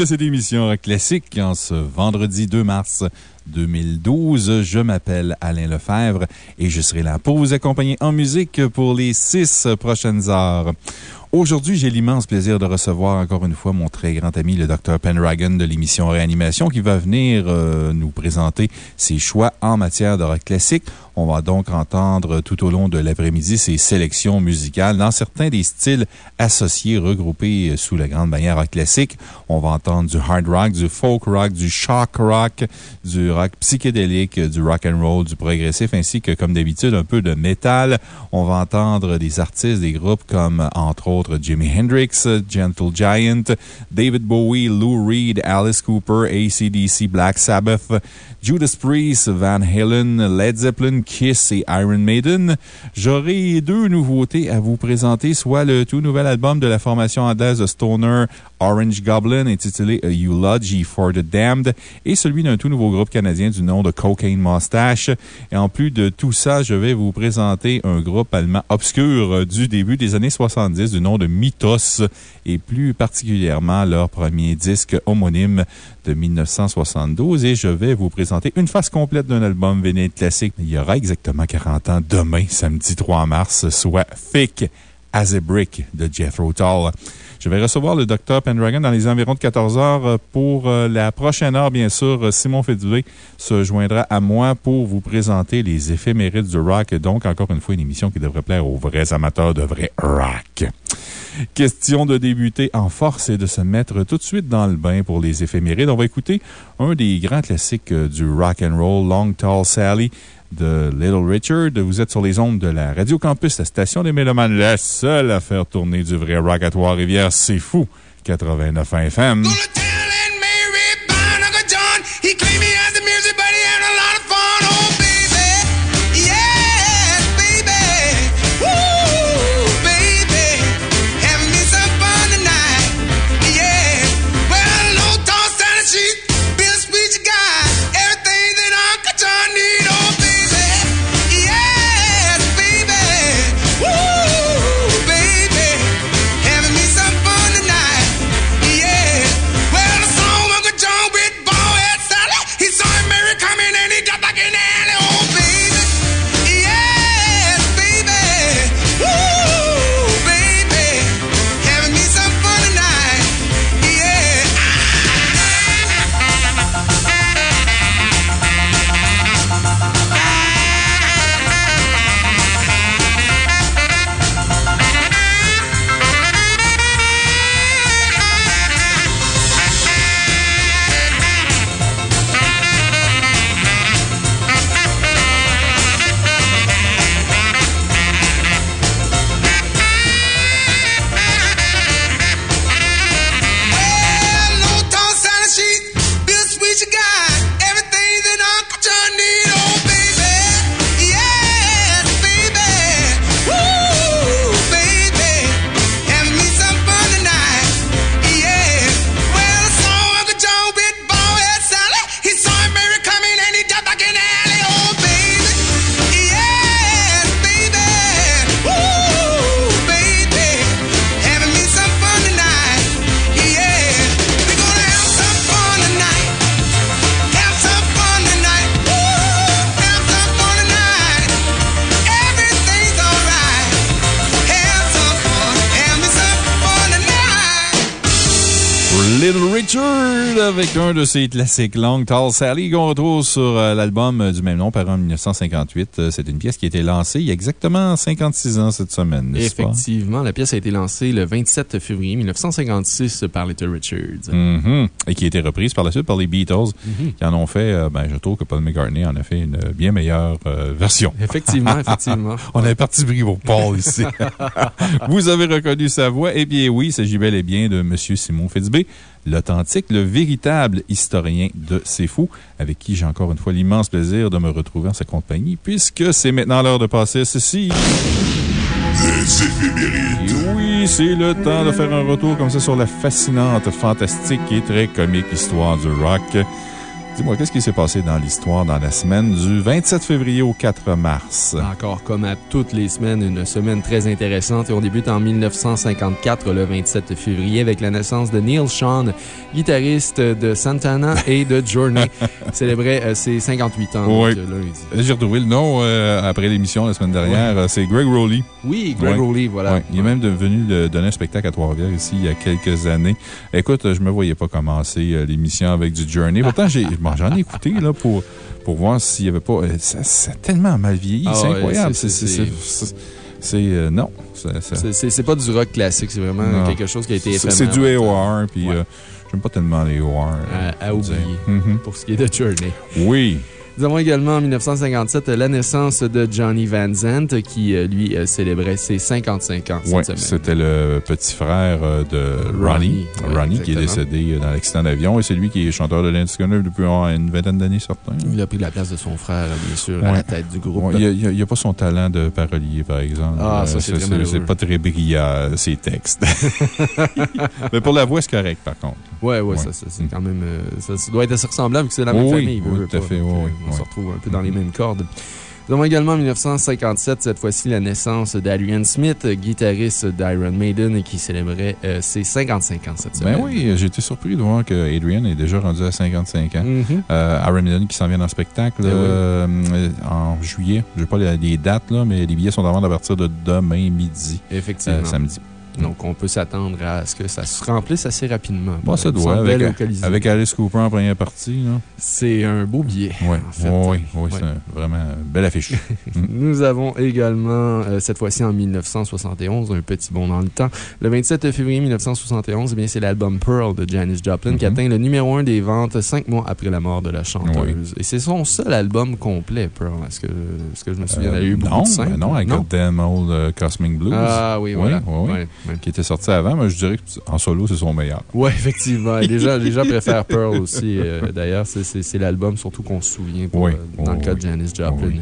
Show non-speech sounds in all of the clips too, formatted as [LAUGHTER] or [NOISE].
bienvenue cette émission Rock Classique en ce vendredi 2 mars 2012. Je m'appelle Alain Lefebvre et je serai là pour vous accompagner en musique pour les six prochaines heures. Aujourd'hui, j'ai l'immense plaisir de recevoir encore une fois mon très grand ami, le Dr. Pendragon de l'émission Réanimation, qui va venir euh, nous présenter ses choix en matière de rock classique. On va donc entendre tout au long de l'après-midi ses sélections musicales dans certains des styles associés, regroupés sous la grande bannière rock classique. On va entendre du hard rock, du folk rock, du shock rock, du rock psychédélique, du rock and roll, du progressif, ainsi que, comme d'habitude, un peu de métal. On va entendre des artistes, des groupes comme, entre autres, Jimi Hendrix, Gentle Giant, David Bowie, Lou Reed, Alice Cooper, ACDC, Black Sabbath, Judas Priest, Van Halen, Led Zeppelin, Kiss et Iron Maiden. J'aurai deux nouveautés à vous présenter, soit le tout nouvel album de la formation anglaise Stoner Orange Goblin intitulé A Eulogy for the Damned et celui d'un tout nouveau groupe canadien du nom de Cocaine Mustache. Et en plus de tout ça, je vais vous présenter un groupe allemand obscur du début des années 70 du nom de Mythos et plus particulièrement leur premier disque homonyme de 1972 et je vais vous présenter une face complète d'un album véné classique. Il y aura exactement 40 ans demain, samedi 3 mars, soit Fake as a Brick de Jethro Tull. Je vais recevoir le Dr. Pendragon dans les environs de 14 heures. Pour euh, la prochaine heure, bien sûr, Simon Fitzbé se joindra à moi pour vous présenter les éphémérides du rock. Donc, encore une fois, une émission qui devrait plaire aux vrais amateurs de vrai rock. Question de débuter en force et de se mettre tout de suite dans le bain pour les éphémérides. On va écouter un des grands classiques euh, du rock and roll, Long Tall Sally de Little Richard. Vous êtes sur les ondes de la Radio Campus, la station des Mélomanes, la seule à faire tourner du vrai rock à Trois-Rivières. C'est fou! 89 FM. Little Richard avec un de ses classiques Long Tall Sally qu'on retrouve sur euh, l'album euh, du même nom, paru en 1958. Euh, C'est une pièce qui a été lancée il y a exactement 56 ans cette semaine, n'est-ce pas? Effectivement, la pièce a été lancée le 27 février 1956 par Little Richards. Mhm. Et qui a été reprise par la suite par les Beatles, qui en ont fait, euh, ben, je trouve que Paul McCartney en a fait une bien meilleure euh, version. Effectivement, [LAUGHS] effectivement. On avait parti pris pour Paul ici. [LAUGHS] Vous avez reconnu sa voix. Eh bien oui, il s'agit bel et bien de M. Simon Fitzbé, l'authentique, le véritable historien de C'est Fou, avec qui j'ai encore une fois l'immense plaisir de me retrouver en sa compagnie, puisque c'est maintenant l'heure de passer à ceci. Les éphémérides. Et oui, c'est le temps de faire un retour comme ça sur la fascinante, fantastique et très comique histoire du rock. Dis-moi, qu'est-ce qui s'est passé dans l'histoire dans la semaine du 27 février au 4 mars? Encore comme à toutes les semaines, une semaine très intéressante. Et on débute en 1954, le 27 février, avec la naissance de Neil Sean, guitariste de Santana [LAUGHS] et de Journey. Célébrait euh, ses 58 ans Oui. donc, lundi. J'ai retrouvé le nom euh, après l'émission la semaine dernière. Euh, C'est Greg Rowley. Oui, Greg. Rowley, voilà. Il est même devenu de- donner un spectacle à Trois-Rivières ici il y a quelques années. Écoute, euh, je me voyais pas commencer euh, l'émission avec du Journey. Pourtant, j'ai- [LAUGHS] bon, j'en ai écouté là, pour, pour voir s'il y avait pas. euh, Ça, ça a tellement mal vieilli. Ah c'est incroyable. c'est- euh, non. C'est- pas du rock classique, c'est vraiment Non. quelque chose qui a été C'est éphémère. c'est du AOR, puis Ouais. euh, j'aime pas tellement les AOR. À, à oublier. Mhm. Pour ce qui est de Journey. Oui. Nous avons également en 1957 la naissance de Johnny Van Zandt, qui, euh, lui, euh, célébrait ses 55 ans semaine. c'était le petit frère euh, de Ronnie. Ronnie, qui est décédé dans l'accident d'avion. Et c'est lui qui est chanteur de Gunner depuis une vingtaine d'années, certain. Il a pris la place de son frère, bien sûr, à Ouais. la tête du groupe. Ouais, il n'y a, pas son talent de parolier, par exemple. Ah, ça, c'est. C'est pas très brillant, ses textes. [LAUGHS] Mais pour la voix, c'est correct, par contre. Ouais, Ouais. ça, ça, c'est Mm. quand même. ça, ça doit être assez ressemblant vu que c'est la même Oui, famille. oui, tout à fait, oui, oui, On se retrouve un peu dans les mêmes cordes. Nous avons également en 1957, cette fois-ci, la naissance d'Adrian Smith, guitariste d'Iron Maiden, et qui célébrait euh, ses 55 ans cette semaine. Ben oui, j'ai été surpris de voir que Adrian est déjà rendu à 55 ans. Mhm. Euh, Iron Maiden qui s'en vient en spectacle oui. euh, en juillet. Je n'ai pas les, les dates, là, mais les billets sont en vente à partir de demain midi, Effectivement. samedi. Donc, on peut s'attendre à ce que ça se remplisse assez rapidement. Bon, ça doit, avec, avec Alice Cooper en première partie. C'est un beau billet. Ouais, en fait. oui, c'est vraiment une belle affiche. [LAUGHS] Nous avons également, euh, cette fois-ci en 1971, un petit bond dans le temps. Le 27 février 1971, eh bien, c'est l'album Pearl de Janis Joplin qui Mhm. atteint le numéro 1 des ventes cinq mois après la mort de la chanteuse. Et c'est son seul album complet, Pearl. Est-ce que, est-ce que je me souviens? Euh, Elle a eu beaucoup non, de ben non, avec Goddamn Old euh, Cosmic Blues. Ah oui, Oui, voilà. oui, oui. Ouais, ouais. Qui était sorti avant, mais je dirais qu'en solo, c'est son meilleur. Ouais, effectivement. Les gens, les gens [LAUGHS] préfèrent Pearl aussi. euh, D'ailleurs, c'est- l'album surtout qu'on se souvient pour, Oui, euh, dans oui, le cas oui. de Janis Joplin. Oui.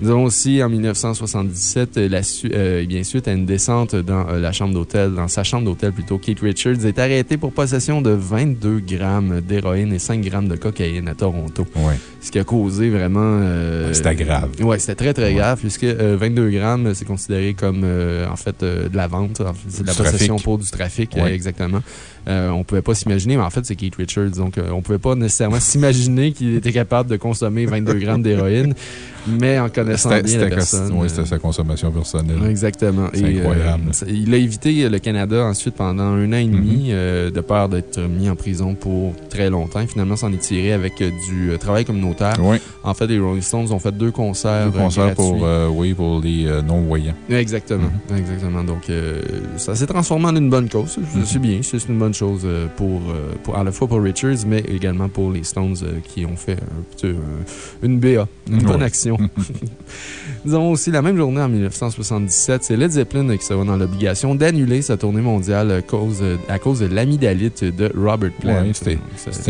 Nous avons aussi, en 1977, euh, la su- euh, bien suite à une descente dans euh, la chambre d'hôtel, dans sa chambre d'hôtel plutôt, Keith Richards est arrêté pour possession de 22 grammes d'héroïne et 5 grammes de cocaïne à Toronto. Ce qui a causé vraiment... euh, C'était grave. Oui, c'était très, très Ouais. grave, puisque euh, 22 grammes, c'est considéré comme, euh, en fait, euh, de la vente. En fait, C'est de la Du possession trafic. pour du trafic, Ouais. exactement. Euh, on pouvait pas s'imaginer, mais en fait, c'est Keith Richards. Donc, euh, on pouvait pas nécessairement [LAUGHS] s'imaginer qu'il était capable de consommer 22 grammes d'héroïne, mais en connaissant bien la personne. oui, euh, c'était sa consommation personnelle. Exactement. C'est euh, incroyable. il a évité le Canada ensuite pendant un an et demi, Mhm. euh, de peur d'être mis en prison pour très longtemps. Finalement, s'en est tiré avec euh, du euh, travail communautaire. Oui, En fait, les Rolling Stones ont fait deux concerts. un euh, concert pour, euh, oui, pour les euh, non-voyants. Exactement. Exactement. Donc, euh, ça s'est transformé en une bonne cause. Je Mhm. sais bien, c'est une bonne chose euh, pour, euh, pour, à la fois pour Richards, mais également pour les Stones euh, qui ont fait un une BA, une bonne Ouais. action. [LAUGHS] Nous avons aussi la même journée en 1977, c'est Led Zeppelin qui sera dans l'obligation d'annuler sa tournée mondiale à cause, à cause de l'amygdalite de Robert Plant. Ouais, c'était-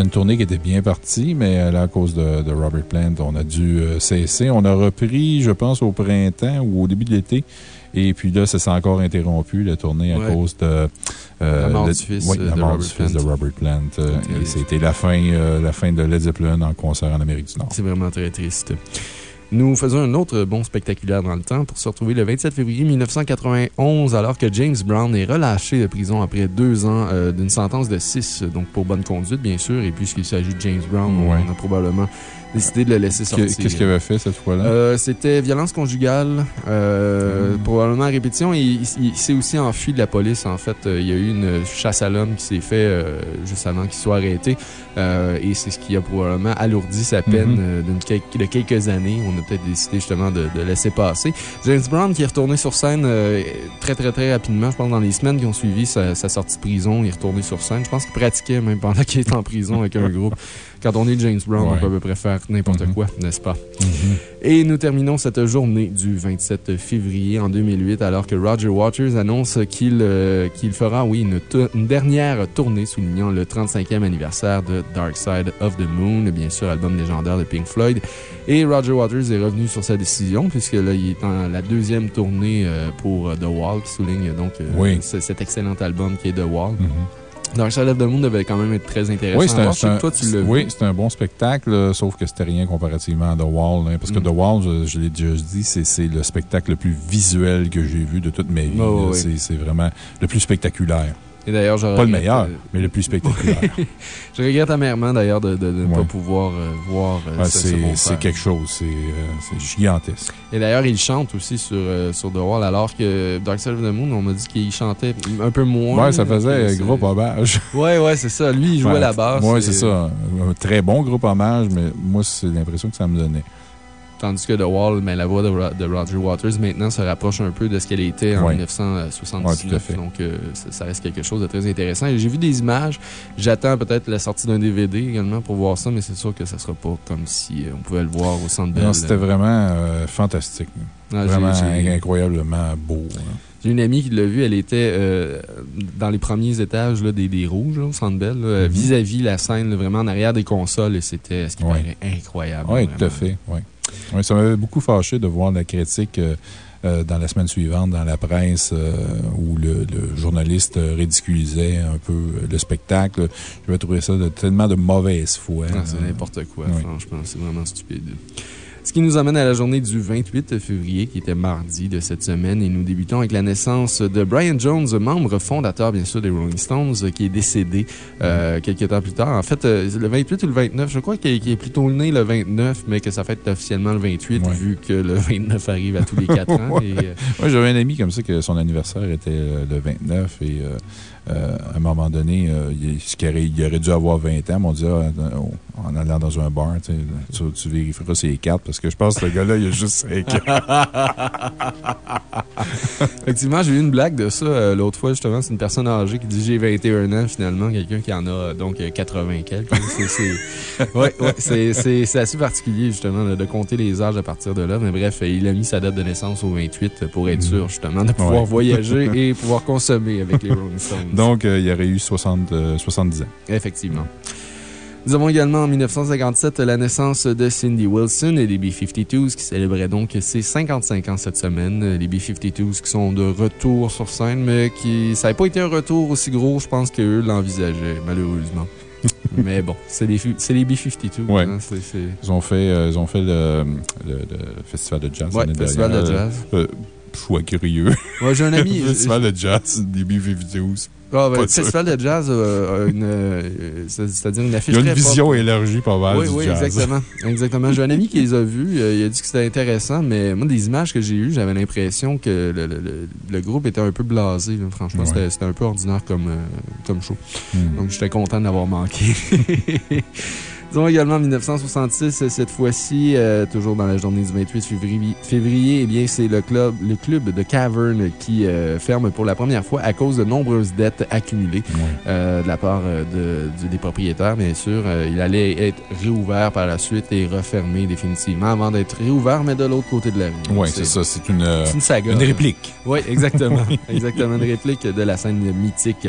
une tournée qui était bien partie, mais là, à cause de, de Robert Plant, on a dû cesser. On a repris, je pense, au printemps ou au début de l'été. Et puis là, ça s'est encore interrompu, la tournée, à Ouais. cause de. euh, La mort le- du fils, euh, la de mort du fils de Plant. Robert Plant. euh, et c'était la fin, euh, la fin de Led Zeppelin en concert en Amérique du Nord. C'est vraiment très triste. Nous faisons un autre bond spectaculaire dans le temps pour se retrouver le 27 février 1991, alors que James Brown est relâché de prison après deux ans d'une sentence de 6, donc pour bonne conduite, bien sûr. Et puisqu'il s'agit de James Brown, Ouais. on a probablement décidé de le laisser sortir. Qu'est-ce qu'il avait fait cette fois-là? Euh, C'était violence conjugale, euh, Hmm. probablement à répétition. Et il, il s'est aussi enfui de la police, en fait. Euh, il y a eu une chasse à l'homme qui s'est faite euh, juste avant qu'il soit arrêté. Euh, et c'est ce qui a probablement alourdi sa peine d'une quel- de quelques années. On a peut-être décidé justement de, de laisser passer. James Brown qui est retourné sur scène euh, très, très, très rapidement. Je pense dans les semaines qui ont suivi sa, sa sortie de prison, il est retourné sur scène. Je pense qu'il pratiquait même pendant qu'il était en prison avec un groupe. Quand on est James Brown, on peut à peu près faire n'importe Mhm. quoi, n'est-ce pas? Mhm. Et nous terminons cette journée du 27 février en 2008 alors que Roger Waters annonce qu'il euh, fera, oui, une, dernière tournée soulignant le 35e anniversaire de Dark Side of the Moon, bien sûr, album légendaire de Pink Floyd. Et Roger Waters est revenu sur sa décision puisque là, il est dans la deuxième tournée euh, pour euh, The Wall qui souligne donc euh, Oui. cet excellent album qui est The Wall. Mhm. Dark Side of the Moon devait quand même être très intéressant. Oui, c'est un, toi, tu oui, c'est bon spectacle, sauf que c'était rien comparativement à The Wall. hein, parce que Mm. The Wall, je, je l'ai déjà dit, c'est le spectacle le plus visuel que j'ai vu de toute ma vie. Oh, oui. C'est vraiment le plus spectaculaire. Et d'ailleurs, Pas le meilleur, euh, mais le plus spectaculaire. [LAUGHS] Je regrette amèrement d'ailleurs de de- de ne pas pouvoir euh, voir euh, Ouais, ce, ce c'est quelque chose, c'est gigantesque. Et d'ailleurs, il chante aussi sur, sur The Wall, alors que Dark Side of the Moon, on m'a dit qu'il chantait un peu moins. Ouais, ça faisait groupe hommage. [LAUGHS] Ouais, ouais, c'est ça. Lui, il jouait Ouais, la basse. Ouais, et- c'est ça. Un très bon groupe hommage, mais moi, c'est l'impression que ça me donnait. Tandis que The Wall, mais la voix de, Ro- de Roger Waters, maintenant, se rapproche un peu de ce qu'elle était en Ouais. 1979. Ouais, tout à fait. Donc, euh, ça, ça reste quelque chose de très intéressant. J'ai vu des images. J'attends peut-être la sortie d'un DVD également pour voir ça, mais c'est sûr que ça sera pas comme si euh, on pouvait le voir au centre Bell. Non, c'était vraiment euh, fantastique. Ah, Vraiment incroyablement beau. hein. J'ai une amie qui l'a vu, elle était euh, dans les premiers étages là, des, des rouges, là, au Centre Bell, là, Mhm. vis-à-vis la scène, vraiment en arrière des consoles, et c'était ce qui paraît incroyable. Oui, vraiment. tout à fait. Ouais. Ça m'avait beaucoup fâché de voir la critique euh, euh, dans la semaine suivante dans la presse euh, où le, le journaliste ridiculisait un peu le spectacle. Je vais trouver ça de, tellement de mauvaise foi. Ah, c'est Euh, n'importe quoi, franchement, c'est vraiment stupide. Ce qui nous amène à la journée du 28 février, qui était mardi de cette semaine, et nous débutons avec la naissance de Brian Jones, membre fondateur, bien sûr, des Rolling Stones, qui est décédé euh, quelques temps plus tard. En fait, euh, le 28 ou le 29, je crois qu'il est, plutôt né le 29, mais que ça fait officiellement le 28, Ouais. vu que le 29 arrive à tous les [LAUGHS] 4 ans. et, euh, Ouais, J'avais un ami comme ça que son anniversaire était euh, le 29 et euh, euh, à un moment donné, euh, il, ce aurait, il aurait dû avoir 20 ans. mais On dit, ah, oh, en allant dans un bar, tu, sais, tu, tu vérifieras ses cartes parce que je pense que le gars-là, il a juste 5 ans. [LAUGHS] Effectivement, j'ai eu une blague de ça euh, l'autre fois, justement. C'est une personne âgée qui dit j'ai 21 ans, finalement. Quelqu'un qui en a euh, donc euh, 80 quelques. C'est- ouais, ouais, assez particulier, justement, de, de compter les âges à partir de là. Mais bref, euh, il a mis sa date de naissance au 28 pour être sûr, justement, de pouvoir Ouais. voyager [LAUGHS] et pouvoir consommer avec les Rolling Stones. Donc, euh, il aurait eu 60, euh, 70 ans. Effectivement. Nous avons également en 1957 la naissance de Cindy Wilson et les B-52s qui célébraient donc ses 55 ans cette semaine. Les B-52s qui sont de retour sur scène, mais qui, ça n'a pas été un retour aussi gros, je pense, qu'eux l'envisageaient, malheureusement. [LAUGHS] mais bon, c'est les, les B-52. Ouais. hein, Ils ont fait, euh, ils ont fait le, le- le festival de jazz. Ouais, l'année festival de jazz. Euh, choix curieux. Ouais, j'ai un ami. le [LAUGHS] festival de jazz des B-52s. Ah, ben, le festival de jazz a, a une, euh, c'est- c'est-à-dire une affiche Il y a une très vision forte. élargie pas mal Oui, du oui, jazz. exactement. exactement. J'ai un ami qui les a vus. euh, il a dit que c'était intéressant, mais moi, des images que j'ai eues, j'avais l'impression que le, le- le- groupe était un peu blasé. là. Franchement, Ouais. c'était- un peu ordinaire comme, euh, comme show. Hmm. Donc, j'étais content d'avoir manqué. [LAUGHS] Disons également en 1966, cette fois-ci, euh, toujours dans la journée du 28 février, février eh bien, c'est le club, le club de Cavern qui euh, ferme pour la première fois à cause de nombreuses dettes accumulées euh, de la part euh, de- des propriétaires, bien sûr. Euh, il allait être réouvert par la suite et refermé définitivement avant d'être réouvert, mais de l'autre côté de la rue. Ouais, c'est ça. C'est une, une saga. une réplique. Oui, exactement. [LAUGHS] exactement. Une réplique de la scène mythique.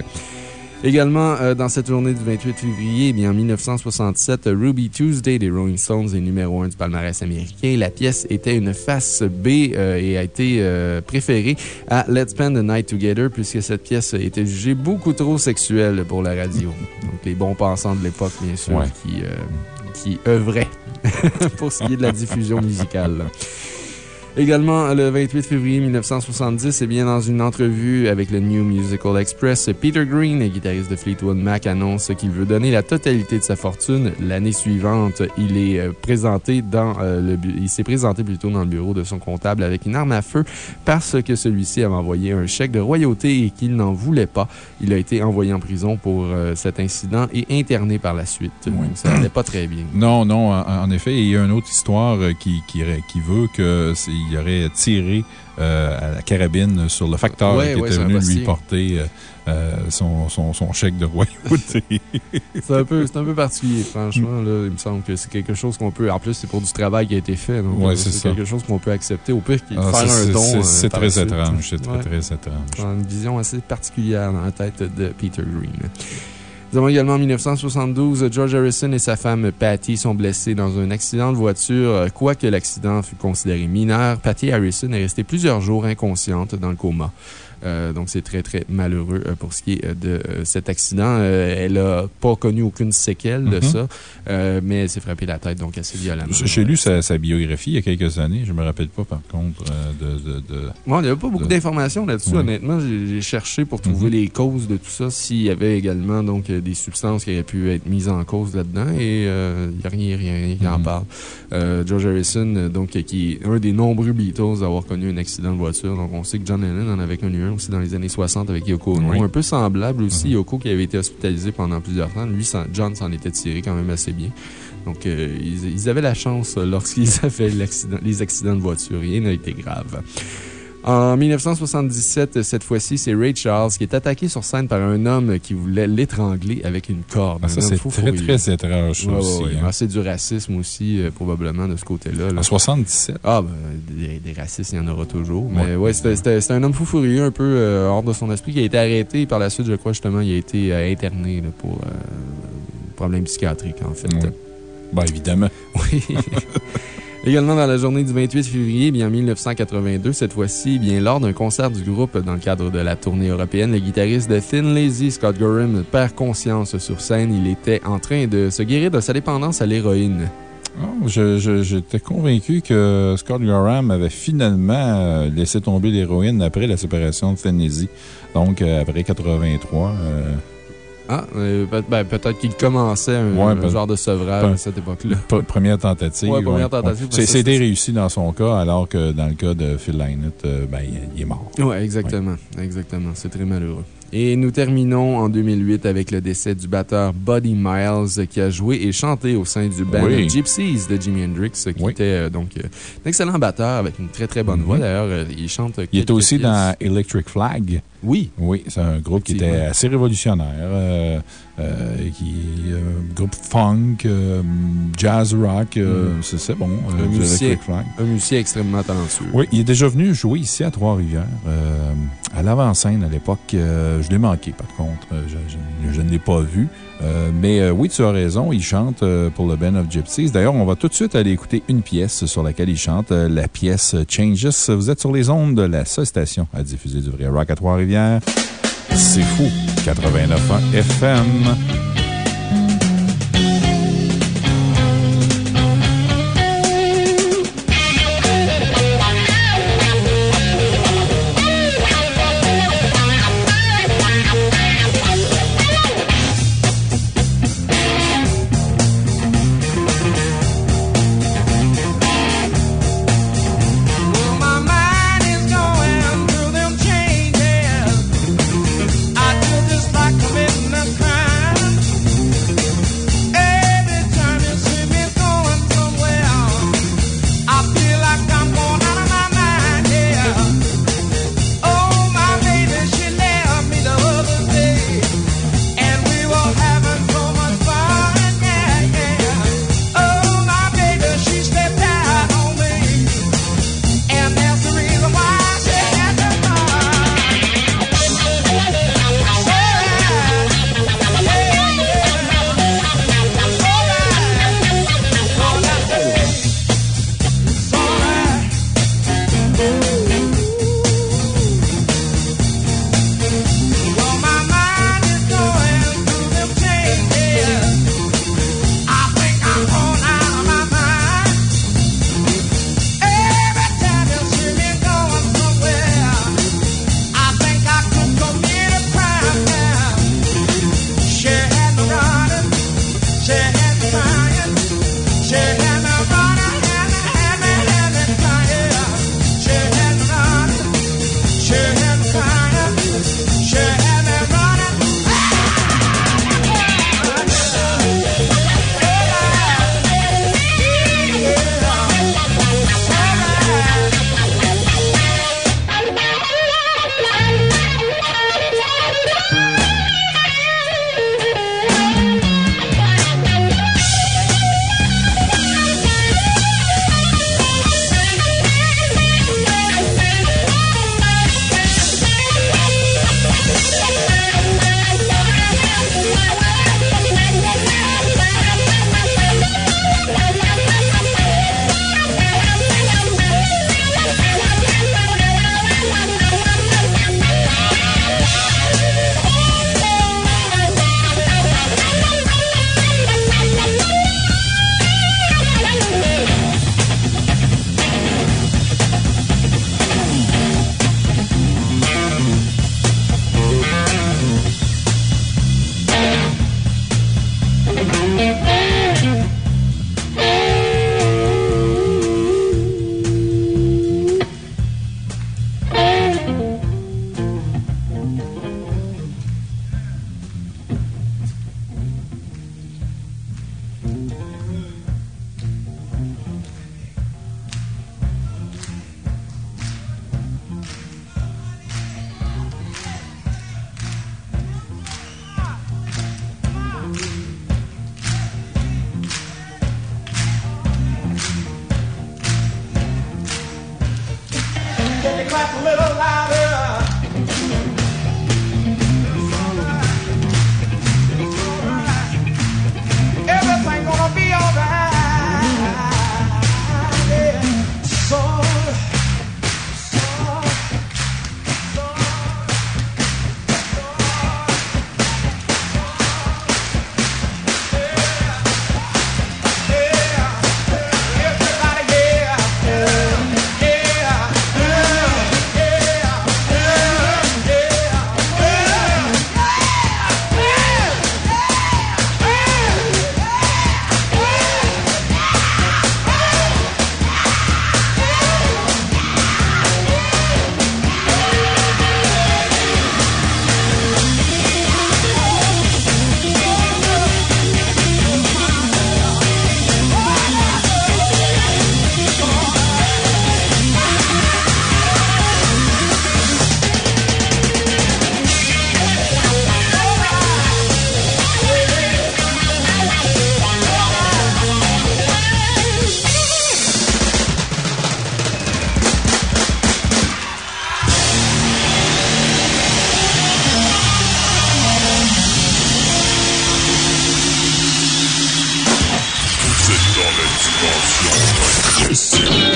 Également, euh, dans cette journée du 28 février, eh bien, en 1967, Ruby Tuesday des Rolling Stones est numéro un du palmarès américain. La pièce était une face B euh, et a été euh, préférée à Let's Spend the Night Together puisque cette pièce était jugée beaucoup trop sexuelle pour la radio. Donc, les bons pensants de l'époque, bien sûr, Ouais. qui, euh, qui œuvraient [LAUGHS] pour ce qui est de la diffusion musicale. Également, le 28 février 1970, et bien dans une entrevue avec le New Musical Express, Peter Green, guitariste de Fleetwood Mac, annonce qu'il veut donner la totalité de sa fortune. L'année suivante, il est euh, présenté dans euh, le il s'est présenté plutôt dans le bureau de son comptable avec une arme à feu parce que celui-ci avait envoyé un chèque de royauté et qu'il n'en voulait pas. Il a été envoyé en prison pour euh, cet incident et interné par la suite. Ça n'allait pas très bien. Non, non, en, effet, il y a une autre histoire qui, qui, qui veut qu'il aurait tiré euh, à la carabine sur le facteur Ouais, qui ouais, était venu lui porter euh, euh, son, son, son chèque de royauté. [LAUGHS] C'est un, peu, un peu particulier, franchement. Là, il me semble que c'est quelque chose qu'on peut. En plus, c'est pour du travail qui a été fait. Donc, Ouais, c'est quelque chose qu'on peut accepter. Au pire, qu'il Ah, faire un don. c'est- très étrange. C'est très, étrange. Une vision assez particulière dans la tête de Peter Green. Nous avons également en 1972, George Harrison et sa femme Patty sont blessés dans un accident de voiture. Quoique l'accident fut considéré mineur, Patty Harrison est restée plusieurs jours inconsciente dans le coma. Euh, donc, c'est très, très malheureux euh, pour ce qui est euh, de cet accident. Elle n'a pas connu aucune séquelle de Mhm. ça, mais elle s'est frappée la tête, donc assez violemment. J'ai lu sa, sa biographie il y a quelques années. Je ne me rappelle pas, par contre, de. de, de... Bon, il n'y avait pas beaucoup de- d'informations là-dessus, honnêtement. J'ai cherché pour trouver Mhm. les causes de tout ça, s'il y avait également donc, des substances qui auraient pu être mises en cause là-dedans, et il n'y a rien, rien, rien qui en Mhm. parle. George Harrison, donc, qui est un des nombreux Beatles à avoir connu un accident de voiture. Donc, on sait que John Lennon en avait connu un aussi dans les années 60 avec Yoko Ono. Oui. Un peu semblable aussi. Mhm. Yoko qui avait été hospitalisé pendant plusieurs temps. Lui, John s'en était tiré quand même assez bien. Donc, euh, ils, ils avaient la chance euh, lorsqu'ils [LAUGHS] avaient l'accident- les accidents de voiture. Rien n'a été grave. En 1977, cette fois-ci, c'est Ray Charles qui est attaqué sur scène par un homme qui voulait l'étrangler avec une corde. Ah, ça, c'est très, très étrange, Ouais, ouais. hein. C'est du racisme aussi, euh, probablement, de ce côté-là. là. En 77. Ah, ben, des, des racistes, il y en aura toujours. Mais Ouais. ouais, c'était- un homme fou furieux, un peu euh, hors de son esprit, qui a été arrêté. Par la suite, je crois justement, il a été euh, interné là, pour problème psychiatrique, en fait. Ben, évidemment. Oui. [LAUGHS] Également dans la journée du 28 février, bien en 1982, cette fois-ci, bien lors d'un concert du groupe dans le cadre de la tournée européenne, le guitariste de Thin Lizzy, Scott Gorham, perd conscience sur scène. Il était en train de se guérir de sa dépendance à l'héroïne. Oh, J'étais convaincu que Scott Gorham avait finalement euh, laissé tomber l'héroïne après la séparation de Tennessee. Donc, euh, après 83. euh, Ah, euh, ben, peut-être qu'il commençait un, Ouais, un peut- genre de sevrage peut- à cette époque-là. [LAUGHS] pr- première tentative. Ouais, première tentative, ça, C'était réussi dans son cas, alors que dans le cas de Phil Lynott, euh, ben, il- est mort. Oui, exactement. Exactement. C'est très malheureux. Et nous terminons en 2008 avec le décès du batteur Buddy Miles qui a joué et chanté au sein du band Oui. Gypsies de Jimi Hendrix, qui Oui. était euh, donc euh, un excellent batteur avec une très très bonne Mhm. voix. D'ailleurs, euh, il chante. Il était aussi pièces. dans Electric Flag. Oui. Oui, c'est un groupe qui était assez révolutionnaire, euh, euh, qui, euh, groupe funk, jazz rock, Mhm. c'est bon, Un musicien. Un musicien extrêmement talentueux. Oui, il est déjà venu jouer ici à Trois-Rivières, à l'avant-scène à l'époque. Je l'ai manqué, par contre. Je, je- je ne l'ai pas vu. Mais oui, tu as raison, il chante pour le Band of Gypsies. D'ailleurs, on va tout de suite aller écouter une pièce sur laquelle il chante, la pièce Changes. Vous êtes sur les ondes de la seule station à diffuser du vrai rock à Trois-Rivières. C'est fou, 89.1 FM.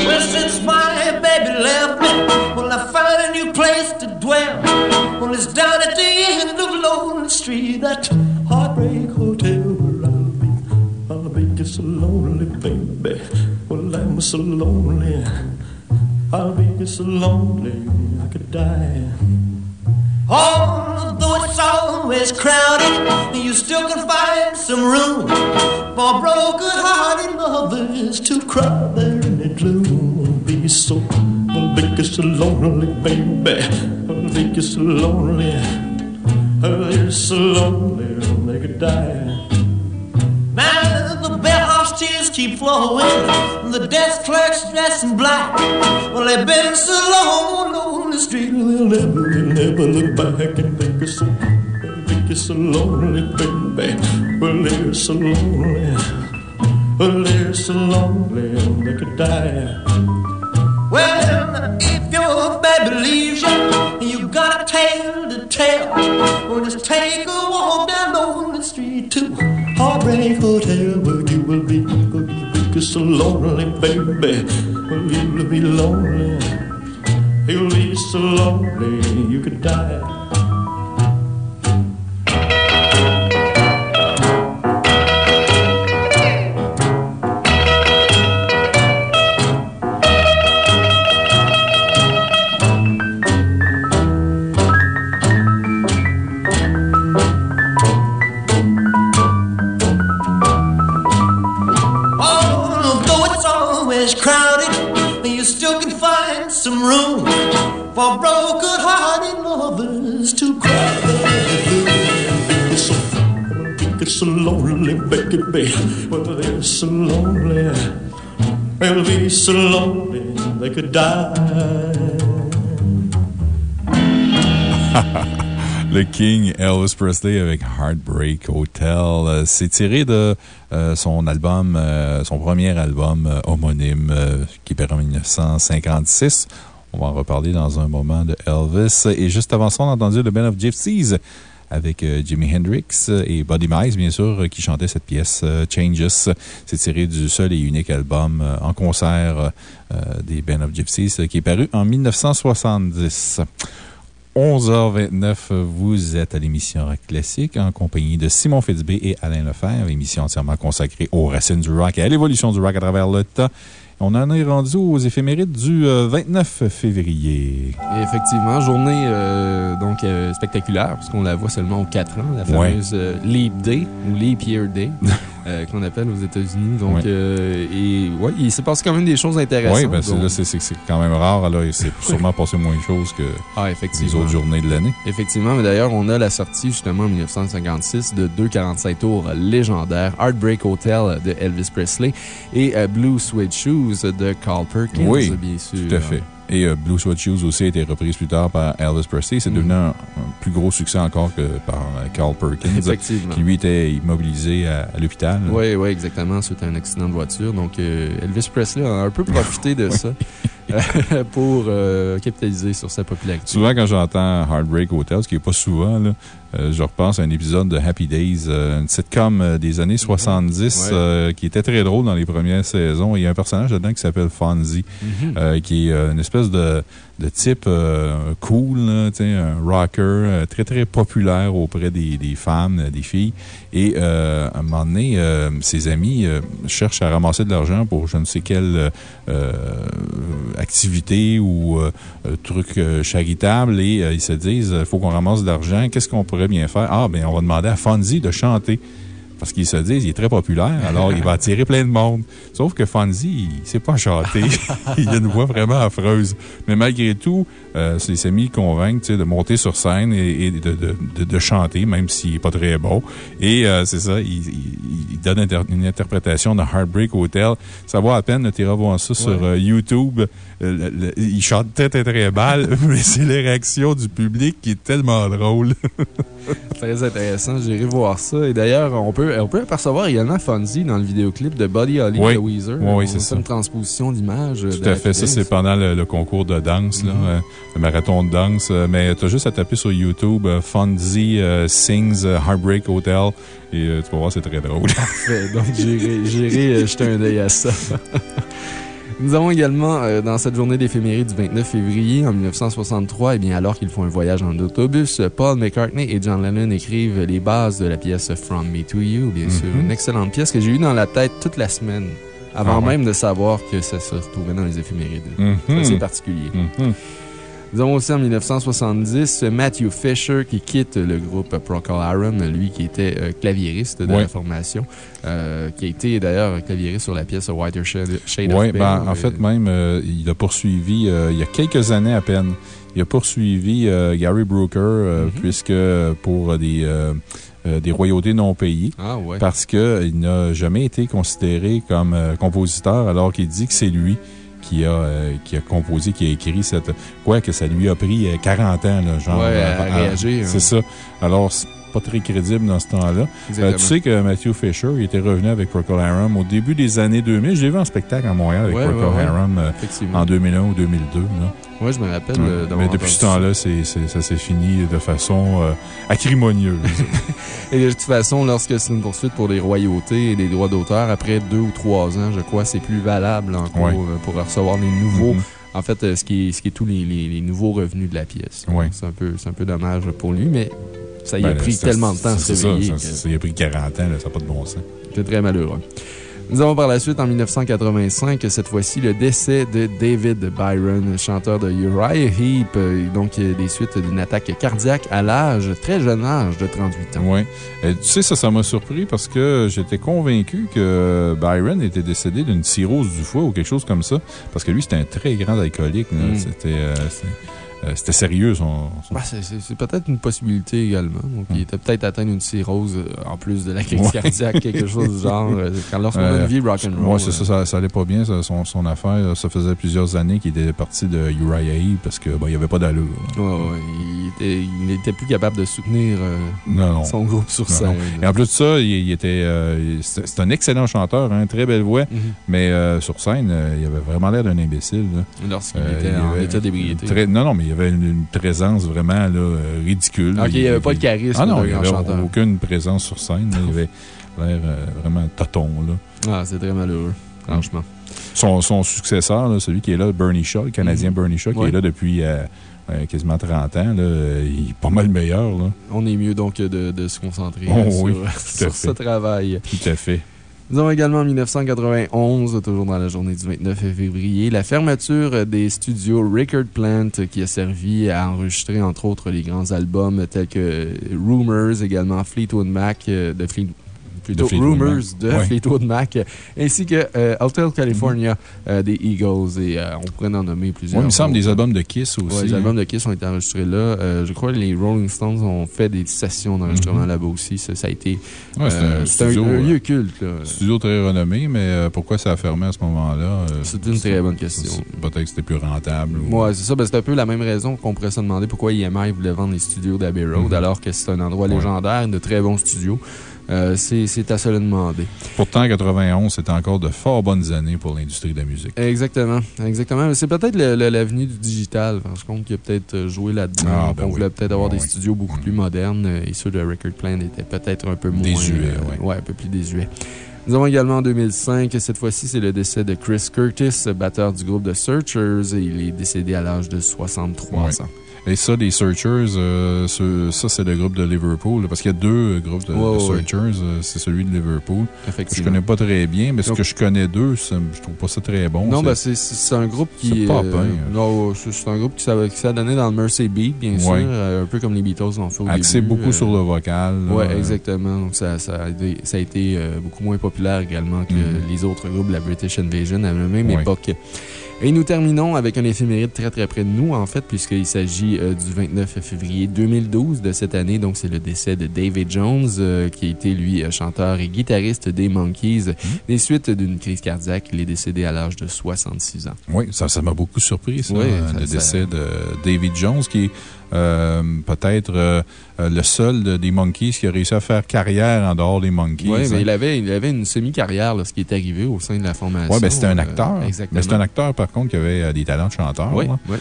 Well, since my baby left me, well, I found a new place to dwell. Well, it's down at the end of Lonely Street, that heartbreak hotel where I'll be. I'll be just so lonely, baby. Well, I'm so lonely. I'll be just so lonely, I could die. Although it's always crowded, you still can find some room for broken-hearted lovers to cry there in the gloom. Be so, I'll be so lonely, baby. I'll be so lonely. I'll be so lonely, they could die. Now the bellhop's tears keep flowing, the desk clerk's dressed in black. Well, they've been so long on the street, they'll never, they'll never look back and think it's so, think it's so lonely, baby. Well, they're so lonely, well, they're so lonely, they could die. Well, if your baby leaves you, and you got a tale to tell, well, just take a walk down Lonely Street to Heartbreak Hotel, where you will be, where you will be so lonely, baby. Well, you'll be lonely, you'll be so lonely, you could die. So lonely, baby. Well, they're so lonely. They'll be so lonely they could die. [LAUGHS] Le King Elvis Presley avec Heartbreak Hotel. Euh, C'est tiré de euh, son album, euh, son premier album euh, homonyme qui est en 1956. On va en reparler dans un moment de Elvis. Et juste avant ça, on a entendu The Band of Gypsies avec euh, Jimi Hendrix et Buddy Miles, bien sûr, euh, qui chantaient cette pièce euh, Changes. C'est tiré du seul et unique album euh, en concert euh, des Band of Gypsies euh, qui est paru en 1970. 11h29, vous êtes à l'émission Rock Classique en compagnie de Simon Fitzbé et Alain Lefebvre, émission entièrement consacrée aux racines du rock et à l'évolution du rock à travers le temps. On en est rendu aux éphémérides du euh, 29 février. Et effectivement, journée euh, donc, euh, spectaculaire, puisqu'on la voit seulement aux 4 ans, la fameuse euh, Leap Day, ou Leap Year Day, [LAUGHS] euh, qu'on appelle aux États-Unis. Donc, euh, et ouais, il se passe quand même des choses intéressantes. Oui, ben, c'est- donc- là, c'est- quand même rare. Là, et c'est [LAUGHS] sûrement passé moins de choses que ah, les autres journées de l'année. Effectivement, mais d'ailleurs, on a la sortie justement en 1956 de deux 45 tours légendaires, Heartbreak Hotel de Elvis Presley et euh, Blue Suede Shoes de Carl Perkins, Oui, bien sûr. Tout à fait. Et euh, Blue Sweat Shoes aussi a été reprise plus tard par Elvis Presley. C'est Mm. devenu un, un plus gros succès encore que par euh, Carl Perkins, Effectivement. qui lui était immobilisé à, à l'hôpital. Oui, oui, exactement, suite à un accident de voiture. Donc, euh, Elvis Presley a un peu profité de [LAUGHS] ça. [LAUGHS] pour euh, capitaliser sur sa popularité. Souvent, quand j'entends Heartbreak Hotel, ce qui n'est pas souvent, là, euh, je repense à un épisode de Happy Days, euh, une sitcom des années 70 Ouais. euh, qui était très drôle dans les premières saisons. Il y a un personnage dedans qui s'appelle Fonzie, Mhm. qui est une espèce de, de type euh, cool, là, un rocker, euh, très, très populaire auprès des, des femmes, euh, des filles. Et euh, à un moment donné, ses amis cherchent à ramasser de l'argent pour je ne sais quelle activité ou truc charitable et ils se disent il faut qu'on ramasse de l'argent. Qu'est-ce qu'on pourrait bien faire? Ah, ben, on va demander à Fonzie de chanter. Parce qu'ils se disent, il est très populaire, alors il va [LAUGHS] attirer plein de monde. Sauf que Fonzie, il ne sait pas chanter. [LAUGHS] il a une voix vraiment affreuse. Mais malgré tout, euh, il s'est mis convaincre de monter sur scène et, et de, de- de- de chanter, même s'il n'est pas très bon. Et euh, c'est ça, il, il- il donne inter- une interprétation de Heartbreak Hotel. Ça vaut à peine, iras voir ça sur euh, YouTube. Euh, le- le- il chante très, très, très mal, [LAUGHS] mais c'est les réactions du public qui est tellement drôle. [LAUGHS] Très intéressant, j'irai voir ça. Et d'ailleurs, on peut, on peut apercevoir également Fonzie dans le vidéoclip de Buddy Holly Oui. de Weezer. Oui, c'est ça. une transposition d'image. Tout à fait. Ça, c'est pendant le, le concours de danse, Mhm. euh, le marathon de danse. Euh, mais tu as juste à taper sur YouTube euh, Fonzie euh, Sings euh, Heartbreak Hotel et euh, tu vas voir, c'est très drôle. Parfait. Donc, j'irai euh, jeter un œil à ça. [LAUGHS] Nous avons également, euh, dans cette journée d'éphéméride du 29 février en 1963, eh bien, alors qu'ils font un voyage en autobus, Paul McCartney et John Lennon écrivent les bases de la pièce From Me to You, bien sûr. Mhm. Une excellente pièce que j'ai eue dans la tête toute la semaine, avant Ah ouais. même de savoir que ça se retrouvait dans les éphémérides. Mhm. C'est particulier. Mhm. Nous avons aussi en 1970 Matthew Fisher qui quitte le groupe Procol Harum, lui qui était euh, claviériste de Ouais. la formation, euh, qui a été d'ailleurs claviériste sur la pièce Whiter Shade, Shade Oui, of ben, en Euh, fait, même, il a poursuivi, il y a quelques années à peine, il a poursuivi Gary Brooker, Mhm. puisque pour des, euh, des royautés non payées. Ah ouais. Parce qu'il n'a jamais été considéré comme euh, compositeur, alors qu'il dit que c'est lui qui a, euh, qui a composé, qui a écrit cette. Quoi que ça lui a pris euh, 40 ans, là, genre. Ouais, à réagir, C'est hein. ça. Alors, c'est pas très crédible dans ce temps-là. Euh, tu sais que Matthew Fisher, il était revenu avec Procol Harum au début des années 2000. Je l'ai vu en spectacle à Montréal avec Ouais, Procol ouais, ouais. Harum euh, en 2001 ou 2002. Là. Ouais, je me rappelle Ouais. euh, Mais depuis ce temps-là, ça s'est fini de façon euh, acrimonieuse. [LAUGHS] Et de toute façon, lorsque c'est une poursuite pour les royautés et les droits d'auteur, après deux ou trois ans, je crois, c'est plus valable encore Ouais. euh, pour recevoir les nouveaux. Mhm. En fait, ce qui est, ce qui est tous les, les- les nouveaux revenus de la pièce. Ouais. C'est un, peu- un peu dommage pour lui, mais ça y a Ben, pris ça- tellement de temps à se réveiller. ça, que ça, ça y a pris 40 ans, là, ça n'a pas de bon sens. C'est très malheureux. Nous avons par la suite, en 1985, cette fois-ci, le décès de David Byron, chanteur de Uriah Heep, euh, donc euh, des suites d'une attaque cardiaque à l'âge, très jeune âge de 38 ans. Oui. Euh, Tu sais, ça, ça m'a surpris parce que j'étais convaincu que Byron était décédé d'une cirrhose du foie ou quelque chose comme ça. Parce que lui, c'était un très grand alcoolique. C'était euh, c'était- euh, c'était sérieux, son. son- Bah, c'est- peut-être une possibilité également. Donc, il était peut-être atteint d'une cirrhose euh, en plus de la crise Ouais. cardiaque, quelque chose du genre. euh, Quand lorsqu'on a une vie rock'n'roll. Moi, c'est ça, ça, ça allait pas bien, ça, son, son affaire. Ça faisait plusieurs années qu'il était parti de Uriah Heep parce qu'il n'y avait pas d'allure. ouais, ouais, il, était, il n'était plus capable de soutenir euh, Non, non. son groupe sur Non, scène. Et en plus de ça, il, il était, euh, c'est un excellent chanteur, hein, très belle voix, Mhm. mais euh, sur scène, il avait vraiment l'air d'un imbécile. Lorsqu'il était en état d'ébriété. non, non, mais avait une, une présence vraiment là, euh, ridicule. Il n'y avait pas de charisme Ah non, il n'y avait chanteur. aucune présence sur scène. là. Il avait [LAUGHS] l'air euh, vraiment toton. Là. Ah, c'est très malheureux, franchement. Son, son successeur, là, celui qui est là, Bernie Shaw, le Canadien Mhm. Bernie Shaw, qui Ouais. est là depuis euh, euh, quasiment 30 ans, là, il est pas mal meilleur. Là. On est mieux donc de, de se concentrer Oh sur, [LAUGHS] ce travail. Tout à fait. Nous avons également en 1991, toujours dans la journée du 29 février, la fermeture des studios Record Plant qui a servi à enregistrer entre autres les grands albums tels que Rumors, également Fleetwood Mac, euh, de Fleet- plutôt De Rumors de Ouais. Fleetwood Mac, ainsi que euh, Hotel California euh, des Eagles et euh, on pourrait en nommer plusieurs. Ouais, il me semble des albums de Kiss aussi. Ouais, les hein. albums de Kiss ont été enregistrés là. Euh, je crois que les Rolling Stones ont fait des sessions d'enregistrement Mhm. là-bas aussi. Ça, ça a été. Ouais, euh, un euh, lieu culte. là. studio très renommé, mais euh, pourquoi ça a fermé à ce moment-là? euh, C'est une très bonne question. Peut-être que c'était plus rentable. ou- Ouais, c'est ça. Ben, c'est un peu la même raison qu'on pourrait se demander pourquoi EMI voulait vendre les studios d'Abbey Road, Mhm. alors que c'est un endroit légendaire, de très bons studios. Euh, c'est c'est à se le demander. Pourtant, 91, c'était encore de fort bonnes années pour l'industrie de la musique. Exactement. Exactement. C'est peut-être l'avenue du digital. Enfin, je compte qu'il a peut-être euh, joué là-dedans. Ah, ben on oui. voulait peut-être avoir des studios beaucoup plus modernes euh, et ceux de Record Plant étaient peut-être un peu moins. Désuets, euh, ouais. un peu plus désuets. Nous avons également en 2005, cette fois-ci, c'est le décès de Chris Curtis, batteur du groupe The Searchers. et Il est décédé à l'âge de 63 Ouais. ans. Et ça, les Searchers, euh, ce- ça, c'est le groupe de Liverpool. Parce qu'il y a deux groupes de. Searchers. euh, C'est celui de Liverpool. Que je Effectivement. connais pas très bien, mais ce Donc- que je connais d'eux, je trouve pas ça très bon. Non, C'est- ben c'est un groupe qui. c'est pas euh, c'est un groupe qui s'est donné dans le Mercy Beat, bien sûr, Ouais. euh, un peu comme les Beatles l'ont fait au axé début. beaucoup euh, sur le vocal. Ouais, exactement. Donc, ça, ça, a été, ça a été, euh, beaucoup moins populaire également que Mhm. les autres groupes de la British Invasion à la même Ouais. époque. Et nous terminons avec un éphéméride très très près de nous, en fait, puisqu'il s'agit euh, du 29 février 2012 de cette année. Donc, c'est le décès de David Jones, euh, qui a été, lui, euh, chanteur et guitariste des Monkees. Mhm. Des suites d'une crise cardiaque, il est décédé à l'âge de 66 ans. Oui, ça ça m'a beaucoup surpris, ça, ça- le décès de David Jones, qui euh, peut-être euh, euh, le seul de- des Monkeys qui a réussi à faire carrière en dehors des Monkeys. Oui, mais hein. il avait, il avait une semi-carrière lorsqu'il est arrivé au sein de la formation. Ouais, ben c'était un Euh, acteur. exactement. Mais c'est un acteur, par contre, qui avait euh, des talents de chanteur. Oui, oui.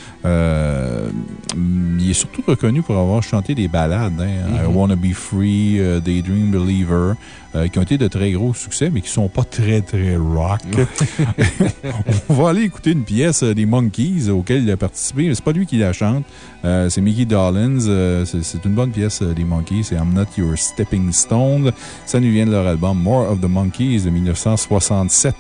Il est surtout reconnu pour avoir chanté des ballades. hein. I Mhm. Wanna Be Free, euh, Daydream Believer, euh, qui ont été de très gros succès, mais qui sont pas très, très rock. [LAUGHS] On va aller écouter une pièce des Monkeys auquel il a participé. mais C'est pas lui qui la chante. Euh, c'est Mickey. Euh, c'est c'est une bonne pièce euh, des Monkeys. C'est I'm Not Your Stepping Stone. Ça nous vient de leur album More of the Monkeys de 1967.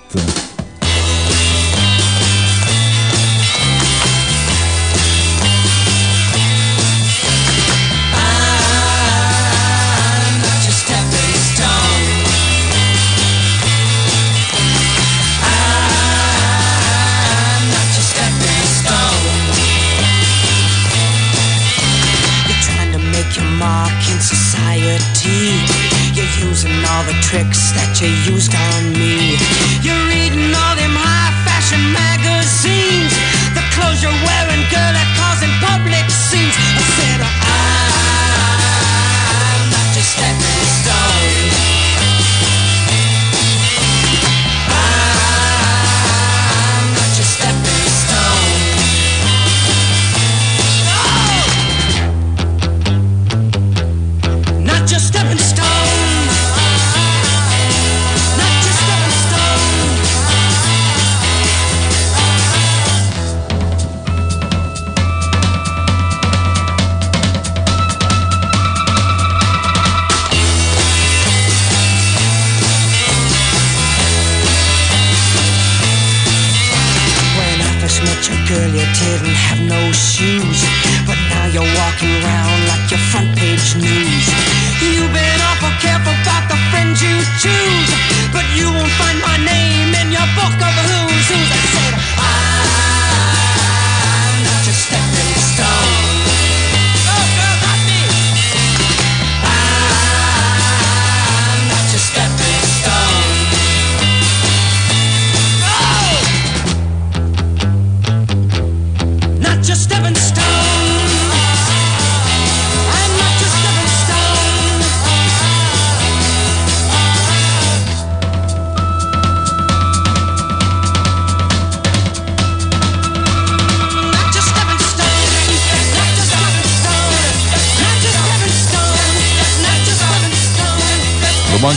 to use didn't have no shoes. But now you're walking around like your front page news. You've been awful careful about the friends you choose. But you won't find my name in your book of who's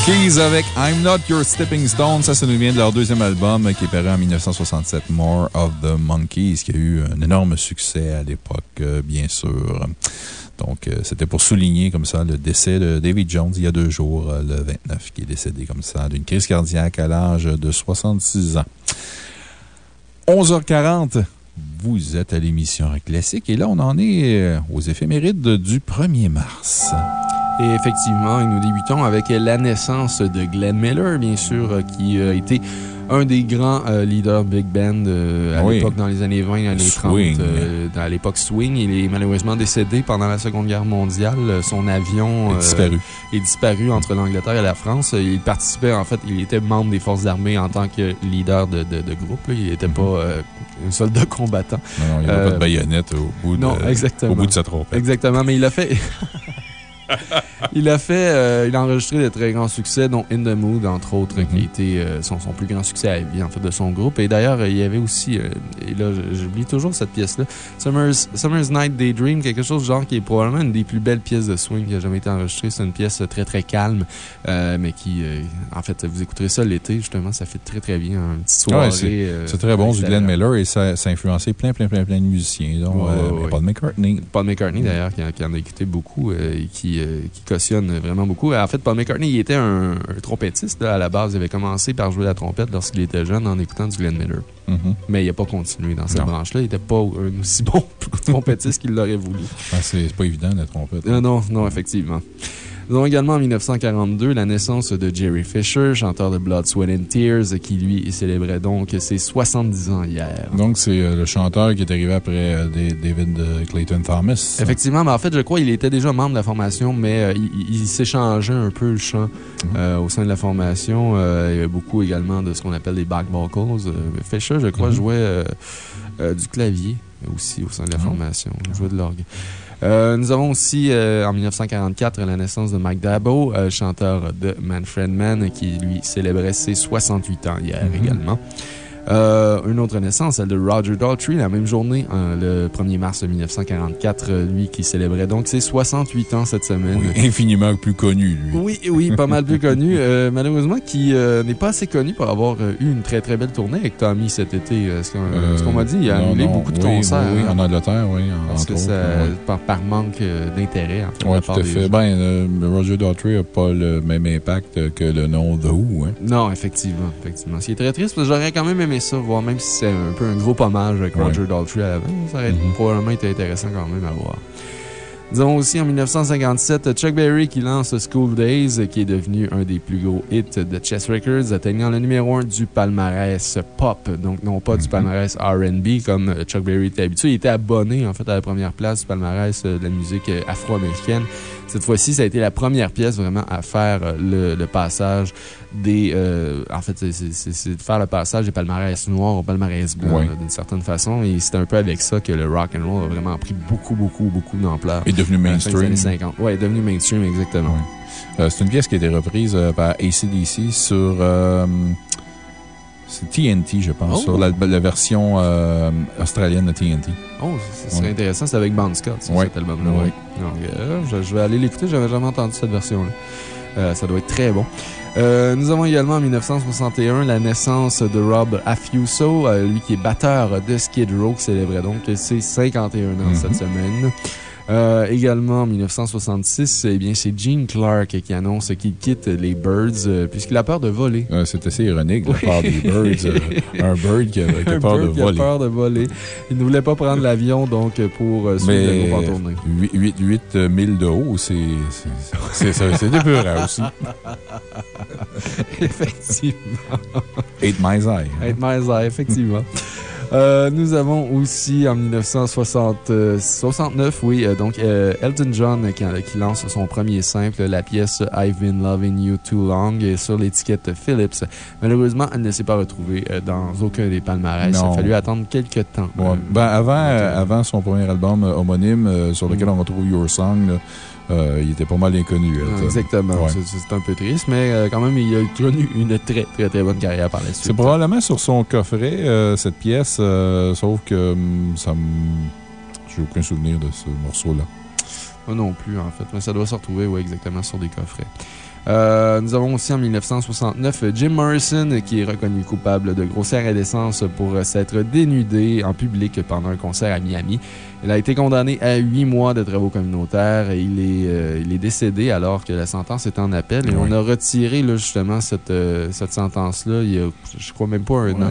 Monkeys avec I'm Not Your Stepping Stone. Ça, ça nous vient de leur deuxième album qui est paru en 1967, More of the Monkeys, qui a eu un énorme succès à l'époque, euh, bien sûr. Donc, euh, c'était pour souligner comme ça le décès de David Jones il y a deux jours, euh, le 29, qui est décédé comme ça d'une crise cardiaque à l'âge de 66 ans. 11h40. Vous êtes à l'émission Classique et là, on en est aux éphémérides du 1er mars. Et effectivement, nous débutons avec la naissance de Glenn Miller, bien sûr, euh, qui a été un des grands euh, leaders big band euh, à Oui. l'époque, dans les années 20, années 30. Swing. euh, dans l'époque swing. Il est malheureusement décédé pendant la Seconde Guerre mondiale. Son avion est disparu. est disparu entre l'Angleterre et la France. Il participait, en fait, il était membre des forces armées en tant que leader de, de, de groupe. là. Il n'était pas un soldat combattant. Non, non, il n'y a Euh, pas de baïonnette au bout de, non, exactement. au bout de sa trompette. Exactement, mais il a fait. [LAUGHS] [LAUGHS] il a fait, euh, il a enregistré de très grands succès, dont In the Mood, entre autres, qui a été euh, son, son plus grand succès à vie, en fait, de son groupe. Et d'ailleurs, il y avait aussi, euh, et là, j'oublie toujours cette pièce-là, Summer's, Summer's Night Daydream, quelque chose genre qui est probablement une des plus belles pièces de swing qui a jamais été enregistrée. C'est une pièce très, très calme, mais qui, en fait, vous écouterez ça l'été, justement, ça fait très, très bien. Une petite Ah soirée. c'est très bon, du Glenn Miller, et ça, ça a influencé plein, plein, plein, plein de musiciens, dont Ouais, ouais, ouais. Paul McCartney. Paul McCartney, d'ailleurs, qui, en- qui en a écouté beaucoup et qui, euh, qui cautionne vraiment beaucoup. En fait, Paul McCartney, il était un, un trompettiste là, à la base. Il avait commencé par jouer la trompette lorsqu'il était jeune en écoutant du Glenn Miller. Mhm. Mais il n'a pas continué dans cette branche-là. Il n'était pas un aussi bon [LAUGHS] trompettiste qu'il l'aurait voulu. Ah, c'est c'est pas évident, la trompette. Euh, non, non, effectivement. Nous avons également en 1942 la naissance de Jerry Fisher, chanteur de Blood, Sweat and Tears, qui lui célébrait donc ses 70 ans hier. Donc, c'est euh, le chanteur qui est arrivé après euh, David euh, Clayton Thomas. Effectivement, mais en fait, je crois qu'il était déjà membre de la formation, mais il, il- s'échangeait un peu le chant euh, au sein de la formation. Il y avait beaucoup également de ce qu'on appelle des back vocals. Fisher, je crois, Mhm. jouait du clavier aussi au sein de la Ah. formation. Il jouait de l'orgue. Euh, nous avons aussi, euh, en 1944, la naissance de Mike Dabo, euh, chanteur de Manfred Mann, qui, lui, célébrait ses 68 ans hier Mhm. également. Euh, une autre naissance, celle de Roger Daltrey, la même journée, hein, le 1er mars 1944, euh, lui qui célébrait donc ses 68 ans cette semaine. Oui, infiniment plus connu, lui. Oui, oui, pas mal plus connu. Euh, malheureusement, qui euh, n'est pas assez connu pour avoir eu une très très belle tournée avec Tommy cet été. Euh, Ce qu'on m'a dit, il a non, annulé non, beaucoup de oui, concerts. Oui, oui, hein, en Angleterre, oui. en- parce que autres, ça, ouais. par, par manque d'intérêt, en fait. Oui, tout à fait. Ben, Roger Daltrey n'a pas le même impact que le nom The Who. Hein. Non, effectivement, effectivement. Ce qui est très triste, parce que j'aurais quand même aimé ça, voir, même si c'est un peu un gros hommage avec Ouais. Roger Daltrey à l'avant, ça aurait Mhm. probablement été intéressant quand même à voir. Nous avons aussi en 1957 Chuck Berry qui lance School Days, qui est devenu un des plus gros hits de Chess Records, atteignant le numéro 1 du palmarès pop, donc non pas du Mhm. palmarès RB comme Chuck Berry était habitué. Il était abonné en fait à la première place du palmarès euh, de la musique euh, afro-américaine. Cette fois-ci, ça a été la première pièce vraiment à faire euh, le, le passage des. euh, en fait, c'est- de faire le passage des palmarès noirs au palmarès blanc, là, d'une certaine façon. Et c'est un peu avec ça que le rock and roll a vraiment pris beaucoup, beaucoup, beaucoup d'ampleur. Est devenu mainstream. années 50. Ouais, est devenu mainstream, exactement. Euh, c'est une pièce qui a été reprise euh, par ACDC sur. C'est TNT, je pense, Oh. sur la, la version euh, australienne de TNT. Oh, ce serait Ouais. intéressant. C'est avec Bon Scott, ça, Ouais. cet album-là. Ouais. euh, je, je vais aller l'écouter. J'avais jamais entendu cette version-là. Euh, ça doit être très bon. Euh, nous avons également en 1961 la naissance de Rob Affuso, euh, lui qui est batteur de Skid Row, qui célébrait donc ses 51 ans Mhm. cette semaine. Euh, également en 1966, eh bien, c'est Gene Clark qui annonce qu'il quitte les Birds euh, puisqu'il a peur de voler. Euh, c'est assez ironique de la part des Birds. euh, [LAUGHS] un bird qui a, qui a peur bird de qui a voler. peur de voler. Il ne voulait pas prendre l'avion donc pour suivre le Mais groupe en tournée. 8, 8, 8 000 de haut, c'est c'est- c'est- c'est épeurant aussi. [LAUGHS] Effectivement. 8 Miles High. hein. Eight Miles High, effectivement. Euh, nous avons aussi en 1969, oui, euh, donc euh, Elton John qui, qui lance son premier simple, la pièce I've Been Loving You Too Long, sur l'étiquette Philips. Malheureusement, elle ne s'est pas retrouvée dans aucun des palmarès. Il a fallu attendre quelques temps. Ouais. Ben, avant, son premier album homonyme, sur lequel Mm. on retrouve Your Song, là, euh, il était pas mal inconnu. Exactement. Ouais. C'est- un peu triste, mais euh, quand même, il a connu une très, très, très bonne carrière par la suite. C'est probablement sur son coffret, euh, cette pièce, sauf que hum, ça me. J'ai aucun souvenir de ce morceau-là. Moi non plus, en fait. Mais ça doit se retrouver, oui, exactement, sur des coffrets. Euh, nous avons aussi en 1969 Jim Morrison qui est reconnu coupable de grossière indécence pour s'être dénudé en public pendant un concert à Miami. Il a été condamné à huit mois de travaux communautaires et il est, euh, il est décédé alors que la sentence était en appel. Et Oui. on a retiré là, justement cette, euh, cette sentence-là il y a, je crois, même pas un an.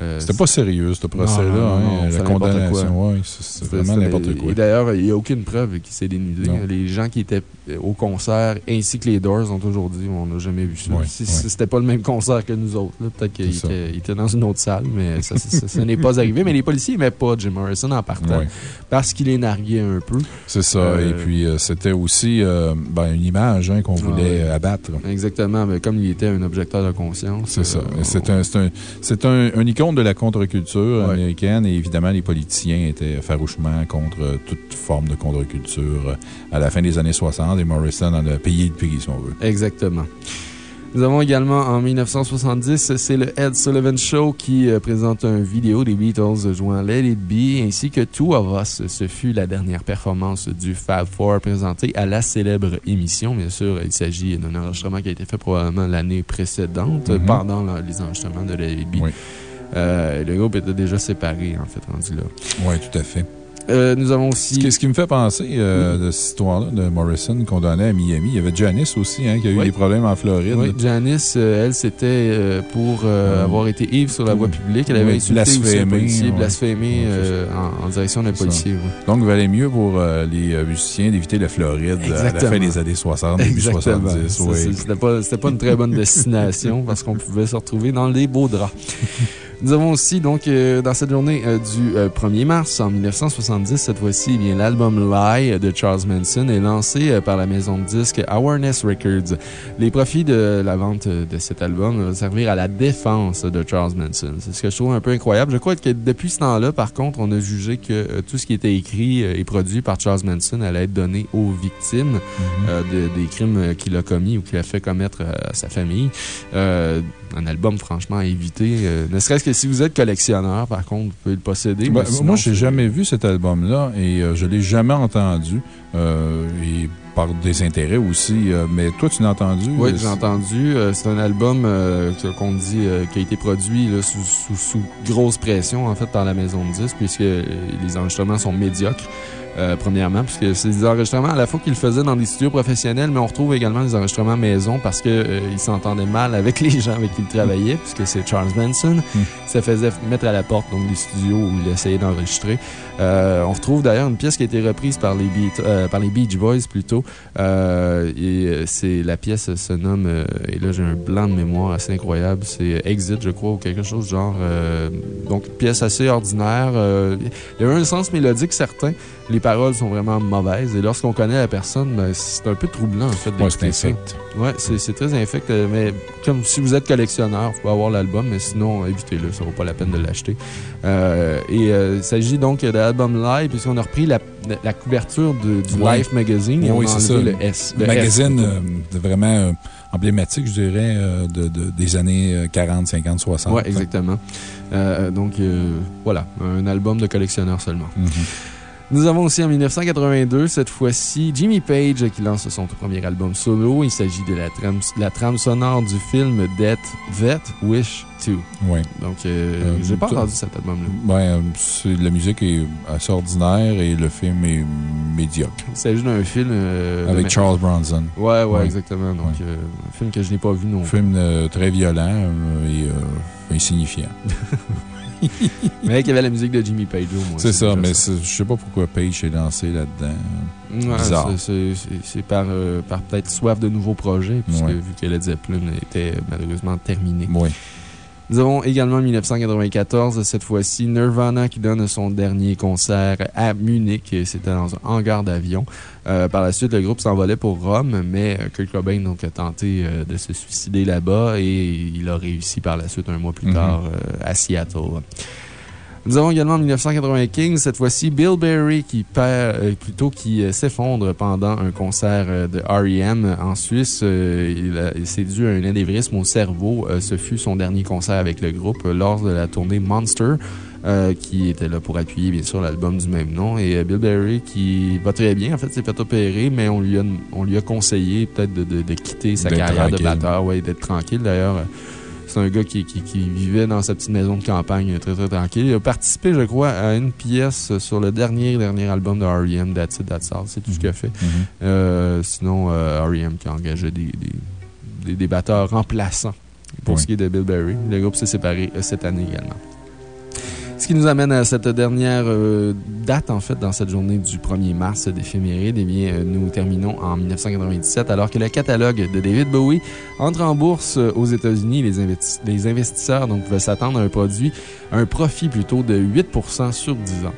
Euh, C'était pas sérieux, ce procès-là. hein, la condamnation, ouais, c'est vraiment n'importe quoi. Et d'ailleurs, il n'y a aucune preuve qu'il s'est dénudé. Non. Les gens qui étaient au concert ainsi que les Doors ont toujours dit on n'a jamais vu ça. Si- C'était pas le même concert que nous autres. Peut-être qu'il était, dans une autre salle, mais ça, ça- ça- ça n'est pas arrivé. Mais les policiers n'aimaient pas Jim Morrison en partant. Parce qu'il est nargué un peu. C'est ça. Euh, Et puis, euh, c'était aussi euh, ben, une image hein, qu'on voulait ouais. euh, abattre. Exactement, mais comme il était un objecteur de conscience. C'est ça. C'est un, c'est un, un, un icône de la contre-culture Ouais. américaine et évidemment, les politiciens étaient farouchement contre toute forme de contre-culture à la fin des années 60 et Morrison en a payé le prix, si on veut. Exactement. Nous avons également en 1970, c'est le Ed Sullivan Show qui euh, présente une vidéo des Beatles jouant Let It Be ainsi que Two of Us. Ce fut la dernière performance du Fab Four présentée à la célèbre émission. Bien sûr, il s'agit d'un enregistrement qui a été fait probablement l'année précédente, Mhm. pendant les enregistrements de Let It Be. Oui. Euh, le groupe était déjà séparé, en fait, rendu là. Oui, tout à fait. Euh, nous avons Ce aussi. qui, ce qui me fait penser euh, de cette histoire-là de Morrison qu'on donnait à Miami, il y avait Janice aussi hein, qui a eu Oui. des problèmes en Floride. Oui, Janice, euh, elle, c'était euh, pour Euh, avoir été Yves sur la voie publique. Elle avait oui, insulté aussi un blasphémé, policier, ouais. blasphémé Ouais, en, en direction d'un policier. ouais. Donc, il valait mieux pour les musiciens d'éviter la Floride à la fin des années 60, début Exactement. 70. Ça, oui. c'est- C'était pas, c'était pas une très bonne destination parce qu'on pouvait se retrouver dans les beaux draps. [LAUGHS] Nous avons aussi, donc, euh, dans cette journée euh, du euh, 1er mars en 1970, cette fois-ci, eh bien, l'album Lie de Charles Manson est lancé euh, par la maison de disques Awareness Records. Les profits de la vente euh, de cet album vont servir à la défense de Charles Manson. C'est ce que je trouve un peu incroyable. Je crois que depuis ce temps-là, par contre, on a jugé que euh, tout ce qui était écrit euh, et produit par Charles Manson allait être donné aux victimes euh, de- des crimes euh, qu'il a commis ou qu'il a fait commettre euh, à sa famille. Un album, franchement, à éviter. euh, ne serait-ce que si vous êtes collectionneur, par contre, vous pouvez le posséder. Ben, sinon, moi, j'ai c'est- jamais vu cet album-là et euh, je l'ai jamais entendu. euh, et par désintérêt aussi. euh, mais toi, tu l'as entendu? Oui, j'ai entendu. C'est un album qu'on dit qui a été produit là, sous, sous- sous grosse pression, en fait, par la maison de disques, puisque les enregistrements sont médiocres. Euh, premièrement, puisque c'est des enregistrements à la fois qu'il faisait dans des studios professionnels, mais on retrouve également des enregistrements maison parce qu'il s'entendait mal avec les gens avec qui il travaillait, puisque c'est Charles Manson. Ça faisait mettre à la porte donc, des studios où il essayait d'enregistrer. Euh, on retrouve d'ailleurs une pièce qui a été reprise par les, Beat- euh, par les Beach Boys plutôt. Euh, et euh, c'est la pièce se nomme, euh, et là j'ai un blanc de mémoire assez incroyable, c'est Exit, je crois, ou quelque chose genre. euh, donc, pièce assez ordinaire. euh, il y a un sens mélodique certain. Les paroles sont vraiment mauvaises. Et lorsqu'on connaît la personne, ben, c'est un peu troublant, en fait, Ouais, c'est ça. Ouais, très infect. euh, Mais comme si vous êtes collectionneur, vous pouvez avoir l'album, mais sinon, évitez-le. Ça vaut pas la peine de l'acheter. Euh, et euh, il s'agit donc de l'album Live, puisqu'on a repris la, la couverture de- du Ouais. Life Magazine. et Oui, c'est ça. le S. Le magazine S, euh, vraiment emblématique, je dirais, de, de- des années euh, 40, 50, 60. Oui, exactement. Donc, voilà, un album de collectionneur seulement. Mhm. Nous avons aussi en 1982, cette fois-ci, Jimmy Page qui lance son tout premier album solo. Il s'agit de la trame, la trame sonore du film Death Vet Wish 2. Oui. Donc, euh, Euh, j'ai pas entendu cet album-là. Ben, euh, la musique est assez ordinaire et le film est médiocre. Il s'agit d'un film. euh, Avec Charles Bronson. Ouais, ouais, Ouais. exactement. Donc, Ouais. euh, un film que je n'ai pas vu non Un plus. film euh, très violent et insignifiant. [LAUGHS] [LAUGHS] Mais qu'il y avait la musique de Jimmy Page au moins. C'est ça, mais c'est- je sais pas pourquoi Page est lancé là-dedans. Ouais, c'est- par, euh, par peut-être soif de nouveaux projets, puisque Ouais. vu que Led Zeppelin était malheureusement terminé. Oui. Nous avons également en 1994, cette fois-ci, Nirvana qui donne son dernier concert à Munich. C'était dans un hangar d'avion. Euh, par la suite, le groupe s'envolait pour Rome, mais euh, Kurt Cobain donc, a tenté euh, de se suicider là-bas et il a réussi par la suite un mois plus Mhm. tard euh, à Seattle. Nous avons également en 1995, cette fois-ci, Bill Berry qui perd, euh, plutôt qui euh, s'effondre pendant un concert euh, de R.E.M. en Suisse. Il il s'est dû à un anévrisme au cerveau. Ce fut son dernier concert avec le groupe lors de la tournée Monster. euh, qui était là pour appuyer, bien sûr, l'album du même nom. Et euh, Bill Berry, qui va très bien, en fait, s'est fait opérer, mais on lui a, on lui a conseillé peut-être de, de- de quitter sa carrière de batteur, ouais, d'être tranquille. D'ailleurs, c'est un gars qui, qui- qui vivait dans sa petite maison de campagne très, très tranquille. Il a participé, je crois, à une pièce sur le dernier, dernier album de R.E.M., That's It, That's All. C'est tout ce qu'il a fait. Mhm. Euh, sinon, euh, R.E.M. qui a engagé des, des, des- des batteurs remplaçants pour Oui. ce qui est de Bill Berry. Le groupe s'est séparé euh, cette année également. Ce qui nous amène à cette dernière euh, date, en fait, dans cette journée du 1er mars d'éphéméride, eh euh, nous terminons en 1997, alors que le catalogue de David Bowie entre en bourse aux États-Unis. Les, investi- les investisseurs donc, pouvaient s'attendre à un produit, à un profit plutôt de 8% sur 10 ans.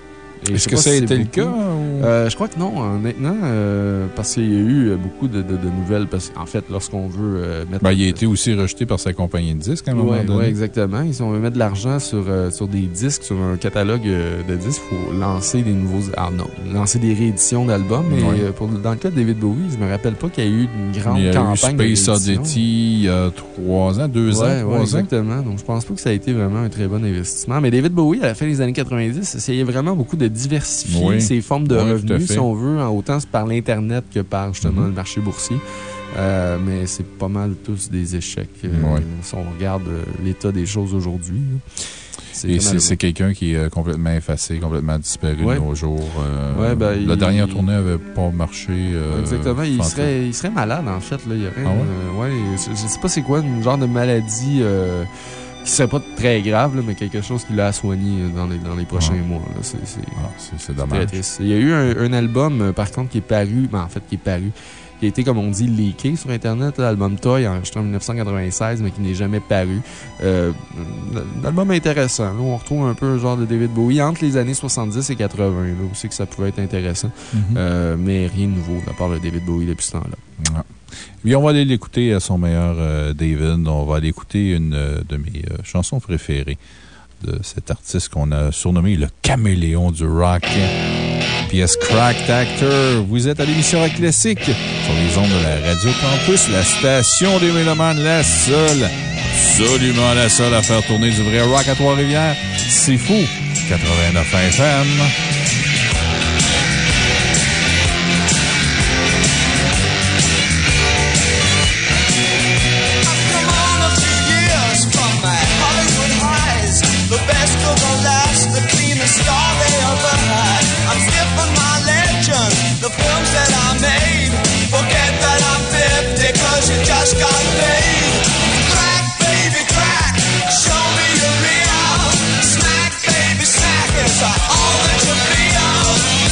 Est-ce que ça a si été le cas? ou- Euh, je crois que non, honnêtement, euh, parce qu'il y a eu euh, beaucoup de, de- de nouvelles. Parce qu'en fait, lorsqu'on veut euh, mettre. Ben, il a été aussi rejeté par sa compagnie de disques à un moment Oui, donné. exactement. Si on veut mettre de l'argent sur, euh, sur des disques, sur un catalogue de disques, il faut lancer des nouveaux. Ah non, lancer des rééditions d'albums. Et Ouais. pour, dans le cas de David Bowie, je me rappelle pas qu'il y a eu une grande Il y a eu campagne. Space. Oddity il y a trois ans, deux Ouais, ans, ouais, trois ans. exactement. Donc, je pense pas que ça a été vraiment un très bon investissement. Mais David Bowie, à la fin des années 90, essayait vraiment beaucoup de diversifier Oui. ses formes de Oui, revenus, si on veut, autant par l'Internet que par justement Mhm. le marché boursier. Euh, mais c'est pas mal tous des échecs. euh, Ouais. Si on regarde euh, l'état des choses aujourd'hui. Et c'est quelqu'un qui est complètement effacé, complètement disparu Ouais. de nos jours. Ouais, ben, la il- dernière tournée n'avait pas marché. Exactement. Il serait, il serait malade, en fait. Là. Il y aurait Ah je, je sais pas c'est quoi, une genre de maladie qui serait pas très grave, là, mais quelque chose qui l'a soigné dans les, dans les prochains mois. C'est Ah, c'est- dommage. très triste. Il y a eu un, un album, euh, par contre, qui est paru, ben, en fait, qui est paru, qui a été, comme on dit, leaké sur Internet, l'album Toy, enregistré en 1996, mais qui n'est jamais paru. Euh, L'album intéressant. Là, on retrouve un peu un genre de David Bowie entre les années 70 et 80. Là, aussi que ça pouvait être intéressant. Mhm. Euh, mais rien de nouveau, à part le David Bowie depuis ce temps-là. Ah. On va aller l'écouter à son meilleur, euh, David. On va aller écouter une euh, de mes euh, chansons préférées de cet artiste qu'on a surnommé le caméléon du rock. Pièce Cracked Actor. Vous êtes à l'émission Rock Classique sur les ondes de la Radio Campus, la station des Mélomanes, la seule, absolument la seule à faire tourner du vrai rock à Trois-Rivières. C'est fou. 89 FM. Crack, baby, crack, show me your real. Smack, baby, smack, it's all.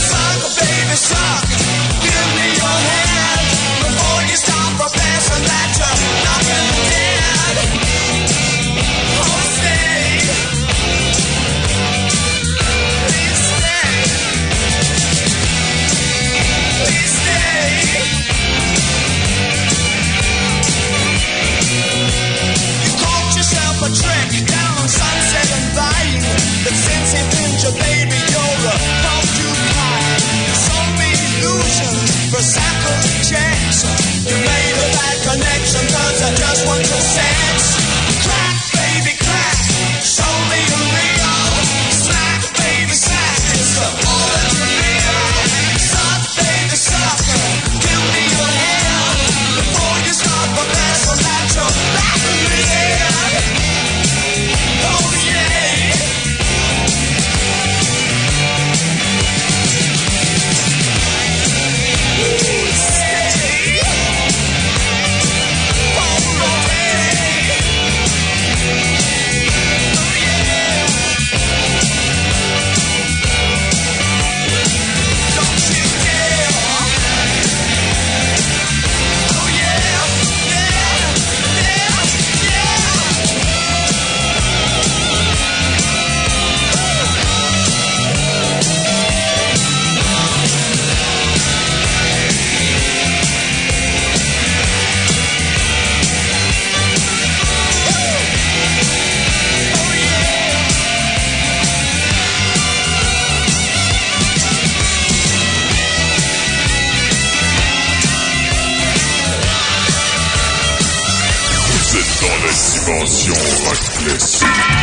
Suck, baby, suck, checks. You la dimension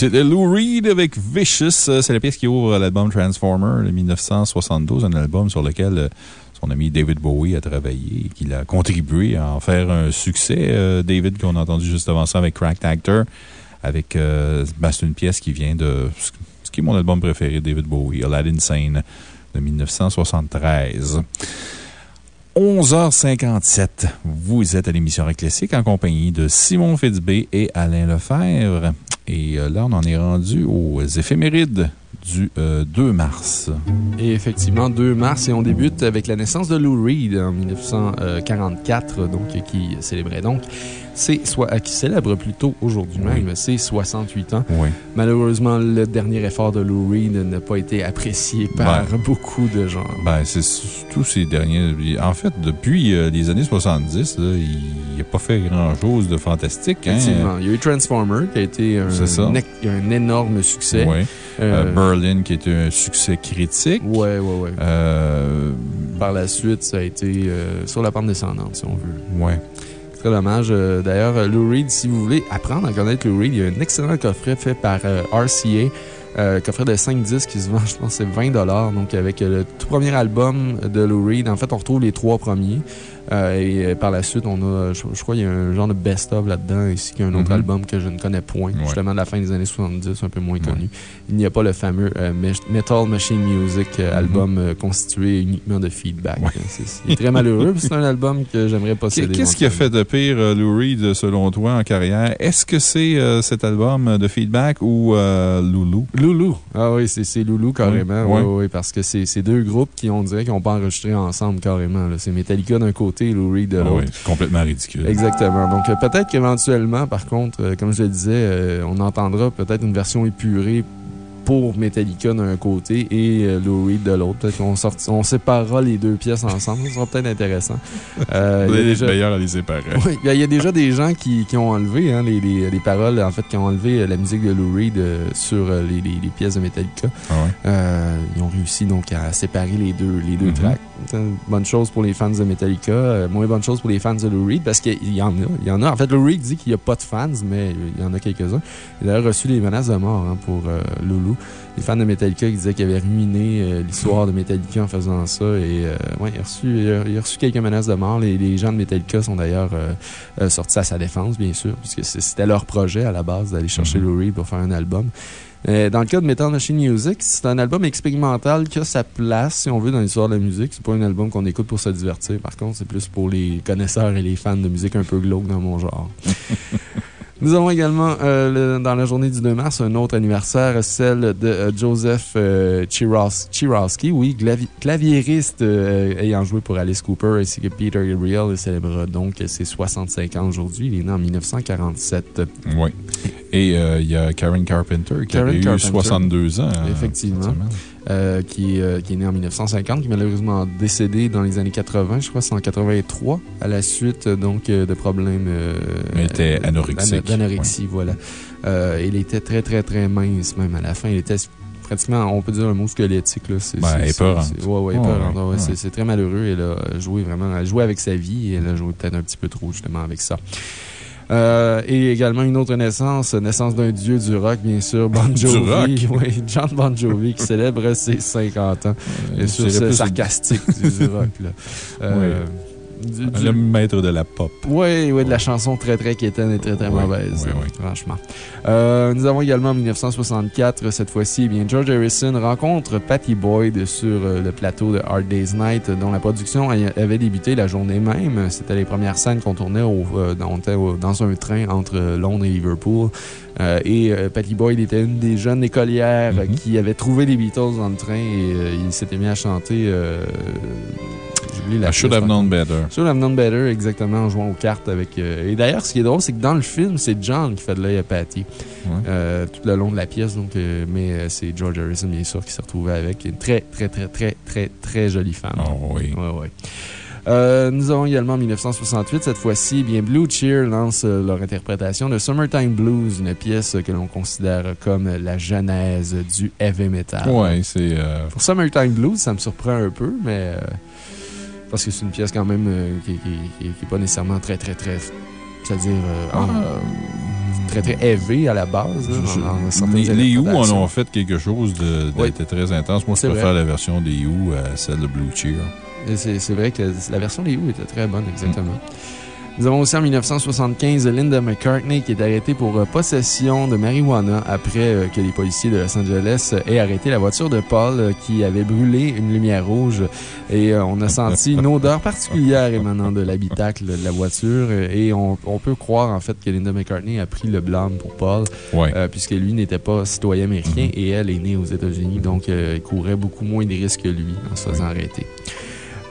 c'était Lou Reed avec Vicious. Euh, C'est la pièce qui ouvre l'album Transformer de 1972, un album sur lequel euh, son ami David Bowie a travaillé et qu'il a contribué à en faire un succès. Euh, David, qu'on a entendu juste avant ça avec Cracked Actor, avec ben, c'est une pièce qui vient de ce qui est mon album préféré, David Bowie, Aladdin Sane de 1973. 11h57, vous êtes à l'émission Rock Classique en compagnie de Simon Fitzbé et Alain Lefebvre. Et euh, là, on en est rendu aux éphémérides du euh, 2 mars. Et effectivement, 2 mars, et on débute avec la naissance de Lou Reed en 1944, donc, qui célébrait donc c'est soit, qui célèbre plutôt aujourd'hui même ses 68 ans. Oui. Malheureusement, le dernier effort de Lou Reed n'a pas été apprécié par Ben. [LAUGHS] beaucoup de gens. Ben, c'est tous ces derniers. En fait, depuis euh, les années 70, là, il n'a pas fait grand-chose de fantastique. Hein? Effectivement. Il y a eu Transformer qui a été un, un énorme succès. Oui. Euh, Euh, Berlin, qui était un succès critique. Ouais. Euh, Par la suite, ça a été sur la pente descendante, si on veut. ouais. Très dommage. Euh, D'ailleurs, euh, Lou Reed, si vous voulez apprendre à connaître Lou Reed, il y a un excellent coffret fait par euh, RCA. coffret de 5 disques qui se vend, [LAUGHS] je pense, c'est 20 Donc, avec le tout premier album de Lou Reed, en fait, on retrouve les trois premiers. Euh, et euh, par la suite, on a, je, je crois qu'il y a un genre de best-of là-dedans, ainsi qu'un autre Mhm. album que je ne connais point, Ouais. justement de la fin des années 70, un peu moins connu. Il n'y a pas le fameux euh, Metal Machine Music, euh, Mhm. album euh, constitué uniquement de feedback. Ouais. C'est il est très malheureux, puis c'est un album que j'aimerais posséder. Qu'est-ce qui a fait de pire, euh, Lou Reed, selon toi, en carrière? Est-ce que c'est euh, cet album de feedback ou euh, Loulou? Loulou. Ah oui, c'est Loulou carrément. Oui, Oui, oui. oui, parce que c'est deux groupes qui, on dirait, qui n'ont pas enregistré ensemble carrément. C'est Metallica d'un côté et Lou Reed de Ah oui, complètement ridicule. Exactement. Donc, euh, peut-être qu'éventuellement, par contre, euh, comme je le disais, euh, on entendra peut-être une version épurée pour Metallica d'un côté et euh, Lou Reed de l'autre. Peut-être qu'on on séparera les deux pièces ensemble. Ça sera peut-être intéressant. Euh, il y a déjà- meilleur à les séparer. oui, il y a- déjà des gens qui, qui ont enlevé hein, les, les- les paroles, en fait, qui ont enlevé euh, la musique de Lou Reed euh, sur les, pièces de Metallica. Ah ouais? Ils ont réussi donc à séparer les deux, les deux Mhm. tracks. Bonne chose pour les fans de Metallica, moins bonne chose pour les fans de Lou Reed, parce qu'il y en a. Il y en a. En fait, Lou Reed dit qu'il n'y a pas de fans, mais il y en a quelques-uns. Il a reçu des menaces de mort hein, pour euh, Les fans de Metallica qui disaient qu'il avait ruiné euh, l'histoire de Metallica en faisant ça. Et euh, ouais, il a, reçu, il, a, il a reçu quelques menaces de mort. Les, les gens de Metallica sont d'ailleurs euh, sortis à sa défense, bien sûr, puisque c'était leur projet à la base d'aller chercher Mhm. Lou Reed pour faire un album. Euh, dans le cas de Metal Machine Music, c'est un album expérimental qui a sa place, si on veut, dans l'histoire de la musique. C'est pas un album qu'on écoute pour se divertir. Par contre, c'est plus pour les connaisseurs et les fans de musique un peu glauque dans mon genre. [LAUGHS] Nous avons également, euh, le- dans la journée du 2 mars, un autre anniversaire, celle de euh, Joseph euh, Chiros- oui, claviériste euh, ayant joué pour Alice Cooper, ainsi que Peter Gabriel. Il célèbre donc ses 65 ans aujourd'hui. Il est né en 1947. Oui. Et il y a Karen Carpenter qui Karen avait eu Carpenter. 62 ans. Effectivement. Euh, qui, est, euh, qui est né en 1950, qui est malheureusement décédé dans les années 80, je crois, c'est en 83, à la suite euh, donc euh, de problèmes. euh, Il était anorexique. d'ano- D'anorexie, voilà. Euh, il était très, très, très mince, même à la fin. Il était pratiquement, on peut dire un mot squelettique. Là. C'est, Ben, c'est- épeurant. c'est- Ouais, C'est très malheureux. Elle a joué vraiment, elle a joué avec sa vie et elle a joué peut-être un petit peu trop, justement, avec ça. Euh, et également une autre naissance, naissance d'un dieu du rock, bien sûr, Bon Jovi. rock? [LAUGHS] Oui, John Bon Jovi qui célèbre ses 50 ans. Bien sûr, c'est sarcastique du, rock. Là. [LAUGHS] Euh, du- du- Le maître de la pop. oui, oui, de la chanson très, très quétaine et très, très mauvaise. ouais, ouais. Franchement. Euh, nous avons également en 1964, cette fois-ci, eh bien, George Harrison rencontre Patty Boyd sur euh, le plateau de Hard Day's Night, dont la production avait débuté la journée même. C'était les premières scènes qu'on tournait au, euh, dans, un train entre Londres et Liverpool. Euh, et euh, Patty Boyd était une des jeunes écolières euh, Mhm. qui avait trouvé les Beatles dans le train et euh, il s'était mis à chanter. J'ai oublié la I should have known better. Should have known better, exactement, en jouant aux cartes avec. euh, et d'ailleurs, ce qui est drôle, c'est que dans le film, c'est John qui fait de l'œil à Patty Ouais. euh, tout le long de la pièce. Donc, euh, mais euh, c'est George Harrison, bien sûr, qui s'est retrouvé avec. Une très, très, très, très, très, très jolie femme. Oh oui. Ouais, ouais. Euh, nous avons également en 1968, cette fois-ci, bien Blue Cheer lance euh, leur interprétation de Summertime Blues, une pièce que l'on considère comme la genèse du heavy metal. Ouais, c'est. euh, Pour Summertime Blues, ça me surprend un peu, mais. Parce que c'est une pièce quand même euh, qui, qui, qui- qui est pas nécessairement très, très, très. C'est-à-dire. euh, en- très, très heavy à la base. là, Je- certaines les, les Who en ont fait quelque chose de, Oui. très intense. Moi, je préfère vrai. la version des Who à celle de Blue Cheer. C'est vrai que la version des Who était très bonne, exactement. Nous avons aussi en 1975 Linda McCartney qui est arrêtée pour euh, possession de marijuana après euh, que les policiers de Los Angeles euh, aient arrêté la voiture de Paul qui avait brûlé une lumière rouge. Et on a senti une odeur [LAUGHS] particulière émanant de l'habitacle de la voiture. Et on, on peut croire en fait que Linda McCartney a pris le blâme pour Paul Ouais. euh, puisque lui n'était pas citoyen américain et elle est née aux États-Unis, donc euh, il courait beaucoup moins de risques que lui en se faisant arrêter.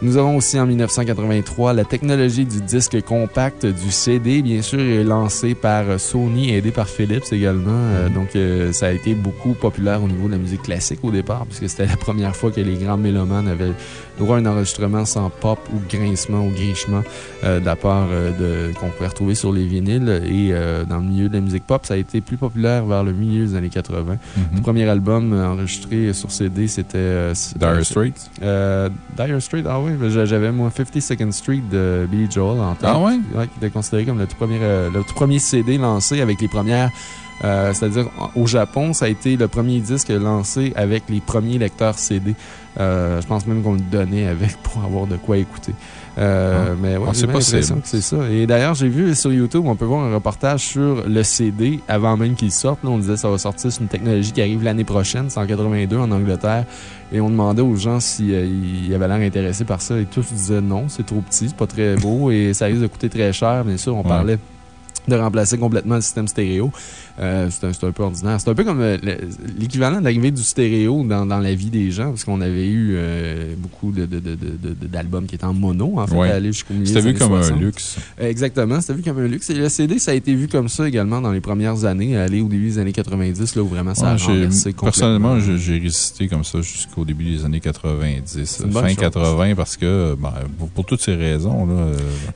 Nous avons aussi en 1983 la technologie du disque compact du CD, bien sûr, est lancée par Sony, aidé par Philips également. Euh, donc, euh, ça a été beaucoup populaire au niveau de la musique classique au départ, puisque c'était [LAUGHS] la première fois que les grands mélomanes avaient droit à un enregistrement sans pop ou grincement ou grichement euh, de la part euh, de- qu'on pouvait retrouver sur les vinyles. Et euh, dans le milieu de la musique pop, ça a été plus populaire vers le milieu des années 80. Le Mhm. premier album euh, enregistré sur CD, c'était... euh, Dire euh, Straits? euh, Dire Straits, ah oui, j'a- j'avais moi 52nd Street de Billy Joel en tête. Ah ouais? Ouais, qui était considéré comme le tout premier, euh, le tout premier CD lancé avec les premières. euh, C'est-à-dire, au Japon, ça a été le premier disque lancé avec les premiers lecteurs CD. Euh, je pense même qu'on le donnait avec pour avoir de quoi écouter. Euh, Ah. Mais ouais, Ah, c'est possible. c'est ça. Et d'ailleurs, j'ai vu sur YouTube, on peut voir un reportage sur le CD avant même qu'il sorte. Là, on disait que ça va sortir, c'est une technologie qui arrive l'année prochaine, c'est en 82 en Angleterre. Et on demandait aux gens s'ils avaient l'air intéressés par ça. Et tous disaient non, c'est trop petit, c'est pas très beau et ça risque de coûter très cher. Bien sûr, on Ouais. parlait de remplacer complètement le système stéréo. Euh, c'est un, peu ordinaire. C'est un peu comme euh, le- l'équivalent de l'arrivée du stéréo dans, dans la vie des gens, parce qu'on avait eu euh, beaucoup de- de- de- de- de- d'albums qui étaient en mono, en fait, Ouais. aller jusqu'au milieu C'était vu comme un 60. luxe. Exactement, c'était vu comme un luxe. Et le CD, ça a été vu comme ça également dans les premières années, aller au début des années 90, là où vraiment ça a Ouais, complètement. personnellement, j'ai résisté comme ça jusqu'au début des années 90. une bonne Fin chose. 80, parce que, ben, pour, pour toutes ces raisons, là,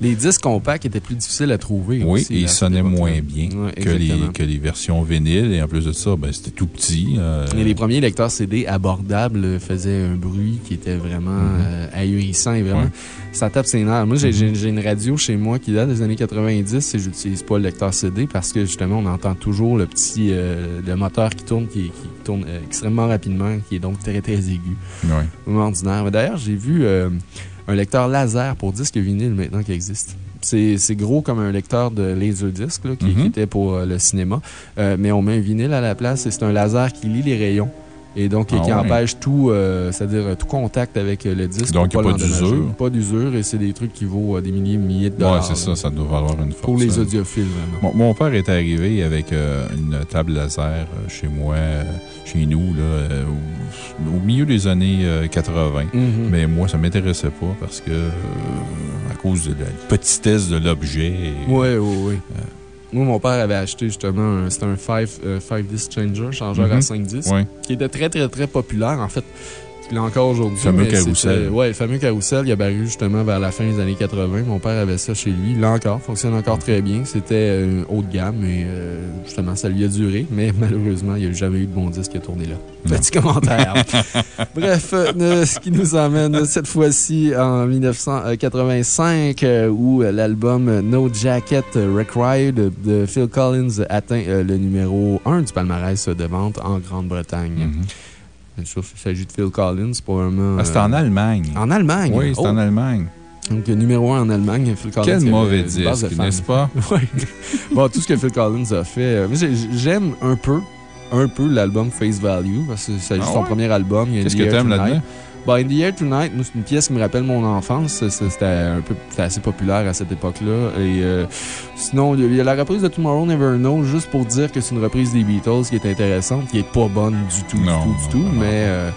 Les disques compacts étaient plus difficiles à trouver. oui, aussi, et ils sonnaient moins bien Ouais, que, les, que les versions vinyles. Et en plus de ça, ben, c'était tout petit. euh, Et les premiers lecteurs CD abordables faisaient un bruit qui était vraiment euh, ahurissant et vraiment, Ouais. ça tape ses nerfs. Moi, j'ai j'ai- une radio chez moi qui date des années 90 et j'utilise pas le lecteur CD parce que justement, on entend toujours le petit euh, le moteur qui tourne, qui, qui tourne extrêmement rapidement, qui est donc très très aigu. Vraiment ordinaire. D'ailleurs, j'ai vu un lecteur laser pour disque vinyle maintenant qui existe. C'est gros comme un lecteur de Laserdisc là, qui, Mhm. qui était pour euh, le cinéma. Euh, mais on met un vinyle à la place et c'est un laser qui lit les rayons. Et donc, Ah qui ouais. empêche tout, euh, c'est-à-dire euh, tout contact avec euh, le disque. Donc, il y a pas d'usure. Pas d'usure et c'est des trucs qui vaut euh, des milliers, milliers de dollars. c'est ça, ça doit valoir une fortune. Pour les audiophiles, vraiment. Mon, mon père est arrivé avec euh, une table laser chez moi, chez nous, là, au, au milieu des années euh, 80. Mhm. Mais moi, ça ne m'intéressait pas parce que, à cause de la petitesse de l'objet. et- Oui, oui, oui. Moi, mon père avait acheté justement, un- c'était un 5 disc changer, changeur Mhm. à 5 disques, Ouais. qui était très, très, très populaire. En fait, il est encore aujourd'hui. Fameux c'était- carrousel. Ouais, le fameux carrousel, il a apparu justement vers la fin des années 80. Mon père avait ça chez lui. Là encore, fonctionne encore très bien. C'était euh, haut de gamme et euh, justement, ça lui a duré. Mais [LAUGHS] malheureusement, il n'y a jamais eu de bon disque qui a tourné là. Non. Petit commentaire. [LAUGHS] Bref, euh, ce qui nous emmène cette fois-ci en 1985 euh, où euh, l'album No Jacket Required de, Phil Collins atteint euh, le numéro 1 du palmarès de vente en Grande-Bretagne. Mhm. Bien sûr, il s'agit de Phil Collins, probablement. Ah, C'était en euh, Allemagne. En Allemagne? Oui, Oh! en Allemagne. Donc, numéro 1 en Allemagne, Phil Collins. Quel mauvais disque, n'est-ce pas? [LAUGHS] Oui. bon, tout ce que Phil Collins a fait. euh, J'aime un peu, un peu l'album Face Value, parce que c'est Ah son ouais? premier album. Qu'est-ce que t'aimes Tonight. là-dedans? Bah, In the Air Tonight, c'est une pièce qui me rappelle mon enfance. C'était un peu, c'était assez populaire à cette époque-là. Et euh, sinon, il y a- la reprise de Tomorrow Never Know, juste pour dire que c'est une reprise des Beatles qui est intéressante, qui est pas bonne du tout, Non, du tout, du tout. non, mais euh,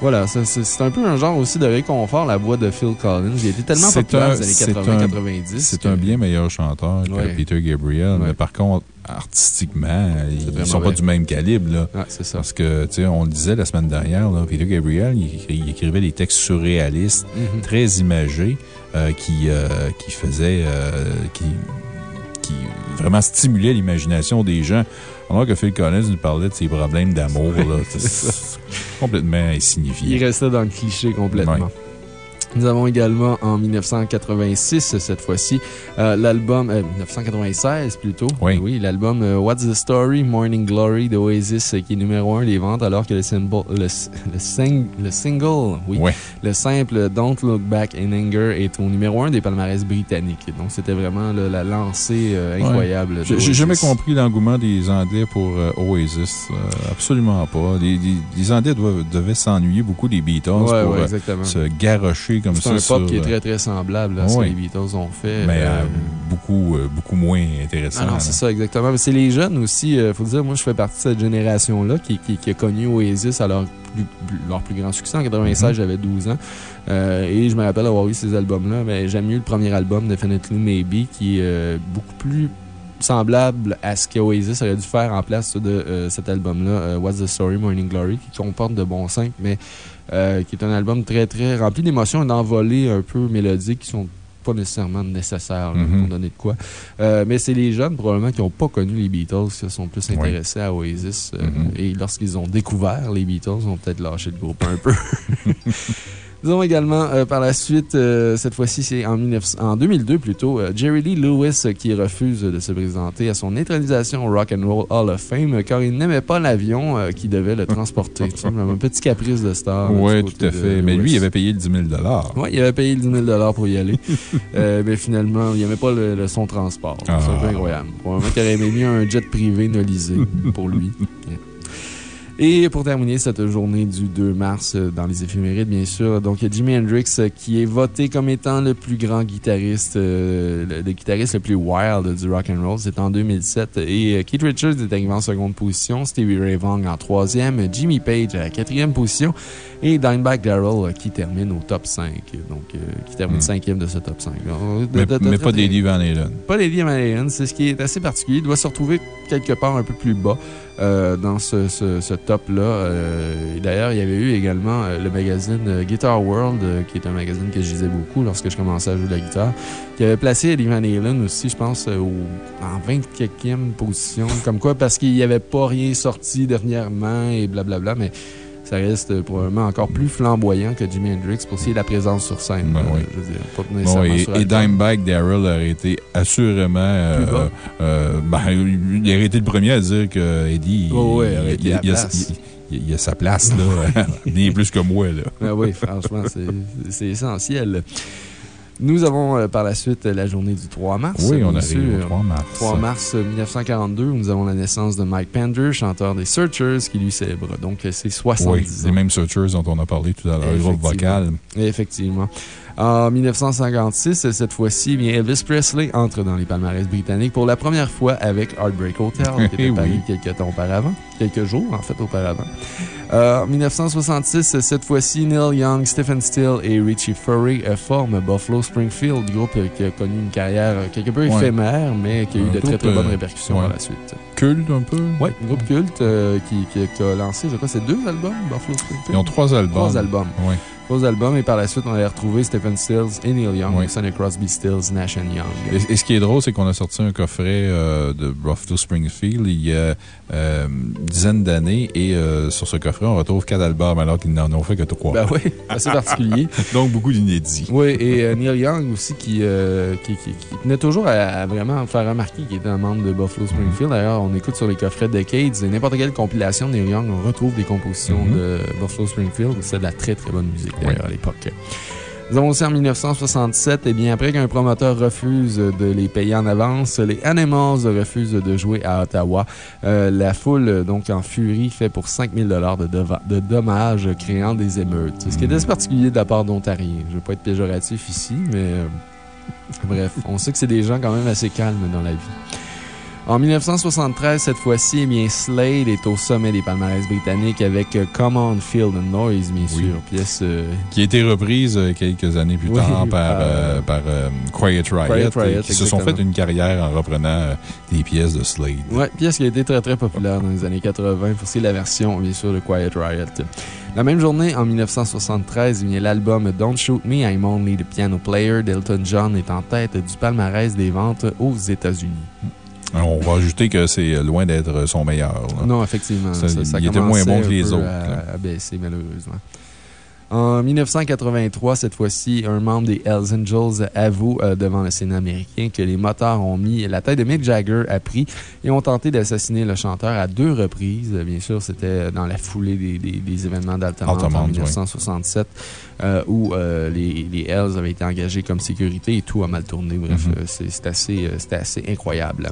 voilà, c'est un peu un genre aussi de réconfort, la voix de Phil Collins. Il a été tellement populaire un- dans les années un- 80-90. C'est que- un bien meilleur chanteur que Ouais. Peter Gabriel. Ouais. Mais par contre, artistiquement, ils ne sont mauvais. pas du même calibre. Là. Ça. Parce que, tu sais, on le disait la semaine dernière, là, Peter Gabriel, il, écri- il écrivait des textes surréalistes, Mhm. très imagés, euh, qui, euh, qui faisaient. euh, qui, qui vraiment stimulaient l'imagination des gens. Alors que Phil Collins nous parlait de ses problèmes d'amour, [LAUGHS] c'est complètement insignifiant. Il restait dans le cliché complètement. Ouais. Nous avons également en 1986, cette fois-ci, euh, l'album, euh, 1996 plutôt. Oui. Oui, l'album euh, What's the Story, Morning Glory d'Oasis, euh, qui est numéro un des ventes, alors que le, symbol, le, le, sing- le single, oui, Ouais. le simple Don't Look Back in Anger est au numéro un des palmarès britanniques. Donc, c'était vraiment là, la lancée euh, incroyable. J'ai jamais compris l'engouement des Anglais pour euh, Oasis. Euh, absolument pas. Les, les- les Anglais devaient s'ennuyer beaucoup des Beatles Ouais, pour ouais, euh, se garrocher comme C'est un sur, pop qui est euh, très, très semblable à ce que les Beatles ont fait. Mais Euh, euh, beaucoup, beaucoup moins intéressant. Ah non, c'est ça, exactement. Mais c'est les jeunes aussi. Il faut dire, moi, je fais partie de cette génération-là qui, qui, qui a connu Oasis à leur plus, leur plus grand succès. En 96, Mhm. j'avais 12 ans. Euh, et je me rappelle avoir eu ces albums-là. Mais j'aime mieux le premier album, Definitely Maybe, qui est euh, beaucoup plus semblable à ce qu'Oasis aurait dû faire en place de euh, cet album-là, What's the Story, Morning Glory, qui comporte de bons cinq, mais euh, qui est un album très, très rempli d'émotions et d'envolées un peu mélodiques qui sont pas nécessairement nécessaires là, Mhm. pour donner de quoi. Euh, mais c'est les jeunes, probablement, qui n'ont pas connu les Beatles, qui se sont plus intéressés à Oasis. euh, Mhm. Et lorsqu'ils ont découvert les Beatles, ils ont peut-être lâché le groupe un peu. [LAUGHS] Nous avons également, euh, par la suite, euh, cette fois-ci, c'est en, 19 en 2002 plutôt, euh, Jerry Lee Lewis qui refuse de se présenter à son neutralisation au Rock and Roll Hall of Fame car il n'aimait pas l'avion qui devait le transporter. Tu sais, un petit caprice de star. Oui, tout à fait. Mais lui, il avait payé le 10 000 Oui, il avait payé le 10 000 pour y aller. [LAUGHS] Mais finalement, il n'aimait pas le, le son transport. Ah. C'est un peu incroyable. Probablement qu'il aurait aimé mieux un jet privé nolisé pour lui. [LAUGHS] Et pour terminer cette journée du 2 mars, euh, dans les éphémérides, bien sûr, donc Jimi Hendrix euh, qui est voté comme étant le plus grand guitariste, euh, le, le guitariste le plus wild du rock and roll. C'est en 2007. Et Keith Richards est arrivé en seconde position, Stevie Ray Vaughan en troisième, Jimmy Page à la quatrième position et Dimebag Darrell qui termine au top 5. Donc, euh, qui termine Hmm. cinquième de ce top 5. Donc, de- Mais, de- de- mais pas d'Eddie Van Halen. pas Lady Van Halen, c'est ce qui est assez particulier. Il doit se retrouver quelque part un peu plus bas euh, dans ce, ce- ce top-là. Euh, D'ailleurs, il y avait eu également euh, le magazine euh, Guitar World, qui est un magazine que je lisais beaucoup lorsque je commençais à jouer de la guitare, qui avait placé Eddie Van Halen aussi, je pense, au, en 24e position. Comme quoi, parce qu'il n'y avait pas rien sorti dernièrement et blablabla, mais ça reste euh, probablement encore plus flamboyant que Jimi Hendrix pour de la présence sur scène. Ben oui. Je veux dire, pas Bon, nécessairement et, sur et album. Dimebag Darrell aurait été assurément. euh, euh, ben, il aurait été le premier à dire que Eddie. Oh, il, il- il a, il- il sa place, là. [LAUGHS] [LAUGHS] Bien plus que moi, là. Ben oui, franchement, c'est essentiel. Nous avons euh, par la suite euh, la journée du 3 mars. Oui, on arrive sûr. au 3 mars. 3 mars euh, 1942, où nous avons la naissance de Mike Pender, chanteur des Searchers, qui lui célèbre donc euh, ses 70 Oui, ans. les mêmes Searchers dont on a parlé tout à l'heure, le groupe vocal. Effectivement. En 1956, cette fois-ci, Elvis Presley entre dans les palmarès britanniques pour la première fois avec Heartbreak Hotel, [LAUGHS] qui était paru oui. quelques temps auparavant, quelques jours en fait auparavant. Euh, en 1966, cette fois-ci, Neil Young, Stephen Still et Richie Fury euh, forment Buffalo Springfield, groupe euh, qui a connu une carrière euh, quelque peu Ouais. éphémère, mais qui a eu Un de très très bonnes euh, répercussions ouais. par la suite. Culte un peu? Oui, groupe culte euh, qui, a lancé, je crois, c'est deux albums, Buffalo Springfield? Ils ont trois albums. Trois albums. Oui. Trois albums, et par la suite, on allait retrouver Stephen Stills et Neil Young, Oui. Sonny Crosby, Stills, Nash and Young. Et, et ce qui est drôle, c'est qu'on a sorti un coffret euh, de Buffalo Springfield il y a euh, une dizaine d'années et euh, sur ce coffret, on retrouve quatre albums alors qu'ils n'en ont fait que trois. Ben oui, [LAUGHS] assez particulier. [LAUGHS] Donc beaucoup d'inédits. Oui, et euh, Neil Young aussi qui, qui, qui- qui tenait toujours à, à vraiment faire remarquer qu'il était un membre de Buffalo Springfield. D'ailleurs, on écoute sur les coffrets Decades et n'importe quelle compilation de Neil Young, on retrouve des compositions Mhm. de Buffalo Springfield. C'est de la très très bonne musique Oui. à l'époque. Nous avons aussi en 1967, et bien après qu'un promoteur refuse de les payer en avance, les Animals refusent de jouer à Ottawa. Euh, la foule, donc en furie, fait pour 5000 de, de dommages créant des émeutes. Ce qui est assez particulier de la part d'Ontariens. Je ne veux pas être péjoratif ici, mais euh, bref, on sait que c'est des gens quand même assez calmes dans la vie. En 1973, cette fois-ci, eh bien, Slade est au sommet des palmarès britanniques avec euh, Come On Feel the Noise, bien Oui. sûr. Pièce euh, Qui a été reprise euh, quelques années plus Oui, tard par, euh, euh, Quiet Riot, Quiet Riot, qui se sont fait une carrière en reprenant des pièces de Slade. Ouais, pièce qui a été très très populaire dans les années 80 pour ce la version, bien sûr, de Quiet Riot. La même journée, en 1973, il y a l'album Don't Shoot Me, I'm Only the Piano Player d'Elton John est en tête du palmarès des ventes aux États-Unis. On va ajouter que c'est loin d'être son meilleur. là. Non, effectivement. Ça, Ça, ça il était moins bon que les autres, À, à baisser, malheureusement. En 1983, cette fois-ci, un membre des Hells Angels avoue euh, devant le Sénat américain que les moteurs ont mis la tête de Mick Jagger à prix et ont tenté d'assassiner le chanteur à deux reprises. Bien sûr, c'était dans la foulée des, des- des événements d'Altamont en Altamont, oui. 1967, euh, où euh, les, les Hells avaient été engagés comme sécurité et tout a mal tourné. Bref, assez, euh, c'était assez incroyable.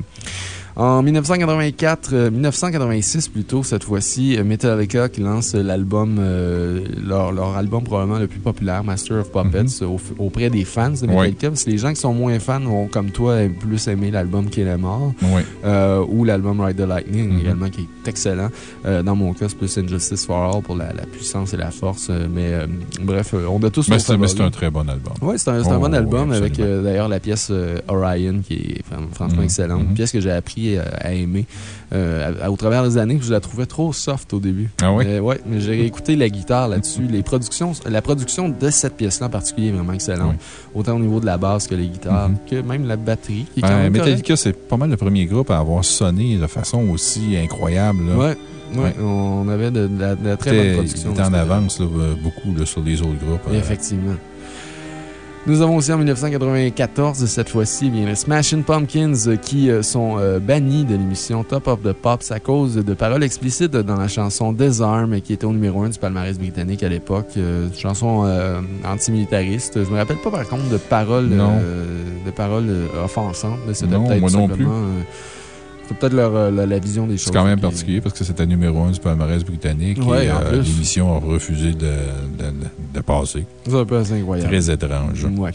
En 1984, euh, 1986 plutôt, cette fois-ci, euh, Metallica qui lance l'album, euh, leur, leur album probablement le plus populaire, Master of Puppets, au- auprès des fans de Metallica. Que les gens qui sont moins fans vont, comme toi, plus aimer l'album qui est mort. Oui. Euh, ou l'album Ride the Lightning Mhm. également, qui est excellent. Euh, dans mon cas, c'est plus Injustice for All pour la, la puissance et la force. euh, mais euh, bref, euh, on a tous Mais c'est un très bon album. Oui, c'est un, Oh, bon album oui, avec euh, d'ailleurs la pièce euh, Orion qui est fran- franchement Mhm. excellente. Une Mhm. pièce que j'ai appris à aimer euh, à- au travers des années. Je la trouvais trop soft au début. Ah oui? Euh, ouais, mais j'ai écouté la guitare là-dessus. Les productions, la production de cette pièce-là en particulier est vraiment excellente. Oui. Autant au niveau de la basse que les guitares, Mhm. que même la batterie qui est quand Ben, même. Metallica, c'est pas mal le premier groupe à avoir sonné de façon aussi incroyable. là. Ouais, ouais, Ouais. on avait de, de la, de la très bonne Il production. était en c'était- avance là, beaucoup là, sur les autres groupes. euh. Nous avons aussi en 1994, cette fois-ci, eh bien, les Smashing Pumpkins euh, qui euh, sont euh, bannis de l'émission Top of the Pops à cause de paroles explicites dans la chanson Desarm qui était au numéro 1 du palmarès britannique à l'époque. Euh, une chanson euh, antimilitariste. Je me rappelle pas par contre de paroles, euh, de paroles offensantes, mais c'était peut-être simplement, c'est peut-être leur, euh, la, la vision des choses. C'est quand même qui- particulier parce que c'était numéro un du palmarès britannique Ouais, et euh, l'émission a refusé de, de, de- de passer. C'est un peu assez incroyable. Très étrange. Ouais.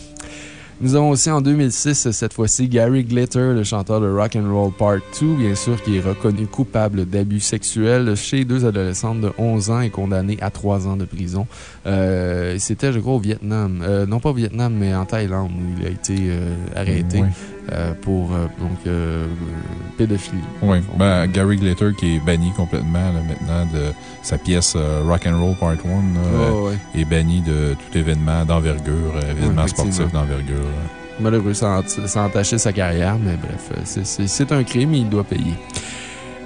Nous avons aussi en 2006, cette fois-ci, Gary Glitter, le chanteur de Rock and Roll Part 2, bien sûr, qui est reconnu coupable d'abus sexuels chez deux adolescentes de 11 ans et condamné à 3 ans de prison. Euh, C'était, je crois, au Vietnam. Euh, non pas au Vietnam, mais en Thaïlande, où il a été euh, arrêté Oui. Euh, pour euh, donc, euh, pédophilie. Oui, ben, Gary Glitter qui est banni complètement là, maintenant de sa pièce Rock and Roll Part 1 là, euh, Ouais, ouais. est banni de tout événement d'envergure, événement sportif d'envergure. Malheureux, ça a ça a entaché sa carrière, mais bref, c'est un crime et il doit payer.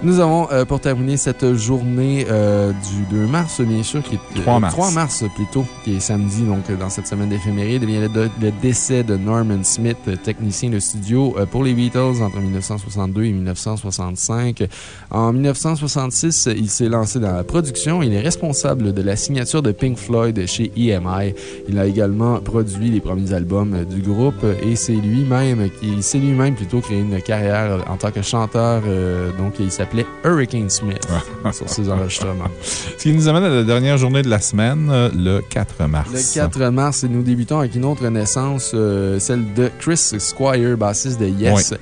Nous avons, euh, pour terminer cette journée euh, du 2 mars, bien sûr, qui est... euh, 3 mars. 3 mars, plutôt, qui est samedi, donc euh, dans cette semaine d'éphéméride, eh bien, le, le décès de Norman Smith, euh, technicien de studio euh, pour les Beatles entre 1962 et 1965. En 1966, il s'est lancé dans la production. Il est responsable de la signature de Pink Floyd chez EMI. Il a également produit les premiers albums euh, du groupe euh, et c'est lui-même qui s'est lui-même plutôt créé une carrière en tant que chanteur. euh, donc, il s'appelait Hurricane Smith sur ses enregistrements. Ce qui nous amène à la dernière journée de la semaine, euh, le 4 mars. Le 4 mars, et nous débutons avec une autre naissance, euh, celle de Chris Squire, bassiste de Yes.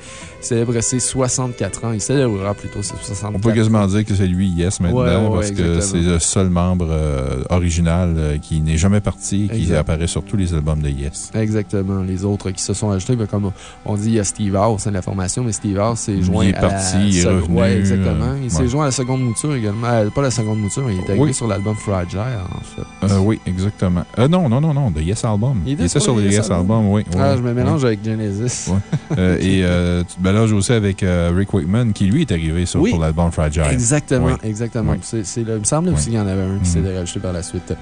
Célèbre ses 64 ans. Il célébrera plutôt ses 64 On peut quasiment dire que c'est lui, Yes, maintenant, Ouais, ouais, parce que c'est le seul membre euh, original euh, qui n'est jamais parti et qui Exact. apparaît sur tous les albums de Yes. Exactement. Les autres qui se sont ajoutés, ben, comme on dit, il y a Steve sein de la formation, mais Steve Howe s'est Il joint est à la parti, il est revenu, Ouais, exactement. euh, Il s'est joint à la seconde mouture également. Euh, pas la seconde mouture, mais il est arrivé Oui. sur l'album Fragile, en fait. Oui, exactement. Non, non, non, non, de Yes Album. Il était sur le Yes Album? Album, oui. ah, je me mélange avec Genesis. Et euh, mélanges aussi avec euh, Rick Wakeman, qui lui est arrivé sur, Oui. pour l'album Fragile. Exactement, Oui. exactement. Oui. Le- il me semblait aussi qu'il y en avait un qui Mhm. s'est rajouté par la suite.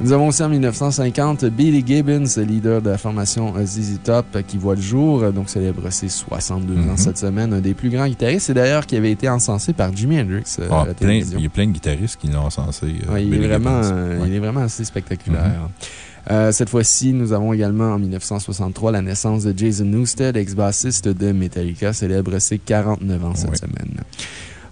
Nous avons aussi en 1950 Billy Gibbons, leader de la formation euh, ZZ Top, qui voit le jour, euh, donc célèbre ses 62 ans Mhm. cette semaine. Un des plus grands guitaristes, et d'ailleurs qui avait été encensé par Jimi Hendrix Ah, à la plein- télévision. il y a plein de guitaristes qui l'ont censé. Ouais, il, est vraiment, euh, Ouais. il est vraiment assez spectaculaire. Euh, cette fois-ci, nous avons également en 1963 la naissance de Jason Newsted, ex-bassiste de Metallica, célèbre ses 49 ans cette semaine.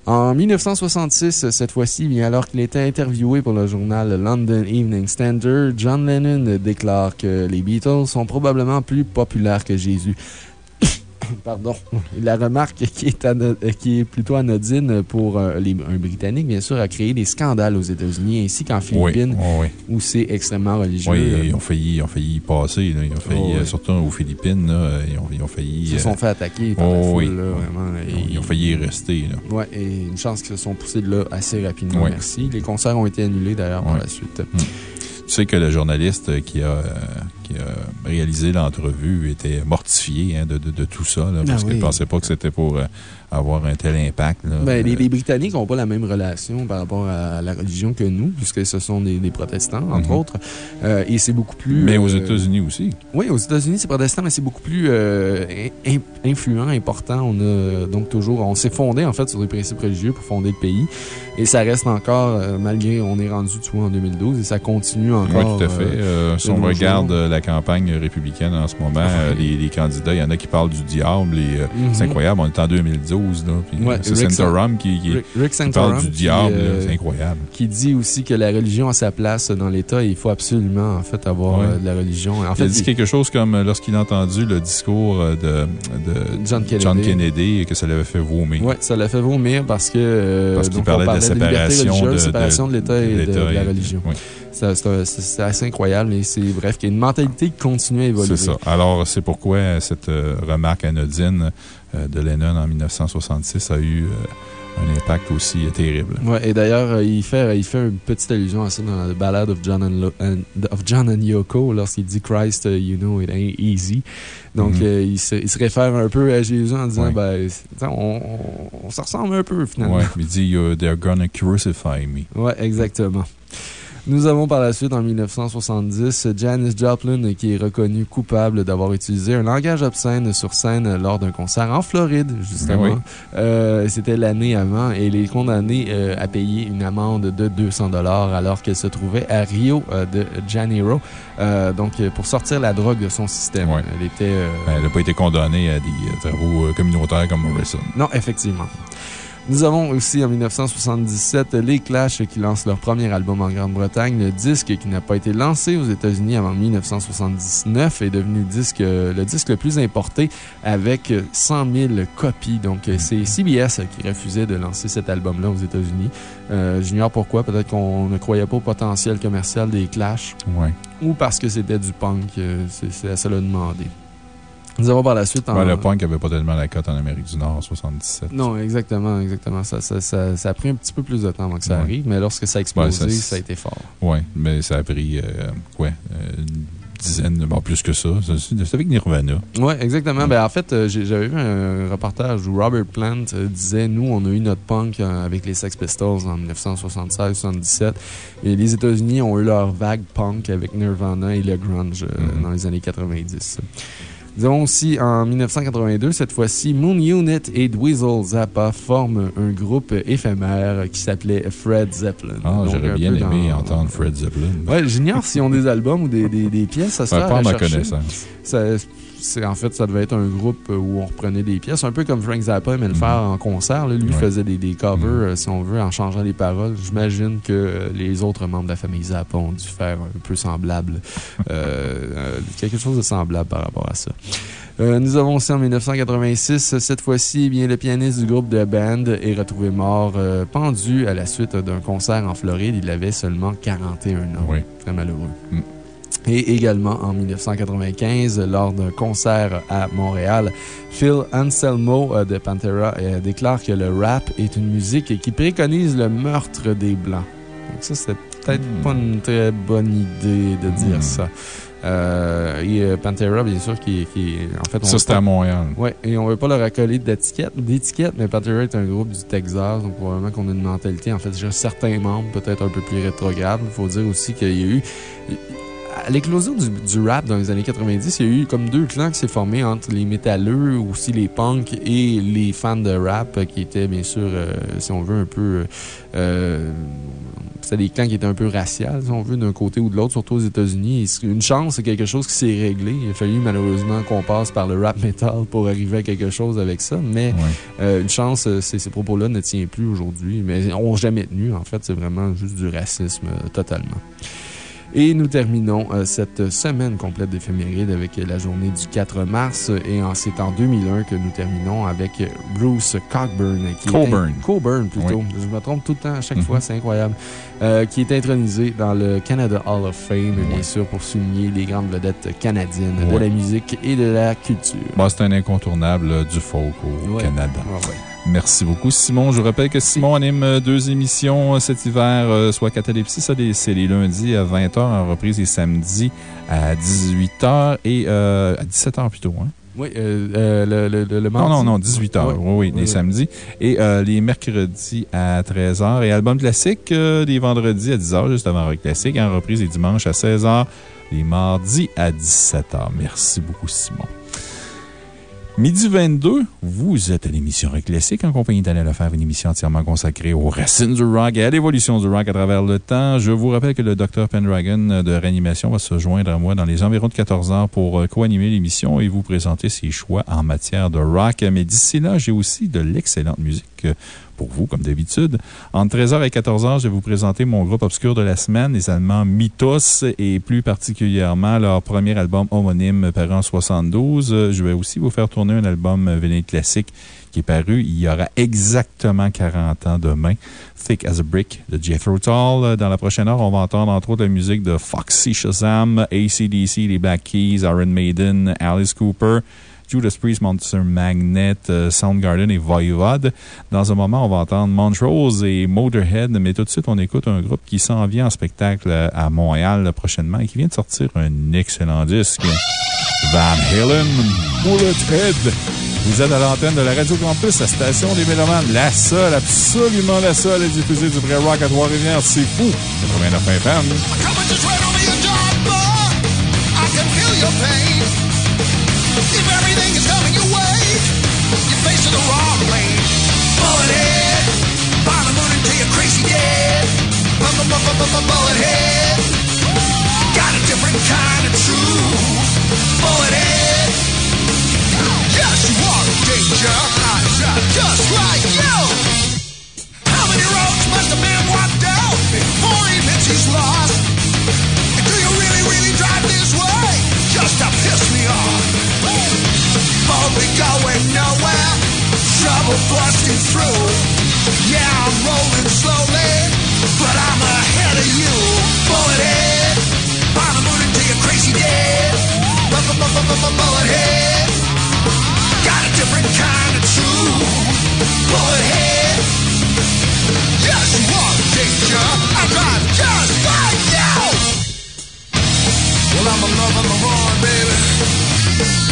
En 1966, cette fois-ci, bien alors qu'il était interviewé pour le journal London Evening Standard, John Lennon déclare que les Beatles sont probablement plus populaires que Jésus. [LAUGHS] Pardon. La remarque qui est, ano- qui est plutôt anodine pour euh, les- un Britannique, bien sûr, a créé des scandales aux États-Unis ainsi qu'en Oui, Philippines, oui, oui. où c'est extrêmement religieux. Oui, Euh, ils ont failli, ils ont failli y passer. là. Ils ont failli, Oh, oui. euh, surtout aux Philippines, là, ils, ont, ils ont failli. Ils se sont fait attaquer par la oh, foule, oui. là, vraiment. ils ont- Et- ils ont failli y rester. Ouais, et une chance qu'ils se sont poussés de là assez rapidement, Oui. merci. Les concerts ont été annulés d'ailleurs par Oui. la suite. Tu sais que le journaliste qui a, euh, qui a réalisé l'entrevue était mortifié hein, de, de- de tout ça, là, parce Ah qu'il oui. ne pensait pas que c'était pour euh, avoir un tel impact. là. Ben, les, Euh, les Britanniques n'ont pas la même relation par rapport à la religion que nous, puisque ce sont des, des protestants, entre Mhm. autres. Euh, et c'est beaucoup plus. mais aux euh, États-Unis aussi. Oui, aux États-Unis, c'est protestant, mais c'est beaucoup plus in- influent, important. On a donc toujours. On s'est fondé, en fait, sur des principes religieux pour fonder le pays. Et ça reste encore, malgré. On est rendu, tu vois, en 2012, et ça continue Oui, encore. tout à fait. si on regarde la campagne républicaine en ce moment, euh, les, les candidats, il y en a qui parlent du diable. et, euh, Mhm. C'est incroyable, on est en 2012. là, puis, Ouais, euh, c'est Rick Santorum qui, qui- Rick, Rick qui parle du diable. euh, C'est incroyable. qui dit aussi que la religion a sa place dans l'État et il faut absolument, en fait, avoir de la religion. En Il fait, a dit quelque chose comme lorsqu'il a entendu le discours de, de John Kennedy. Kennedy et que ça l'avait fait vomir. Oui, ça l'a fait vomir parce que. euh, Parce qu'il parlait de la séparation de- l'État et de, la religion. oui. C'est assez incroyable et c'est bref, qu'il y a une mentalité qui continue à évoluer. C'est ça. Alors, c'est pourquoi euh, cette euh, remarque anodine euh, de Lennon en 1966 a eu un impact aussi terrible. Ouais, et d'ailleurs, il fait, il fait une petite allusion à ça dans The Ballad of John and, Lo- and- of John and Yoko lorsqu'il dit Christ, you know, it ain't easy. Donc, Mhm. euh, il, se, il se réfère un peu à Jésus en disant, Ouais. ben, on, on, on se ressemble un peu finalement. Ouais, il dit They're gonna crucify me. Ouais, exactement. Nous avons par la suite, en 1970, Janis Joplin qui est reconnue coupable d'avoir utilisé un langage obscène sur scène lors d'un concert en Floride, justement. Ben oui. Euh, C'était l'année avant et elle est condamnée euh, à payer une amende de 200 alors qu'elle se trouvait à Rio euh, de Janeiro. Donc, pour sortir la drogue de son système. Elle était. Ben, elle n'a pas été condamnée à des travaux communautaires comme Morrison. Non, effectivement. Nous avons aussi en 1977 les Clash qui lancent leur premier album en Grande-Bretagne. Le disque qui n'a pas été lancé aux États-Unis avant 1979 est devenu le disque, le disque le plus importé avec 100 000 copies. Donc, c'est CBS qui refusait de lancer cet album-là aux États-Unis. Euh, J'ignore pourquoi. Peut-être qu'on ne croyait pas au potentiel commercial des Clash Ouais. ou parce que c'était du punk. euh, C'est à le demander. Nous avons par la suite... en- Ben, le punk n'avait pas tellement la cote en Amérique du Nord en 77. non, exactement, exactement. Ça, ça, ça, ça a pris un petit peu plus de temps avant que ça Ouais. arrive, mais lorsque ça a explosé, ça, a été fort. Oui, mais ça a pris, euh, ouais, euh, une dizaine, bon, plus que ça. C'est avec Nirvana. Oui, exactement. Ben, en fait, euh, j'avais vu un reportage où Robert Plant euh, disait Nous, on a eu notre punk euh, avec les Sex Pistols en 1976-77. Et les États-Unis ont eu leur vague punk avec Nirvana et le grunge Mhm. dans les années 90. Nous avons aussi, en 1982, cette fois-ci, Moon Unit et Dweezil Zappa forment un groupe éphémère qui s'appelait Fred Zeppelin. Ah, j'aurais bien aimé dans- entendre Fred Zeppelin. Ouais, j'ignore s'ils ont des albums ou des, des, des pièces. Ça Ouais, fait pas à à ma connaissance. Ça- en fait, ça devait être un groupe où on reprenait des pièces, un peu comme Frank Zappa aimait le faire en concert. là. Lui Ouais. faisait des, des covers, Mhm. euh, si on veut, en changeant les paroles. J'imagine que euh, les autres membres de la famille Zappa ont dû faire un peu semblable, euh, [LAUGHS] euh, quelque chose de semblable par rapport à ça. Euh, nous avons aussi en 1986, cette fois-ci, eh bien, le pianiste du groupe de band est retrouvé mort, euh, pendu à la suite d'un concert en Floride. Il avait seulement 41 ans. Oui. Très malheureux. Mm. Et également en 1995, lors d'un concert à Montréal, Phil Anselmo euh, de Pantera euh, déclare que le rap est une musique qui préconise le meurtre des Blancs. Donc ça, c'est peut-être Mm. pas une très bonne idée de dire Mm. ça. Euh, et Pantera, bien sûr, qui, qui en fait... on Ça, c'était à Montréal. oui, et on veut pas leur accoler d'étiquette, d'étiquette, mais Pantera est un groupe du Texas, donc probablement qu'on a une mentalité, en fait, déjà certains membres peut-être un peu plus rétrogrades. Il faut dire aussi qu'il y a eu, à l'éclosion du, du rap dans les années 90, il y a eu comme deux clans qui s'est formé entre les métalleux, aussi les punks et les fans de rap qui étaient, bien sûr, euh, si on veut, un peu, euh, c'était des clans qui étaient un peu raciaux, si on veut, d'un côté ou de l'autre, surtout aux États-Unis. Une chance, c'est quelque chose qui s'est réglé. Il a fallu malheureusement qu'on passe par le rap metal pour arriver à quelque chose avec ça. Mais Ouais. euh, une chance, ces, propos-là ne tiennent plus aujourd'hui. Mais ils n'ont jamais tenu. En fait, c'est vraiment juste du racisme totalement. Et nous terminons euh, cette semaine complète d'éphéméride avec euh, la journée du 4 mars. Et c'est en 2001 que nous terminons avec euh, Bruce Cockburn. Qui est in- Cockburn, plutôt. Oui. Je me trompe tout le temps, à chaque Mhm. fois, c'est incroyable. Euh, qui est intronisé dans le Canada Hall of Fame, bien sûr, pour souligner les grandes vedettes canadiennes de la musique et de la culture. Bon, c'est un incontournable là, du folk au. Canada. Merci beaucoup, Simon. Je vous rappelle que Simon anime deux émissions cet hiver, euh, soit Catalepsie, ça, c'est les lundis à 20h, en reprise les samedis à 18h et euh, à 17h plutôt. Hein? Oui, euh, euh, le, le, le, le Non, non, non, 18h. Ouais. Oui, oui, les samedis. Et euh, les mercredis à 13h. Et album classique, les vendredis à 10h, juste avant Rock Classique. En reprise les dimanches à 16h. Les mardis à 17h. Merci beaucoup, Simon. Midi 22, vous êtes à l'émission Rock Classique en compagnie d'Alain Lefebvre, une émission entièrement consacrée aux racines du rock et à l'évolution du rock à travers le temps. Je vous rappelle que le Dr. Pendragon de réanimation va se joindre à moi dans les environs de 14 heures pour euh, co-animer l'émission et vous présenter ses choix en matière de rock. Mais d'ici là, j'ai aussi de l'excellente musique euh, pour vous, comme d'habitude. Entre 13h et 14h, je vais vous présenter mon groupe obscur de la semaine, les Allemands Mythos, et plus particulièrement leur premier album homonyme paru en 72. Euh, Je vais aussi vous faire tourner un album vinyle classique qui est paru il y aura exactement 40 ans demain. Thick as a Brick de Jethro Tull. Dans la prochaine heure, on va entendre entre autres la musique de Foxy Shazam, ACDC, les Black Keys, Iron Maiden, Alice Cooper. Judas Priest, Monster Magnet, euh, Soundgarden et Voivod. Dans un moment, on va entendre Montrose et Motorhead, mais tout de suite, on écoute un groupe qui s'en vient en spectacle à Montréal euh, prochainement et qui vient de sortir un excellent disque. Van Halen, Bullet Head. Vous êtes à l'antenne de la Radio Campus, la station des Mélomanes, la seule, absolument la seule à diffuser du vrai rock à Trois-Rivières. C'est fou! 89 FM. If everything is coming your way, you're facing the wrong lane. Crazy got a different kind of truth. Yes, you are a danger. Just like you. How many roads must a man walk down before he lost? And do you really, really drive this way just to piss me off? Won't be going nowhere, trouble busting through. Yeah, I'm rolling slowly, but I'm ahead of you. Bullet head, the moon until you're crazy dead. Bu- bu- bu- bu- bu- bu- Bullet head, got a different kind of truth. Bullet head. Yes, you are danger. I drive just like you. Well, I'm a love on the run, baby.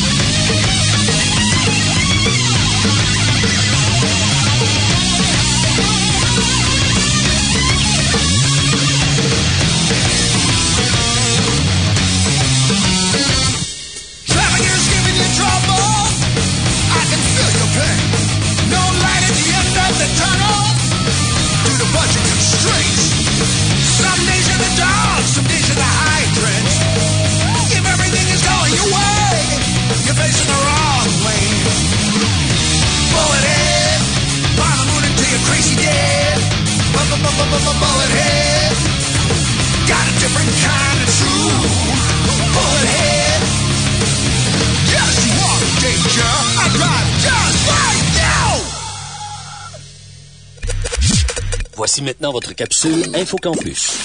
Voici maintenant votre capsule InfoCampus.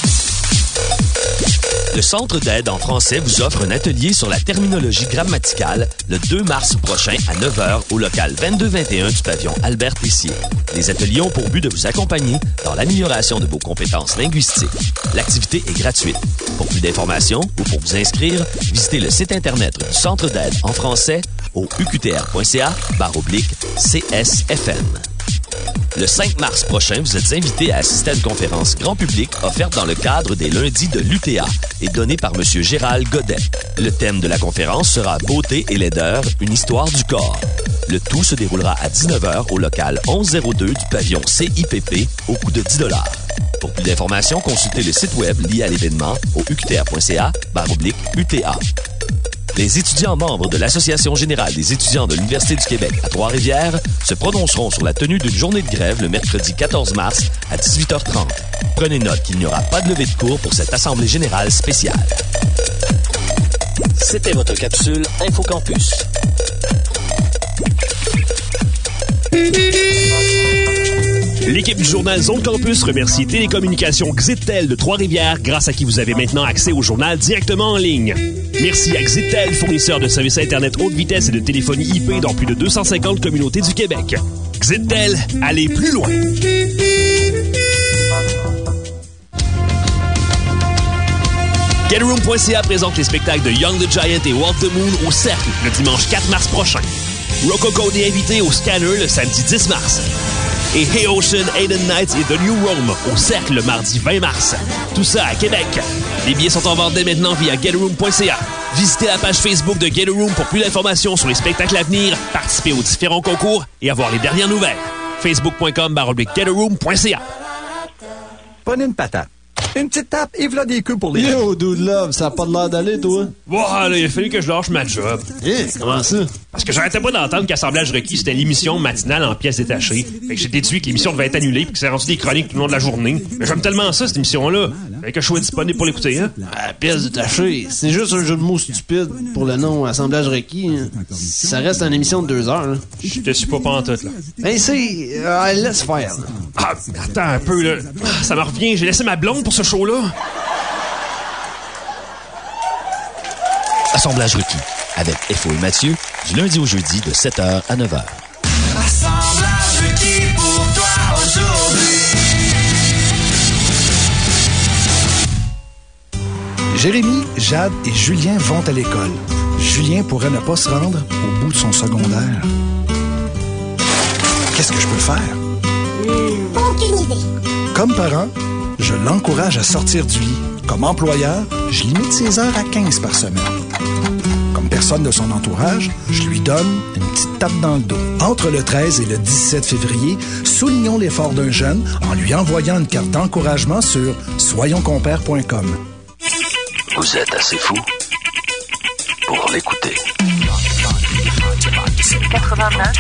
Le Centre d'aide en français vous offre un atelier sur la terminologie grammaticale le 2 mars prochain à 9h au local 2221 du pavillon Albert Tessier. Les ateliers ont pour but de vous accompagner dans l'amélioration de vos compétences linguistiques. L'activité est gratuite. Pour plus d'informations ou pour vous inscrire, visitez le site Internet du Centre d'aide en français au uqtr.ca CSFN. Le 5 mars prochain, vous êtes invité à assister à une conférence grand public offerte dans le cadre des lundis de l'UTA et donnée par M. Gérald Godet. Le thème de la conférence sera Beauté et laideur, une histoire du corps. Le tout se déroulera à 19h au local 1102 du pavillon CIPP au coût de 10 Pour plus d'informations, consultez le site web lié à l'événement au uqtr.ca UTA. Les étudiants membres de l'Association générale des étudiants de l'Université du Québec à Trois-Rivières se prononceront sur la tenue d'une journée de grève le mercredi 14 mars à 18h30. Prenez note qu'il n'y aura pas de levée de cours pour cette Assemblée générale spéciale. C'était votre capsule InfoCampus. L'équipe du journal Zone Campus remercie Télécommunications Xitel de Trois-Rivières, grâce à qui vous avez maintenant accès au journal directement en ligne. Merci à Xitel, fournisseur de services Internet haute vitesse et de téléphonie IP dans plus de 250 communautés du Québec. Xitel, allez plus loin! GetRoom.ca présente les spectacles de Young the Giant et Walk the Moon au Cercle le dimanche 4 mars prochain. Rocco est invité au Scanner le samedi 10 mars. Et Hey Ocean, Aiden Nights et The New Rome au Cercle le mardi 20 mars. Tout ça à Québec. Les billets sont en vente dès maintenant via GetRoom.ca. Visitez la page Facebook de Get pour plus d'informations sur les spectacles à venir, participer aux différents concours et avoir les dernières nouvelles. Facebook.com baroblique. Prenez une patate. Une petite tape et voilà des queues pour les. Yo, dude love, ça a pas de l'air d'aller, toi? Voilà, il a fallu que je lâche ma job. Eh, comment ça? Parce que j'arrêtais pas d'entendre qu'Assemblage requis, c'était l'émission matinale en pièces détachées. Fait que j'ai déduit que l'émission devait être annulée puis que c'est rendu des chroniques tout le long de la journée. Mais j'aime tellement ça, cette émission-là. Fait que je sois disponible pour l'écouter, hein. Ah, pièce détachée, c'est juste un jeu de mots stupide pour le nom assemblage requis. hein. Ça reste une émission de deux heures. là. Je te suis pas pantoute, là. Ben, c'est... euh, laisse faire. là. Ah, attends un peu, là. Ah, Ça me revient, j'ai laissé ma blonde pour ce show-là? Assemblage requis avec FO et Mathieu du lundi au jeudi de 7h à 9h. Assemblage requis pour toi aujourd'hui. Jérémy, Jade et Julien vont à l'école. Julien pourrait ne pas se rendre au bout de son secondaire. Qu'est-ce que je peux faire? Aucune idée. Comme parent, je l'encourage à sortir du lit. Comme employeur, je limite ses heures à 15 par semaine. Comme personne de son entourage, je lui donne une petite tape dans le dos. Entre le 13 et le 17 février, soulignons l'effort d'un jeune en lui envoyant une carte d'encouragement sur soyonscompères.com. Vous êtes assez fou pour l'écouter. 89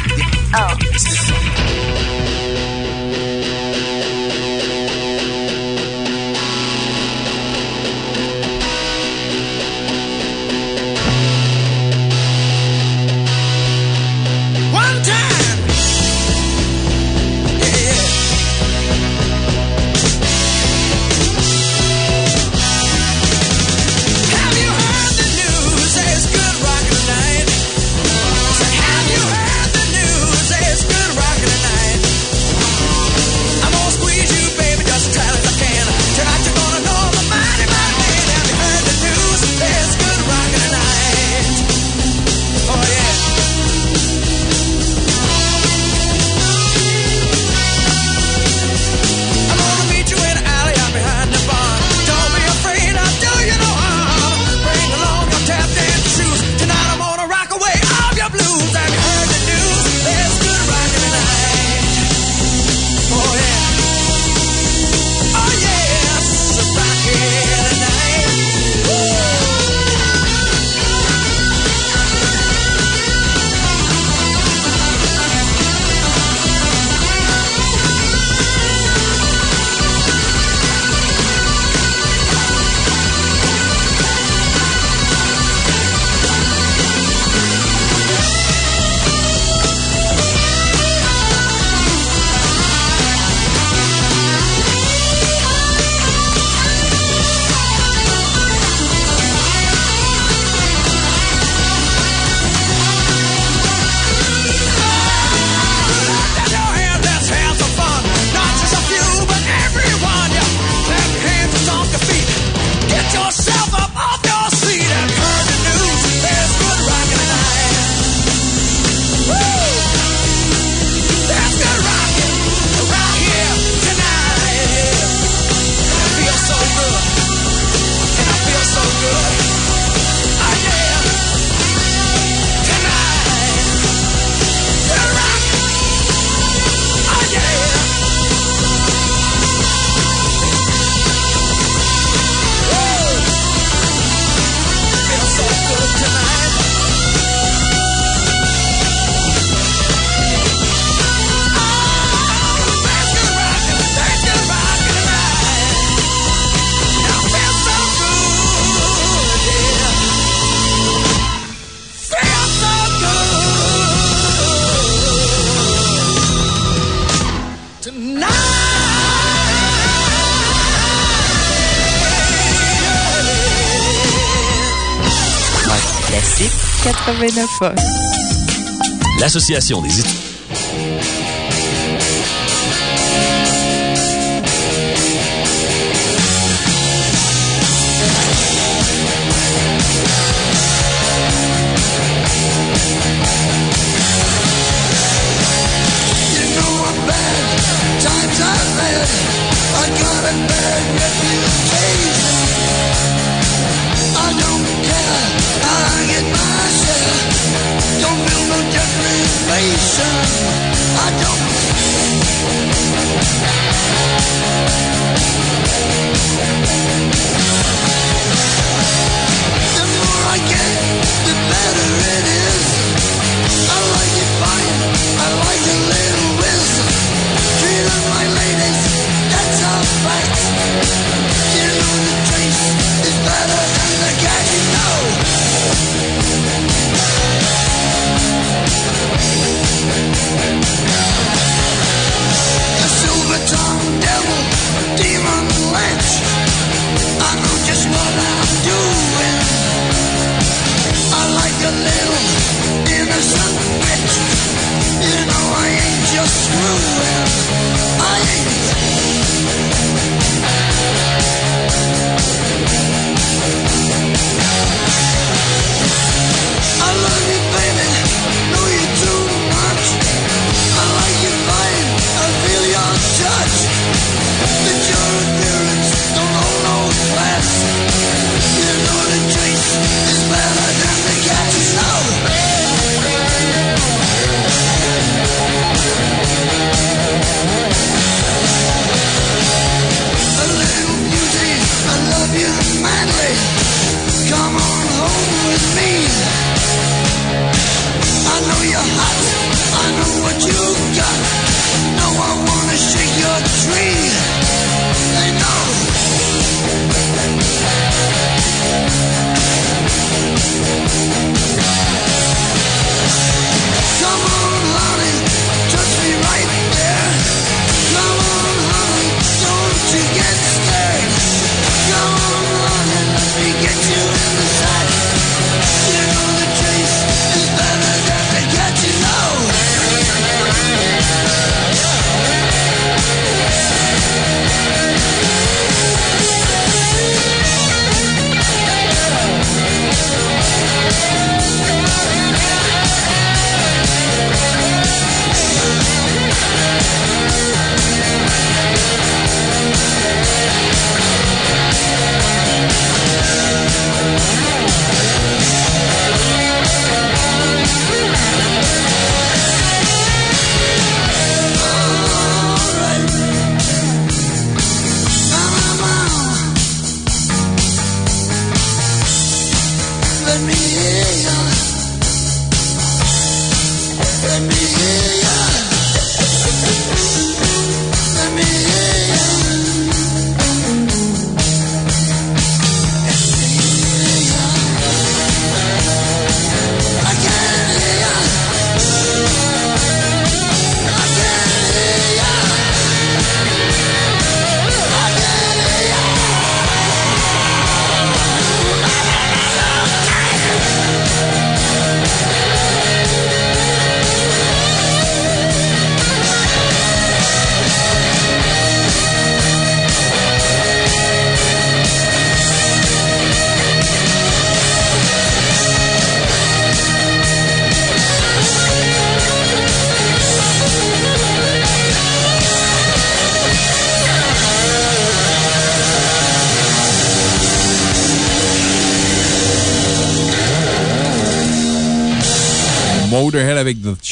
L'association des étudiants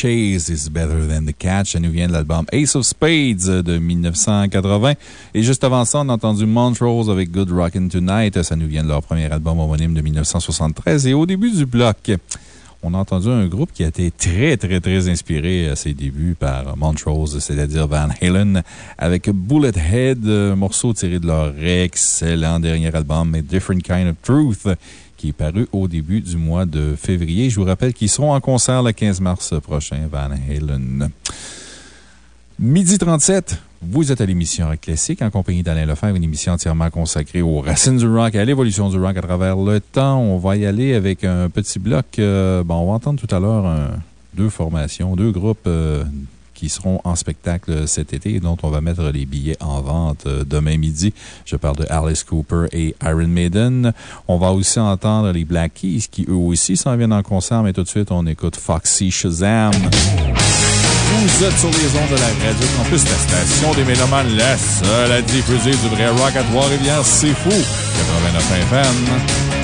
Chase is Better Than the Catch. Ça nous vient de l'album Ace of Spades de 1980. Et juste avant ça, on a entendu Montrose avec Good Rockin' Tonight. Ça nous vient de leur premier album homonyme de 1973. Et au début du bloc, on a entendu un groupe qui a été très, très, très inspiré à ses débuts par Montrose, c'est-à-dire Van Halen, avec Bullethead, euh, morceau tiré de leur excellent dernier album, A Different Kind of Truth, qui est paru au début du mois de février. Je vous rappelle qu'ils seront en concert le 15 mars prochain, Van Halen. Midi 37, vous êtes à l'émission Rock Classique en compagnie d'Alain Lefebvre, une émission entièrement consacrée aux racines du rock et à l'évolution du rock à travers le temps. On va y aller avec un petit bloc. Euh, bon, on va entendre tout à l'heure deux formations, deux groupes euh, qui seront en spectacle cet été et dont on va mettre les billets en vente euh, demain midi. Je parle de Alice Cooper et Iron Maiden. On va aussi entendre les Black Keys qui eux aussi s'en viennent en concert, mais tout de suite, on écoute Foxy Shazam. Vous êtes sur les ondes de la radio Campus, la station des Mélomanes, la seule à diffuser du vrai rock à Trois-Rivières. C'est fou! 89 FM.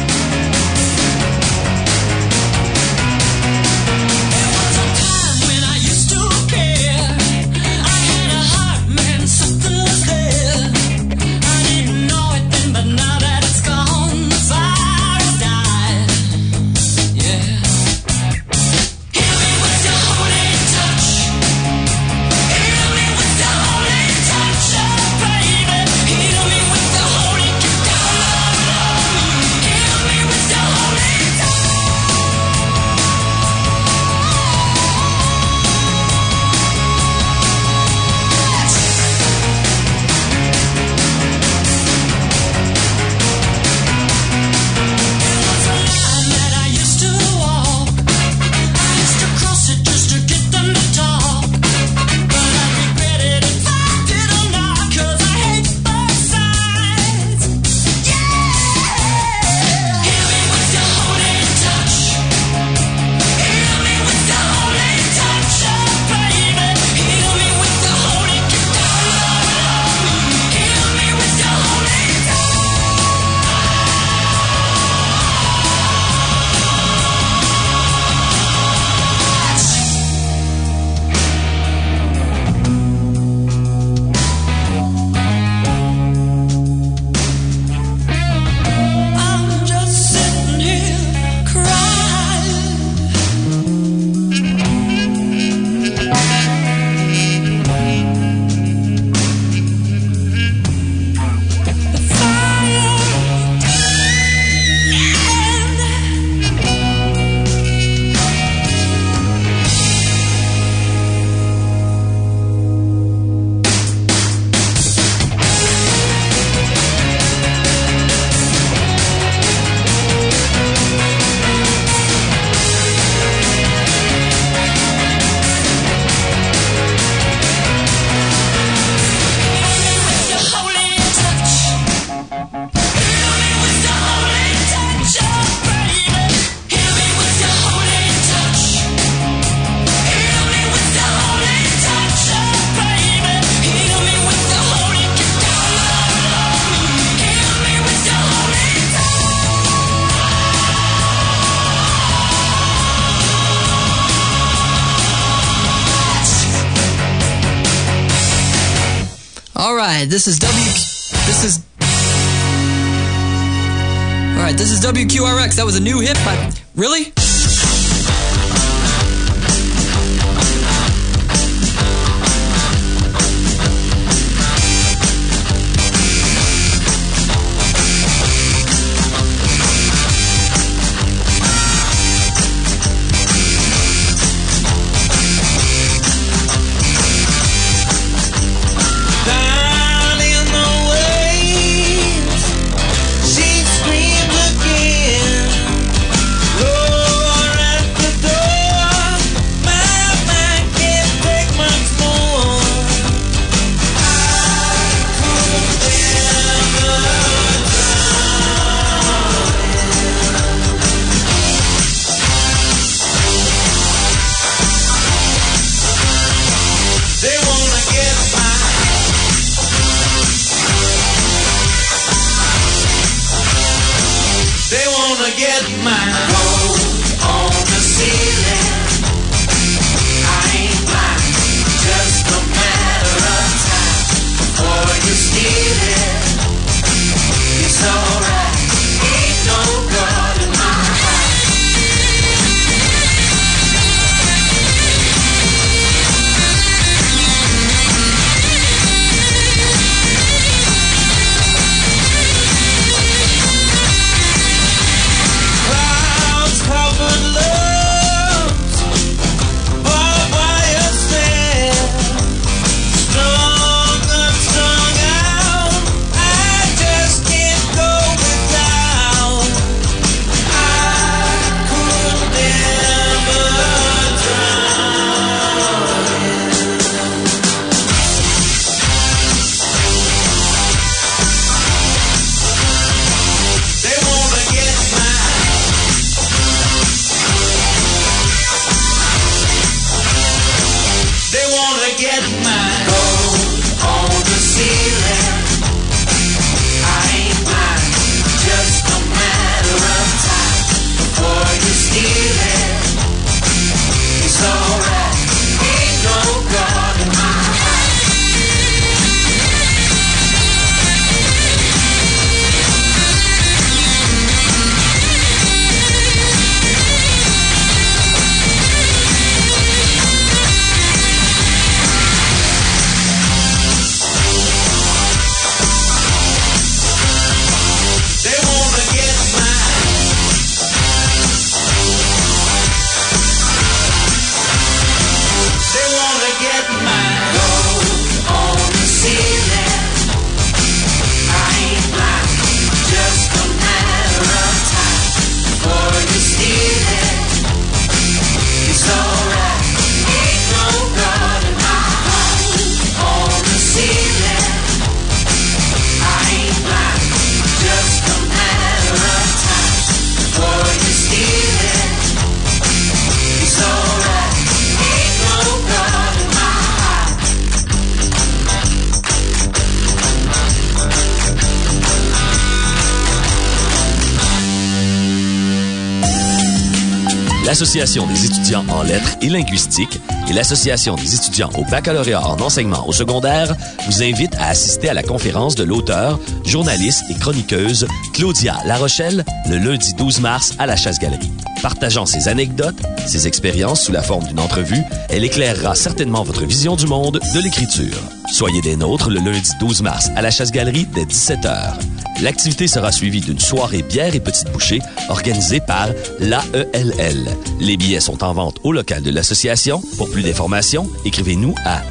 l'Association des étudiants en lettres et linguistique et l'Association des étudiants au baccalauréat en enseignement au secondaire vous invitent à assister à la conférence de l'auteur, journaliste et chroniqueuse Claudia Larochelle le lundi 12 mars à la Chasse-Galerie. Partageant ses anecdotes, ses expériences sous la forme d'une entrevue, elle éclairera certainement votre vision du monde de l'écriture. Soyez des nôtres le lundi 12 mars à la Chasse-Galerie dès 17h. L'activité sera suivie d'une soirée bière et petites bouchées organisée par l'AELL. Les billets sont en vente au local de l'association. Pour plus d'informations, écrivez-nous à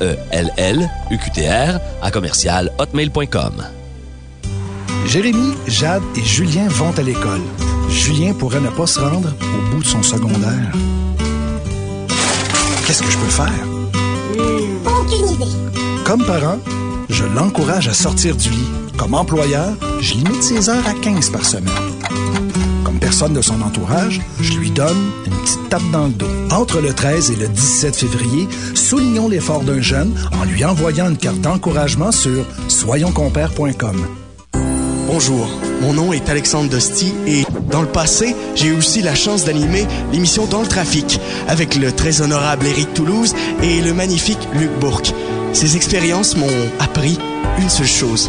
E AELL à commercial hotmail.com. Jérémy, Jade et Julien vont à l'école. Julien pourrait ne pas se rendre au bout de son secondaire. Qu'est-ce que je peux faire? Aucune idée. Comme parent, je l'encourage à sortir du lit. Comme employeur, je limite ses heures à 15 par semaine. Comme personne de son entourage, je lui donne une petite tape dans le dos. Entre le 13 et le 17 février, soulignons l'effort d'un jeune en lui envoyant une carte d'encouragement sur soyonscompères.com. Bonjour, mon nom est Alexandre Dosti et dans le passé, j'ai aussi la chance d'animer l'émission Dans le trafic avec le très honorable Éric Toulouse et le magnifique Luc Bourque. Ces expériences m'ont appris une seule chose.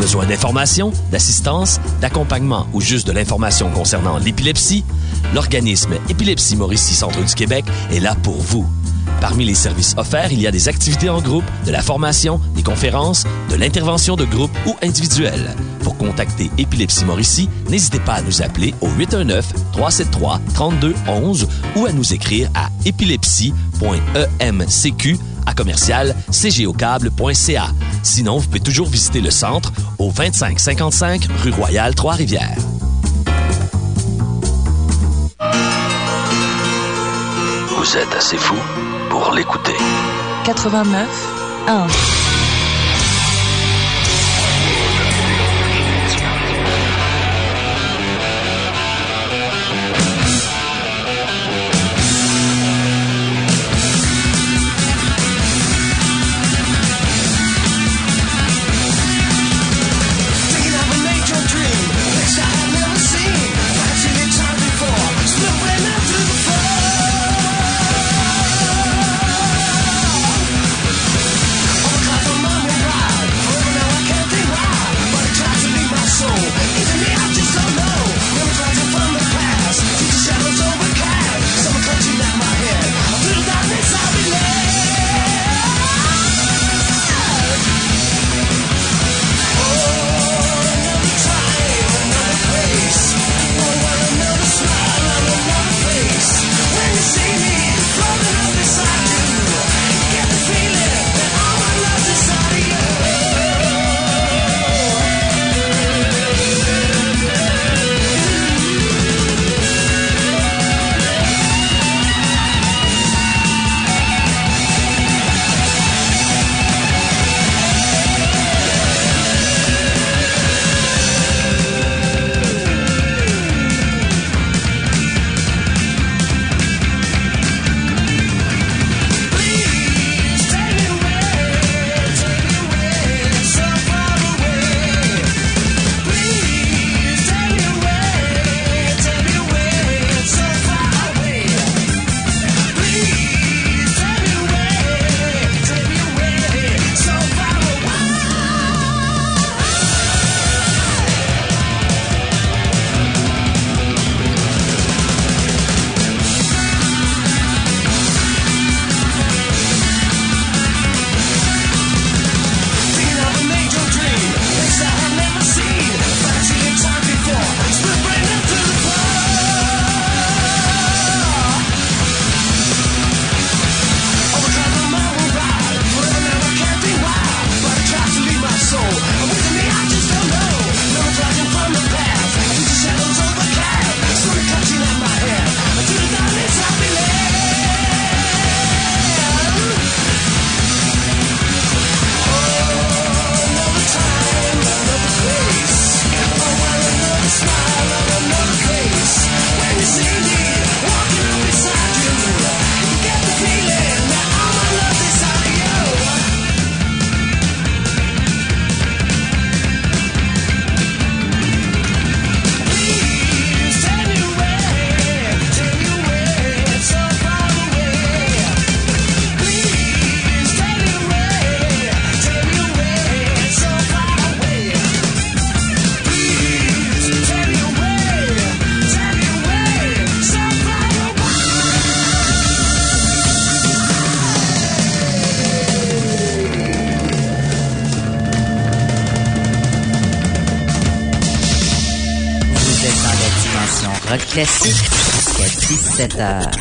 Besoin d'informations, d'assistance, d'accompagnement ou juste de l'information concernant l'épilepsie? L'organisme Épilepsie Mauricie Centre du Québec est là pour vous. Parmi les services offerts, il y a des activités en groupe, de la formation, des conférences, de l'intervention de groupe ou individuelle. Pour contacter Épilepsie Mauricie, n'hésitez pas à nous appeler au 819-373-3211 ou à nous écrire à épilepsie.emcq à commercial cgocable.ca. Sinon, vous pouvez toujours visiter le centre au 2555 rue Royale Trois-Rivières. Vous êtes assez fou pour l'écouter. 89 1. 17h. Alice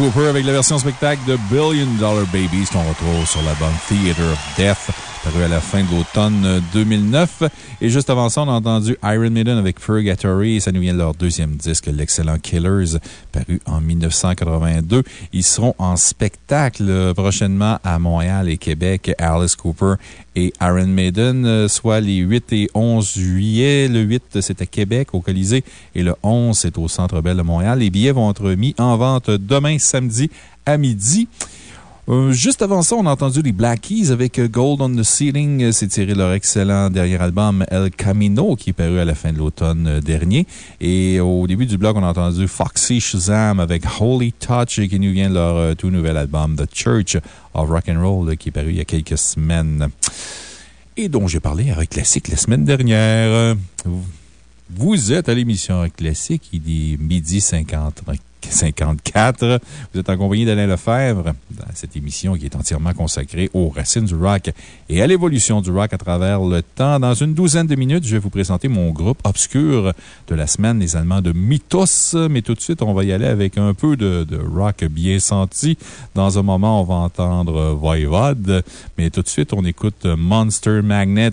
Avec la version spectacle de Billion Dollar Babies qu'on retrouve sur l'album Theater of Death, paru à la fin de l'automne 2009. Et juste avant ça, on a entendu Iron Maiden avec Purgatory et ça nous vient de leur deuxième disque, l'excellent Killers, paru en 1982. Ils seront en spectacle prochainement à Montréal et Québec, Alice Cooper et Iron Maiden, euh, soit les 8 et 11 juillet. Le 8, c'est à Québec, au Colisée, et le 11, c'est au Centre Bell de Montréal. Les billets vont être mis en vente demain, samedi, à midi. Euh, juste avant ça, on a entendu les Black Keys avec euh, Gold on the Ceiling. Euh, C'est tiré leur excellent dernier album El Camino qui est paru à la fin de l'automne dernier. Et au début du blog, on a entendu Foxy Shazam avec Holy Touch qui nous vient de leur tout nouvel album The Church of Rock and Roll qui est paru il y a quelques semaines. Et dont j'ai parlé à Classique la semaine dernière. Vous êtes à l'émission Classique, il est midi 50 54. Vous êtes en compagnie d'Alain Lefebvre dans cette émission qui est entièrement consacrée aux racines du rock et à l'évolution du rock à travers le temps. Dans une douzaine de minutes, je vais vous présenter mon groupe obscur de la semaine, les Allemands de Mythos. Mais tout de suite, on va y aller avec un peu de, rock bien senti. Dans un moment, on va entendre Voivod. Mais tout de suite, on écoute Monster Magnet.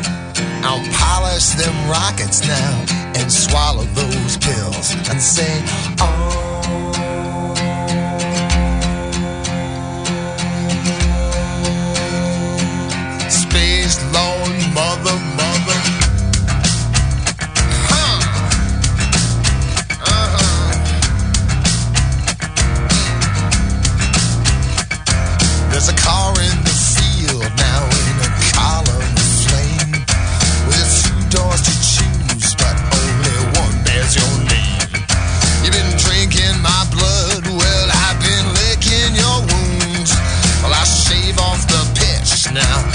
Polish them rockets now and swallow those pills and say, oh. Space lawn mother now.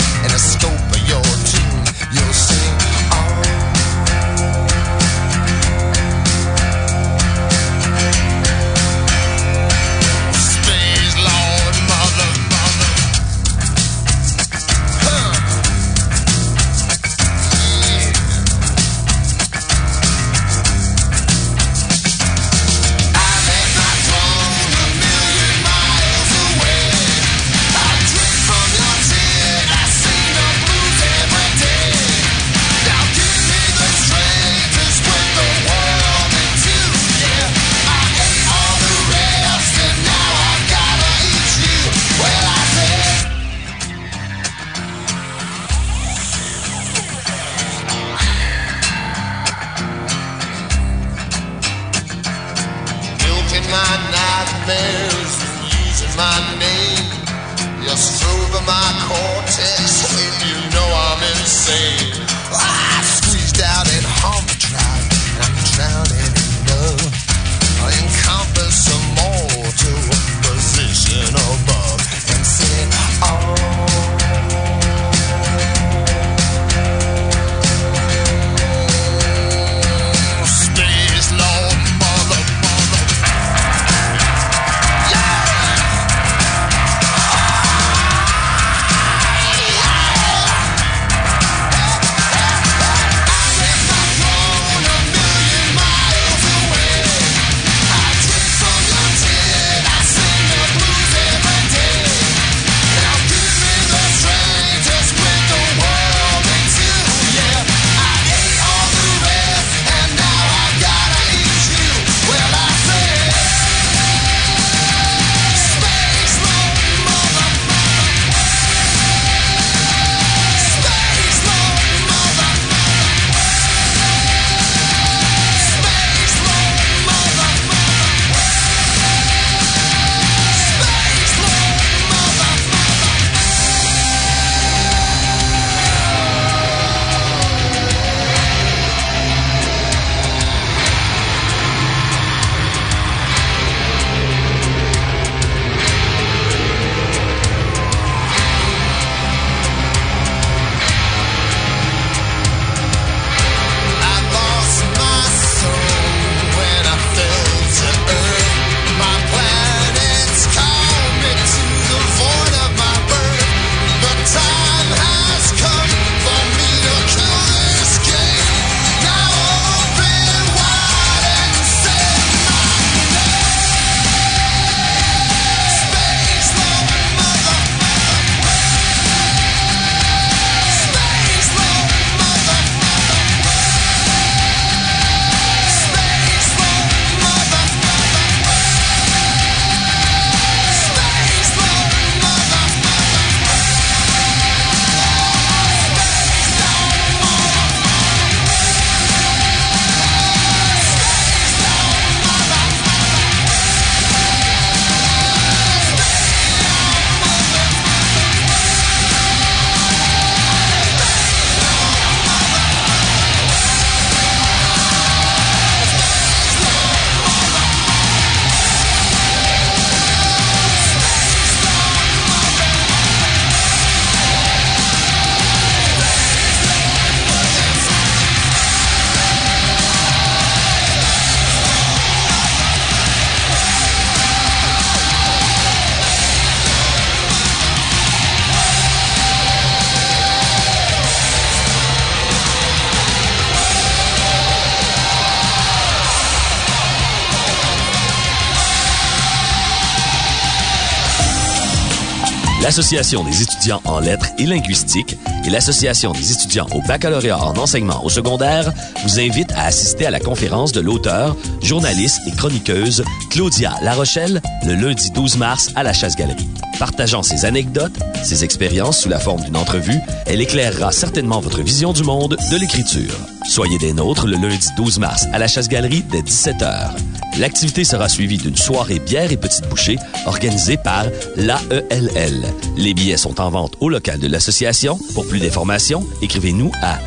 l'Association des étudiants en lettres et linguistique et l'Association des étudiants au baccalauréat en enseignement au secondaire vous invitent à assister à la conférence de l'auteur, journaliste et chroniqueuse Claudia Larochelle le lundi 12 mars à la Chasse-Galerie. Partageant ses anecdotes, ses expériences sous la forme d'une entrevue, elle éclairera certainement votre vision du monde de l'écriture. Soyez des nôtres le lundi 12 mars à la Chasse-Galerie dès 17h. L'activité sera suivie d'une soirée bière et petites bouchées organisée par l'AELL. Les billets sont en vente au local de l'association. Pour plus d'informations, écrivez-nous à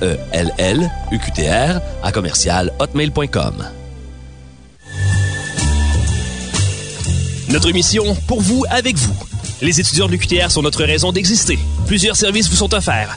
AELL, UQTR, à commercial hotmail.com. Notre mission, pour vous, avec vous. Les étudiants de l'UQTR sont notre raison d'exister. Plusieurs services vous sont offerts.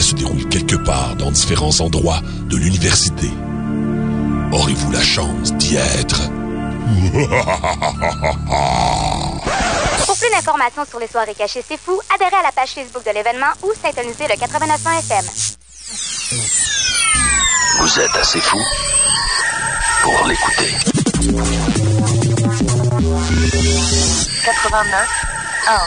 se déroule quelque part dans différents endroits de l'université. Aurez-vous la chance d'y être? [LAUGHS] Pour plus d'informations sur les soirées cachées C'est Fou, adhérez à la page Facebook de l'événement ou synthonisez le 89.1 FM. Vous êtes assez fou pour l'écouter. 89 1.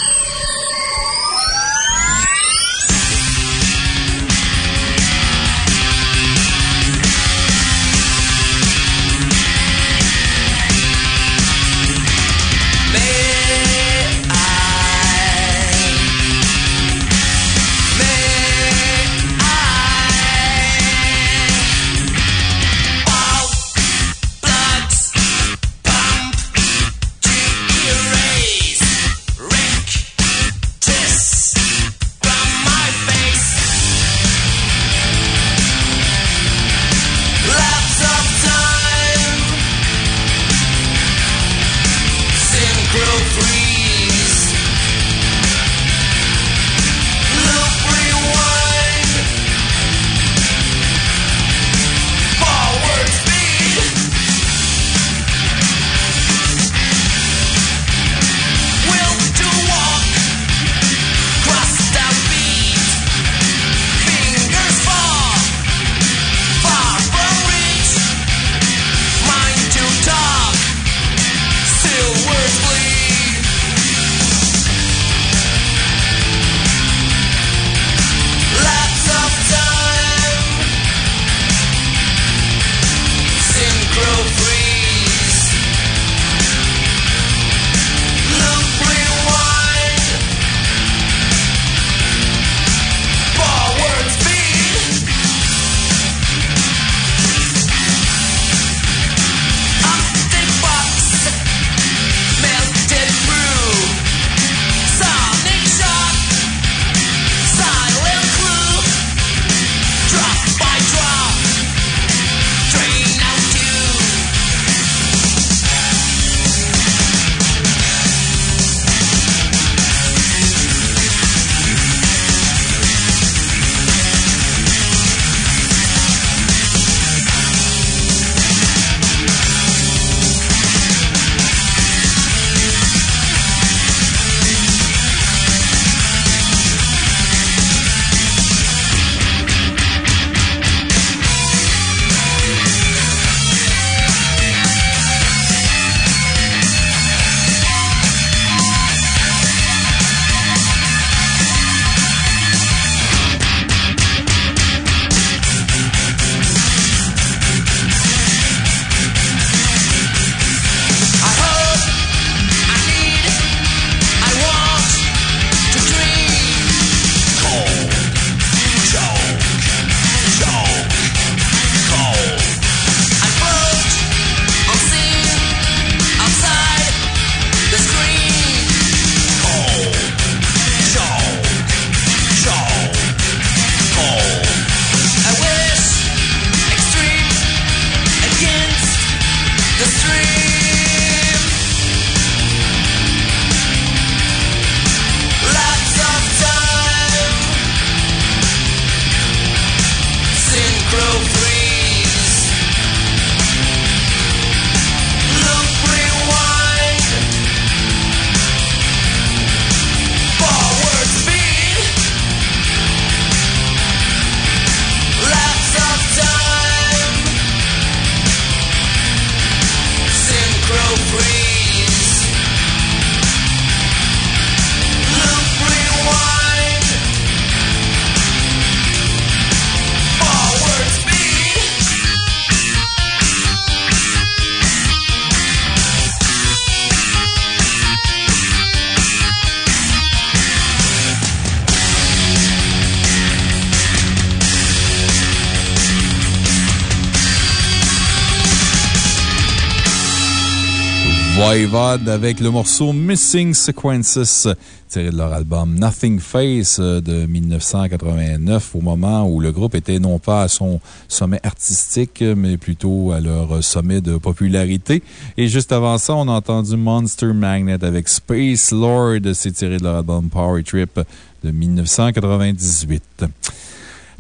Avec le morceau Missing Sequences, tiré de leur album Nothing Face euh, de 1989, au moment où le groupe était non pas à son sommet artistique, mais plutôt à leur sommet de popularité. Et juste avant ça, on a entendu Monster Magnet avec Space Lord, c'est tiré de leur album Power Trip de 1998.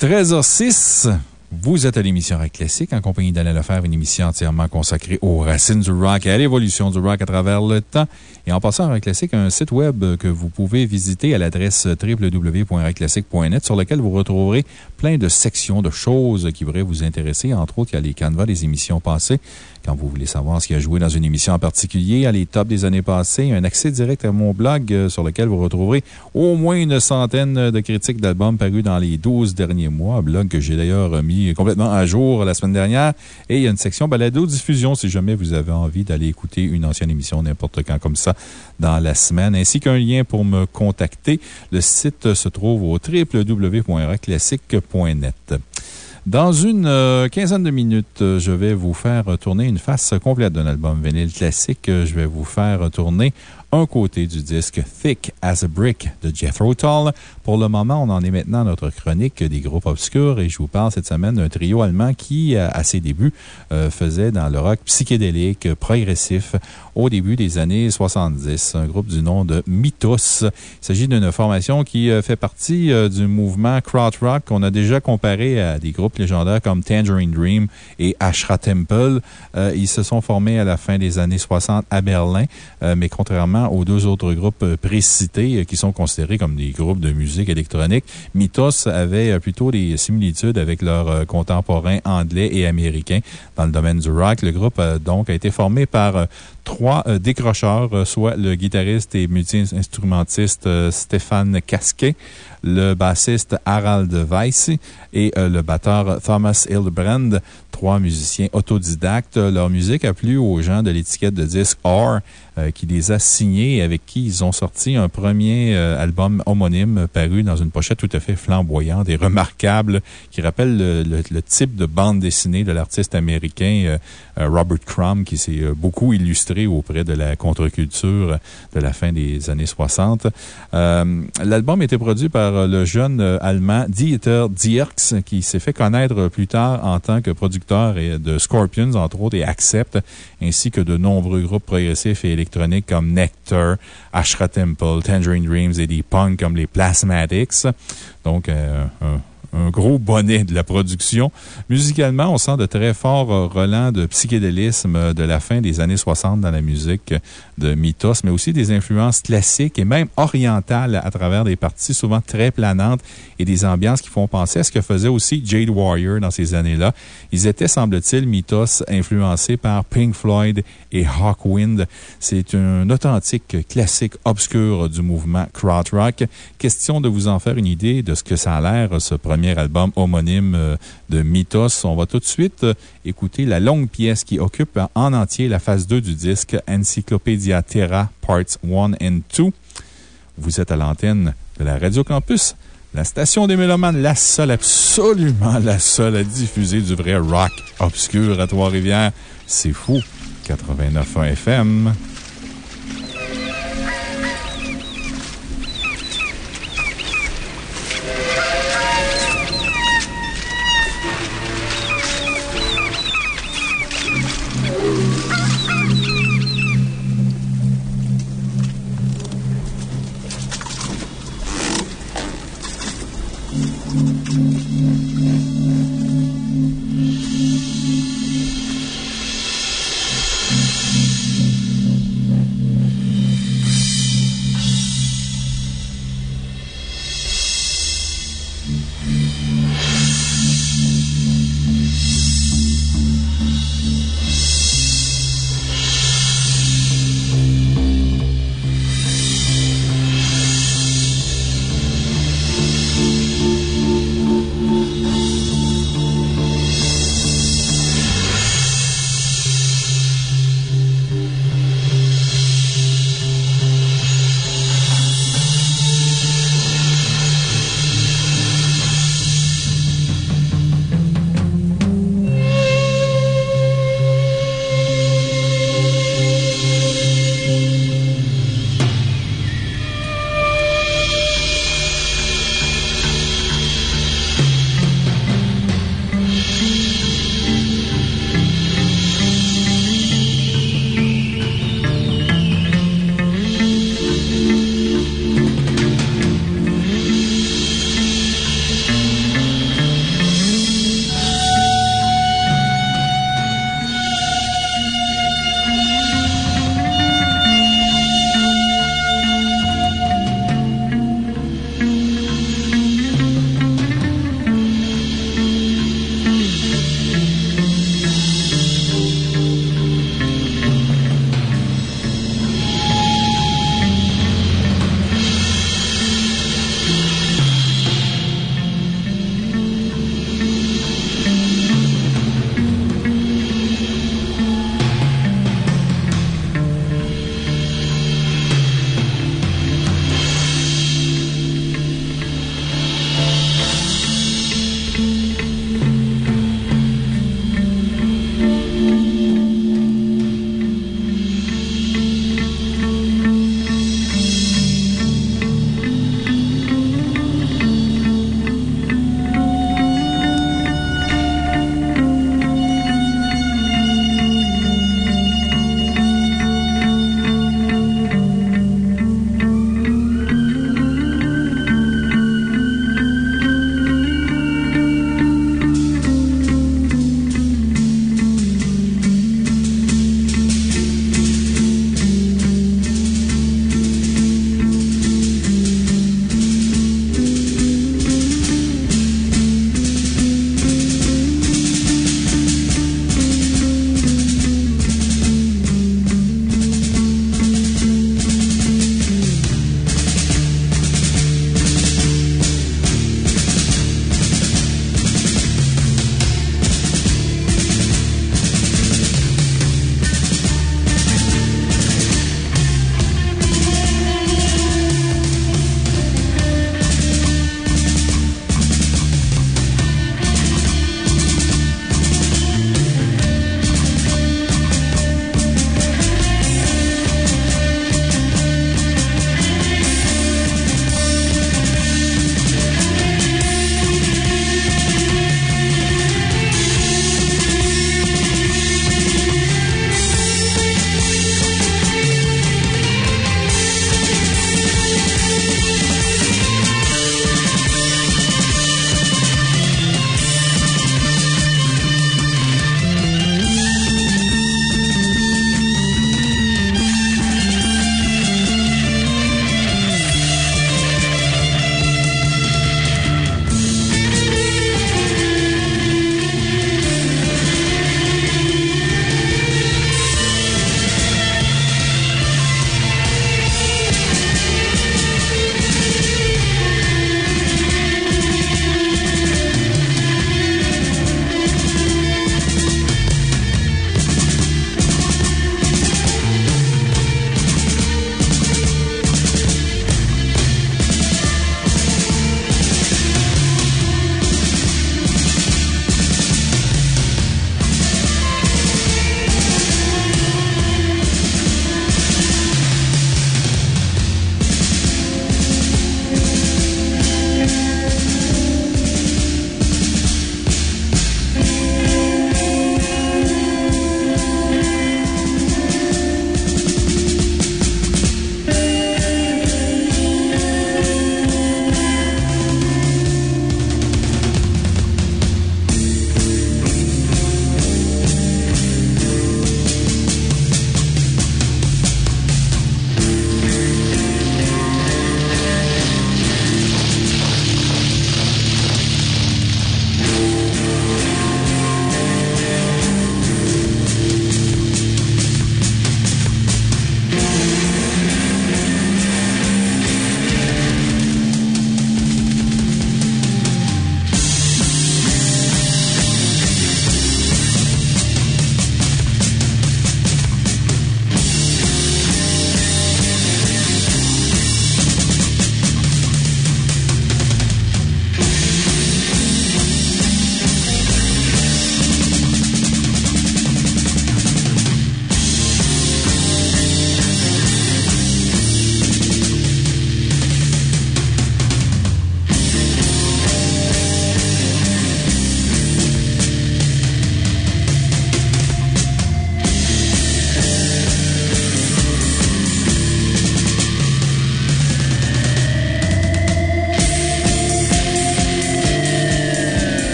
13h06. Vous êtes à l'émission Rock Classique en compagnie d'Alain Lefebvre, une émission entièrement consacrée aux racines du rock et à l'évolution du rock à travers le temps. Et en passant à Rock Classique, un site web que vous pouvez visiter à l'adresse www.rockclassique.net sur lequel vous retrouverez plein de sections de choses qui pourraient vous intéresser. Entre autres, il y a les canevas des émissions passées. Quand vous voulez savoir ce qui a joué dans une émission en particulier, a les des années passées, un accès direct à mon blog euh, sur lequel vous retrouverez au moins une centaine de critiques d'albums parus dans les 12 derniers mois. Blog que j'ai d'ailleurs mis complètement à jour la semaine dernière. Et il y a une section balado-diffusion si jamais vous avez envie d'aller écouter une ancienne émission n'importe quand comme ça dans la semaine, ainsi qu'un lien pour me contacter. Le site se trouve au www.rockclassique.net. Dans une euh, quinzaine de minutes, euh, je vais vous faire tourner une face complète d'un album vinyle classique. Je vais vous faire tourner un côté du disque Thick as a Brick de Jethro Tull. Pour le moment, on en est maintenant à notre chronique des groupes obscurs et je vous parle cette semaine d'un trio allemand qui, à ses débuts, euh, faisait dans le rock psychédélique progressif au début des années 70. Un groupe du nom de Mythos. Il s'agit d'une formation qui euh, fait partie euh, du mouvement krautrock qu'on a déjà comparé à des groupes légendaires comme Tangerine Dream et Ashra Temple. Ils se sont formés à la fin des années 60 à Berlin, mais contrairement aux deux autres groupes précités qui sont considérés comme des groupes de musique électronique, Mythos avait plutôt des similitudes avec leurs contemporains anglais et américains dans le domaine du rock. Le groupe, donc, a été formé par trois euh, décrocheurs, euh, soit le guitariste et multi-instrumentiste euh, Stéphane Casquet, le bassiste Harald Weiss et le batteur Thomas Hildebrand, trois musiciens autodidactes. Leur musique a plu aux gens de l'étiquette de disque R qui les a signés et avec qui ils ont sorti un premier album homonyme paru dans une pochette tout à fait flamboyante et remarquable qui rappelle le, type de bande dessinée de l'artiste américain Robert Crumb qui s'est beaucoup illustré auprès de la contre-culture de la fin des années 60. Euh, l'album était produit par le jeune allemand Dieter Dierks, qui s'est fait connaître plus tard en tant que producteur de Scorpions, entre autres, et Accept, ainsi que de nombreux groupes progressifs et électroniques comme Nectar, Ashra Temple, Tangerine Dreams et des punks comme les Plasmatics. Donc, euh, un gros bonnet de la production. Musicalement, on sent de très forts relents de psychédélisme de la fin des années 60 dans la musique de Mythos, mais aussi des influences classiques et même orientales à travers des parties souvent très planantes et des ambiances qui font penser à ce que faisait aussi Jade Warrior dans ces années-là. Ils étaient, semble-t-il, Mythos, influencés par Pink Floyd et Hawkwind. C'est un authentique classique obscur du mouvement krautrock. Question de vous en faire une idée de ce que ça a l'air, ce premier album homonyme euh, de Mythos. On va tout de suite euh, écouter la longue pièce qui occupe en entier la phase 2 du disque Encyclopédia Terra Parts 1 and 2. Vous êtes à l'antenne de la Radio Campus, la station des Mélomanes, la seule, absolument la seule à diffuser du vrai rock obscur à Trois-Rivières. C'est fou. 89.1 FM.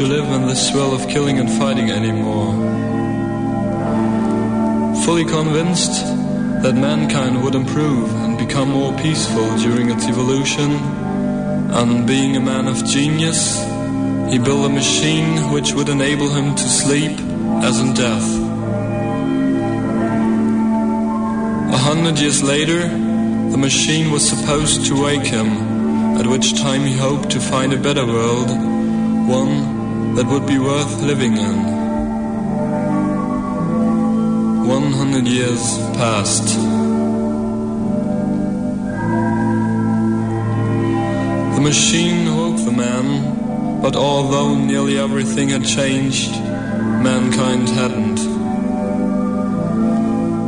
To live in the swell of killing and fighting anymore. Fully convinced that mankind would improve and become more peaceful during its evolution, and being a man of genius, he built a machine which would enable him to sleep as in death. A hundred years later, the machine was supposed to wake him, at which time he hoped to find a better world, one that would be worth living in. One hundred years passed. The machine woke the man, but although nearly everything had changed, mankind hadn't.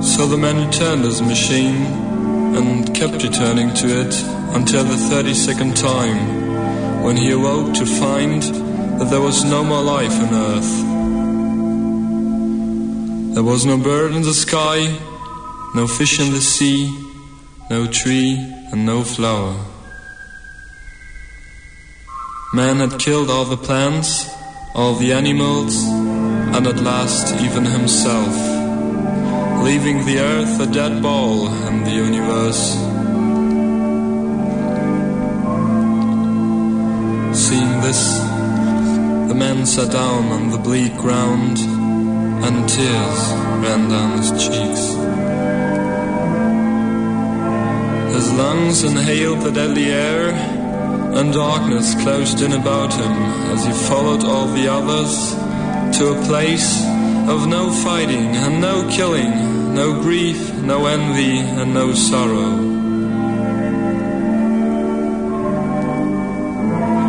So the man returned his machine and kept returning to it until the 32nd time, when he awoke to find that there was no more life on earth. There was no bird in the sky, no fish in the sea, no tree and no flower. Man had killed all the plants, all the animals, and at last even himself, leaving the earth a dead ball and the universe. Seeing this, man sat down on the bleak ground, and tears ran down his cheeks. His lungs inhaled the deadly air, and darkness closed in about him as he followed all the others to a place of no fighting and no killing, no grief, no envy, and no sorrow.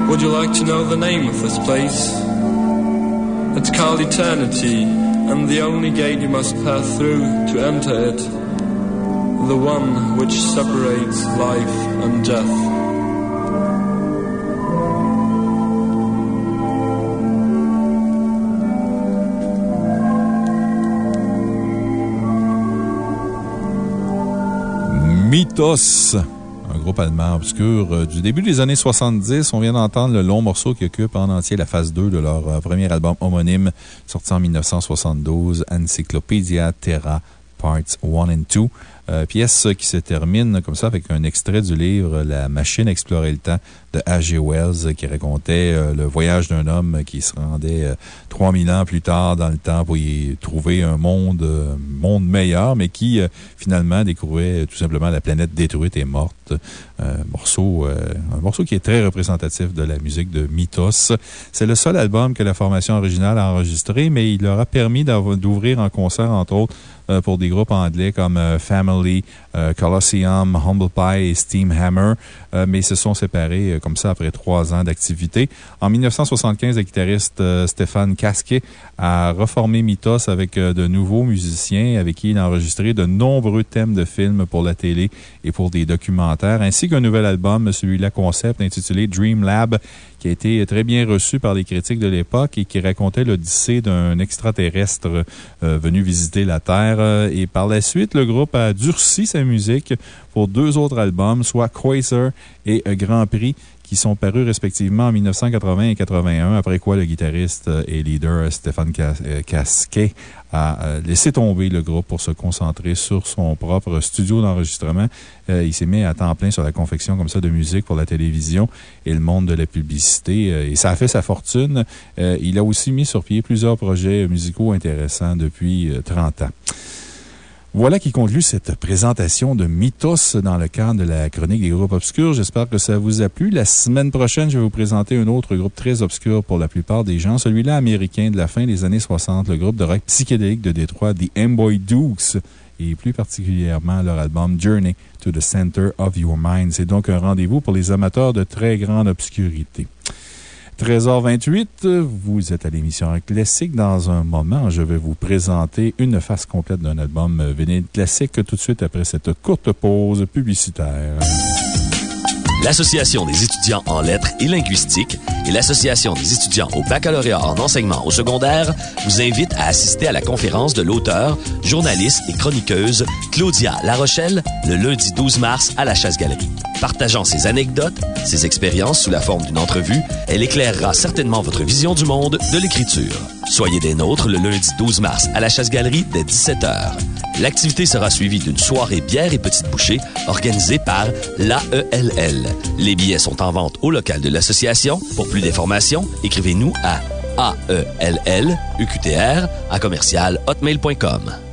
Would you like to know the name of this place? It's called Eternity, and the only gate you must pass through to enter it, the one which separates life and death. Mythos, un groupe allemand obscur euh, du début des années 70. On vient d'entendre le long morceau qui occupe en entier la phase 2 de leur euh, premier album homonyme, sorti en 1972, Encyclopedia Terra Parts 1 and 2. Euh, pièce qui se termine comme ça avec un extrait du livre La machine à explorer le temps de H.G. Wells qui racontait euh, le voyage d'un homme qui se rendait euh, 3000 ans plus tard dans le temps pour y trouver un monde, euh, monde meilleur, mais qui euh, finalement découvrait tout simplement la planète détruite et morte. Euh, morceau, euh, un morceau qui est très représentatif de la musique de Mythos. C'est le seul album que la formation originale a enregistré, mais il leur a permis d'ouvrir en concert, entre autres, euh, pour des groupes anglais comme euh, Family, euh, Colosseum, Humble Pie et Steam Hammer, euh, mais ils se sont séparés euh, comme ça après trois ans d'activité. En 1975, le guitariste euh, Stéphane Casquet a reformé Mythos avec euh, de nouveaux musiciens avec qui il a enregistré de nombreux thèmes de films pour la télé et pour des documentaires, ainsi qu'un nouvel album, celui-là concept intitulé Dream Lab, qui a été très bien reçu par les critiques de l'époque et qui racontait l'odyssée d'un extraterrestre euh, venu visiter la Terre. Euh, Et par la suite, le groupe a durci sa musique pour deux autres albums, soit Quasar et Grand Prix, qui sont parus respectivement en 1980 et 81, après quoi le guitariste euh, et leader Stéphane Cas- euh, Casquet a euh, laissé tomber le groupe pour se concentrer sur son propre studio d'enregistrement. Euh, Il s'est mis à temps plein sur la confection comme ça de musique pour la télévision et le monde de la publicité. euh, Et ça a fait sa fortune. Euh, Il a aussi mis sur pied plusieurs projets musicaux intéressants depuis euh, 30 ans. Voilà qui conclut cette présentation de Mythos dans le cadre de la chronique des groupes obscurs. J'espère que ça vous a plu. La semaine prochaine, je vais vous présenter un autre groupe très obscur pour la plupart des gens, celui-là américain de la fin des années 60, le groupe de rock psychédélique de Détroit, The Amboy Dukes, et plus particulièrement leur album Journey to the Center of Your Mind. C'est donc un rendez-vous pour les amateurs de très grande obscurité. 13h28, vous êtes à l'émission Classique. Dans un moment, je vais vous présenter une face complète d'un album vinyle classique tout de suite après cette courte pause publicitaire. l'Association des étudiants en lettres et linguistique et l'Association des étudiants au baccalauréat en enseignement au secondaire vous invitent à assister à la conférence de l'auteur, journaliste et chroniqueuse Claudia Larochelle le lundi 12 mars à la Chasse-Galerie. Partageant ses anecdotes, ses expériences sous la forme d'une entrevue, elle éclairera certainement votre vision du monde de l'écriture. Soyez des nôtres le lundi 12 mars à la Chasse-Galerie dès 17h. L'activité sera suivie d'une soirée bière et petite bouchée organisée par l'AELL. Les billets sont en vente au local de l'association. Pour plus d'informations, écrivez-nous à AELL, UQTR, à commercial hotmail.com.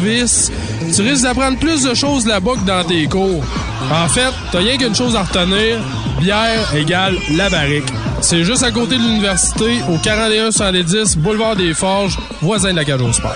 Tu risques d'apprendre plus de choses là-bas que dans tes cours. En fait, t'as rien qu'une chose à retenir. Bière égale la barrique. C'est juste à côté de l'université, au 41-110, boulevard des Forges, voisin de la cage au sport.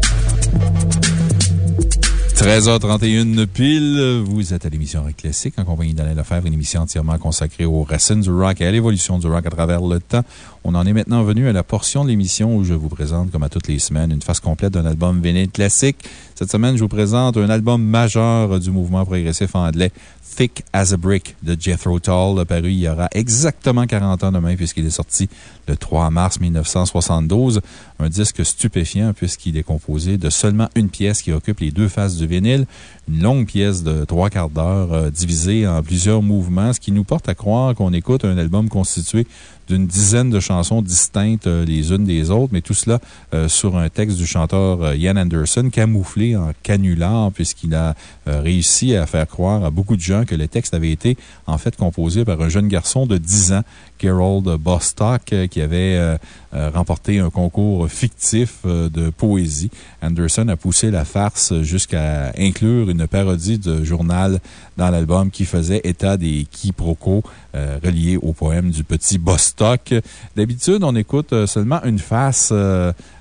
13h31 pile, vous êtes à l'émission Rock Classique en compagnie d'Alain Lefebvre, une émission entièrement consacrée aux racines du rock et à l'évolution du rock à travers le temps. On en est maintenant venu à la portion de l'émission où je vous présente, comme à toutes les semaines, une face complète d'un album vinyle classique. Cette semaine, je vous présente un album majeur du mouvement progressif anglais, Thick as a Brick de Jethro Tull, paru il y aura exactement 40 ans demain puisqu'il est sorti le 3 mars 1972. Un disque stupéfiant puisqu'il est composé de seulement une pièce qui occupe les deux faces du vinyle. Une longue pièce de trois quarts d'heure euh, divisée en plusieurs mouvements, ce qui nous porte à croire qu'on écoute un album constitué d'une dizaine de chansons distinctes euh, les unes des autres, mais tout cela euh, sur un texte du chanteur euh, Ian Anderson, camouflé en canular, puisqu'il a réussi à faire croire à beaucoup de gens que le texte avait été en fait composé par un jeune garçon de 10 ans, Gerald Bostock, euh, qui avait euh, euh, remporté un concours fictif de poésie. Anderson a poussé la farce jusqu'à inclure une parodie de journal dans l'album qui faisait état des quiproquos reliés au poème du petit Bostock. D'habitude, on écoute seulement une face,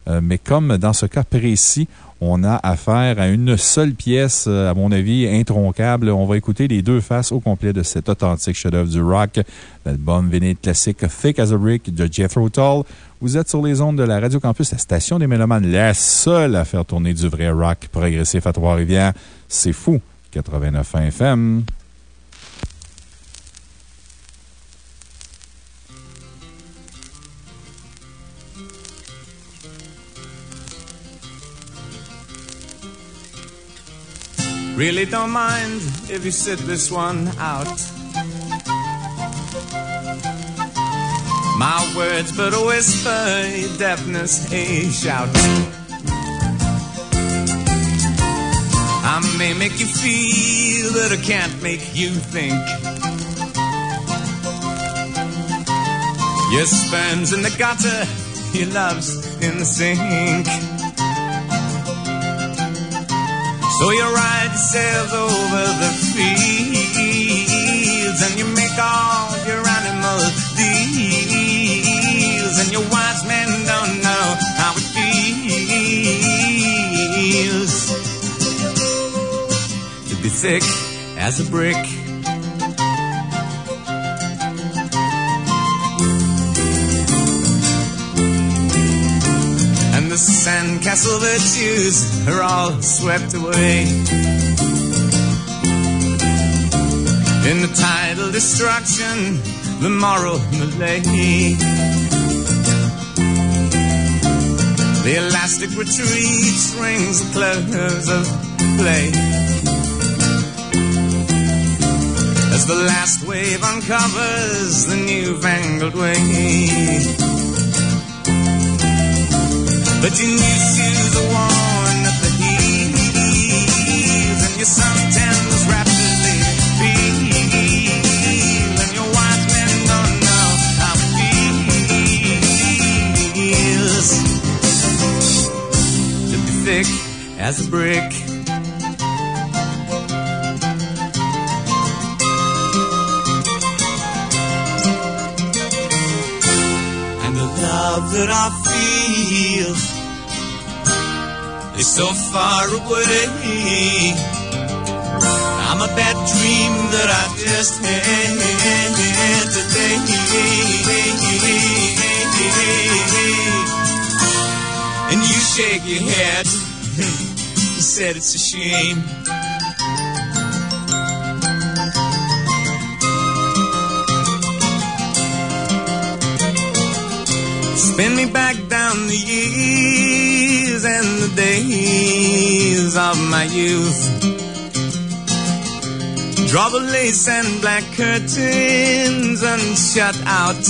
euh, mais comme dans ce cas précis, on a affaire à une seule pièce, euh, à mon avis, introncable. On va écouter les deux faces au complet de cet authentique chef-d'œuvre du rock, l'album vinyle classique Thick as a Brick de Jethro Tull. Vous êtes sur les ondes de la Radio Campus, la station des Mélomanes, la seule à faire tourner du vrai rock progressif à Trois-Rivières. C'est fou. 89 FM. Really don't mind if you sit this one out. My words, but a whisper, deafness, a shout. I may make you feel, but I can't make you think. Your sperm's in the gutter, your love's in the sink. So you ride yourselves over the fields and you make all your animal deals, and your wise men don't know how it feels to be thick as a brick. And castle virtues are all swept away. In the tidal destruction, the moral malay. The elastic retreat rings the close of play. As the last wave uncovers the newfangled way. But your new shoes are worn at the heels, and your suntans rapidly feel, and your wise men don't know how it feels to be thick as a brick. So far away. I'm a bad dream that I just had today. And you shake your head. You said it's a shame. Spin me back down the years and the days of my youth. Draw the lace and black curtains and shut out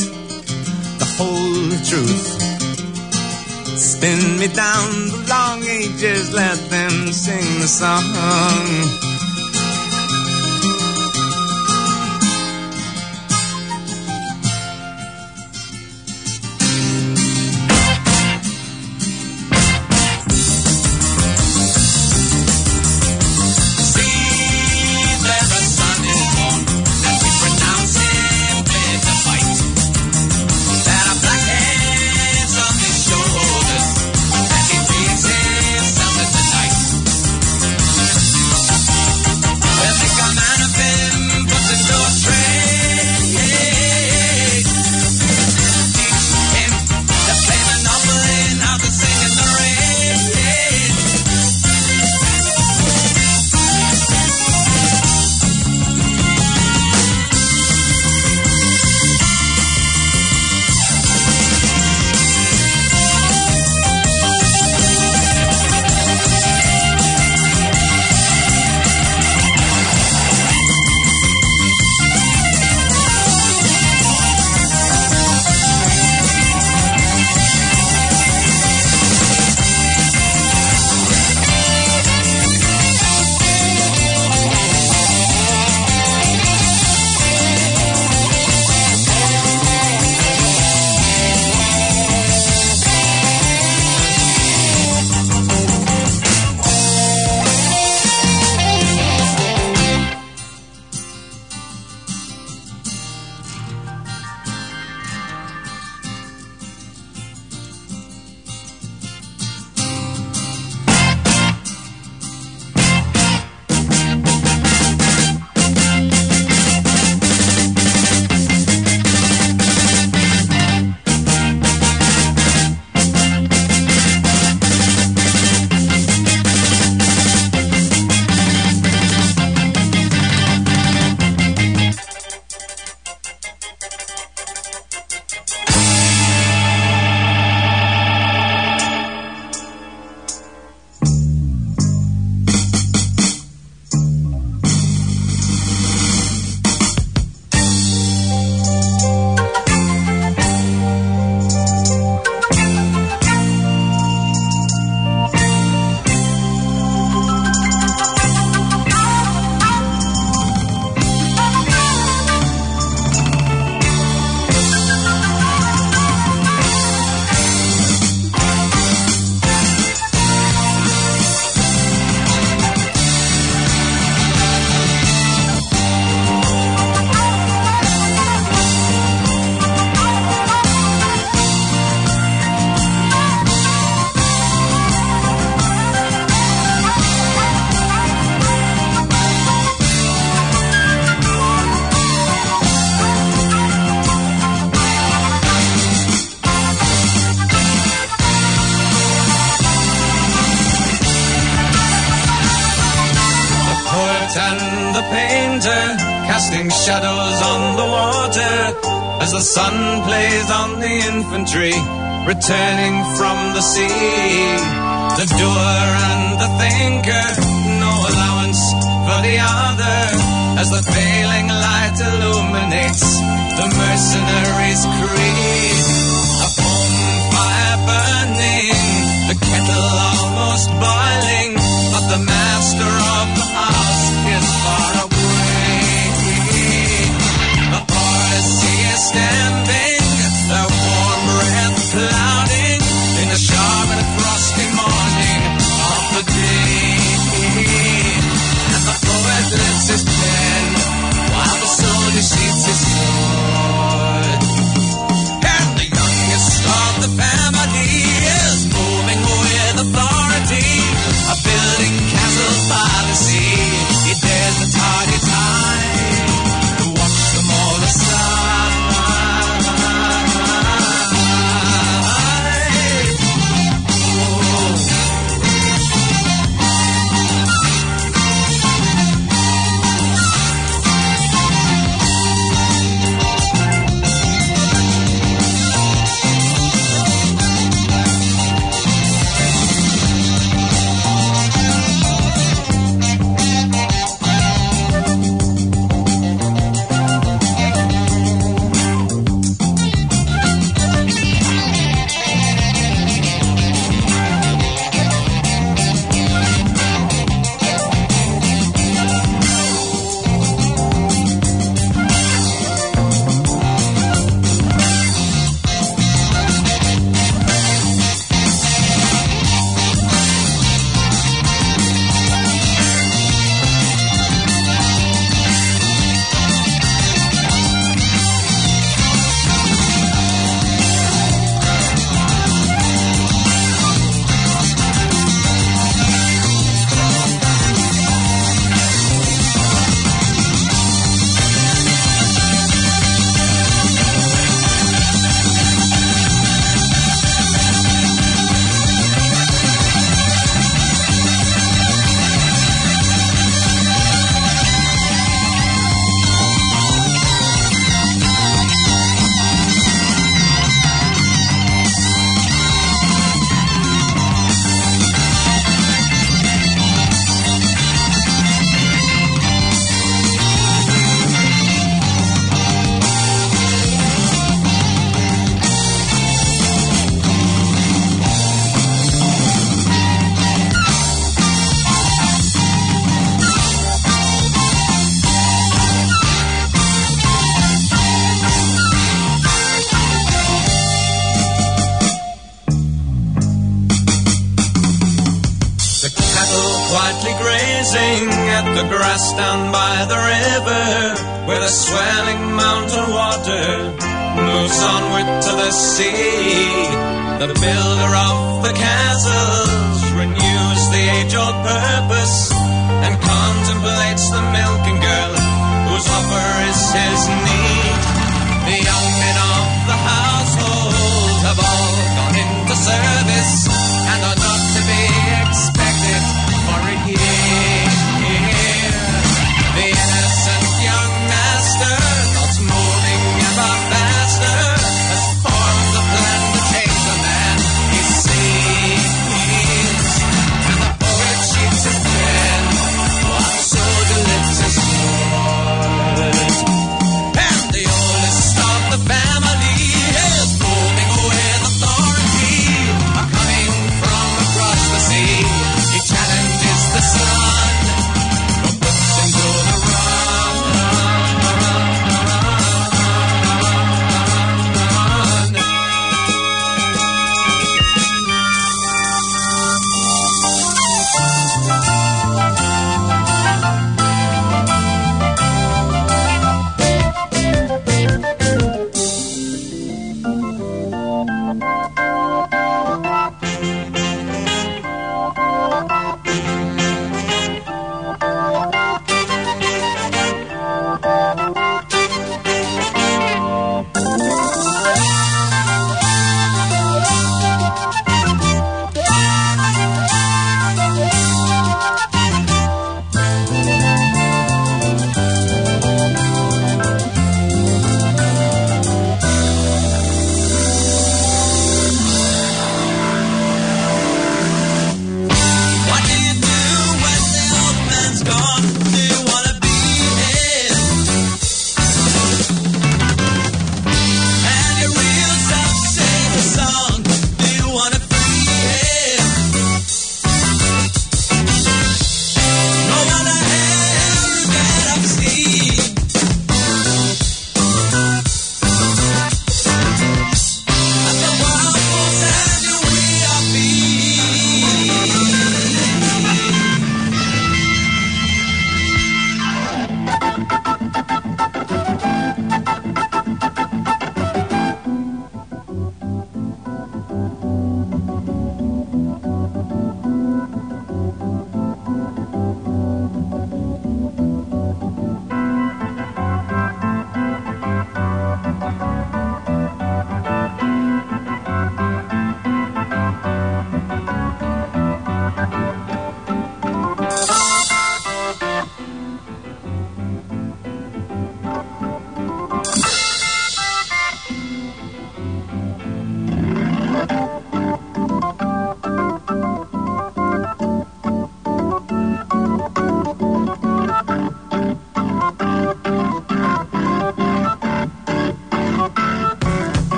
the whole truth. Spin me down the long ages, let them sing the song.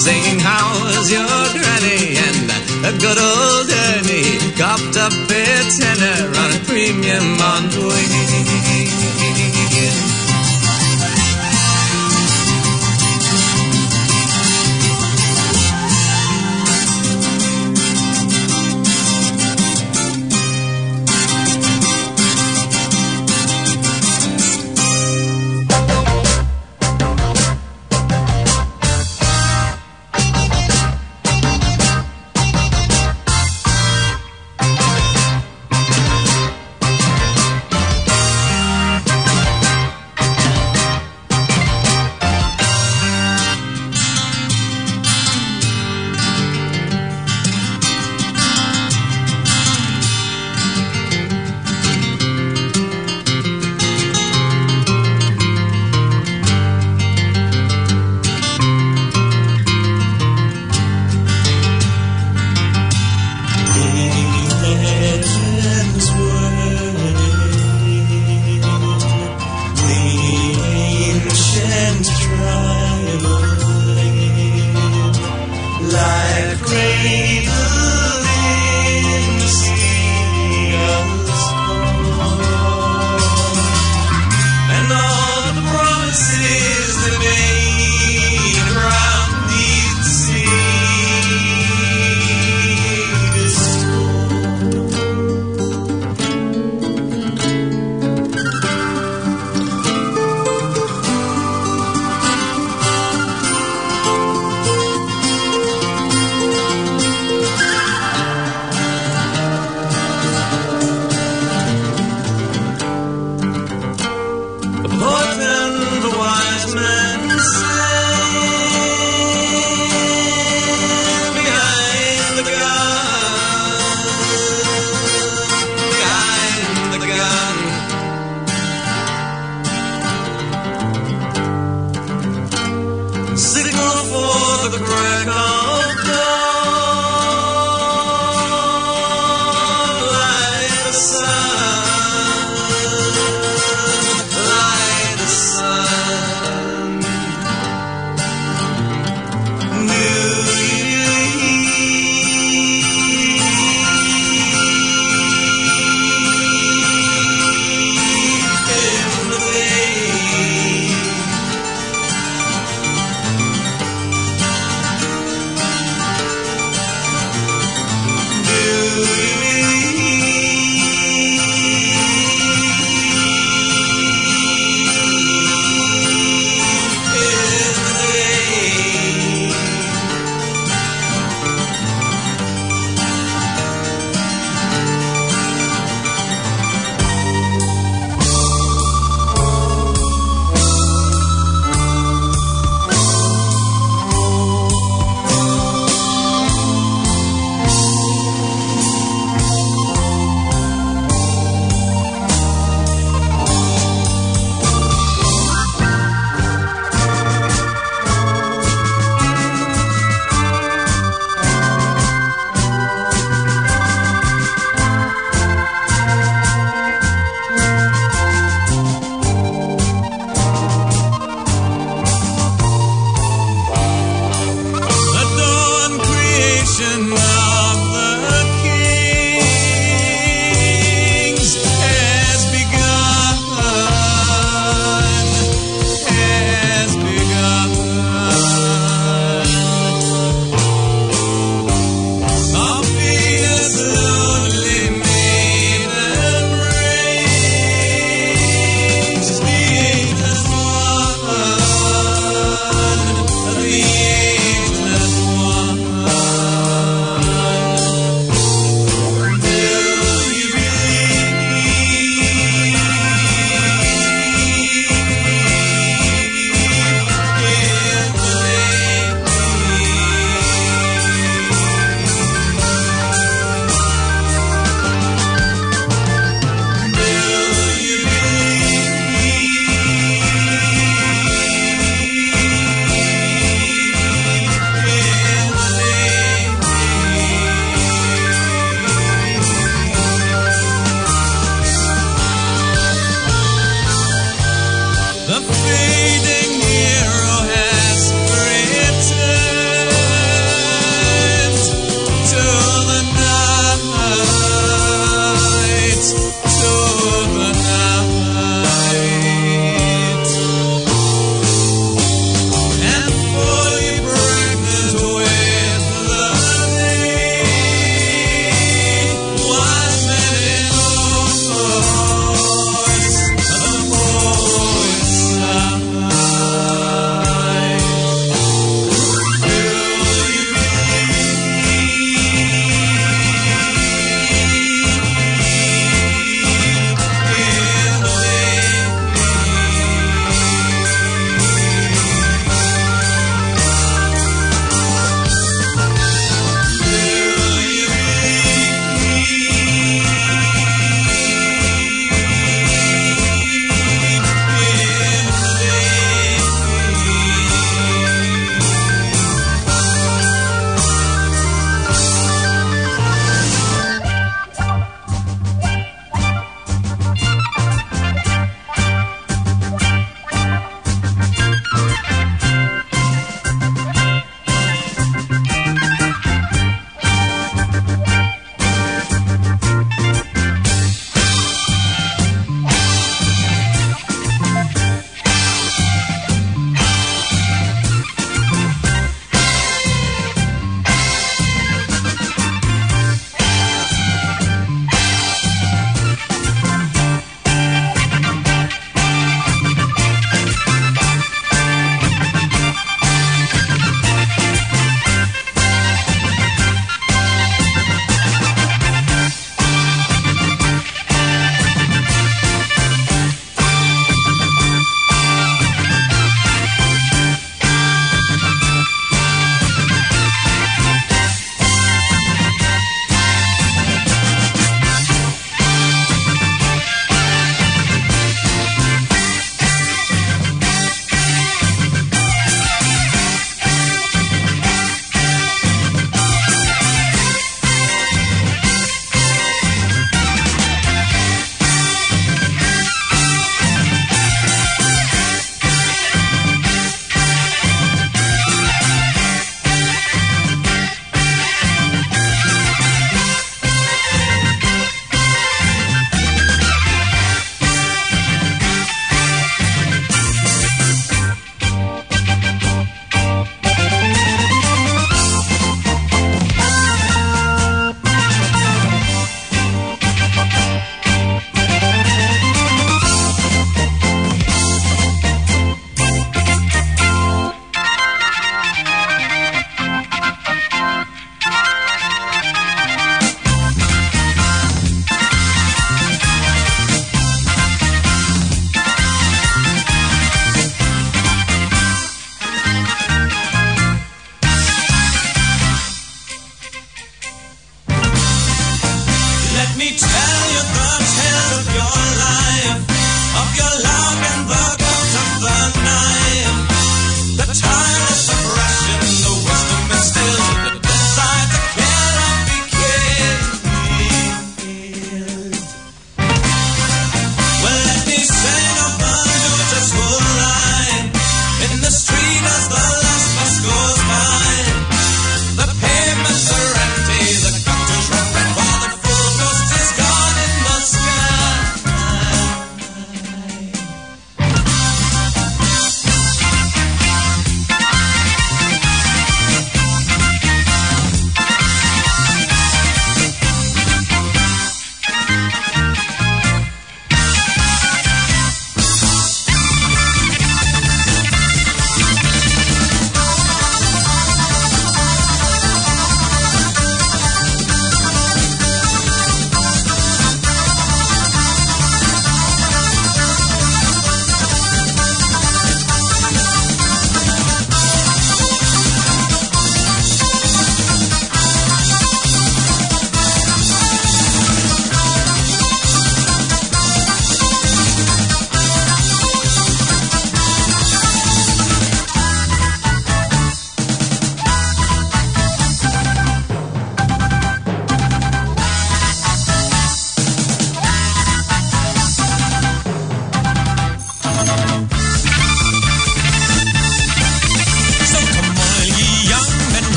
Saying how's your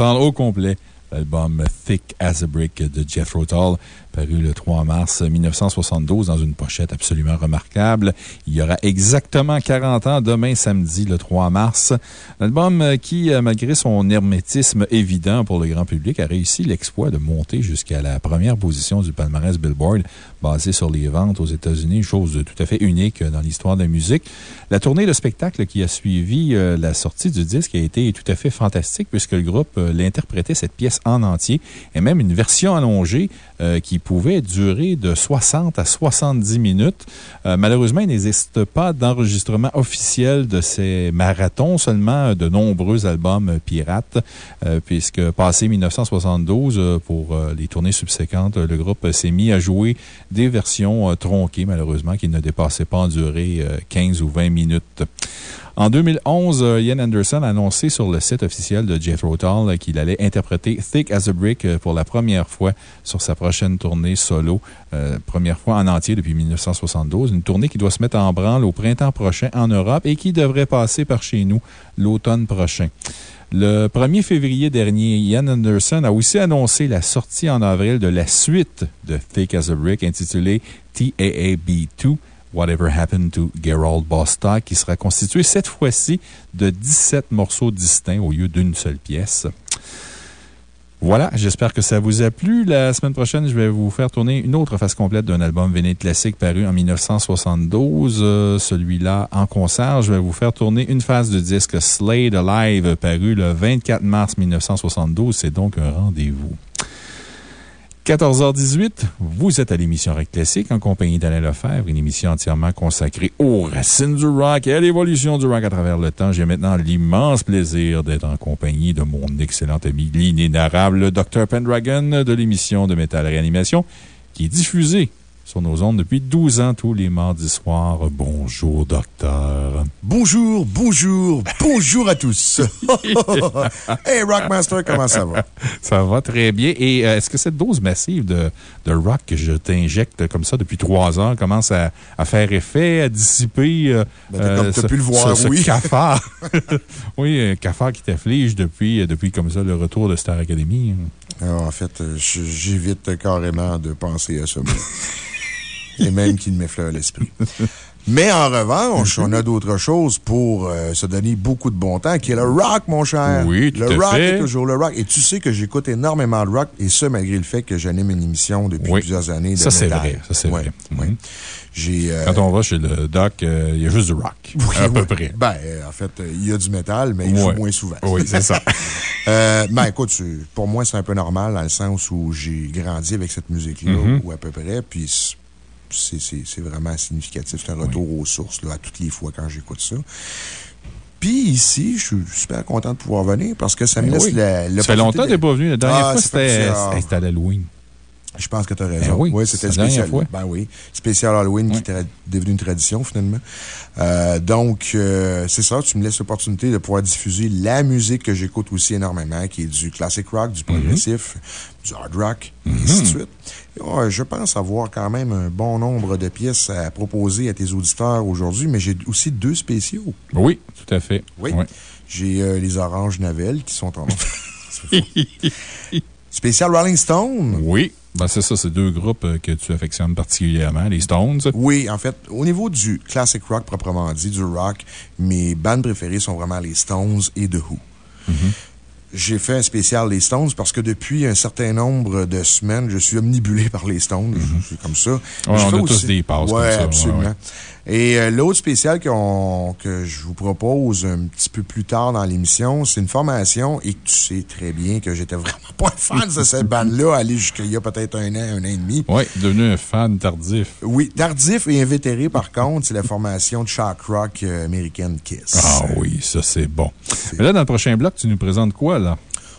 au complet l'album Thick as a Brick de Jethro Tull, paru le 3 mars 1972 dans une pochette absolument remarquable. Il y aura exactement 40 ans demain samedi, le 3 mars. L'album qui, euh, malgré son hermétisme évident pour le grand public, a réussi l'exploit de monter jusqu'à la première position du palmarès Billboard, basé sur les ventes aux États-Unis, chose tout à fait unique dans l'histoire de la musique. La tournée de spectacle qui a suivi euh, la sortie du disque a été tout à fait fantastique puisque le groupe euh, l'interprétait cette pièce en entier et même une version allongée euh, qui pouvait durer de 60 à 70 minutes. Euh, malheureusement, il n'existe pas d'enregistrement officiel de ces marathons, seulement de nombreux albums pirates, euh, puisque passé 1972, euh, pour les tournées subséquentes, le groupe s'est mis à jouer des versions tronquées, malheureusement, qui ne dépassaient pas en durée euh, 15 ou 20 minutes. En 2011, euh, Ian Anderson a annoncé sur le site officiel de Jethro Tull euh, qu'il allait interpréter Thick as a Brick euh, pour la première fois sur sa prochaine tournée solo, première fois en entier depuis 1972. Une tournée qui doit se mettre en branle au printemps prochain en Europe et qui devrait passer par chez nous l'automne prochain. Le 1er février dernier, Ian Anderson a aussi annoncé la sortie en avril de la suite de Thick as a Brick intitulée TAAB2. Whatever Happened to Gerald Bostock, qui sera constitué cette fois-ci de 17 morceaux distincts au lieu d'une seule pièce. Voilà, j'espère que ça vous a plu. La semaine prochaine, je vais vous faire tourner une autre phase complète d'un album véné classique paru en 1972. Euh, Celui-là en concert, je vais vous faire tourner une phase de disque Slade Alive paru le 24 mars 1972. C'est donc un rendez-vous. 14h18, vous êtes à l'émission Rock Classique en compagnie d'Alain Lefebvre, une émission entièrement consacrée aux racines du rock et à l'évolution du rock à travers le temps. J'ai maintenant l'immense plaisir d'être en compagnie de mon excellent ami, l'inénarrable Dr. Pendragon de l'émission de Métal Réanimation, qui est diffusée sur nos ondes depuis 12 ans tous les mardis soirs. Bonjour, docteur. Bonjour, bonjour, bonjour à tous. [LAUGHS] hey, Rockmaster, comment ça va? Ça va très bien. Et euh, est-ce que cette dose massive de, de rock que je t'injecte comme ça depuis trois ans commence à, à faire effet, à dissiper euh, Ben, t'as ce, pu le voir, ce- ce oui. cafard? [LAUGHS] oui, un cafard qui t'afflige depuis, depuis comme ça le retour de Star Academy. Alors, en fait, euh, j'évite carrément de penser à ce mot. [LAUGHS] Et même qu'il m'effleure l'esprit. Mais en revanche, on a d'autres choses pour euh, se donner beaucoup de bon temps, qui est le rock, mon cher. Oui, tout Le rock fait. est toujours le rock. Et tu sais que j'écoute énormément de rock, et ce, malgré le fait que j'anime une émission depuis Oui. plusieurs années. De Ça, c'est vrai. Ça, c'est Ouais, vrai. ouais. J'ai. euh, Quand on va chez le doc, euh, il y a juste du rock. [LAUGHS] Oui, à peu près. Ben, en fait, il y a du métal, mais il joue moins souvent. Oui, c'est ça. [LAUGHS] Ben, écoute, pour moi, c'est un peu normal dans le sens où j'ai grandi avec cette musique-là, Mhm. ou à peu près, puis c'est- vraiment significatif. C'est un retour aux sources, là, à toutes les fois quand j'écoute ça. Puis ici, je suis super content de pouvoir venir parce que ça me Ben laisse oui. la. Ça fait longtemps que de- t'es pas venu. La dernière Ah, fois, ça fait c'était à l'Halloween. Je pense que tu as Ben raison. oui, c'était spécial. dernière fois. Ben oui. Spécial Halloween qui est devenu une tradition, finalement. Euh, donc, euh, c'est ça. Tu me laisses l'opportunité de pouvoir diffuser la musique que j'écoute aussi énormément, qui est du classic rock, du progressif, du hard rock, et ainsi de suite. Ouais, je pense avoir quand même un bon nombre de pièces à proposer à tes auditeurs aujourd'hui, mais j'ai aussi deux spéciaux. Oui, tout à fait. Oui. J'ai euh, les Oranges Navel qui sont en. [LAUGHS] Spécial Rolling Stone. Oui. Ben, c'est ça, c'est deux groupes euh, que tu affectionnes particulièrement, les Stones. Oui, en fait, au niveau du classic rock proprement dit, du rock, mes bandes préférées sont vraiment les Stones et The Who. Mm-hmm. J'ai fait un spécial les Stones parce que depuis un certain nombre de semaines, je suis omnibulé par les Stones. C'est comme ça. Ouais, on a aussi- tous des passes comme Ouais, ça, ouais, absolument. ouais. Et euh, l'autre spécial que je vous propose un petit peu plus tard dans l'émission, c'est une formation et tu sais très bien que j'étais vraiment pas un fan de cette bande-là, aller jusqu'il y a peut-être un an, un an et demi. Oui, devenu un fan tardif. Oui, tardif et invétéré, par contre, c'est la formation de shock rock euh, américaine Kiss. Ah oui, ça, c'est bon. Mais là, dans le prochain bloc, tu nous présentes quoi, là?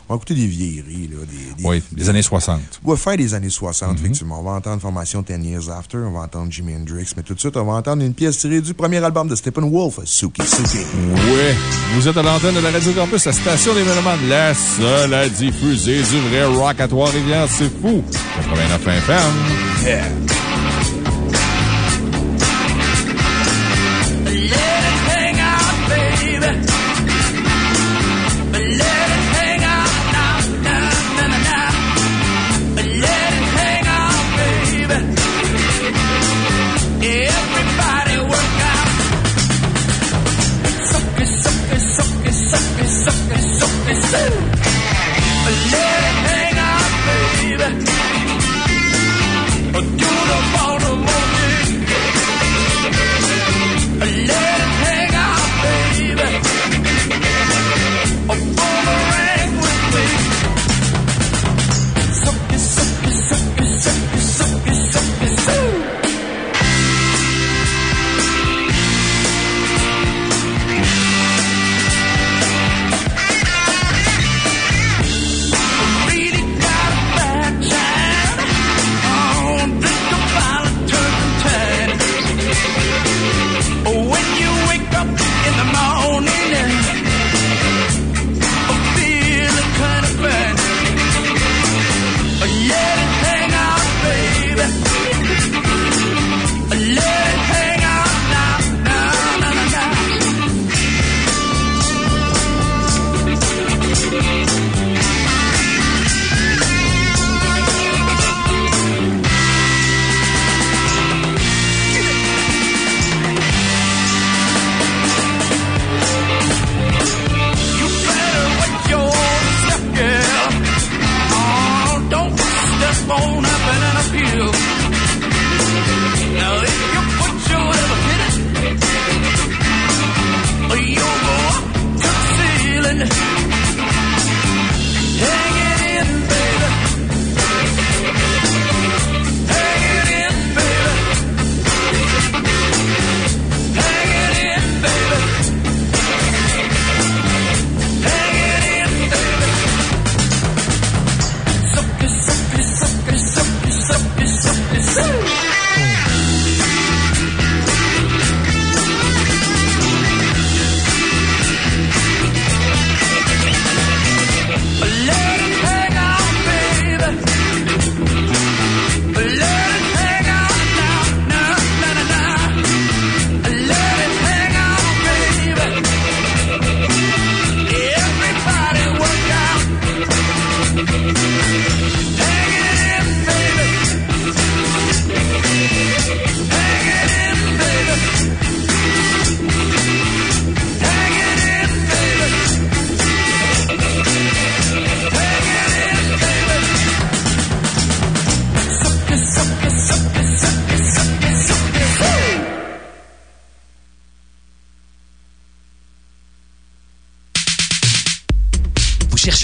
On va écouter des vieilleries, là. Des, Oui, des années 60. On va faire des années 60, Mhm. effectivement. On va entendre formation 10 Years After, on va entendre Jimi Hendrix, mais tout de suite, on va entendre une pièce tirée du premier album de Steppenwolf, Suki Suki. Oui, vous êtes à l'antenne de la Radio Campus, la station des Mélomanes, la seule à diffuser du vrai rock à Trois-Rivières. C'est fou! 89 FM. Yeah!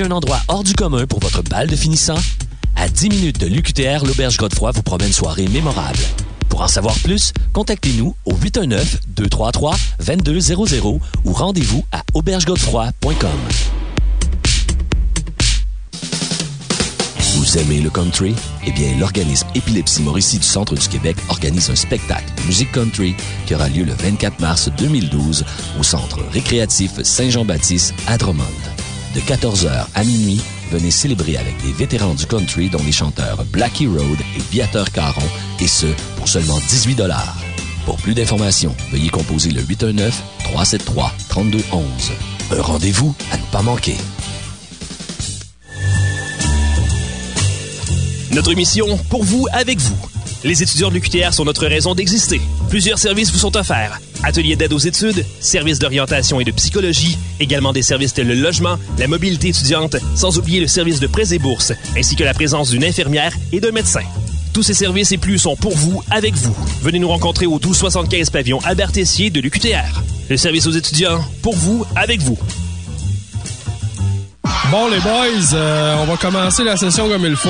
Un endroit hors du commun pour votre bal de finissant? À 10 minutes de l'UQTR, l'Auberge Godefroy vous promet une soirée mémorable. Pour en savoir plus, contactez-nous au 819-233-2200 ou rendez-vous à aubergegodefroy.com. Vous aimez le country? Eh bien, l'organisme Épilepsie Mauricie du Centre du Québec organise un spectacle de musique country qui aura lieu le 24 mars 2012 au Centre récréatif Saint-Jean-Baptiste à Drummond. De 14h à minuit, venez célébrer avec des vétérans du country dont les chanteurs Blackie Road et Viateur Caron, et ce, pour seulement 18 Pour plus d'informations, veuillez composer le 819-373-3211. Un rendez-vous à ne pas manquer. Notre mission, pour vous, avec vous. Les étudiants de l'UQTR sont notre raison d'exister. Plusieurs services vous sont offerts. Ateliers d'aide aux études, services d'orientation et de psychologie, également des services tels le logement, la mobilité étudiante, sans oublier le service de prêts et bourses, ainsi que la présence d'une infirmière et d'un médecin. Tous ces services et plus sont pour vous, avec vous. Venez nous rencontrer au 1275 pavillon Albert Tessier de l'UQTR. Le service aux étudiants, pour vous, avec vous. Bon, les boys, euh, on va commencer la session comme il faut.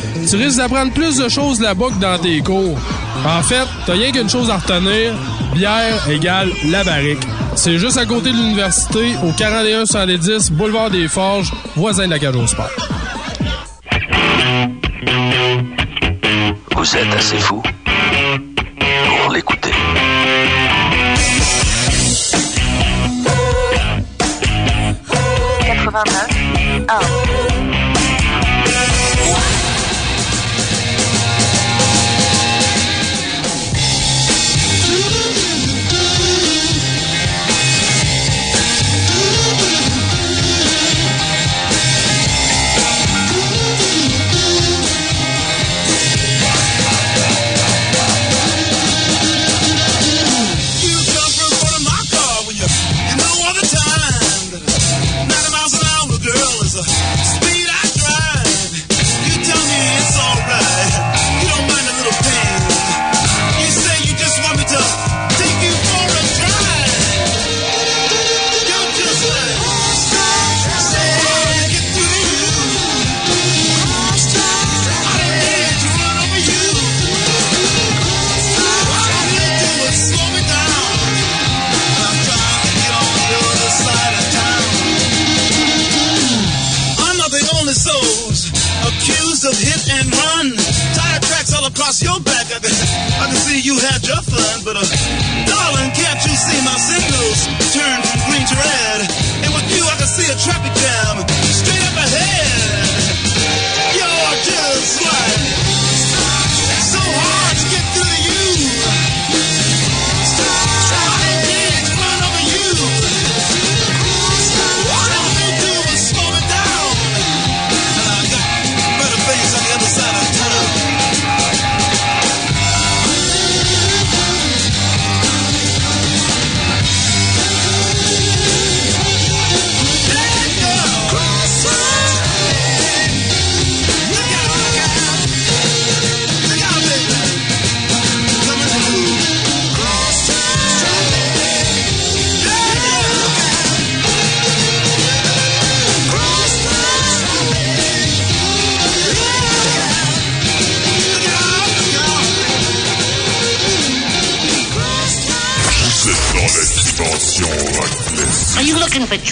Tu risques d'apprendre plus de choses là-bas que dans tes cours. En fait, t'as rien qu'une chose à retenir. Bière égale la barrique. C'est juste à côté de l'université, au 41 110 Boulevard des Forges, voisin de la cage au sport. Vous êtes assez fou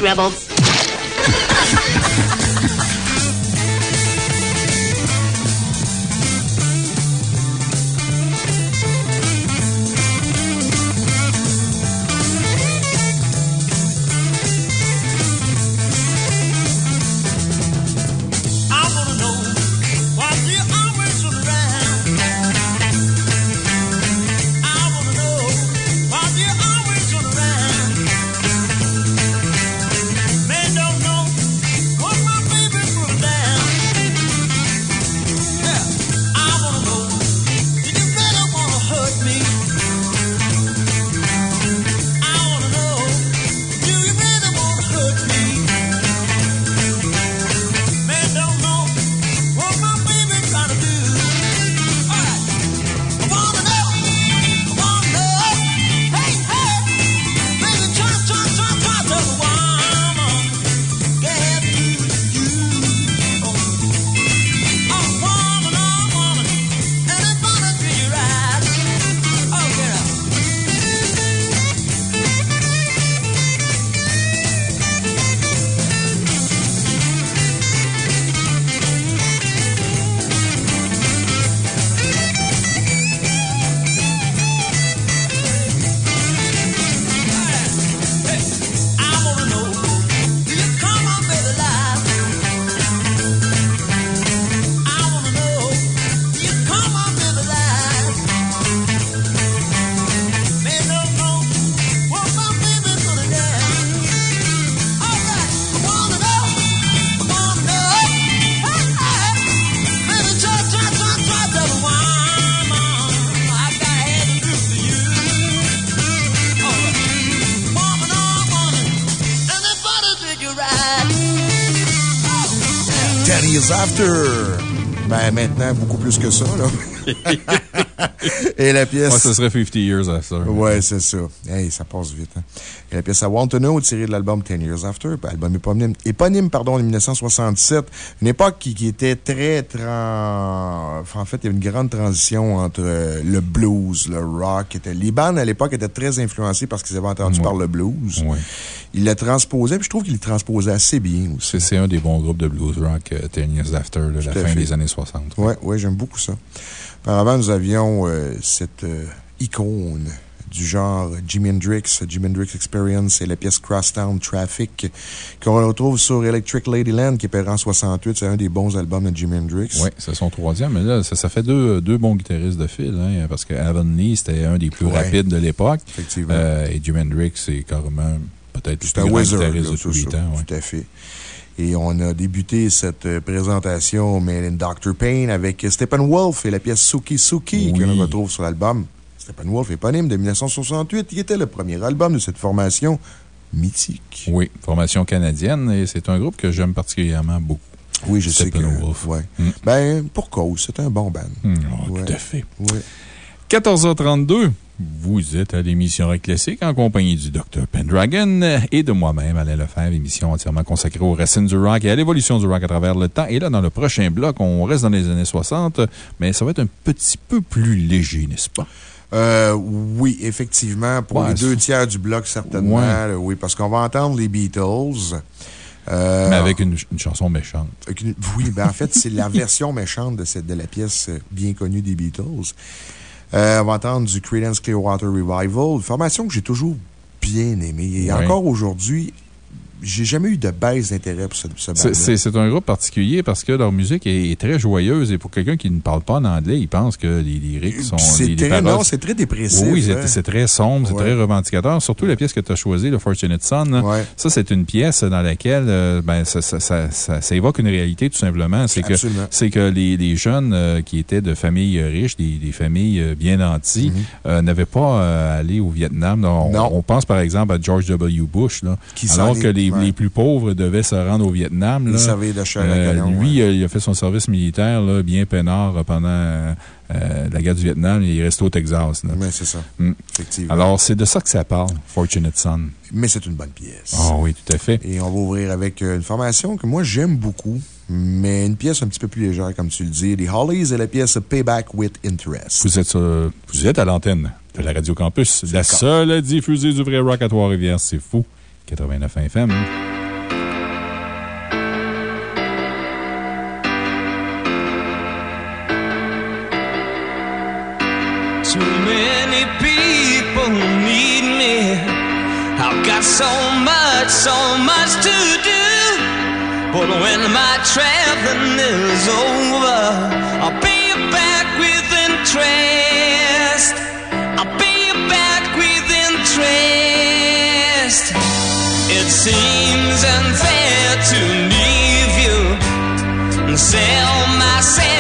Rebel plus que ça, là. [LAUGHS] Et la pièce. Ouais, ce serait 50 Years After. Ouais, c'est ça. Hey, ça passe vite, hein. Et la pièce I Want to Know, tirée de l'album 10 Years After, ben, album éponyme, éponyme, pardon, de 1967. Une époque qui, qui était très, tran... enfin, en fait, il y avait une grande transition entre euh, le blues, le rock. Était... Les bandes, à l'époque, étaient très influencées parce qu'ils avaient entendu par le blues. Ouais. Ils le transposaient, puis je trouve qu'ils le transposaient assez bien aussi. C'est un des bons groupes de blues rock, euh, 10 Years After, là, la à fin fait. des années 60. Oui, ouais, j'aime beaucoup ça. Auparavant, nous avions euh, cette euh, icône du genre Jimi Hendrix, Jimi Hendrix Experience et la pièce Crosstown Traffic qu'on retrouve sur Electric Ladyland qui est en 68. C'est un des bons albums de Jimi Hendrix. Oui, c'est son troisième, mais là, ça, ça fait deux, deux bons guitaristes de fil, hein, parce que Avon Lee, c'était un des plus Ouais. rapides de l'époque. Effectivement. Euh, et Jimi Hendrix, c'est carrément peut-être le plus wizard, là, de tous les temps. Tout à fait. Et on a débuté cette euh, présentation Made in Dr. Payne avec Steppenwolf et la pièce Suki Suki que l'on retrouve sur l'album Steppenwolf éponyme de 1968, qui était le premier album de cette formation mythique. Oui, formation canadienne, et c'est un groupe que j'aime particulièrement beaucoup. Oui, je sais que. Steppenwolf. Ouais. Mm. Ben, pour cause, c'est un bon band. Mm, Ouais. Tout à fait. Ouais. 14h32, vous êtes à l'émission Rock Classique en compagnie du Dr. Pendragon et de moi-même, Alain Lefebvre, émission entièrement consacrée aux racines du rock et à l'évolution du rock à travers le temps. Et là, dans le prochain bloc, on reste dans les années 60, mais ça va être un petit peu plus léger, n'est-ce pas? Euh, oui, effectivement, pour Ouais, les deux tiers du bloc, certainement. Ouais. oui, parce qu'on va entendre les Beatles. Euh, mais avec une, une chanson méchante. Une- Oui, ben en fait, c'est la [LAUGHS] version méchante de, cette, de la pièce euh, bien connue des Beatles. Euh, on va entendre du Creedence Clearwater Revival, une formation que j'ai toujours bien aimée. Et encore aujourd'hui, j'ai jamais eu de baisse d'intérêt pour ce, ce C'est- un groupe particulier parce que leur musique est, est très joyeuse et pour quelqu'un qui ne parle pas en anglais, il pense que les lyrics sont. C'est très- paroles- non, c'est très dépressif, Oui, c'est hein. c'est très sombre, c'est Ouais. très revendicateur. Surtout la pièce que tu as choisie, le Fortunate Son. là. Ça, c'est une pièce dans laquelle euh, ben, ça, ça, ça, ça- ça évoque une réalité, tout simplement. C'est que, c'est que les, les jeunes euh, qui étaient de familles riches, des, des familles euh, bien nanties, euh, n'avaient pas à aller au Vietnam. On, on pense par exemple à George W. Bush, là, Qui alors que les, ouais. les plus pauvres devaient se rendre au Vietnam. Il là. de chair à Euh, canon, Lui, il a fait son service militaire là, bien peinard pendant euh, la guerre du Vietnam et il est resté au Texas. Oui, c'est ça. Mm. Effectivement. Alors, c'est de ça que ça parle, Fortunate Son. Mais c'est une bonne pièce. Ah oui, tout à fait. Et on va ouvrir avec euh, une formation que moi j'aime beaucoup, mais une pièce un petit peu plus légère, comme tu le dis. Les Hollies et la pièce Payback with Interest. Vous êtes, vous êtes à l'antenne de la Radio Campus, la seule à diffuser du vrai rock à Trois-Rivières. C'est fou. 89 FM. Too many people need me. I've got so much, so much to do. But when my traveling is over, I'll be back within interest. It seems unfair to leave you and sell myself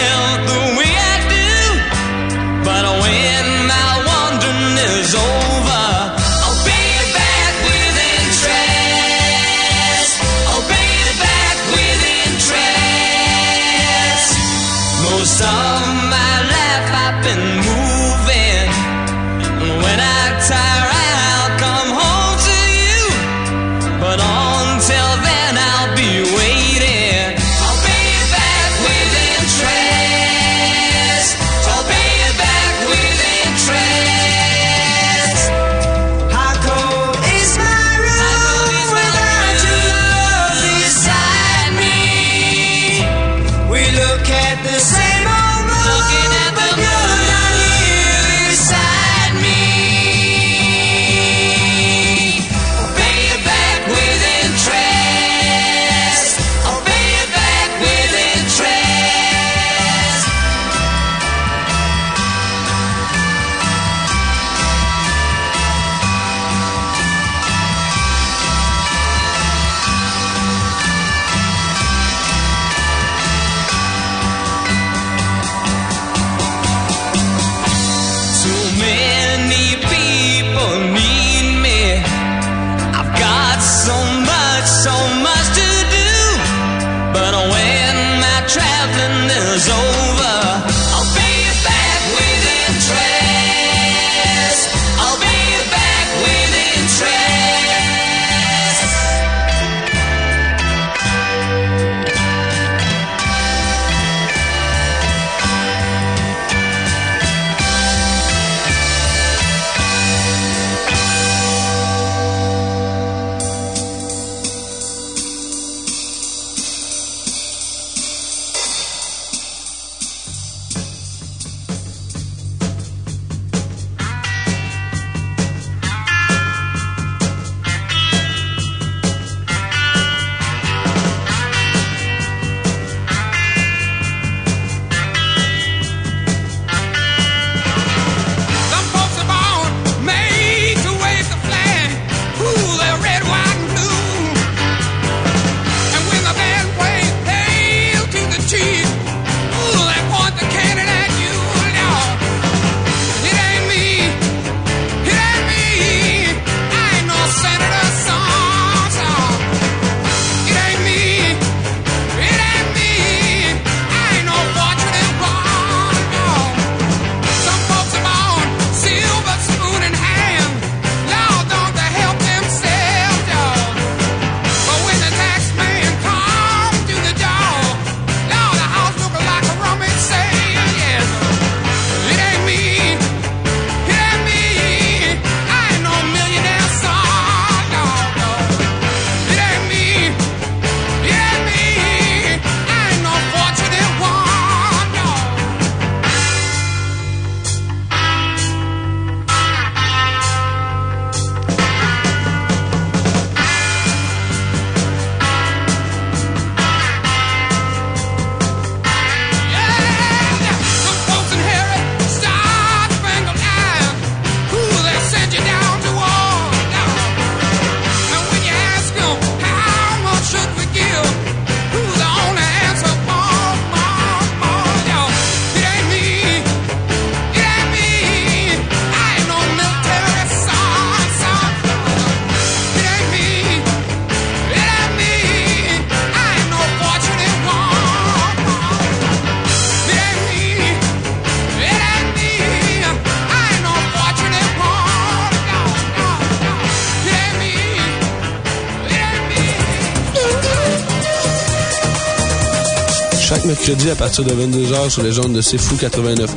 mercredi à partir de 22h sur les ondes de C'est Fou 89.1,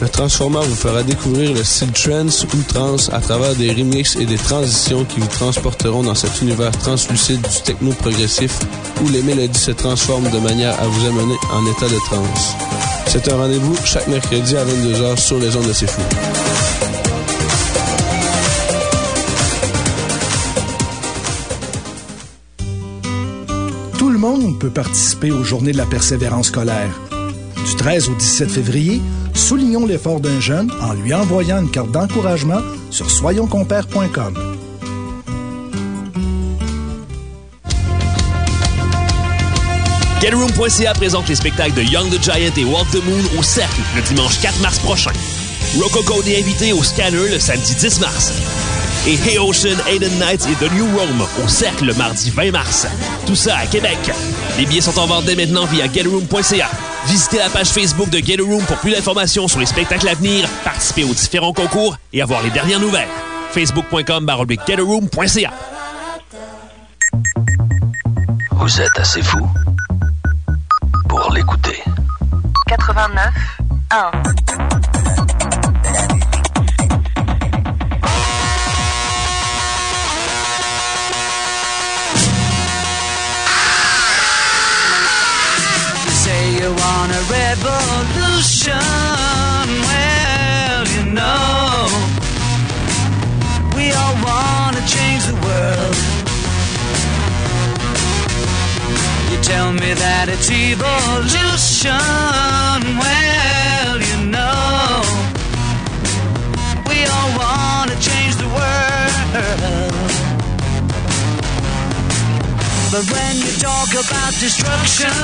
le Transformer vous fera découvrir le style trance ou trance à travers des remixes et des transitions qui vous transporteront dans cet univers translucide du techno progressif où les mélodies se transforment de manière à vous amener en état de trance. C'est un rendez-vous chaque mercredi à 22h sur les ondes de C'est Fou. Peut participer aux Journées de la persévérance scolaire. Du 13 au 17 février, soulignons l'effort d'un jeune en lui envoyant une carte d'encouragement sur soyonscompères.com. GetRoom.ca présente les spectacles de Young the Giant et Walk the Moon au Cercle le dimanche 4 mars prochain. Rococo est invité au Scanner le samedi 10 mars. Et Hey Ocean, Aiden Knights et The New Rome au Cercle le mardi 20 mars. Tout ça à Québec. Les billets sont en vente dès maintenant via GetRoom.ca. Visitez la page Facebook de Get a Room pour plus d'informations sur les spectacles à venir, participer aux différents concours et avoir les dernières nouvelles. Facebook.com getaroom.ca Vous êtes assez fou pour l'écouter. 89 1 me that it's evolution. Well, you know, we all want to change the world. But when you talk about destruction,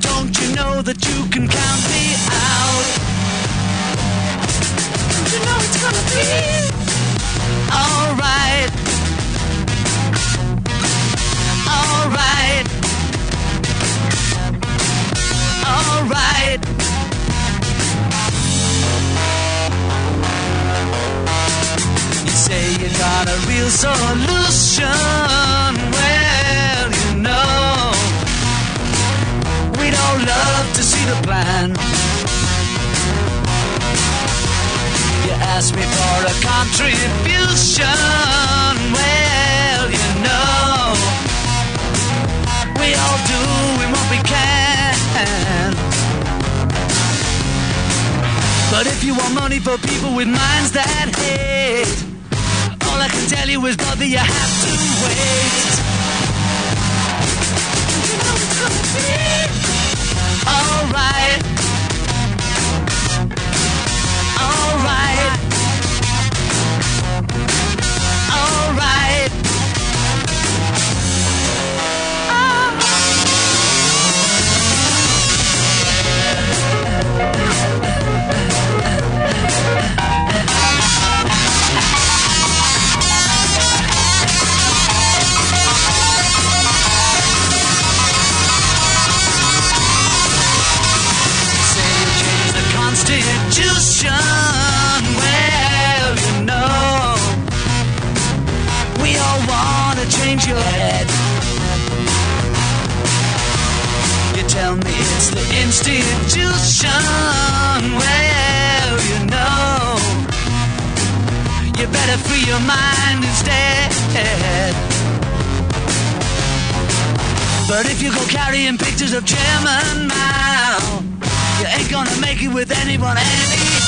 don't you know that you can count me out? Don't you know it's gonna be? Alright. Alright. You say you got a real solution. Well, you know, we don't love to see the plan. You ask me for a contribution. Well, you know, we all doing what we can. But if you want money for people with minds that hate, all I can tell you is, brother, you have to wait. You know. Alright. Institution. Well, you know, you better free your mind instead. But if you go carrying pictures of Chairman Mao, you ain't gonna make it with anyone anyhow.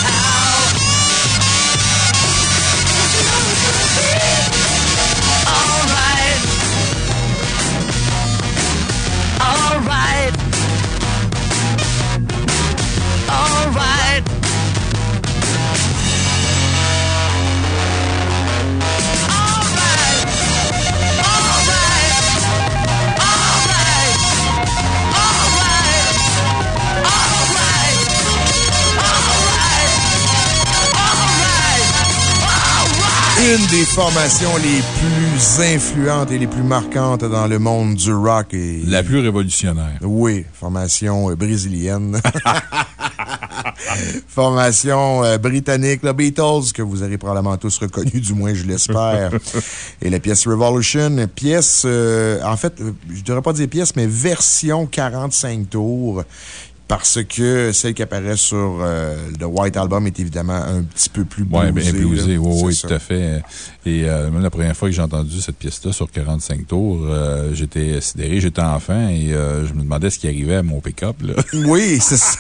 Une des formations les plus influentes et les plus marquantes dans le monde du rock. Et... La plus révolutionnaire. Oui, formation euh, brésilienne. [LAUGHS] Formation euh, britannique, The Beatles, que vous aurez probablement tous reconnu, du moins je l'espère. Et la pièce Revolution, pièce, euh, en fait, je ne devrais pas dire pièce, mais version 45 tours. Parce que celle qui apparaît sur euh, le White Album est évidemment un petit peu plus Oui, bluesée. bien bluesé, là. oui, oui, ça. tout à fait. Et euh, même la première fois que j'ai entendu cette pièce-là sur 45 tours, euh, j'étais sidéré, j'étais enfant et euh, je me demandais ce qui arrivait à mon pick-up. [LAUGHS] Oui, c'est ça.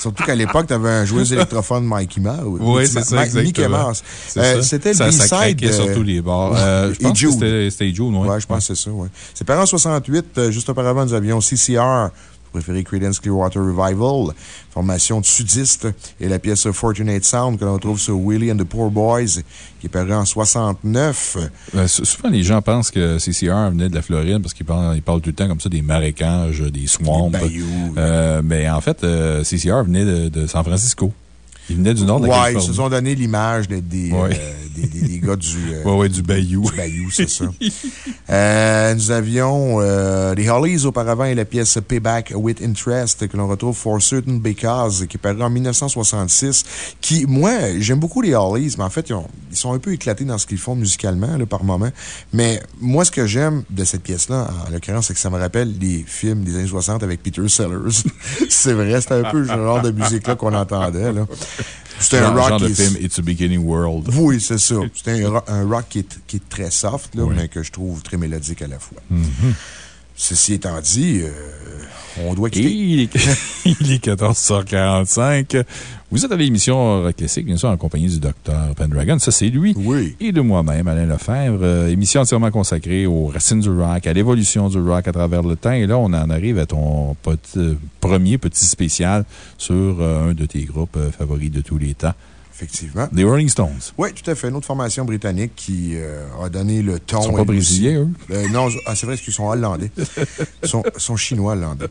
Surtout qu'à l'époque, tu avais un joueur électrophone Mikey Mouse. Oui, c'est ça, exactement. Ça. C'était le Ça- ça B-side. craquait sur tous les et Jude. c'était- Jude, oui. Ouais, je pense que c'est ça, oui. C'est par en 68, euh, juste auparavant, nous avions CCR, vous préférez Creedence Clearwater Revival, formation de sudistes, et la pièce Fortunate Sound que l'on retrouve sur Willie and the Poor Boys, qui est paru en 69. Euh, sou- souvent, les gens pensent que CCR venait de la Floride parce qu'ils parlent, tout le temps comme ça des marécages, des swamps. Euh, mais en fait, euh, CCR venait de, de San Francisco. Il venait du nord de la Ouais, ils se sont donné l'image d'être des, Ouais. euh, des, des- des gars du. euh, [LAUGHS] Ouais, ouais, du Bayou. Du Bayou, c'est ça. [LAUGHS] Euh, nous avions euh, les Hollies auparavant et la pièce Payback with Interest que l'on retrouve For Certain Because qui est paru en 1966. Qui, moi, j'aime beaucoup les Hollies, mais en fait, ils, ont- ils sont un peu éclatés dans ce qu'ils font musicalement là, par moment. Mais moi, ce que j'aime de cette pièce-là, en l'occurrence, c'est que ça me rappelle les films des années 60 avec Peter Sellers. [LAUGHS] c'est vrai, c'était un peu le genre de musique-là qu'on entendait. là. C'était un rock genre de film It's a Beginning World. oui, c'est ça. C'est un, un rock qui est, qui est très soft, là, mais que je trouve très mélodique à la fois. Ceci étant dit, euh, on doit quitter. il est, [LAUGHS] il est 14h45. Vous êtes à l'émission Rock Classique, bien sûr, en compagnie du docteur Pendragon. Ça, c'est lui. Oui. Et de moi-même, Alain Lefebvre. Euh, émission entièrement consacrée aux racines du rock, à l'évolution du rock à travers le temps. Et là, on en arrive à ton euh, premier petit spécial sur euh, un de tes groupes euh, favoris de tous les temps. Effectivement. Les Rolling Stones. Oui, tout à fait. Une autre formation britannique qui euh, a donné le ton. Ils sont pas brésiliens, aussi. Euh, non, ah, c'est vrai, qu'ils sont hollandais. Ils [LAUGHS] sont, sont chinois, hollandais.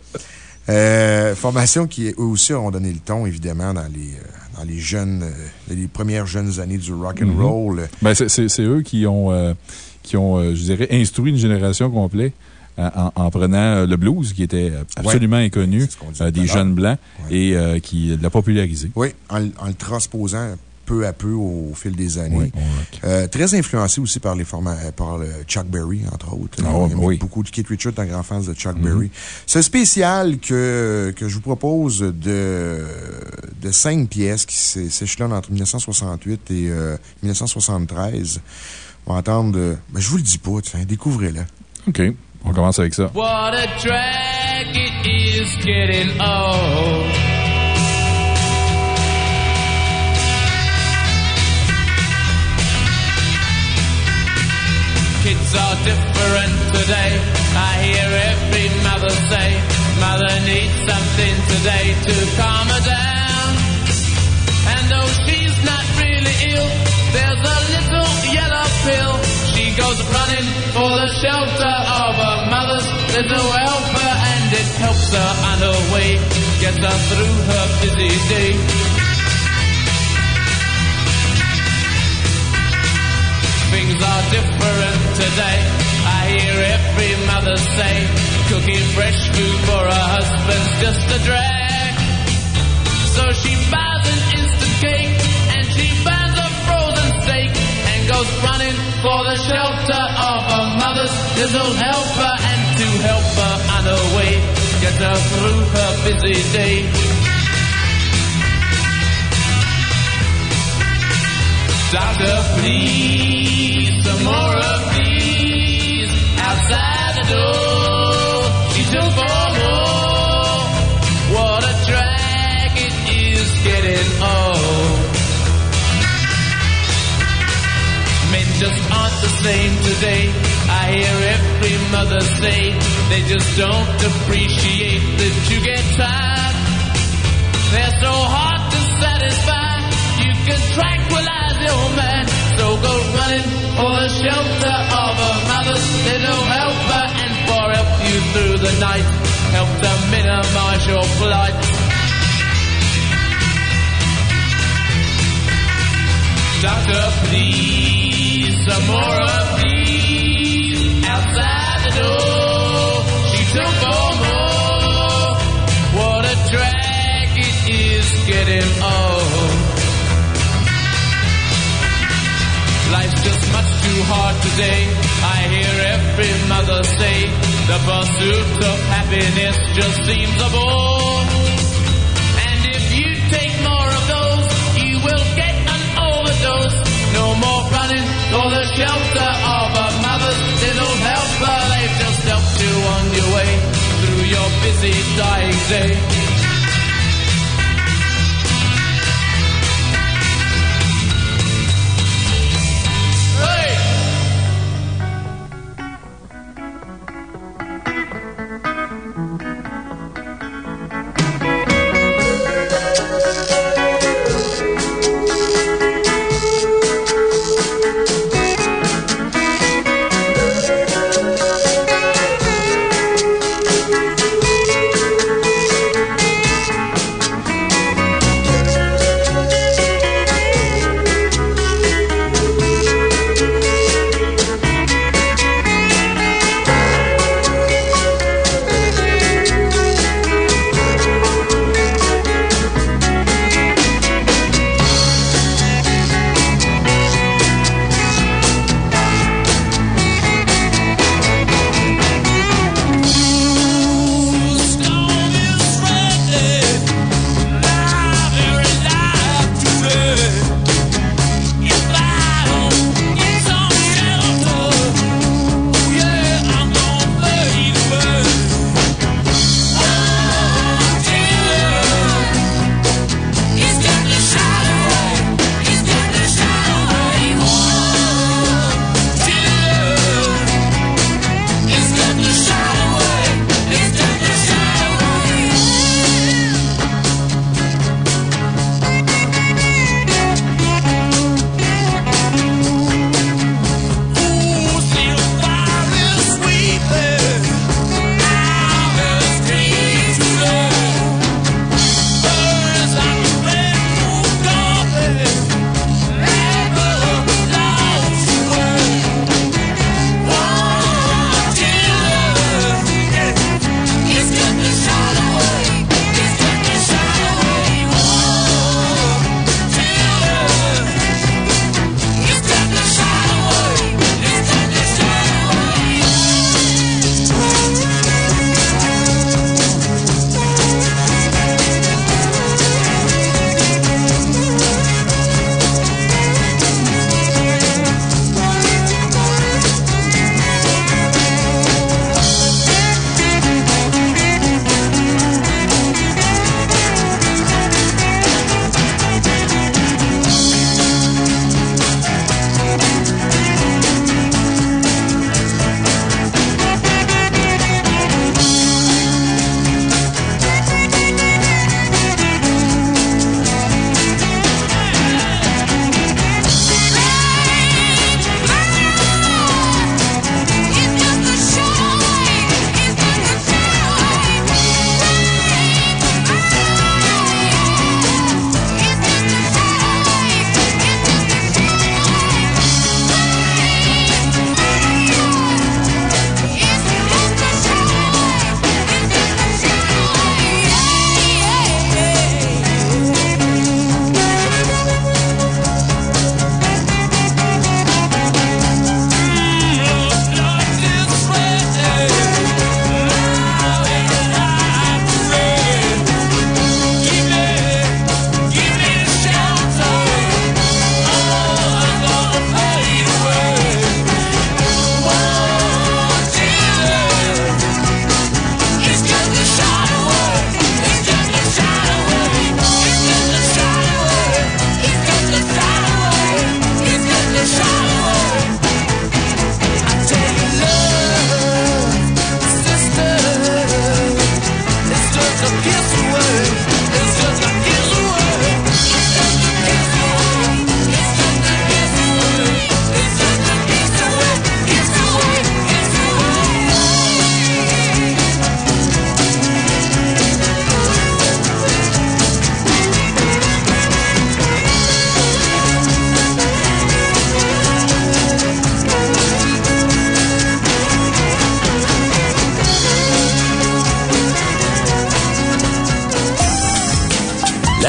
Euh, formation qui, eux aussi, ont donné le ton, évidemment, dans les, dans les jeunes, les premières jeunes années du rock and Mhm. roll. Ben, c'est- eux qui ont, qui ont je dirais, instruit une génération complète. Euh, En, en prenant euh, le blues, qui était absolument inconnu, euh, des jeunes blancs, et qui l'a popularisé. Oui, en, le- en le transposant peu à peu au, fil des années. Euh, très influencé aussi par les formats, par le Chuck Berry, entre autres. Ah, Il y a oui. Beaucoup de Keith Richards, un grand fan de Chuck Mhm. Berry. Un spécial que, que je vous propose de, de cinq pièces qui s'é- s'échelonnent entre 1968 et euh, 1973. On va entendre. euh, ben, je vous le dis pas, découvrez-le. OK. On commence avec ça. What a drag it is getting old. Kids are different today. I hear every mother say, Mother needs something today to calm her down. And though she's not really ill, there's a little yellow pill. Goes running for the shelter of her mother's little helper, and it helps her on her way, gets her through her busy day. Things are different today. I hear every mother say, cooking fresh food for her husband's just a drag. So she buys an instant cake and she buys a frozen steak and goes running for the shelter of her mother's little helper and to help her on her way, get her through her busy day. Doctor, please, some more of these outside the door. She took just aren't the same today. I hear every mother say they just don't appreciate that you get tired. They're so hard to satisfy. You can tranquilize your man. So go running for the shelter of a mother's little helper and for help you through the night. Help to minimize your plight. Doctor, please, the more of these outside the door. She took for more. What a drag it is getting old. Life's just much too hard today. I hear every mother say the pursuit of happiness just seems a bore. And if you take more of those, you will get an overdose. No more running, your busy dying day.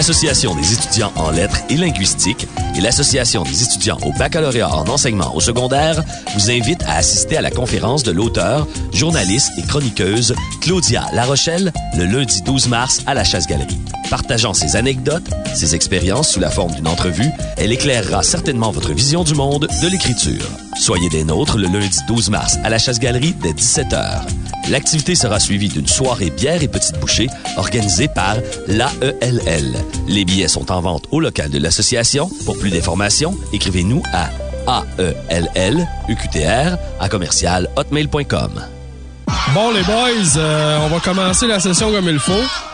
l'Association des étudiants en lettres et linguistique et l'Association des étudiants au baccalauréat en enseignement au secondaire vous invitent à assister à la conférence de l'auteur, journaliste et chroniqueuse Claudia Larochelle le lundi 12 mars à la Chasse-Galerie. Partageant ses anecdotes, ses expériences sous la forme d'une entrevue, elle éclairera certainement votre vision du monde de l'écriture. Soyez des nôtres le lundi 12 mars à la Chasse-Galerie dès 17h. L'activité sera suivie d'une soirée bière et petites bouchées organisée par l'AELL. Les billets sont en vente au local de l'association. Pour plus d'informations, écrivez-nous à E AELL UQTR à commercial hotmail.com. Bon, les boys, euh, on va commencer la session comme il faut.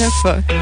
89.1.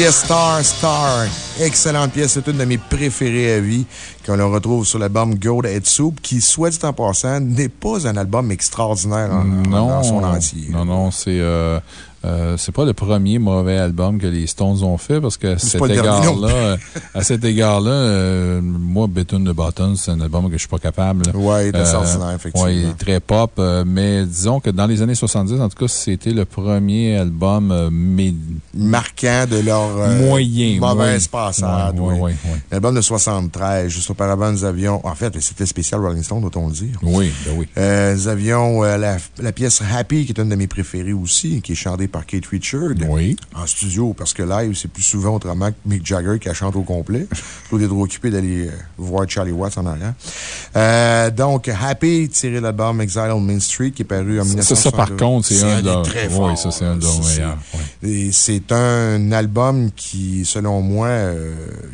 pièce Star Star, excellente pièce, c'est une de mes préférées à vie, qu'on le retrouve sur l'album Gold Head Soup, qui, soit dit en passant, n'est pas un album extraordinaire en, non, dans son entier. Non, non, c'est. euh, euh, c'est pas le premier mauvais album que les Stones ont fait parce que à C'est cet égard-là, euh, à cet égard-là, euh, moi, Between the Buttons, c'est un album que je suis pas capable. Ouais, il est Euh, effectivement. ouais, il est très pop, mais disons que dans les années 70, en tout cas, c'était le premier album euh, mais- Marquant de leur euh, Moyen, mauvaise oui. passade. Ouais, oui. L'album de 73, juste auparavant, nous avions. En fait, c'était spécial Rolling Stone, doit-on le dire. Oui, ben oui. Euh, nous avions euh, la, la pièce Happy, qui est une de mes préférées aussi, qui est chantée par Kate Richard. Oui. En studio, parce que live, c'est plus souvent autrement que Mick Jagger qui la chante au complet. Claude est trop occupé d'aller euh, voir Charlie Watts en arrière. Euh, donc, Happy, tiré de l'album Exile on Main Street, qui est paru en Ça, 1962. ça, par contre, c'est un de très Oui, forts. ça, c'est un de Ça, c'est- meilleurs. un album qui, selon moi,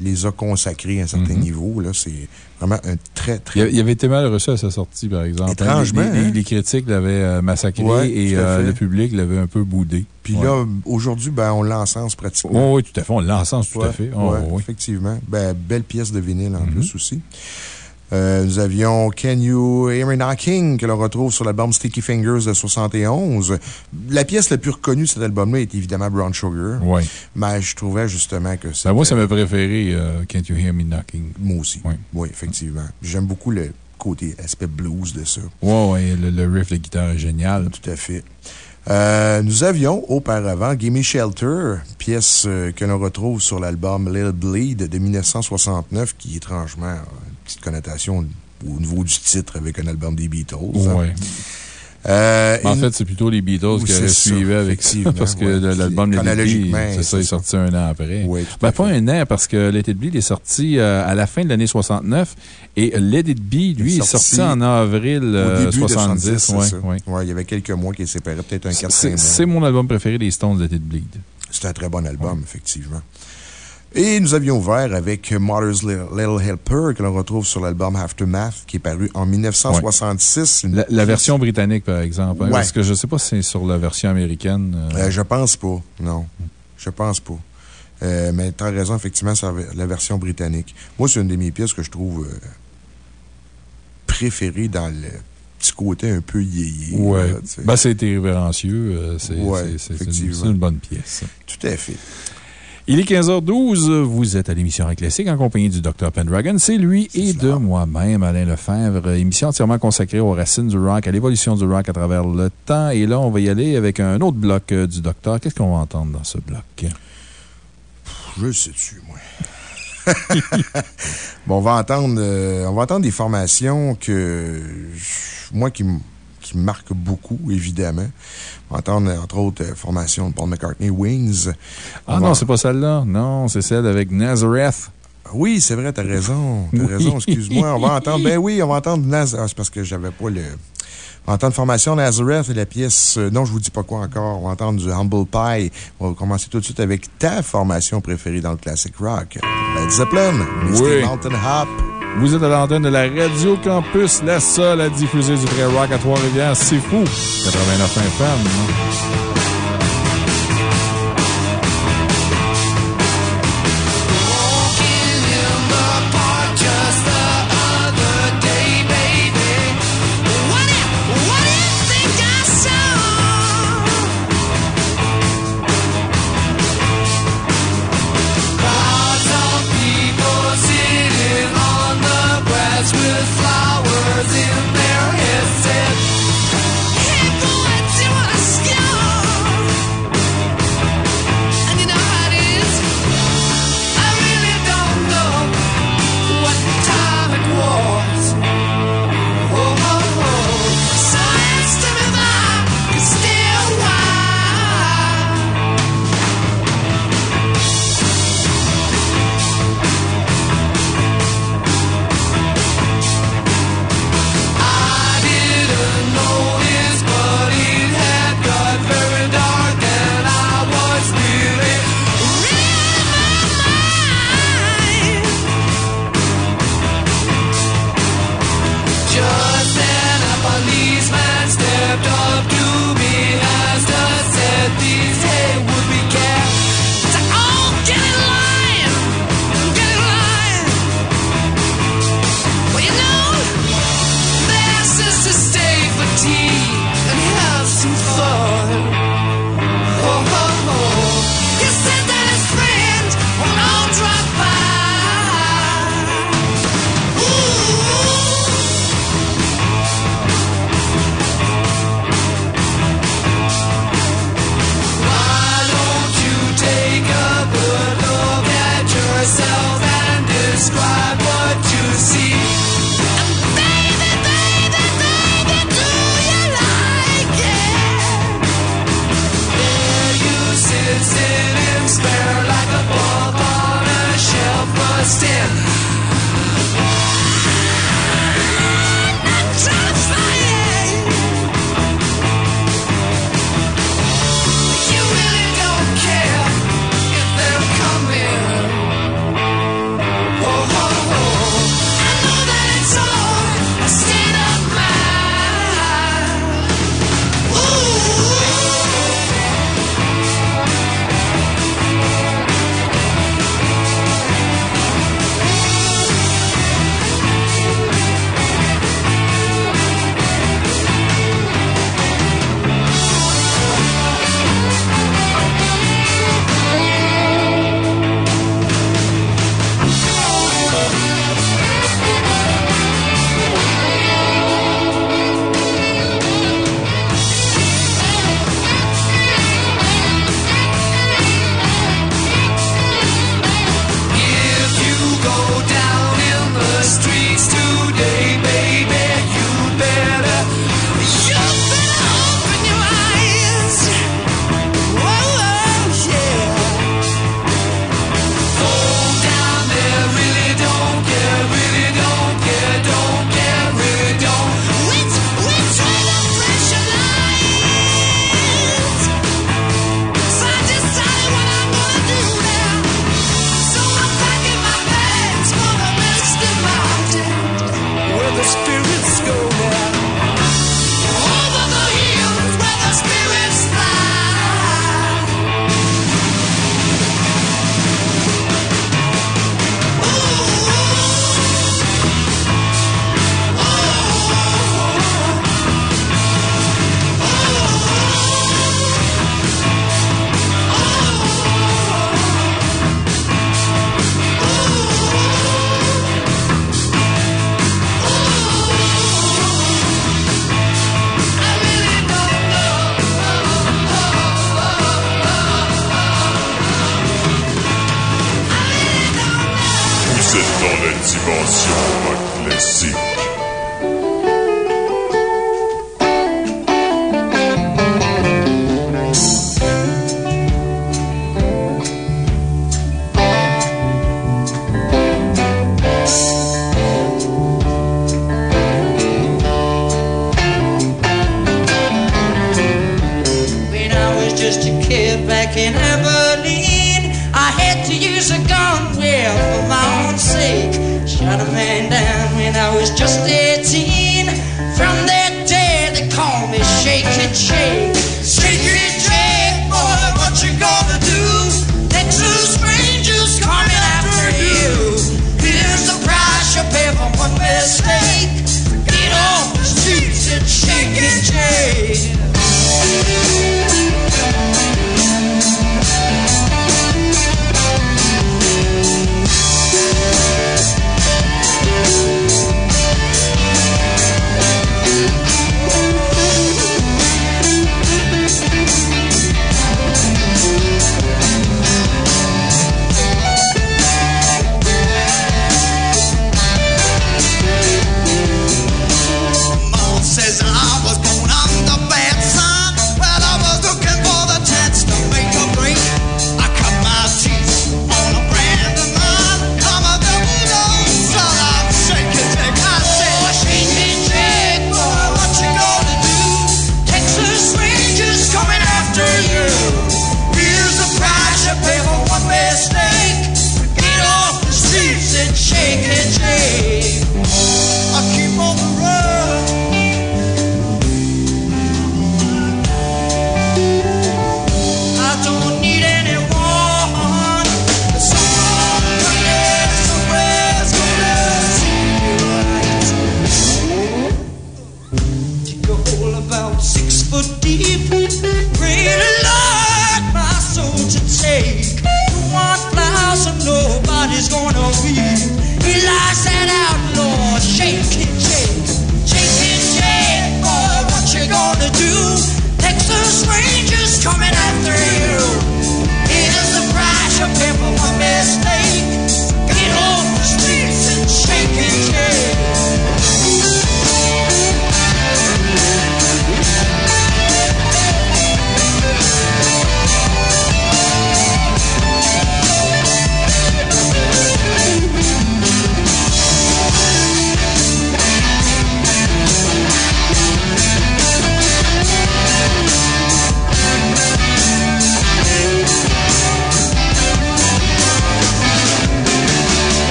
les a consacrés à un certain Mhm. niveau. là. C'est vraiment un très, très. Il, avait été mal reçu à sa sortie, par exemple. Étrangement, Les, les- hein? les critiques l'avaient euh, massacré Ouais, et euh, le public l'avait un peu boudé. Puis Ouais. là, aujourd'hui, ben, on l'encense pratiquement. Oui, oui, tout à fait. On l'encense tout à fait. Oh, ouais, oui. Effectivement. Ben, belle pièce de vinyle en Mhm. plus aussi. Euh, nous avions Can You Hear Me Knocking, que l'on retrouve sur l'album Sticky Fingers de 71. La pièce la plus reconnue de cet album-là est évidemment Brown Sugar. Oui. Mais je trouvais justement que c'est. Ben, moi, c'est ma préférée, euh, Can't You Hear Me Knocking. Moi aussi. Oui. Oui, effectivement. J'aime beaucoup le côté aspect blues de ça. Oui, oui, le, le riff de guitare est génial. Tout à fait. Euh, nous avions auparavant Gimme Shelter, pièce euh, que l'on retrouve sur l'album Little Bleed de 1969, qui étrangement petite connotation au niveau du titre avec un album des Beatles. hein. Euh, en fait, c'est plutôt les Beatles qui ça, suivi avec ça. [LAUGHS] Parce que ouais. l'album c'est ça, est sorti un an après. Oui, Ben, pas un an, parce que Let It Be, est sorti euh, à la fin de l'année 69 et Let It Be, lui, est est sorti, sorti en avril Au euh, début de 70. c'est ouais, ça. ouais. Ouais, il y avait quelques mois qui séparaient, peut-être un 4-5 C'est mois. c'est mon album préféré des Stones, Let It Bleed. C'est un très bon album, effectivement. Et nous avions ouvert avec Mother's Little Helper, que l'on retrouve sur l'album Aftermath, qui est paru en 1966. Une La, la version britannique, par exemple. hein. Parce que je ne sais pas si c'est sur la version américaine. euh, Euh, je pense pas, non. Je pense pas. Euh, mais tu as raison, effectivement, c'est la version britannique. Moi, c'est une de mes pièces que je trouve euh, préférée dans le petit côté un peu yéyé. Sais. Ben, c'est irrévérencieux. euh, Ouais, c'est une bonne pièce. Tout à fait. Il est 15h12. Vous êtes à l'émission Rock Classique en compagnie du Dr. Pendragon. C'est lui et de moi-même, Alain Lefebvre. Émission entièrement consacrée aux racines du rock, à l'évolution du rock à travers le temps. Et là, on va y aller avec un autre bloc euh, du Docteur. Qu'est-ce qu'on va entendre dans ce bloc? Je sais-tu, moi. [LAUGHS] bon, on va entendre, euh, on va entendre des formations que, je- moi, qui, qui marquent beaucoup, évidemment. On va entendre, entre autres, euh, formation de Paul McCartney, Wings. Ah va- non, c'est pas celle-là. Non, c'est celle avec Nazareth. Oui, c'est vrai, t'as raison. T'as Oui. raison, excuse-moi. On va entendre, ben oui, on va entendre Nazareth. c'est parce que j'avais pas le. On va entendre Formation Nazareth et la pièce, euh, non, je vous dis pas quoi encore. On va entendre du Humble Pie. On va commencer tout de suite avec ta formation préférée dans le classic rock. Led Zeppelin, Misty Oui. Mountain Hop. Vous êtes à l'antenne de la Radio Campus, la seule à diffuser du vrai rock à Trois-Rivières. C'est fou. 89 FM.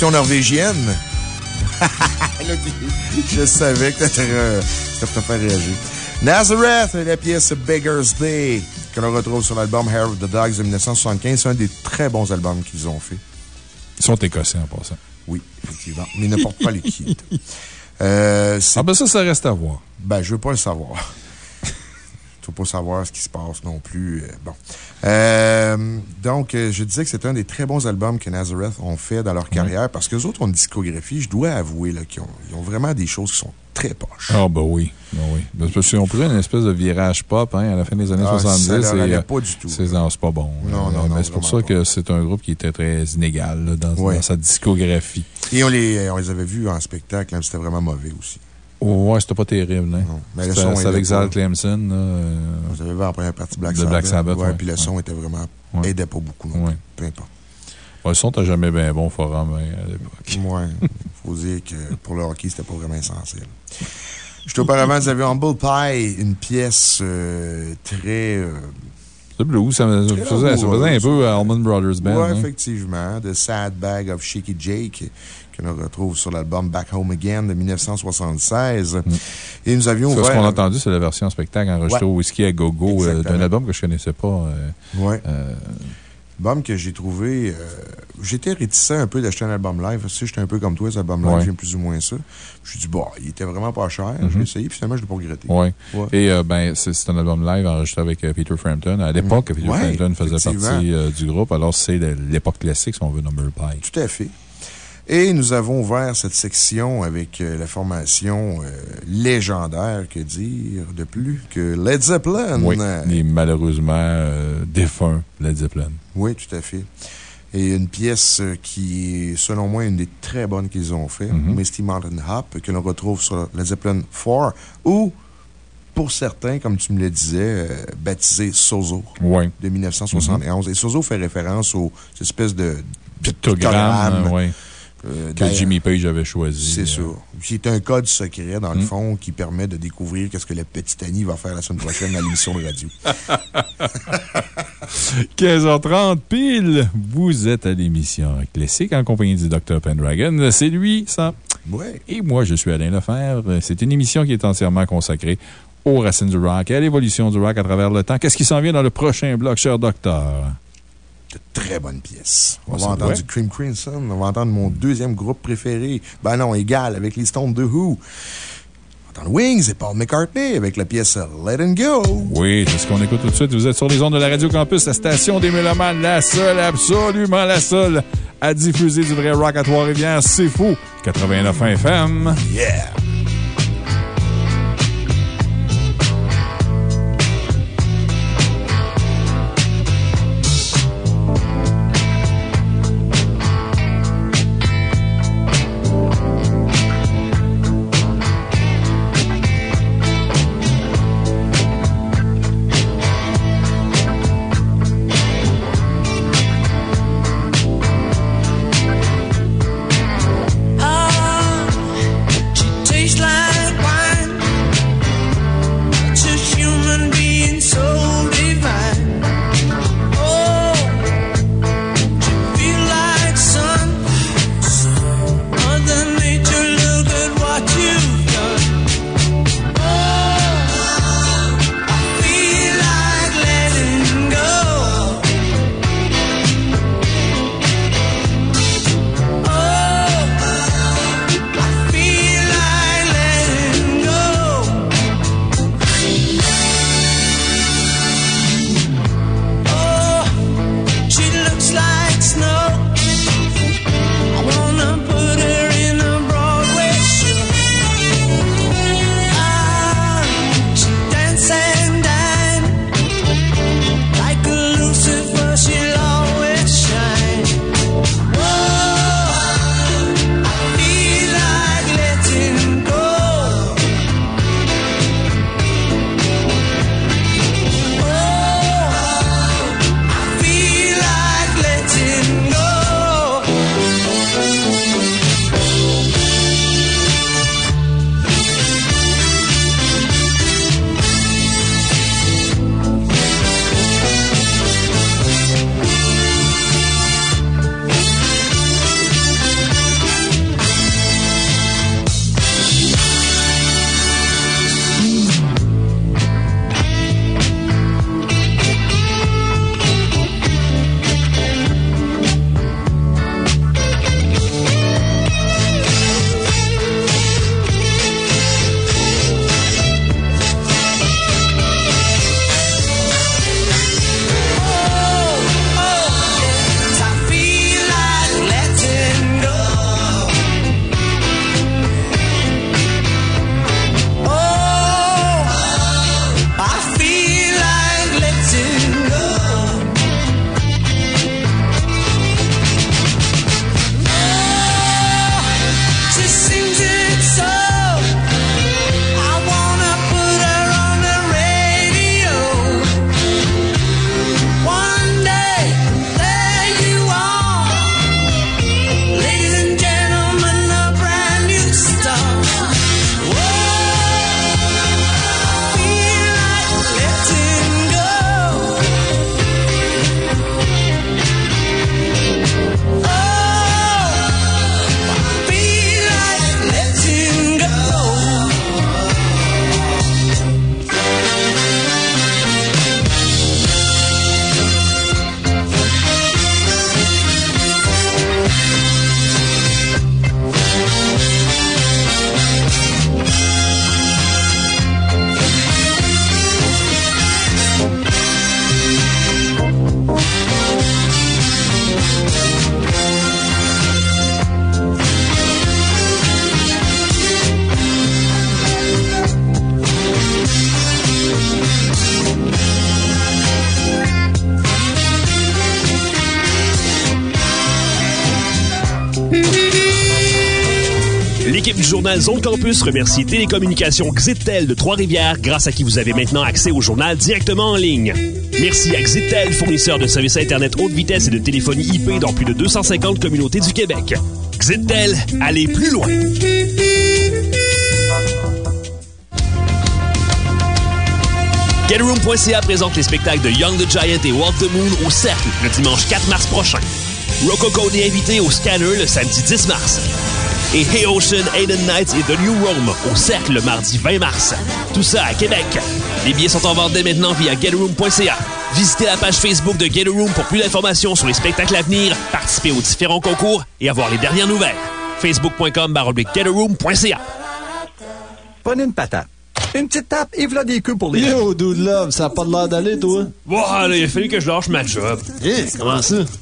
Norvégienne. [LAUGHS] Je savais que ça te faire réagir. Nazareth, la pièce Beggar's Day, que l'on retrouve sur l'album Hair of the Dogs de 1975. C'est un des très bons albums qu'ils ont fait. Ils sont écossais en passant. Oui, effectivement. Mais ils ne portent pas les kits. [LAUGHS] Euh, ah, ben ça, ça reste à voir. Ben, je veux pas le savoir. [LAUGHS] Je veux pas savoir ce qui se passe non plus. Euh, bon. Euh, donc, euh, je disais que c'était un des très bons albums que Nazareth ont fait dans leur carrière parce que les autres ont une discographie, je dois avouer, qu'ils ont, ils ont vraiment des choses qui sont très poches. Ah, ben oui. Ben oui. Parce qu'ils ont pris une espèce de virage pop hein, à la fin des années Ah, 70. ça leur et, allait euh, pas du tout. C'est non, c'est pas bon. Non, non, non, c'est pour ça que c'est un groupe qui était très inégal là, dans, sa discographie. Et on les, on les avait vus en spectacle, hein, c'était vraiment mauvais aussi. Ouais, c'était pas terrible. Hein? Mais le son avec Zal Clemson. euh, Vu en première partie Black de Sabbath. Black Sabbath. Ouais, ouais. puis le son était vraiment. Ouais. aidait pas beaucoup. non Ouais. plus. Peu importe. Le son n'était jamais bien bon au forum hein, à l'époque. Ouais. Faut dire que pour le hockey, c'était pas vraiment essentiel. Juste auparavant, vous avez Humble Pie, une pièce euh, très. euh, Le blues, ça, me- faisait, ça faisait un peu Allman Brothers Band. Ouais, hein. effectivement. The Sad Bag of Shaky Jake, que l'on retrouve sur l'album Back Home Again de 1976. Et nous avions Ça, ce ouvert. qu'on a entendu, c'est la version spectacle enregistrée Ouais. au Whisky à Gogo euh, d'un album que je connaissais pas. euh, Ouais. euh, Album que j'ai trouvé. j'étais réticent un peu d'acheter un album live. Tu sais, j'étais un peu comme toi, cet album live, Ouais. j'aime plus ou moins ça. Je me suis dit, bon, il était vraiment pas cher. Je Mhm. l'ai essayé, puis finalement, je l'ai pas regretté. Ouais. Et euh, ben, c'est un album live enregistré avec euh, Peter Frampton. À l'époque, Mhm. Peter Ouais, Frampton faisait partie euh, du groupe. Alors, c'est l'époque classique, si on veut, Number Pie. Tout à fait. Et nous avons ouvert cette section avec euh, la formation euh, légendaire, que dire de plus que Led Zeppelin? Oui. Et malheureusement, euh, défunt Led Zeppelin. Oui, tout à fait. Et une pièce qui est, selon moi, une des très bonnes qu'ils ont fait, Mhm. Misty Mountain Hop, que l'on retrouve sur Led Zeppelin 4, ou, pour certains, comme tu me le disais, euh, baptisé Sozo de 1971. Et Sozo fait référence aux espèces de Pictogramme, pictogrammes, ouais. Euh, Que Jimmy Page avait choisi. C'est ça. euh, C'est un code secret, dans le Mm. fond, qui permet de découvrir qu'est-ce que la petite Annie va faire la semaine prochaine à l'émission de radio. [LAUGHS] 15h30 pile, vous êtes à l'émission Classique en compagnie du Dr. Pendragon. C'est lui, ça. Ouais. Et moi, je suis Alain Lefebvre. C'est une émission qui est entièrement consacrée aux racines du rock et à l'évolution du rock à travers le temps. Qu'est-ce qui s'en vient dans le prochain bloc, cher docteur? De très bonnes pièces. On va c'est entendre du Cream Crimson. On va entendre mon deuxième groupe préféré. Ben non, égal, avec les Stones de Who. On va entendre Wings et Paul McCartney avec la pièce Let It Go. Oui, c'est ce qu'on écoute tout de suite. Vous êtes sur les ondes de la Radio Campus, la station des Mélomanes, la seule, absolument la seule à diffuser du vrai rock à Trois-Rivières. C'est fou. 89 FM. Yeah! Zone Campus remercie Télécommunications Xitel de Trois-Rivières, grâce à qui vous avez maintenant accès au journal directement en ligne. Merci à Xitel, fournisseur de services Internet haute vitesse et de téléphonie IP dans plus de 250 communautés du Québec. Xitel, allez plus loin! GetRoom.ca présente les spectacles de Young the Giant et Walk the Moon au Cercle le dimanche 4 mars prochain. Rococo est invité au Scanner le samedi 10 mars. Et Hey Ocean, Aiden Nights et The New Rome au Cercle le mardi 20 mars. Tout ça à Québec. Les billets sont en vente dès maintenant via GetRoom.ca. Visitez la page Facebook de Get a Room pour plus d'informations sur les spectacles à venir, participer aux différents concours et avoir les dernières nouvelles. Facebook.com getaroom.ca. Prenez une patate. Une petite tape et voilà des queues pour les. Yo, dude love, ça a pas de l'air d'aller, toi. Voilà, il a fallu que je lâche ma job. Eh, comment ça?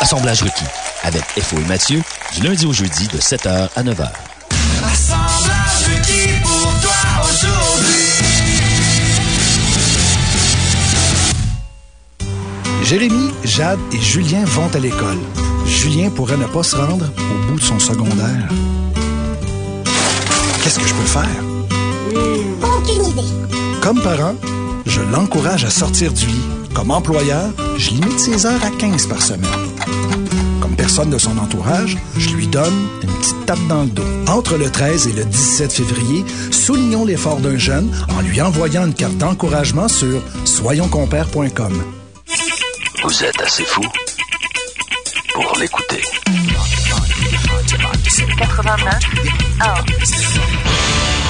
Assemblage requis avec FO et Mathieu du lundi au jeudi de 7h à 9h. Assemblage qui pour toi aujourd'hui. Jérémy, Jade et Julien vont à l'école. Julien pourrait ne pas se rendre au bout de son secondaire. Qu'est-ce que je peux faire? Aucune idée. Comme parent, je l'encourage à sortir du lit. Comme employeur, je limite ses heures à 15 par semaine. Comme personne de son entourage, je lui donne une petite tape dans le dos. Entre le 13 et le 17 février, soulignons l'effort d'un jeune en lui envoyant une carte d'encouragement sur soyonscompères.com. Vous êtes assez fou pour l'écouter. 89 1.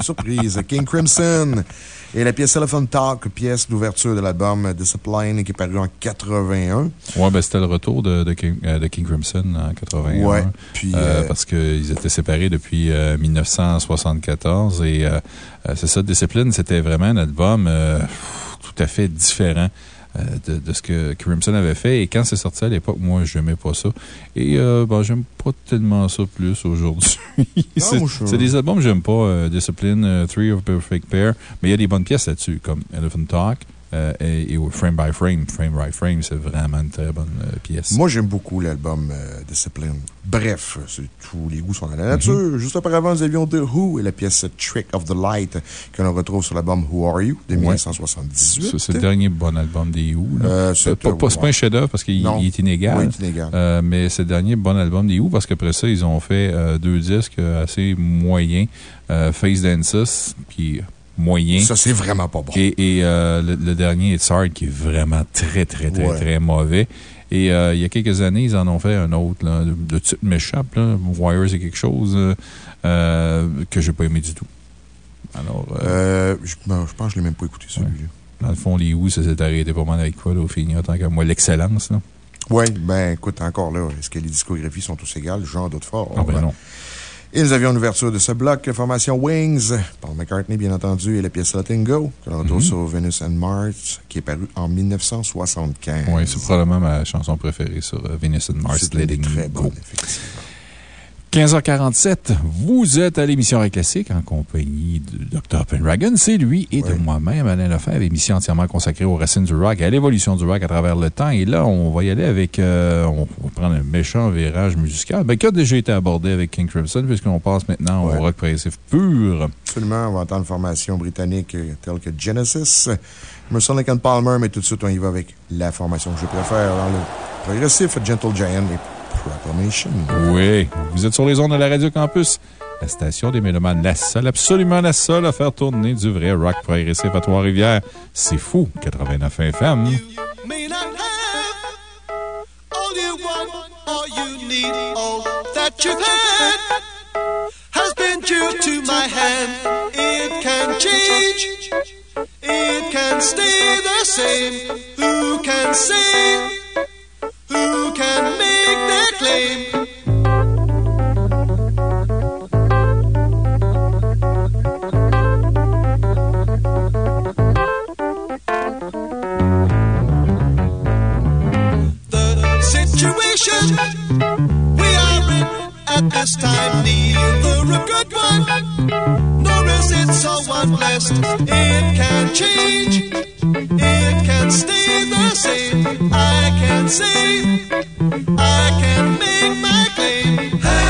Quelle surprise! King Crimson et la pièce Elephant Talk, pièce d'ouverture de l'album Discipline qui est paru en 81. Ouais, ben, c'était le retour de, de King, euh, de King Crimson en 81. Ouais, puis, Euh, euh, Parce qu'ils étaient séparés depuis euh, 1974 et c'est ça, Discipline, c'était vraiment un album tout à fait différent. de, de ce que Crimson avait fait. Et quand c'est sorti à l'époque, moi, je n'aimais pas ça. Et euh, ben, j'aime pas tellement ça plus aujourd'hui. C'est des albums que j'aime pas. euh, Discipline, euh, Three of Perfect Pair. Mais il y a des bonnes pièces là-dessus, comme Elephant Talk. euh, et, et Frame by Frame. Frame by Frame, c'est vraiment une très bonne pièce. Moi, j'aime beaucoup l'album Discipline. Bref, c'est- tous les goûts sont dans la nature. Juste auparavant, nous avions The Who et la pièce Trick of the Light que l'on retrouve sur l'album Who Are You de Ouais. 1978. Ça, C'est le dernier bon album des Who. Euh, Euh, c'est- pas, pas- c'est pas un chef-d'œuvre parce qu'il est inégal. Oui, il est inégal. Euh, mais c'est le dernier bon album des Who parce qu'après ça, ils ont fait euh, deux disques assez moyens. Face Dances, qui est moyen. Ça, c'est vraiment pas bon. Et, et, euh, le, le dernier, It's Hard, qui est vraiment très, très, très, Ouais. très mauvais. Et euh, il y a quelques années, ils en ont fait un autre. Là, le titre m'échappe. là. Wires et quelque chose euh, euh, que j'ai pas aimé du tout. Alors. Euh, je, ben, je pense que je l'ai même pas écouté, celui-là. Dans le fond, les Who, ça s'est arrêté pas mal avec quoi, là, au fini, tant qu'à moi, l'excellence, là. Oui, ben écoute, encore là, est-ce que les discographies sont tous égales? J'en doute fort. Ah, ben non. Et nous avions une ouverture de ce bloc, formation Wings, Paul McCartney, bien entendu, et la pièce Letting Go, que l'on Mhm. sur Venus and Mars, qui est paru en 1975. Oui, c'est probablement ma chanson préférée sur euh, Venus and Mars, Letting très Go. effectivement. 15h47, vous êtes à l'émission Rock Classique en compagnie de Dr. Pendragon. C'est lui et de moi-même, Alain Lefebvre, émission entièrement consacrée aux racines du rock et à l'évolution du rock à travers le temps. Et là, on va y aller avec, euh, on va prendre un méchant virage musical, ben, qui a déjà été abordé avec King Crimson, puisqu'on passe maintenant au rock progressif pur. Absolument, on va entendre une formation britannique euh, telle que Genesis, Emerson and Palmer, mais tout de suite, on y va avec la formation que je préfère dans le progressif, Gentle Giant et Proclamation. Oui, vous êtes sur les ondes de la Radio Campus, la station des Mélomanes, la seule, absolument la seule à faire tourner du vrai rock progressif à Trois-Rivières. C'est fou, 89 FM. may not have all you want, all you need, all that you've had has been due to my hand. It can change, it can stay the same. Who can say? Who can make that claim? The situation we are in at this time, neither a good one, nor is it so unblessed. It can change, it can stay the same. I can say, I can make my claim. Help,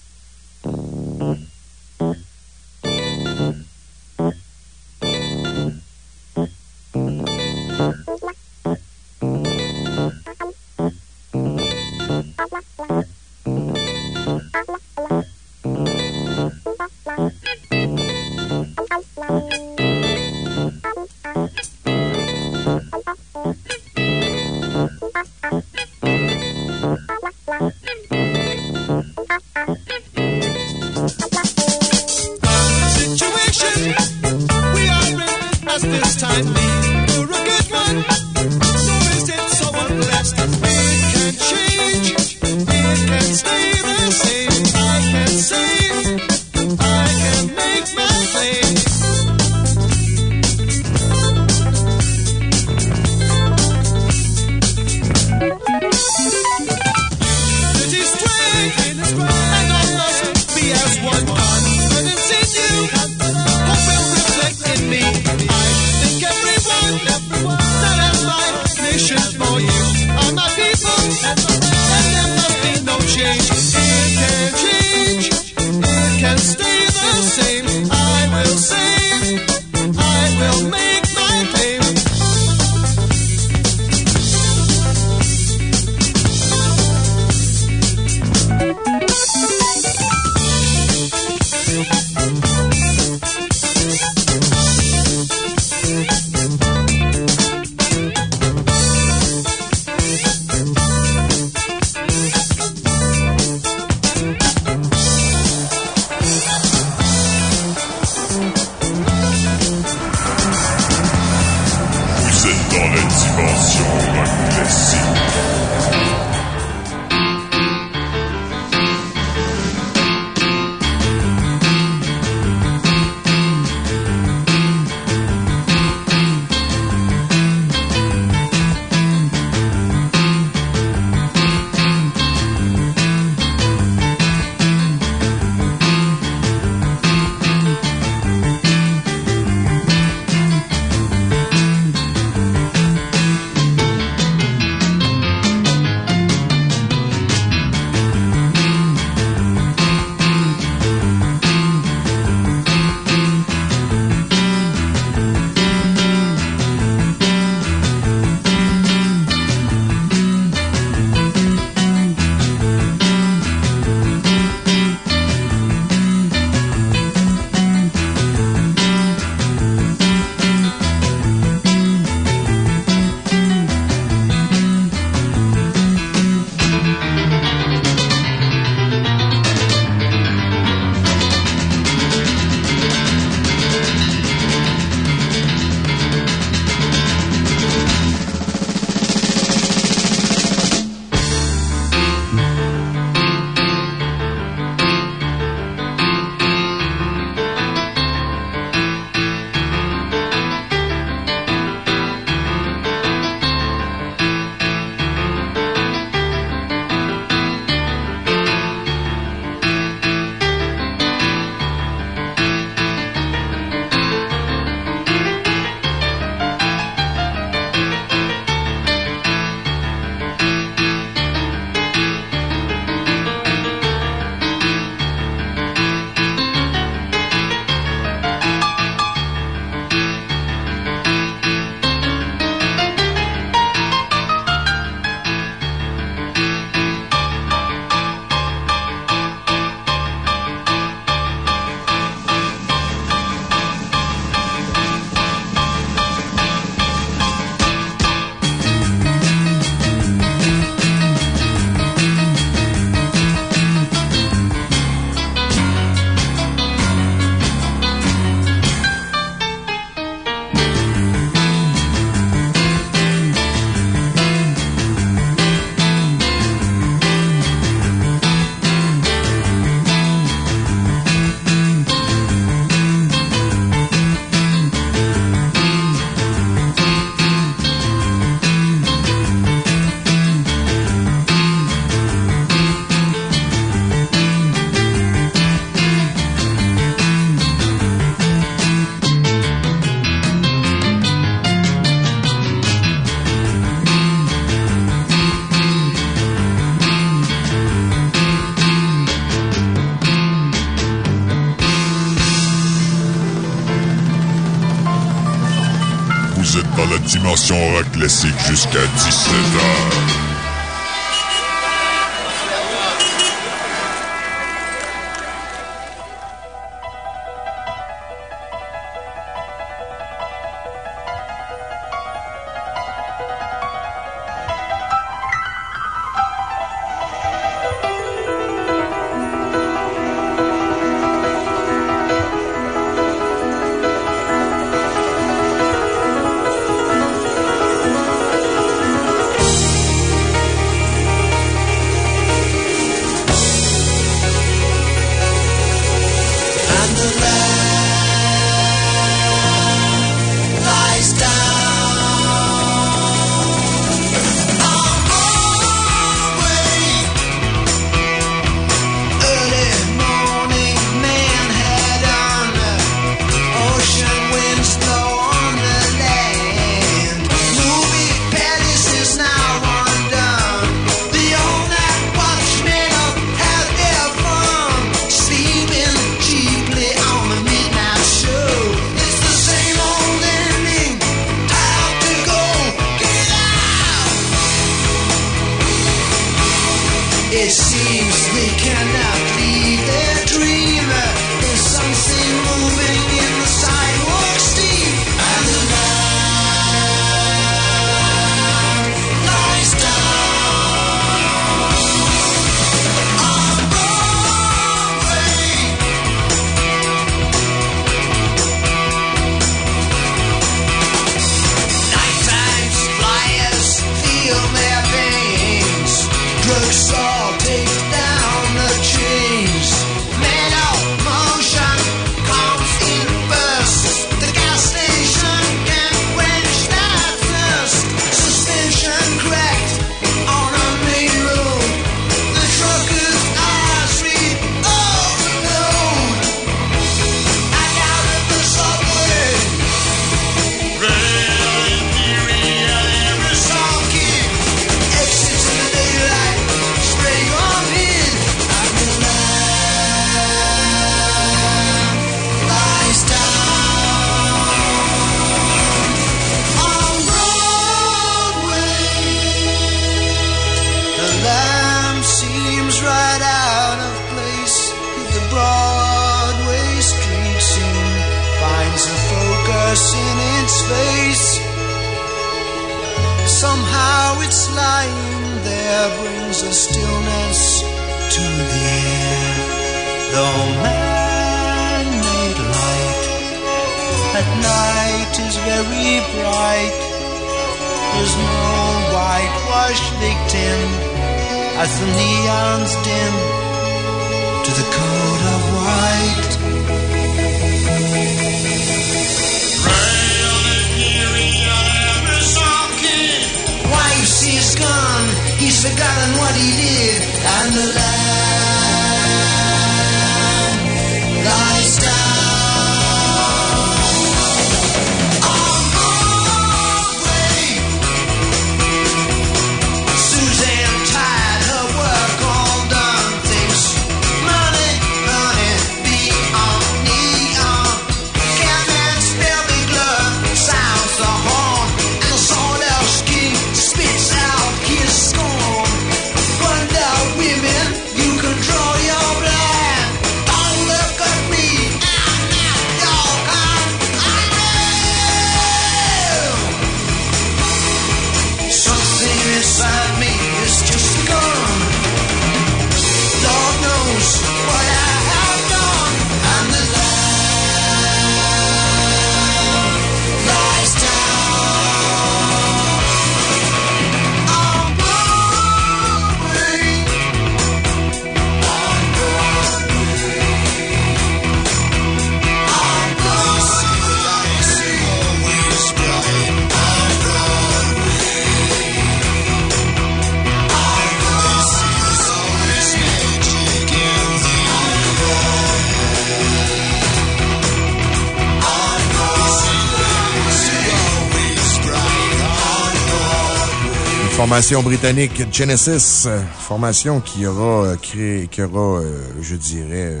formation britannique, Genesis, formation qui aura euh, créé, qui aura, euh, je dirais, euh,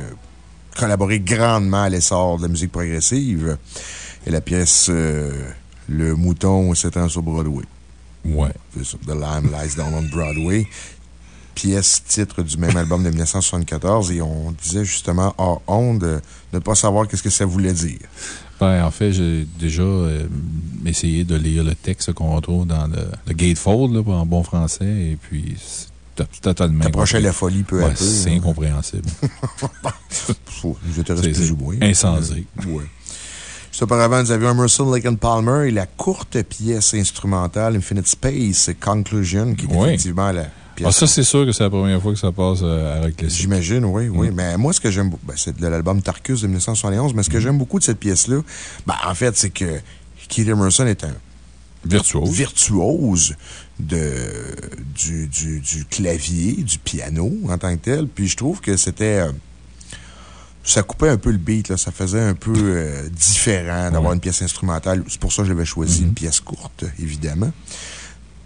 collaboré grandement à l'essor de la musique progressive. Et la pièce euh, Le mouton s'étend sur Broadway. Ouais. The Lamb Lies Down on Broadway. Pièce titre du même album de 1974. Et on disait justement hors onde euh, ne pas savoir qu'est-ce que ça voulait dire. Ben, en fait, j'ai déjà euh, essayé de lire le texte qu'on retrouve dans le, le gatefold, là, en bon français, et puis totalement. T'approchais la folie peu à Ouais, peu, C'est hein. incompréhensible. Je te reste C'est- plus ou moins. Insensé. Ouais. Juste auparavant, nous avions Emerson, Lake and Palmer et la courte pièce instrumentale Infinite Space Conclusion, qui est Oui. effectivement la pièce. Ah, ça, c'est sûr que c'est la première fois que ça passe euh, Rock Classic. J'imagine, oui, oui. Mm. Mais moi, ce que j'aime, ben, c'est de l'album Tarkus de 1971, mais ce que Mm. j'aime beaucoup de cette pièce-là, ben, en fait, c'est que Keith Emerson est un virtuose, virtuose de, du, du, du clavier, du piano en tant que tel. Puis je trouve que c'était. euh, ça coupait un peu le beat, là. ça faisait un peu euh, différent d'avoir une pièce instrumentale. C'est pour ça que j'avais choisi Mm-hmm. une pièce courte, évidemment.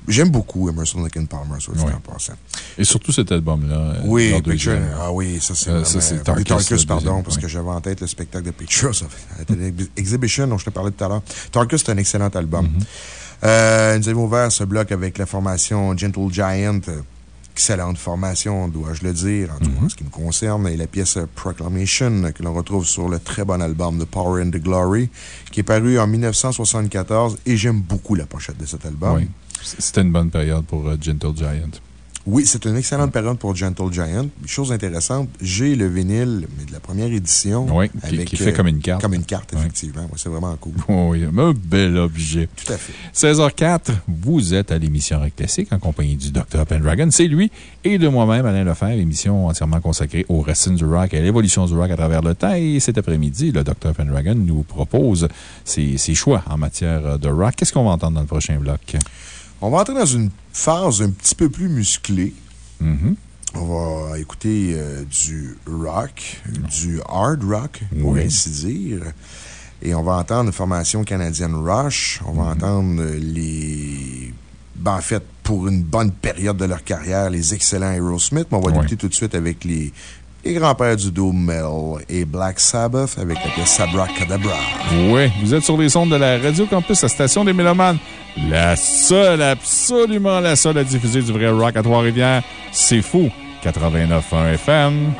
J'aime beaucoup Emerson Lake and Palmer, soit dit Ouais. en passant. Et surtout cet album-là. euh, Oui, leur Picture. deuxième. Ah oui, ça c'est Euh, ça, c'est Tarkus, pardon, parce que j'avais en tête le spectacle de Picture. Ça fait- la télé- Exhibition dont je te parlais tout à l'heure. Tarkus, c'est un excellent album. Mm-hmm. Euh, nous avons ouvert ce bloc avec la formation Gentle Giant. Excellente formation, dois-je le dire, en tout Mm-hmm. cas en ce qui me concerne. Et la pièce Proclamation, que l'on retrouve sur le très bon album The Power and the Glory, qui est paru en 1974. Et j'aime beaucoup la pochette de cet album. Oui. C'était une bonne période pour euh, Gentle Giant. Oui, c'est une excellente période pour Gentle Giant. Chose intéressante, j'ai le vinyle, mais de la première édition. Oui, qui- qui fait comme une carte. Comme une carte, effectivement. C'est vraiment cool. [LAUGHS] Oui, un bel objet. Tout à fait. 16h04, vous êtes à l'émission Rock Classique en compagnie du Dr. Pendragon. C'est lui et de moi-même, Alain Lefebvre, émission entièrement consacrée aux racines du rock et à l'évolution du rock à travers le temps. Et cet après-midi, le Dr. Pendragon nous propose ses, ses choix en matière de rock. Qu'est-ce qu'on va entendre dans le prochain bloc? On va entrer dans une phase un petit peu plus musclée. Mm-hmm. On va écouter euh, du rock, du hard rock, pour Oui. ainsi dire. Et on va entendre une formation canadienne Rush. On va Mm-hmm. entendre les. Ben, en fait, pour une bonne période de leur carrière, les excellents Aerosmith. Mais on va Oui. débuter tout de suite avec les, les grands-pères du Doom Metal et Black Sabbath avec la pièce Sabra Cadabra. Oui, vous êtes sur les ondes de la Radio Campus, la station des Mélomanes. La seule, absolument la seule à diffuser du vrai rock à Trois-Rivières. C'est fou. 89.1 FM.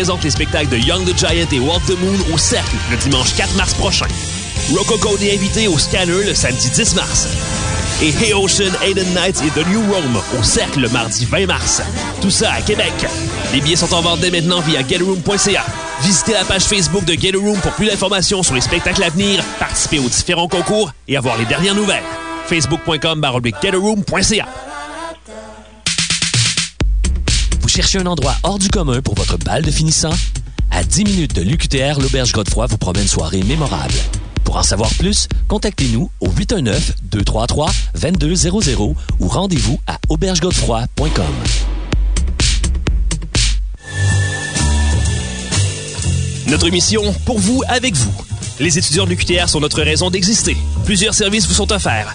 Présente les spectacles de Young the Giant et Walk the Moon au Cercle le dimanche 4 mars prochain. Rococo est invité au Scanner le samedi 10 mars. Et Hey Ocean, Aiden Nights et The New Rome au Cercle le mardi 20 mars. Tout ça à Québec. Les billets sont en vente dès maintenant via GetRoom.ca. Visitez la page Facebook de Get pour plus d'informations sur les spectacles à venir, participer aux différents concours et avoir les dernières nouvelles. Facebook.com getaroom.ca cherchez un endroit hors du commun pour votre bal de finissant? À 10 minutes de l'UQTR, l'Auberge Godefroy vous promet une soirée mémorable. Pour en savoir plus, contactez-nous au 819-233-2200 ou rendez-vous à aubergegodefroy.com. Notre mission, pour vous, avec vous. Les étudiants de l'UQTR sont notre raison d'exister. Plusieurs services vous sont offerts.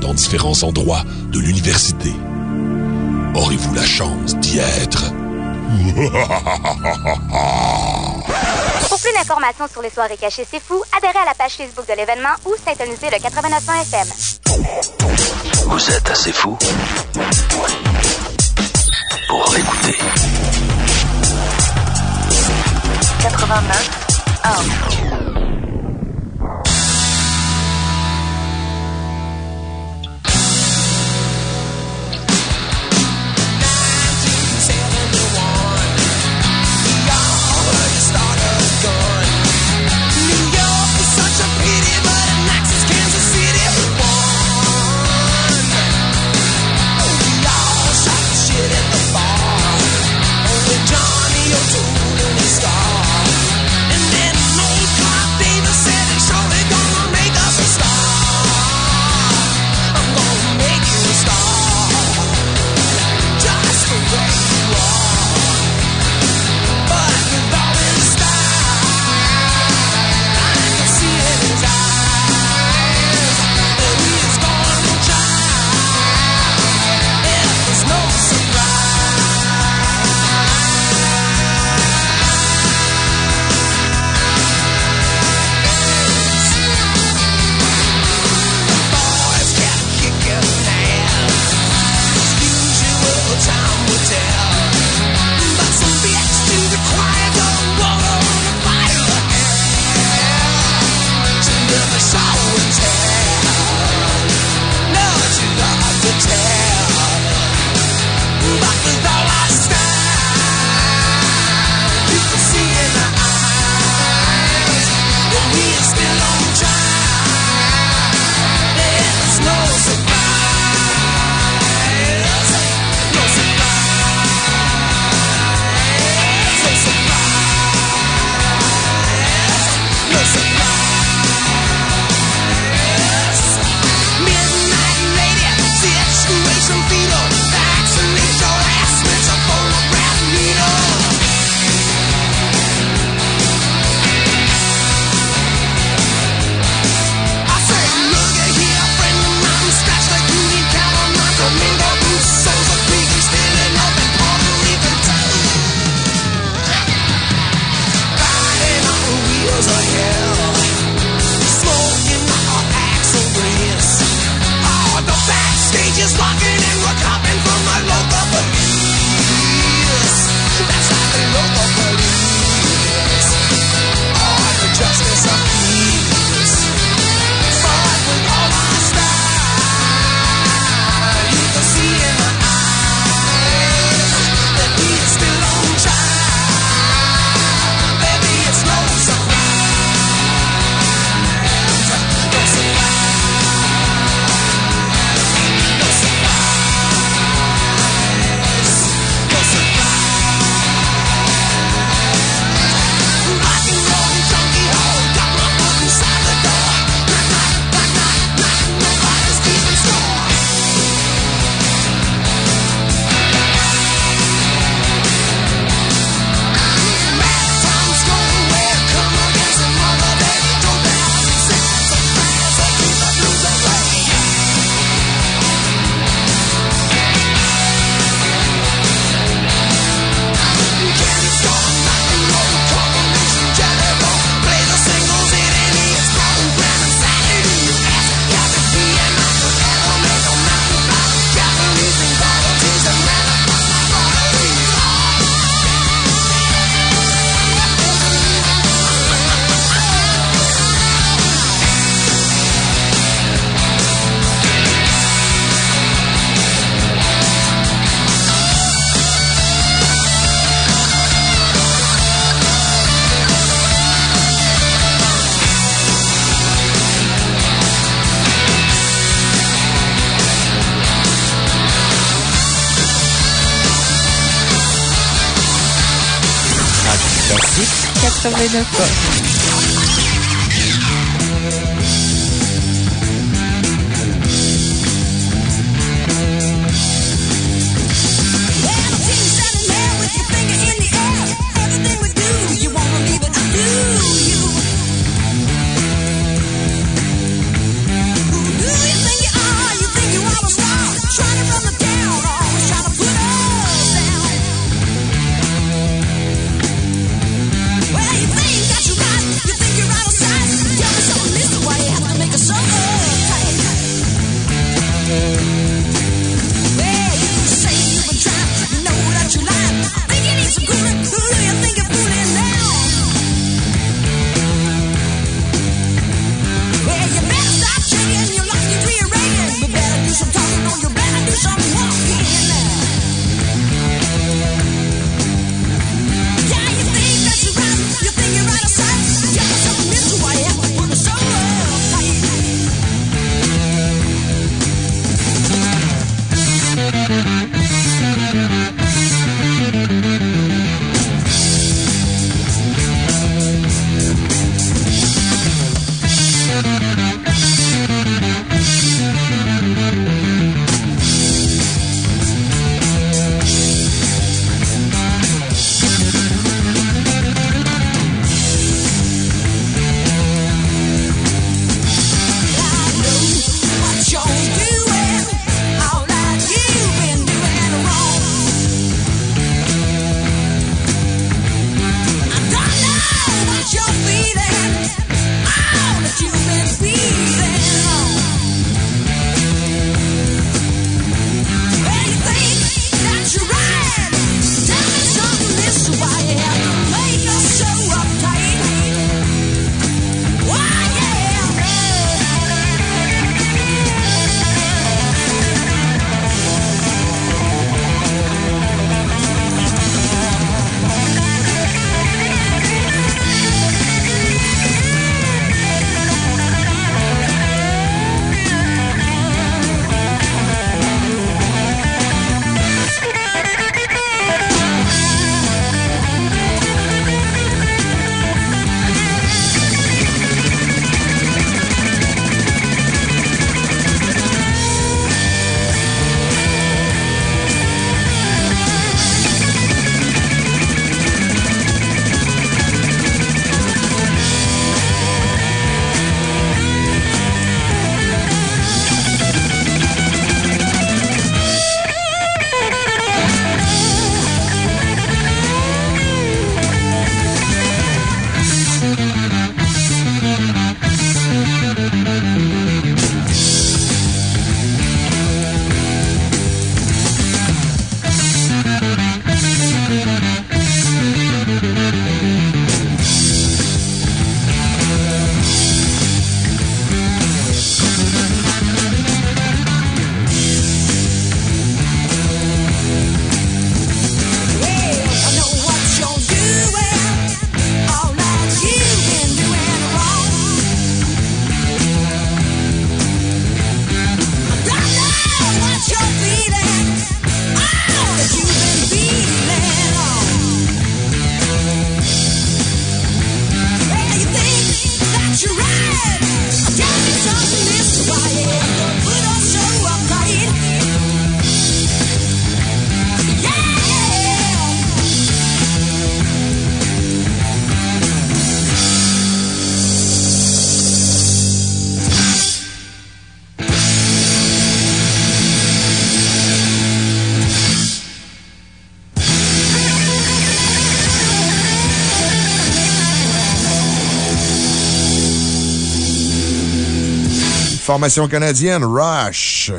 Dans différents endroits de l'université. Aurez-vous la chance d'y être? [LAUGHS] Pour plus d'informations sur les soirées cachées C'est Fou, adhérez à la page Facebook de l'événement ou synthonisez le 89.1 FM. Vous êtes assez fou pour l'écouter. 89 1. 89 Formation canadienne, Rush.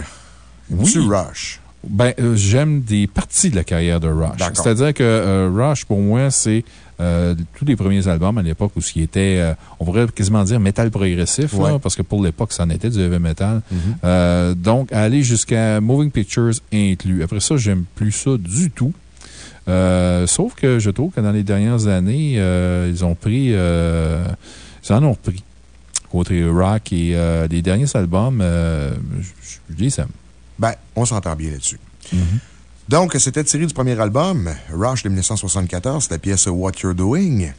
Oui. Tu Rush? Ben, euh, j'aime des parties de la carrière de Rush. C'est-à-dire que euh, Rush, pour moi, c'est euh, tous les premiers albums à l'époque où ce qui était, on pourrait quasiment dire métal progressif, là, parce que pour l'époque, ça en était du heavy metal. Mhm. Donc, aller jusqu'à Moving Pictures inclus. Après ça, j'aime plus ça du tout. Sauf que je trouve que dans les dernières années, ils ont pris, ils en ont repris. Côté rock et euh, les derniers albums, euh, je je les aime. Ben, on s'entend bien là-dessus. Donc, c'était tiré du premier album, Rush de 1974, la pièce What You're Doing.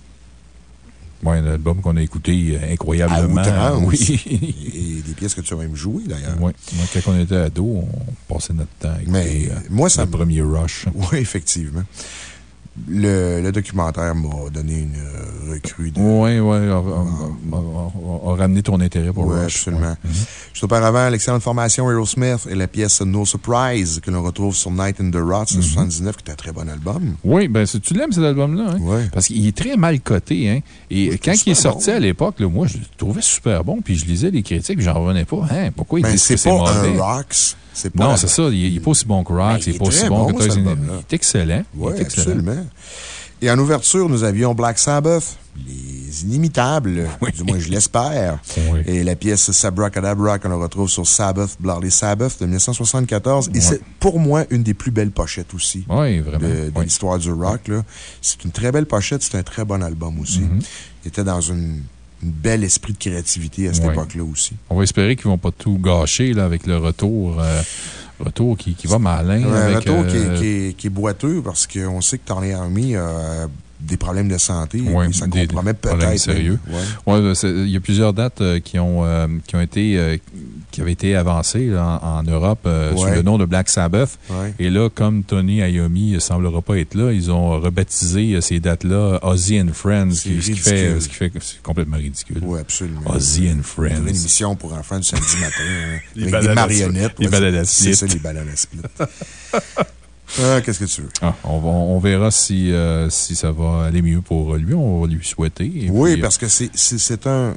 Oui, un album qu'on a écouté euh, incroyablement. À. Oui. Et des pièces que tu as même jouées, d'ailleurs. Oui. Moi, quand on était ado, on passait notre temps avec Mais moi, ça le premier Rush. Oui, effectivement. Le, le documentaire m'a donné une euh, recrue de. Oui, oui. A ramené ton intérêt pour Oui, Rush. absolument. Ouais. Mhm. Juste auparavant, l'excellente formation Aerosmith et la pièce No Surprise que l'on retrouve sur Night in the Rots de Mhm. 79, qui est un très bon album. Oui, ben, tu l'aimes cet album-là. Hein? Parce qu'il est très mal coté. Hein? Et quand il est sorti à l'époque, moi, je le trouvais super bon. Puis je lisais les critiques, j'en revenais pas. Hein? Pourquoi ils Ben, disent que c'est pas un Rocks. Pas Non, c'est ça. Il n'est pas aussi bon que Rock. Ben, il n'est pas aussi bon bon, que Toys in. Il est excellent. Oui, absolument. Et en ouverture, nous avions Black Sabbath, les inimitables, [LAUGHS] du moins je l'espère. Et la pièce Sabracadabra qu'on retrouve sur Sabbath, Bloody Sabbath de 1974. Et c'est pour moi une des plus belles pochettes aussi. Oui, vraiment. De, de l'histoire du rock. C'est une très belle pochette, c'est un très bon album aussi. Mm-hmm. Il était dans une, belle esprit de créativité à cette époque-là aussi. On va espérer qu'ils ne vont pas tout gâcher là, avec le retour. euh, retour qui, qui va malin. Un avec, retour qui, est, euh, qui est- qui est boiteux parce qu'on sait que Tony Army a des problèmes de santé. Et ça des- compromet des problèmes peut-être. sérieux. Ouais. Ouais, ben, c'est- il y a plusieurs dates euh, qui, ont, euh, qui, ont été, euh, qui avaient été avancées là, en, en Europe euh, sous le nom de Black Sabbath. Ouais. Et là, comme Tony Iommi ne semblera pas être là, ils ont rebaptisé ces dates-là Ozzy and Friends, qui- ce qui fait, ce qui fait que c'est complètement ridicule. Oui, absolument. Ozzy and Friends. Une émission pour enfants du samedi matin. hein, Les avec des marionnettes. Les ouais, c'est- ça, les ballades à split. [LAUGHS] Ah, Qu'est-ce que tu veux? Ah, on, va- on verra si, euh, si ça va aller mieux pour lui. On va lui souhaiter. Et Oui, puis, parce que c'est- un.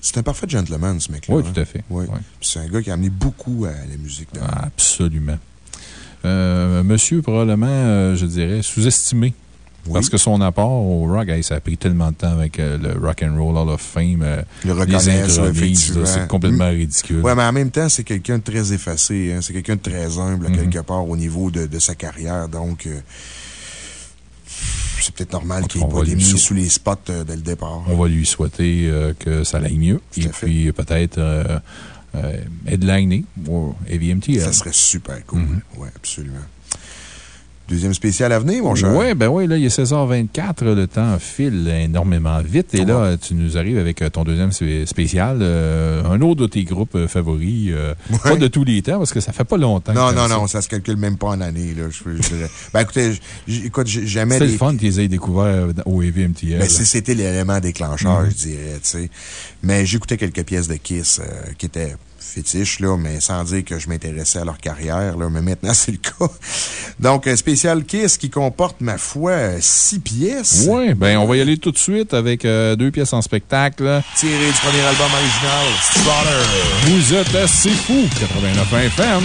C'est un parfait gentleman, ce mec-là. Oui, hein? tout à fait. Oui. C'est un gars qui a amené beaucoup à la musique. Absolument. Euh, monsieur, probablement, euh, je dirais, sous-estimé. Parce que son apport au rock, hey, ça a pris tellement de temps avec euh, le Rock and Roll Hall of Fame. euh, Le les C'est complètement ridicule. Ouais, mais en même temps, c'est quelqu'un de très effacé. hein. C'est quelqu'un de très humble, Mhm. quelque part, au niveau de, de sa carrière. Donc, euh, c'est peut-être normal qu'il on n'ait pas lui mis sou- sous les spots euh, dès le départ. On va lui souhaiter que ça aille mieux. Et puis, peut-être au AVMTL. Ça serait super cool. Oui, absolument. Deuxième spécial à venir, mon cher. Oui, ben oui, là, il est 16h24. Le temps file énormément vite. Et là, tu nous arrives avec euh, ton deuxième spé- spécial. euh, un autre de tes groupes euh, favoris. euh, Pas de tous les temps, parce que ça fait pas longtemps. Non, non, ça- non, ça se calcule même pas en années. Là, je, ben, écoutez, écoute, jamais. C'était les- le fun qu'ils aient découvert au AVMTL. Ben, c'est- c'était l'élément déclencheur, Mhm. je dirais, tu sais. Mais j'écoutais quelques pièces de Kiss euh, qui étaient fétiches, là, mais sans dire que je m'intéressais à leur carrière, là. Mais maintenant, [LAUGHS] c'est le cas. Donc, un spécial Kiss qui comporte, ma foi, six pièces. Oui, ben on va y aller tout de suite avec euh, deux pièces en spectacle. Tiré du premier album original, Slaughter. Vous êtes assez fou, 89 FM.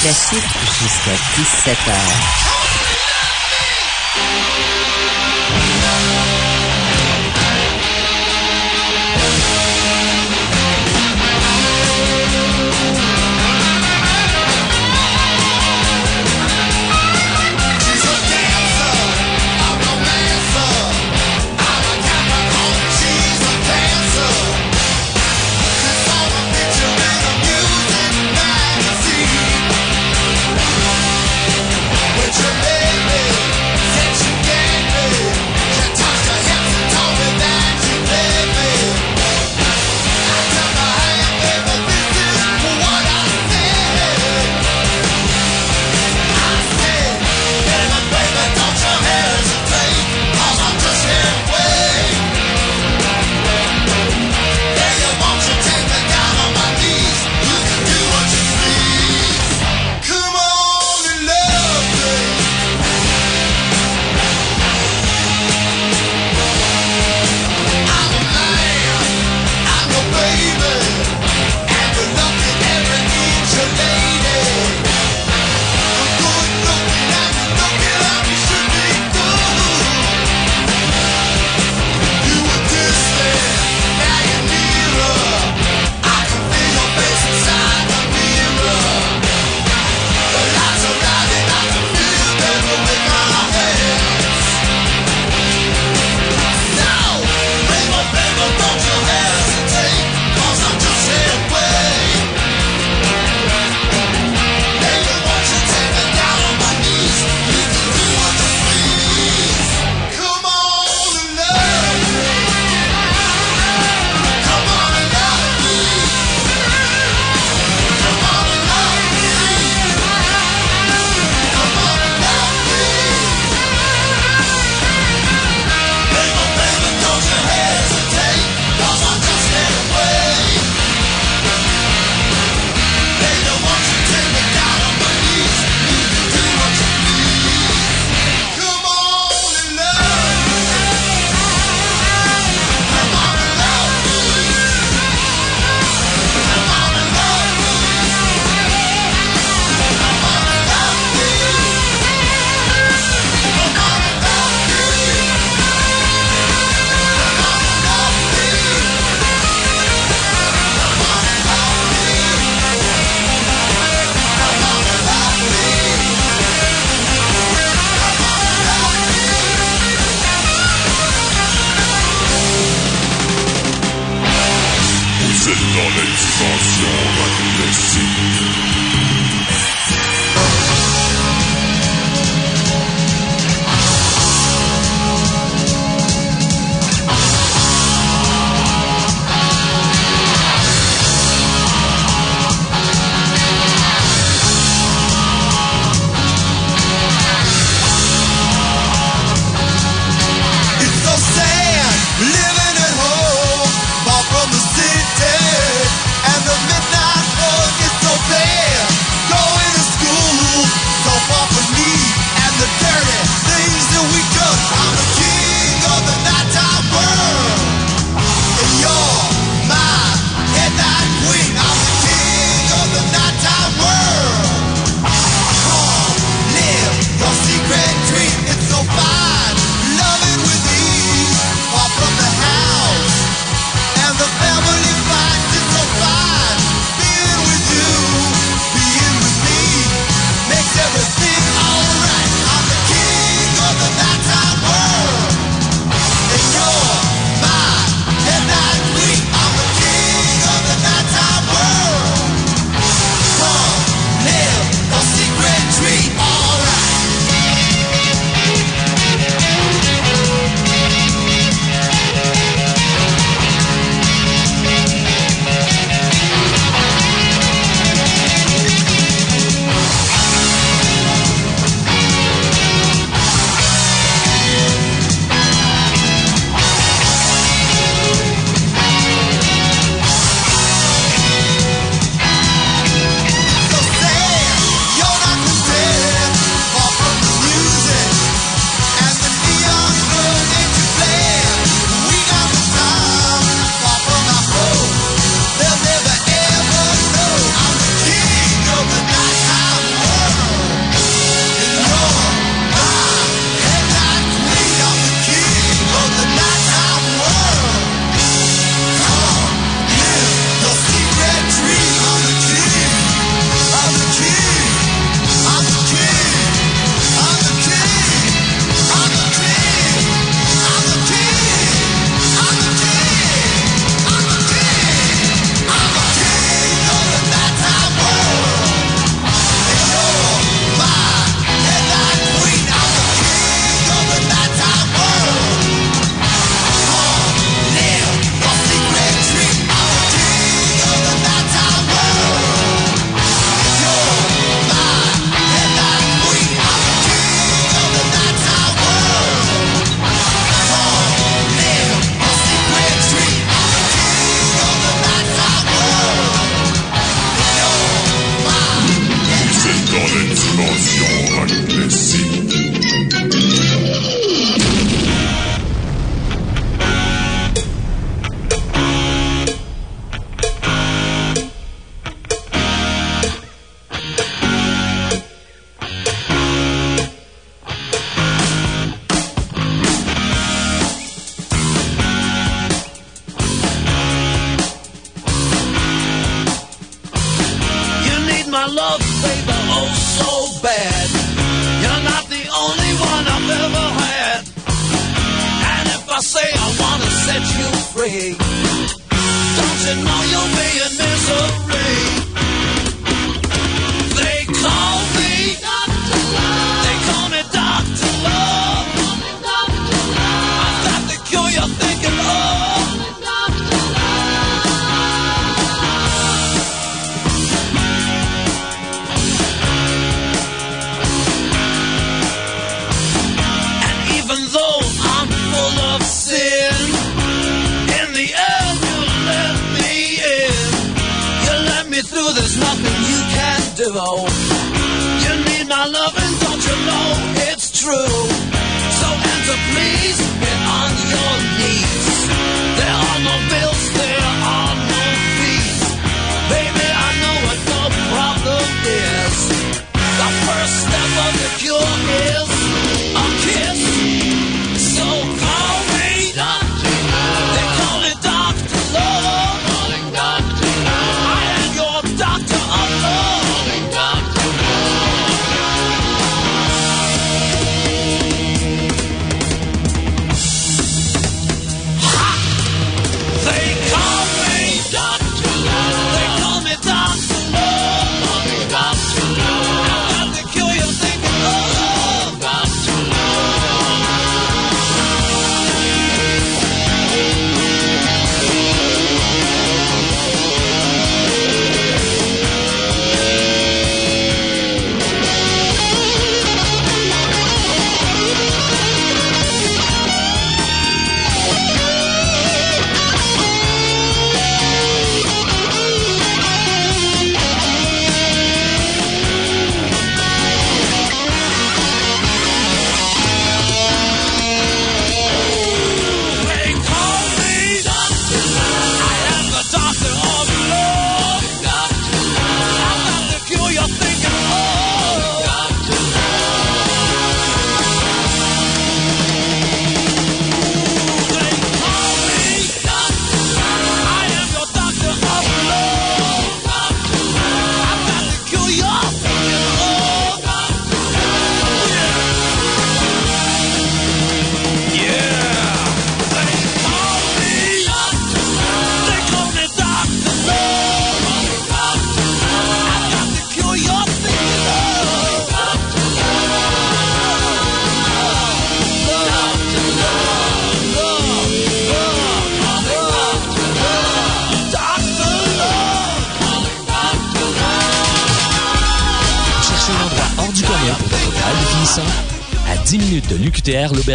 Classique jusqu'à 17h.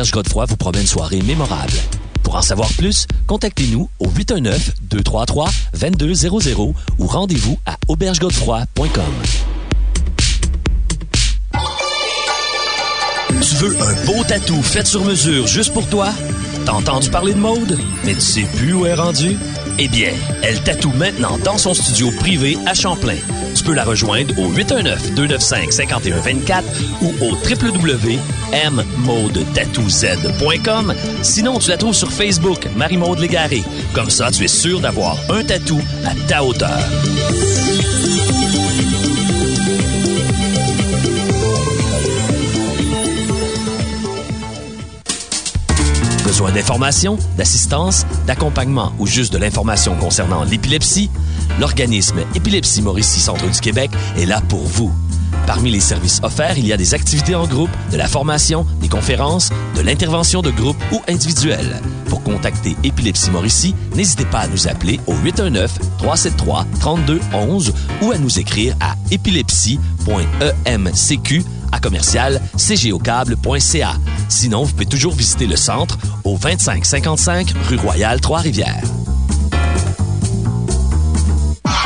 l'Auberge Godefroy vous promet une soirée mémorable. Pour en savoir plus, contactez-nous au 819-233-2200 ou rendez-vous à aubergegodefroy.com. Tu veux un beau tatou fait sur mesure juste pour toi? T'as entendu parler de mode, mais tu sais plus où est rendu? Eh bien, elle tatoue maintenant dans son studio privé à Champlain. Tu peux la rejoindre au 819-295-5124 ou au www.mmodetatouz.com. Sinon, tu la trouves sur Facebook, Marie-Maude Légaré. Comme ça, tu es sûr d'avoir un tatou à ta hauteur. Besoin d'informations, d'assistance, d'accompagnement ou juste de l'information concernant l'épilepsie? L'organisme Épilepsie Mauricie Centre du Québec est là pour vous. Parmi les services offerts, il y a des activités en groupe, de la formation, des conférences, de l'intervention de groupe ou individuelle. Pour contacter Épilepsie Mauricie, n'hésitez pas à nous appeler au 819-373-3211 ou à nous écrire à épilepsie.emcq à commercial cgocable.ca. Sinon, vous pouvez toujours visiter le centre au 2555 rue Royale Trois-Rivières.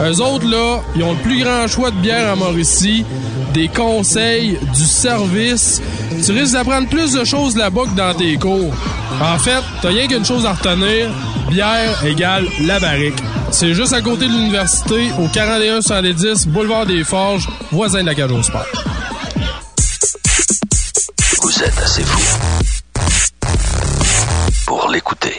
Eux autres, là, ils ont le plus grand choix de bière en Mauricie, des conseils, du service. Tu risques d'apprendre plus de choses là-bas que dans tes cours. En fait, t'as rien qu'une chose à retenir. Bière égale la barrique. C'est juste à côté de l'université, au 41 110 Boulevard des Forges, voisin de la cage au sport. Vous êtes assez fou pour l'écouter.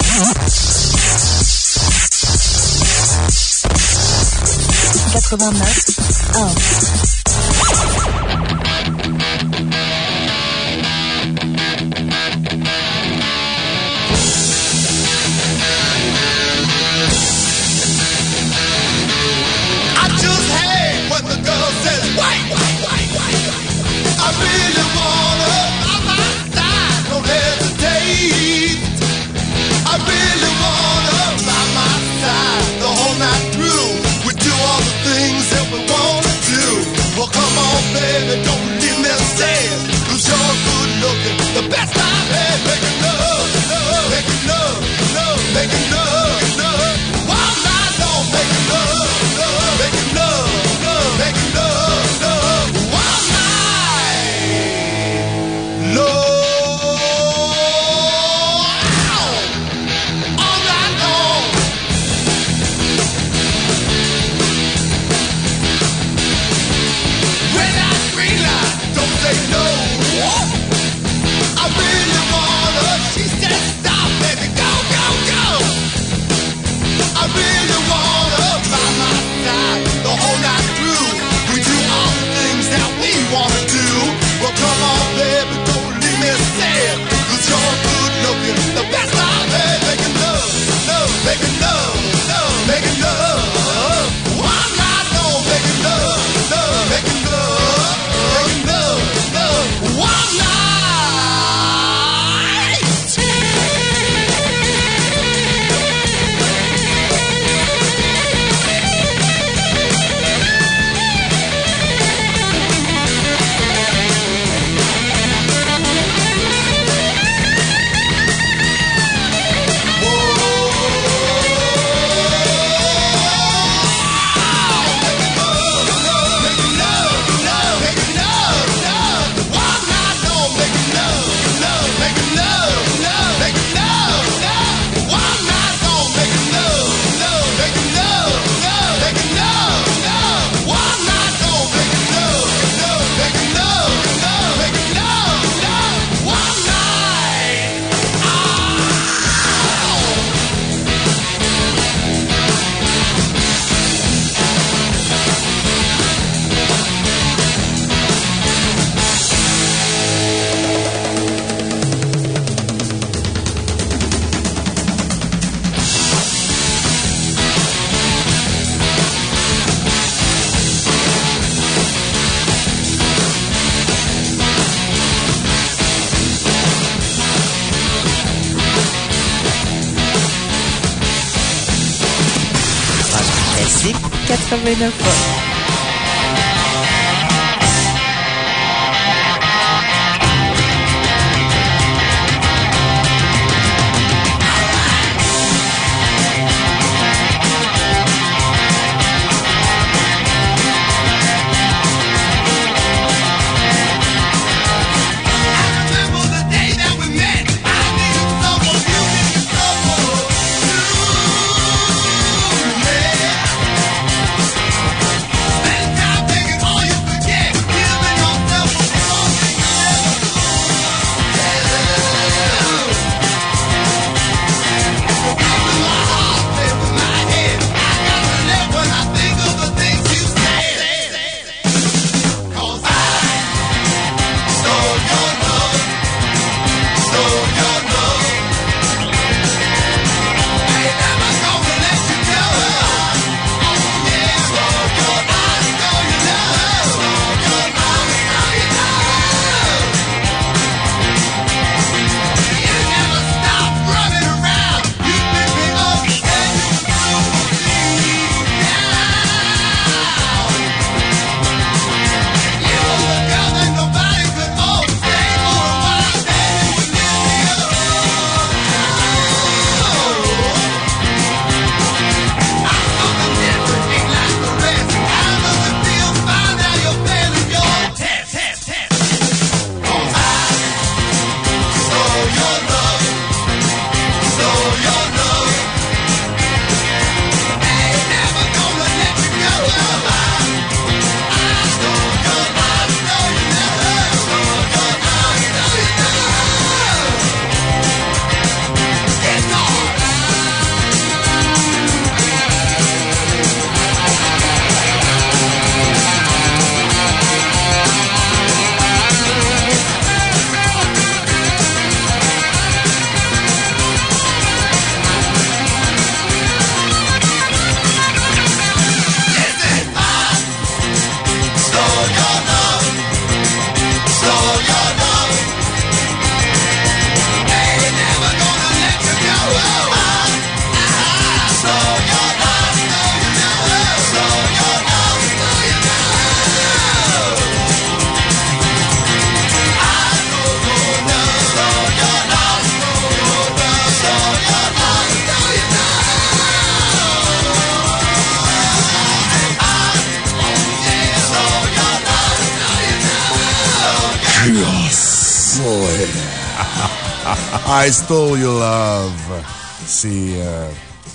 89 1. 89 Someone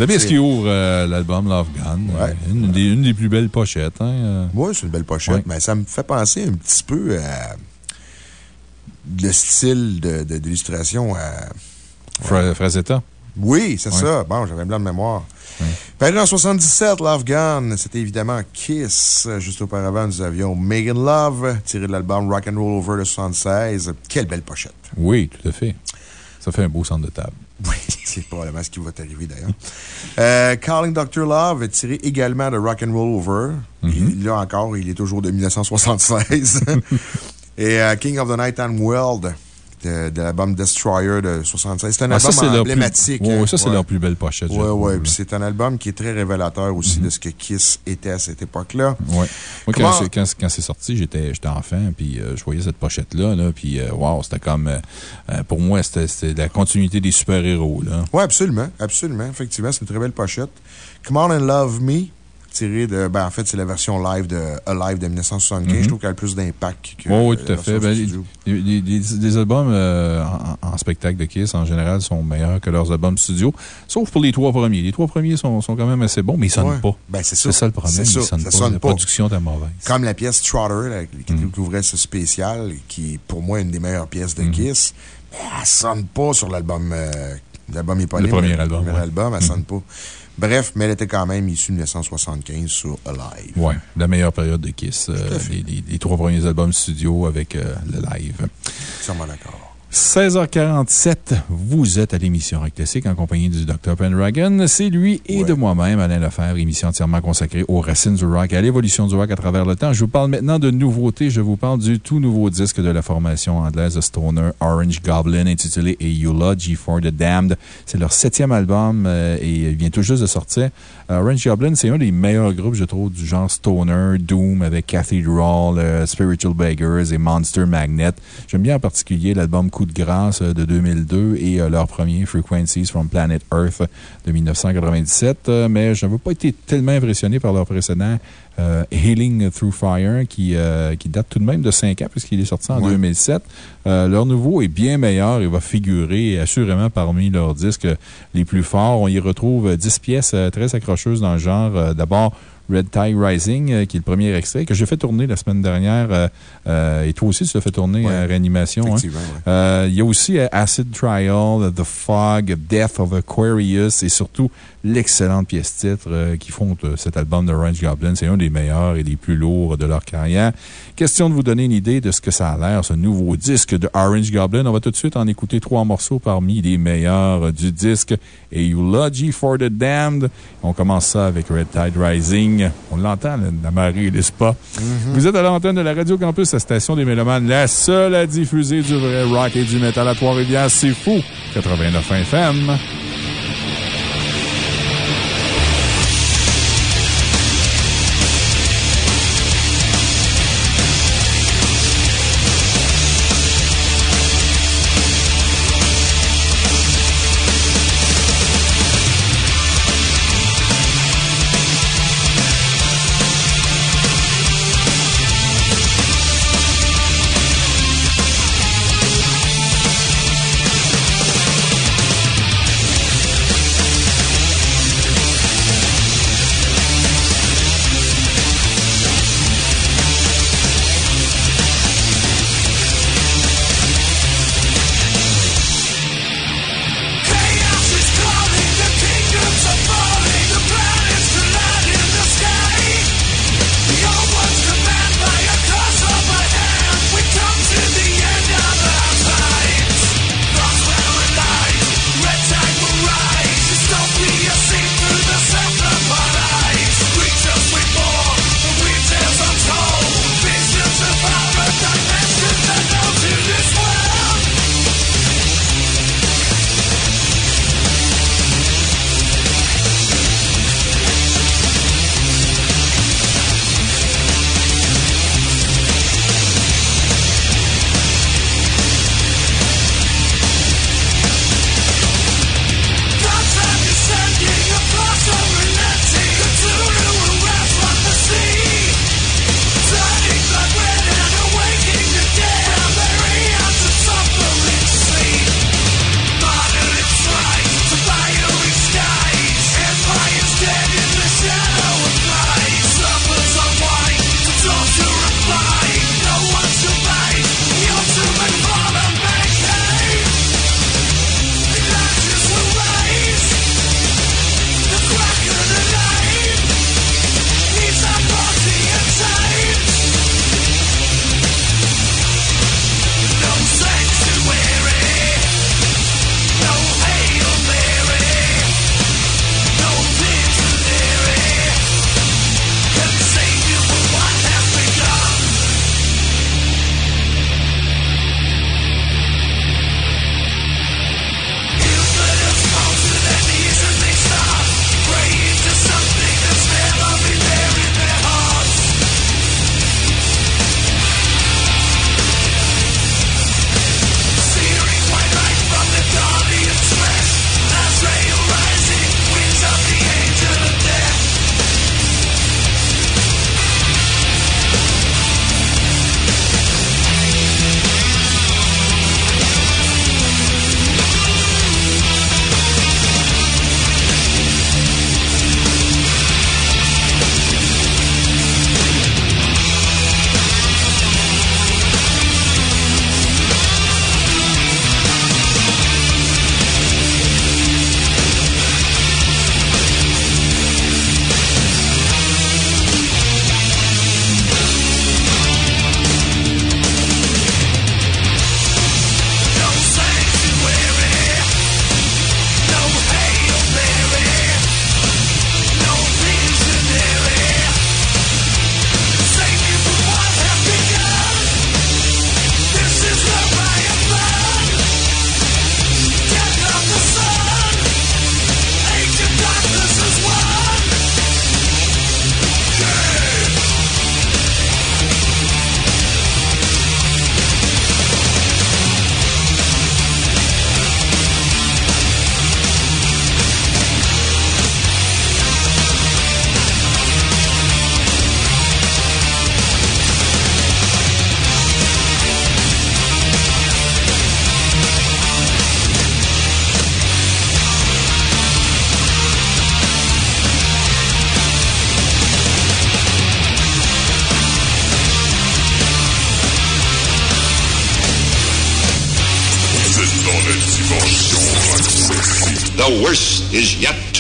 pièce c'est- qui ouvre euh, l'album Love Gun. Une, des, une des plus belles pochettes. Hein, euh. Oui, c'est une belle pochette, mais ça me fait penser un petit peu à le style de- de- d'illustration à. Fra- Frazetta. Oui, c'est ça. Bon, j'avais un blanc de mémoire. Paru en 77, Love Gun, c'était évidemment Kiss. Juste auparavant, nous avions Megan Love, tiré de l'album Rock and Roll Over de 76. Quelle belle pochette. Oui, tout à fait. Ça fait un beau centre de table. Oui, [LAUGHS] c'est probablement ce qui va t'arriver d'ailleurs. Euh, Calling Dr. Love est tiré également de Rock and Roll Over. Il- là encore, il est toujours de 1976. [LAUGHS] Et euh, King of the Night and World de, de l'album Destroyer de 76. C'est un Ah, album emblématique. plus- hein. ça, c'est Ouais. leur plus belle pochette. ouais. là. Puis c'est un album qui est très révélateur aussi de ce que Kiss était à cette époque-là. Ouais. Moi, Comment- quand, c'est- quand, quand c'est sorti, j'étais enfant, puis euh, je voyais cette pochette-là, là, puis euh, wow, c'était comme. euh, euh, pour moi, c'était la continuité des super-héros. Oui, absolument. Absolument. Effectivement, c'est une très belle pochette. Come On and Love Me, tiré de. Ben, en fait, c'est la version live de Alive de 1975. Mhm. Je trouve qu'elle a plus d'impact que. Oh, oui, tout à fait. Ben, les, les- les- les albums euh, en, en spectacle de Kiss, en général, sont meilleurs que leurs albums studio, sauf pour les trois premiers. Les trois premiers sont, sont quand même assez bons, mais ils ne sonnent Ouais. pas. Ben, c'est ça. Ça le problème. Ils sonnent Ça pas. sonne la pas. production est mauvaise. Comme la pièce Trotter, là, qui Mm. qui ouvrait ce spécial, qui est pour moi une des meilleures pièces de Kiss, ben, elle sonne pas sur l'album. euh, L'album éponyme. Le premier album, premier ouais. album, elle Mhm. sonne pas. Bref, mais elle était quand même issue de 1975 sur Alive. Oui, la meilleure période de Kiss. euh, les, les- les trois premiers albums studio avec euh, le live. Sûrement d'accord. 16h47, vous êtes à l'émission Rock Classique en compagnie du Dr. Pendragon. C'est lui et de moi-même, Alain Lefebvre, émission entièrement consacrée aux racines du rock et à l'évolution du rock à travers le temps. Je vous parle maintenant de nouveautés. Je vous parle du tout nouveau disque de la formation anglaise Stoner Orange Goblin intitulé Eulogy for the Damned. C'est leur septième album euh, et il vient tout juste de sortir. Euh, Orange Goblin, c'est un des meilleurs groupes, je trouve, du genre Stoner, Doom avec Cathedral, euh, Spiritual Beggars et Monster Magnet. J'aime bien en particulier l'album Coup de grâce euh, de 2002 et euh, leur premier Frequencies from Planet Earth de 1997. Euh, mais je n'avais pas été tellement impressionné par leur précédent euh, Healing Through Fire qui, euh, qui date tout de même de 5 ans puisqu'il est sorti en Ouais. 2007. Euh, leur nouveau est bien meilleur et va figurer assurément parmi leurs disques les plus forts. On y retrouve 10 pièces très accrocheuses dans le genre. D'abord, Red Tide Rising, euh, qui est le premier extrait que j'ai fait tourner la semaine dernière. euh, euh, et toi aussi, tu l'as fait tourner à Réanimation. hein. Ouais. Il y a aussi Acid Trial, The Fog, Death of Aquarius et surtout l'excellente pièce titre euh, qui font euh, cet album de Range Goblin. C'est un des meilleurs et des plus lourds de leur carrière. Question de vous donner une idée de ce que ça a l'air, ce nouveau disque de Orange Goblin. On va tout de suite en écouter trois morceaux parmi les meilleurs euh, du disque. Eulogy for the Damned. On commence ça avec Red Tide Rising. On l'entend, la, marée, n'est-ce pas? Vous êtes à l'antenne de la Radio Campus, la station des Mélomanes, la seule à diffuser du vrai rock et du métal à Trois-Rivières. C'est fou! 89 FM.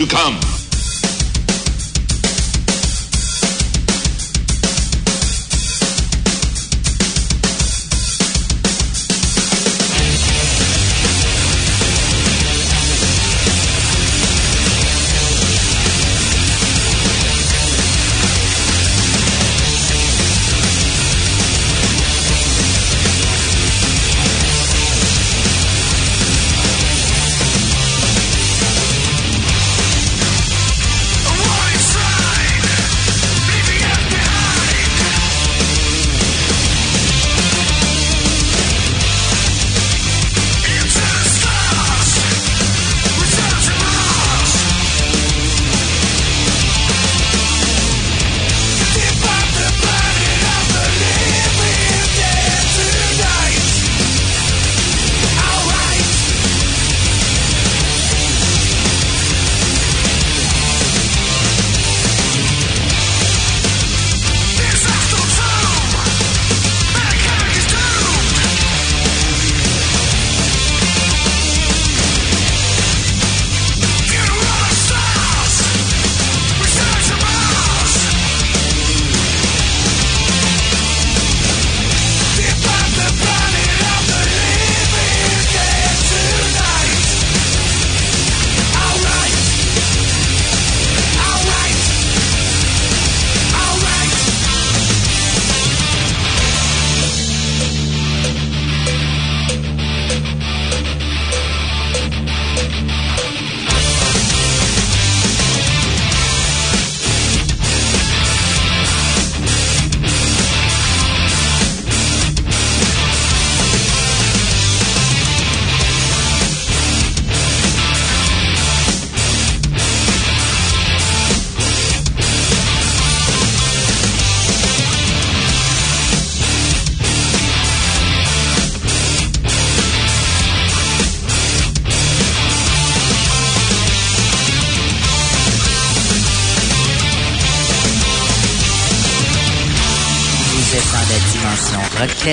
Come.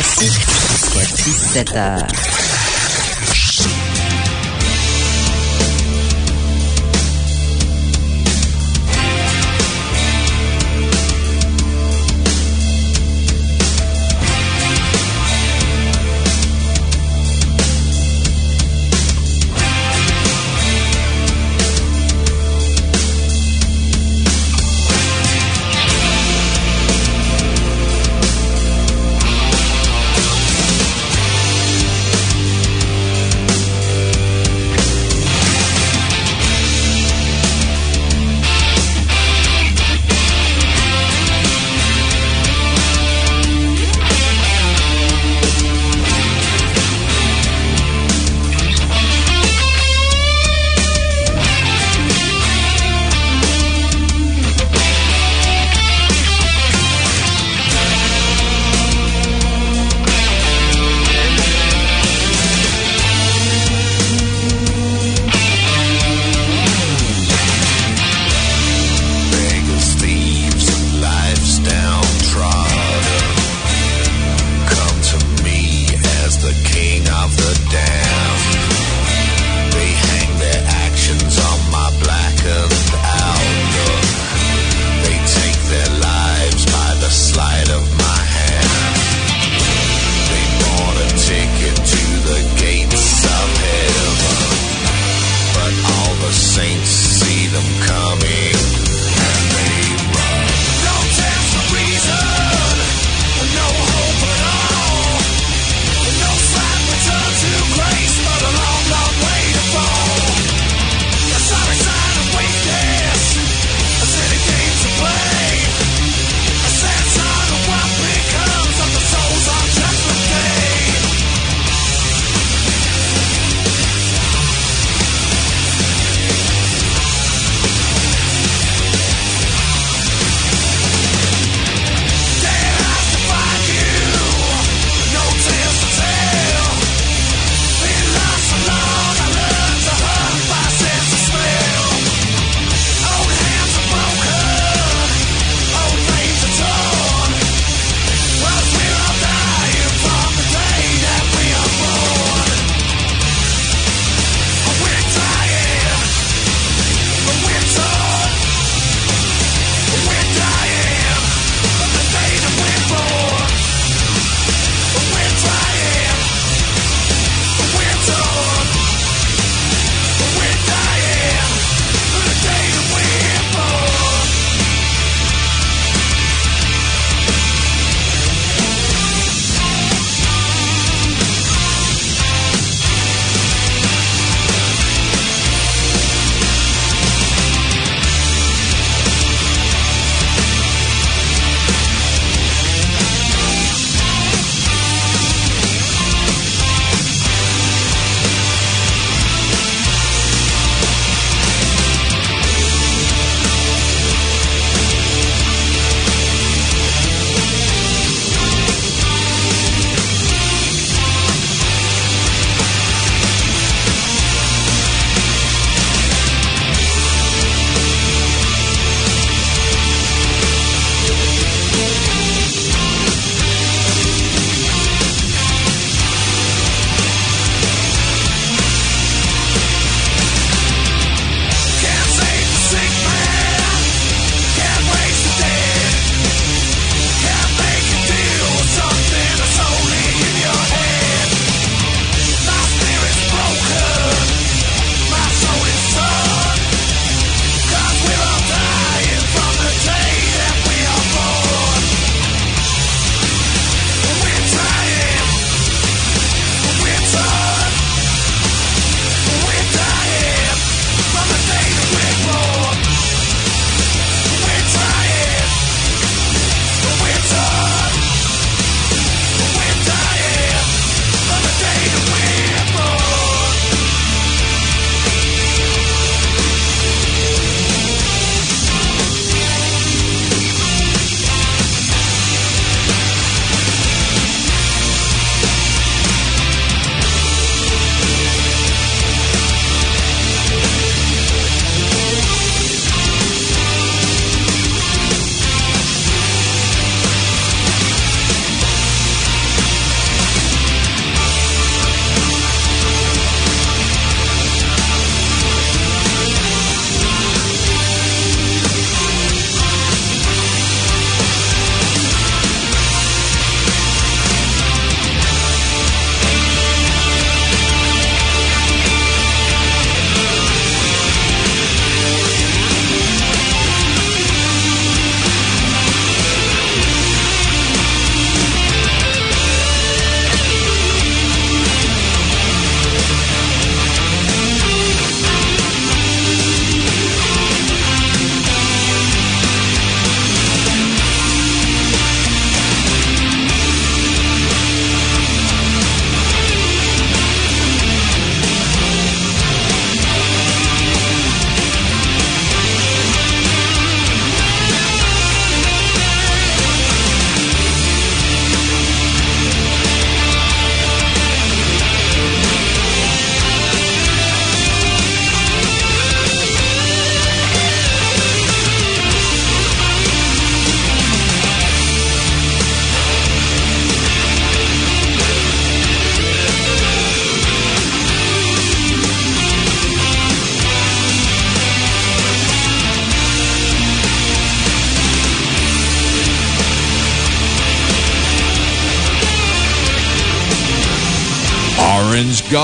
classique, 17h.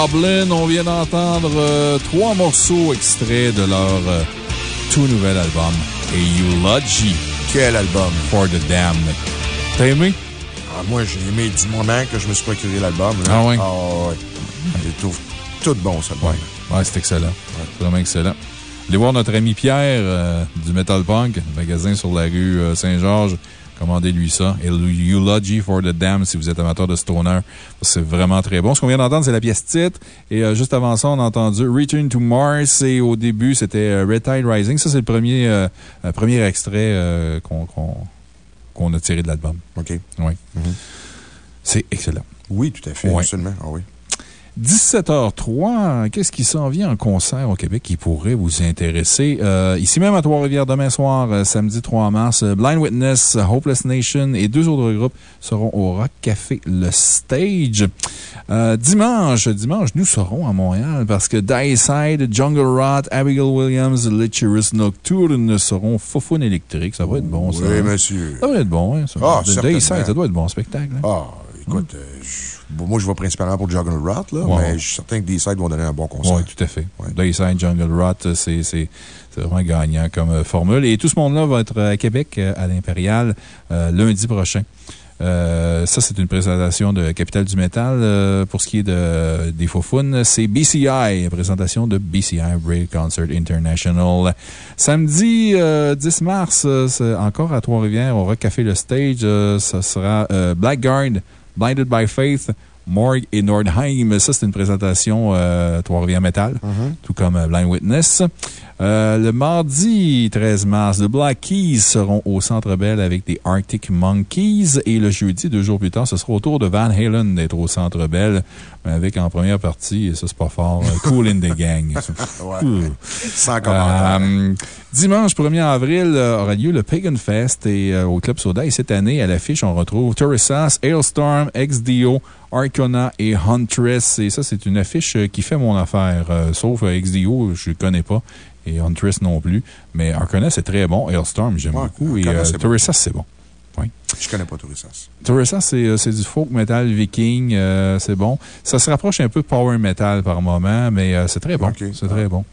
Goblin. On vient d'entendre euh, trois morceaux extraits de leur euh, tout nouvel album, Eulogy. Quel album! For the Damned. T'as aimé? Ah, moi, j'ai aimé du moment que je me suis procuré l'album. Ah ouais? Ah ouais. Je les trouve tout bon, ça. Ouais, ouais c'est excellent. Vraiment excellent. Allez voir notre ami Pierre euh, du Metal Punk, magasin sur la rue Saint-Georges. Commandez-lui ça. Et Eulogy for the Dam si vous êtes amateur de Stoner. C'est vraiment très bon. Ce qu'on vient d'entendre, c'est la pièce titre. Et euh, juste avant ça, on a entendu Return to Mars. Et au début, c'était euh, Red Tide Rising. Ça, c'est le premier, euh, premier extrait qu'on a tiré de l'album. OK. Oui. C'est excellent. Oui, tout à fait. Absolument. Ah oui. 17h03, qu'est-ce qui s'en vient en concert au Québec qui pourrait vous intéresser? Euh, ici même à Trois-Rivières, demain soir, euh, samedi 3 mars, euh, Blind Witness, Hopeless Nation et deux autres groupes seront au Rock Café Le Stage. Euh, dimanche, dimanche, nous serons à Montréal parce que Dyside, Jungle Rot, Abigail Williams, Lecherous Nocturne seront Foufoune électrique. Ça va être bon, ça. Oui, hein? monsieur. Ça va être bon, hein, ça. Ah. Dyside, ça doit être bon spectacle. hein? Ah, écoute, euh, je- moi, je vais principalement pour Juggle Rot, là, mais je suis certain que des sites vont donner un bon concert. Oui, tout à fait. Dayside Jungle Rot, euh, c'est vraiment gagnant comme euh, formule. Et tout ce monde-là va être à Québec, à l'Impérial, euh, lundi prochain. Euh, ça, c'est une présentation de Capital du Métal. Euh, pour ce qui est de, des Faufounes, c'est BCI, présentation de BCI Break Concert International. Samedi euh, 10 mars, encore à Trois-Rivières, au Rock Café Le Stage, ça sera Blackguard, Blinded by Faith, Morgue et Nordheim. Ça, c'est une présentation euh, Trois-Rivières Metal, tout comme euh, Blind Witness. Euh, le mardi 13 mars, The Black Keys seront au Centre Bell avec des Arctic Monkeys. Et le jeudi, deux jours plus tard, ce sera au tour de Van Halen d'être au Centre Bell, avec en première partie, et ça c'est pas fort, Cool in the Gang. [LAUGHS] Ouais. Sans commentaire. Euh, dimanche 1er avril euh, aura lieu le Pagan Fest et, euh, au Club Soda. Et cette année, à l'affiche, on retrouve Terrasas, Hailstorm, XDO, Arcona et Huntress. Et ça, c'est une affiche euh, qui fait mon affaire. euh, sauf XDO, je ne connais pas. Et Huntress non plus. Mais Arcona, c'est très bon. Hailstorm, j'aime beaucoup. Et euh, bon. C'est bon. Oui. Je connais pas Torissas. Teresa, c'est euh, c'est du folk metal viking, euh, c'est bon. Ça se rapproche un peu de power metal par moment, mais euh, c'est très bon. C'est très bon.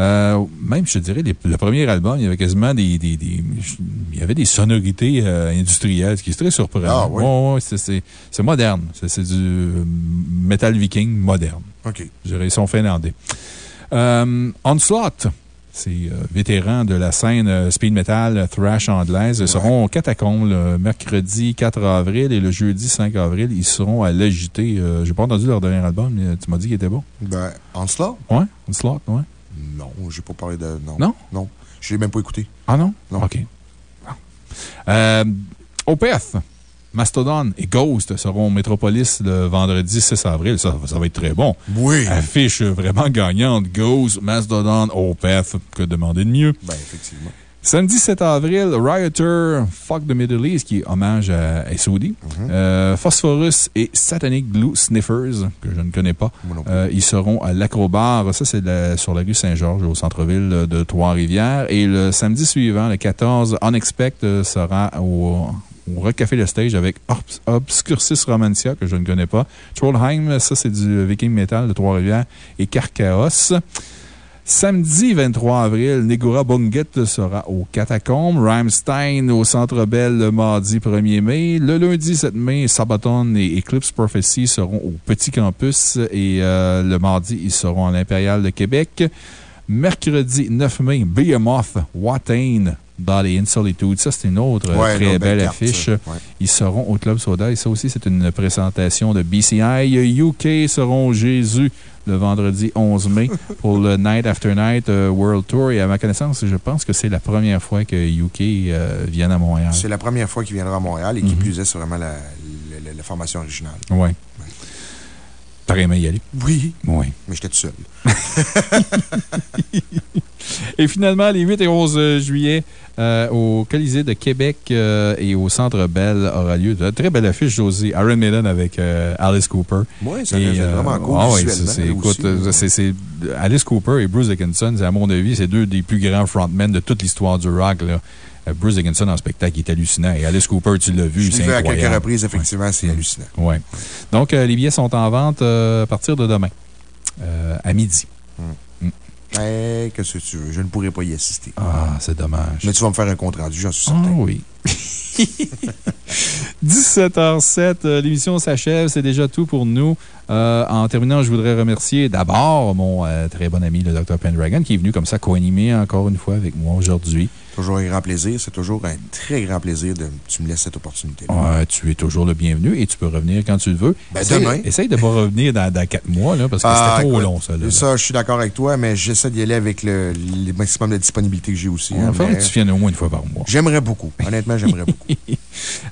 Euh, même, je te dirais, les- le premier album, il y avait quasiment des. des- des- il y avait des sonorités industrielles, ce qui est très surprenant. Ah, oui? C'est- moderne. C'est du metal viking moderne. OK. Je dirais, ils sont finlandais. Onslaught. C'est euh, vétérans de la scène euh, speed metal euh, thrash anglaise. Ils seront au Catacombes le mercredi 4 avril et le jeudi 5 avril. Ils seront à l'agité. Euh, J'ai pas entendu leur dernier album, mais tu m'as dit qu'il était bon. Ben, Onslaught? Ouais, Onslaught, ouais. Non, j'ai pas parlé de. Non. Non? Non. Je l'ai même pas écouté. Ah non? Non. OK. Euh, Opeth, Mastodon et Ghost seront au Métropolis le vendredi 6 avril. Ça, ça va être très bon. Oui. Affiche vraiment gagnante. Ghost, Mastodon, Opeth. Que demander de mieux? Ben, effectivement. Samedi 7 avril, Rioter, Fuck the Middle East, qui est hommage à SOD. Euh, Phosphorus et Satanic Glue Sniffers, que je ne connais pas. Euh, ils seront à l'Acrobar. Ça, c'est la- sur la rue Saint-Georges, au centre-ville de Trois-Rivières. Et le samedi suivant, le 14, Unexpect sera au, au Rock Café Le Stage avec Obs- Romancia, que je ne connais pas. Trollheim, ça, c'est du Viking Metal de Trois-Rivières. Et Carcaos. Samedi 23 avril, Negura Bunget sera au Catacombe. Rammstein au Centre Bell le mardi 1er mai. Le lundi 7 mai, Sabaton et Eclipse Prophecy seront au Petit Campus. Et euh, le mardi, ils seront à l'Impérial de Québec. Mercredi 9 mai, Behemoth, Watain, Body in Solitude. Ça, c'est une autre euh, Ouais, très belle carte, affiche. Ouais. Ils seront au Club Soda. Et ça aussi, c'est une présentation de BCI. UK seront Jésus le vendredi 11 mai [LAUGHS] pour le Night After Night euh, World Tour. Et à ma connaissance, je pense que c'est la première fois que UK euh, viennent à Montréal. C'est la première fois qu'il viendra à Montréal et qui Mhm. plus est, c'est vraiment la, la- la- la formation originale. Oui. T'aurais aimé y aller? Oui. Oui. Mais j'étais tout seul. [LAUGHS] Et finalement, les 8 et 11 juillet, euh, au Colisée de Québec euh, et au Centre Bell aura lieu de très belle affiche, Josie. Iron Maiden avec euh, Alice Cooper. Ouais, ça Et, euh, vraiment cool ah c'est- écoute, euh, c'est- Alice Cooper et Bruce Dickinson, à mon avis, c'est deux des plus grands frontmen de toute l'histoire du rock. là. Euh, Bruce Dickinson en spectacle, il est hallucinant. Et Alice Cooper, tu l'as vu, c'est vu à incroyable. quelques reprises, effectivement, c'est hallucinant. Ouais. Donc, euh, les billets sont en vente euh, à partir de demain. à midi. Eh, qu'est-ce que tu veux? Je ne pourrai pas y assister. Ah, c'est dommage. Mais tu vas me faire un compte rendu, j'en suis Ah certain. oui. [LAUGHS] 17h07, euh, l'émission s'achève. C'est déjà tout pour nous. Euh, en terminant, je voudrais remercier d'abord mon euh, très bon ami, le Dr. Pendragon, qui est venu comme ça co-animer encore une fois avec moi aujourd'hui. Toujours un grand plaisir. C'est toujours un très grand plaisir de tu me laisses cette opportunité. Tu es toujours le bienvenu et tu peux revenir quand tu le veux. Ben, essaye, demain. Essaye de ne pas revenir dans, dans quatre mois, là, parce que Ah, c'était trop long, ça. là. Ça, je suis d'accord avec toi, mais j'essaie d'y aller avec le, le maximum de disponibilité que j'ai aussi. Hein, faire mais que tu viennes au moins une fois par mois. J'aimerais beaucoup. Honnêtement, [LAUGHS] j'aimerais beaucoup. [LAUGHS]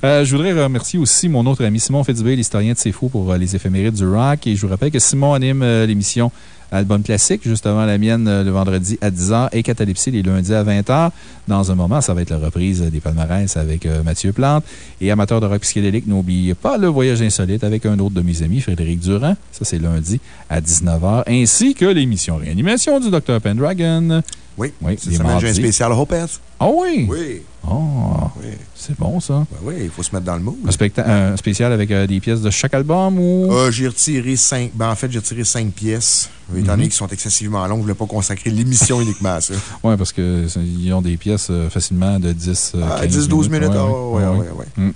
Euh, je voudrais remercier aussi mon autre ami Simon Fitzbé, l'historien de C'est Fou, pour euh, les éphémérides du rock. Et je vous rappelle que Simon anime euh, l'émission Album Classique, juste avant la mienne, le vendredi à 10h et Catalepsie les lundis à 20h. Dans un moment, ça va être la reprise des palmarès avec Mathieu Plante. Et amateur de rock psychédélique, n'oubliez pas le voyage insolite avec un autre de mes amis, Frédéric Durand. Ça, c'est lundi à 19h. Ainsi que l'émission Réanimation du Dr. Pendragon. Oui. Oui, j'ai un spécial Hopeth. Ah oui? Oui. Oh, c'est bon, ça. Ben oui, il faut se mettre dans le mood. Un, un spécial avec euh, des pièces de chaque album ou? Euh, j'ai retiré cinq. Ben, en fait, j'ai retiré cinq pièces. Étant donné Mhm. qu'ils sont excessivement longs, je ne voulais pas consacrer l'émission uniquement à ça. [LAUGHS] Oui, parce qu'ils ont des pièces euh, facilement de 10, euh, Ah, 15 10-12 minutes, Ouais, ah, ouais, ouais, ouais. ouais, ouais. Mm.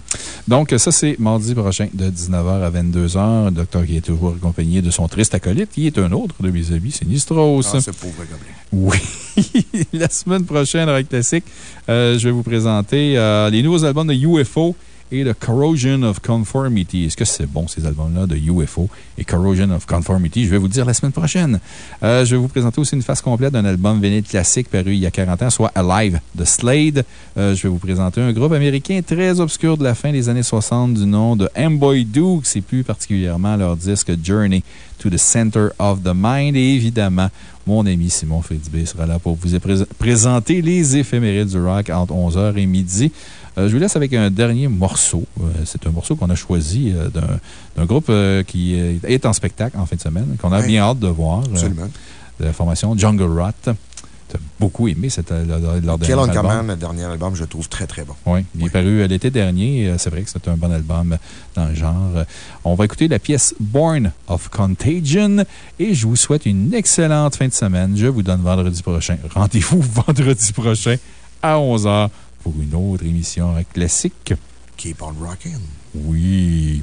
Donc, ça, c'est mardi prochain de 19h à 22h. Le docteur qui est toujours accompagné de son triste acolyte, qui est un autre de mes amis, c'est Nistros. Ah, ce pauvre gobelin. Oui. [LAUGHS] La semaine prochaine, avec Classique, je vais vous présenter euh, les nouveaux albums de UFO et le Corrosion of Conformity. Est-ce que c'est bon, ces albums-là de UFO et Corrosion of Conformity? Je vais vous le dire la semaine prochaine. Euh, je vais vous présenter aussi une face complète d'un album vinyle classique paru il y a 40 ans, soit Alive de Slade. Euh, je vais vous présenter un groupe américain très obscur de la fin des années 60 du nom de Amboy Dukes et plus particulièrement leur disque Journey to the Center of the Mind. Et évidemment, mon ami Simon Fitzbé sera là pour vous pré- présenter les éphémérides du rock entre 11h et midi. Euh, je vous laisse avec un dernier morceau. Euh, C'est un morceau qu'on a choisi euh, d'un- groupe qui est- en spectacle en fin de semaine, qu'on a bien hâte de voir. Absolument. de la formation Jungle Rot. As beaucoup aimé cette, euh, leur, leur Kill dernier on album. Command, le dernier album, je le trouve très, très bon. Oui, il est paru euh, l'été dernier. Euh, C'est vrai que c'est un bon album dans le genre. On va écouter la pièce Born of Contagion et je vous souhaite une excellente fin de semaine. Je vous donne vendredi prochain. [LAUGHS] Rendez-vous vendredi prochain à 11h pour une autre émission classique. Keep on rocking. Oui.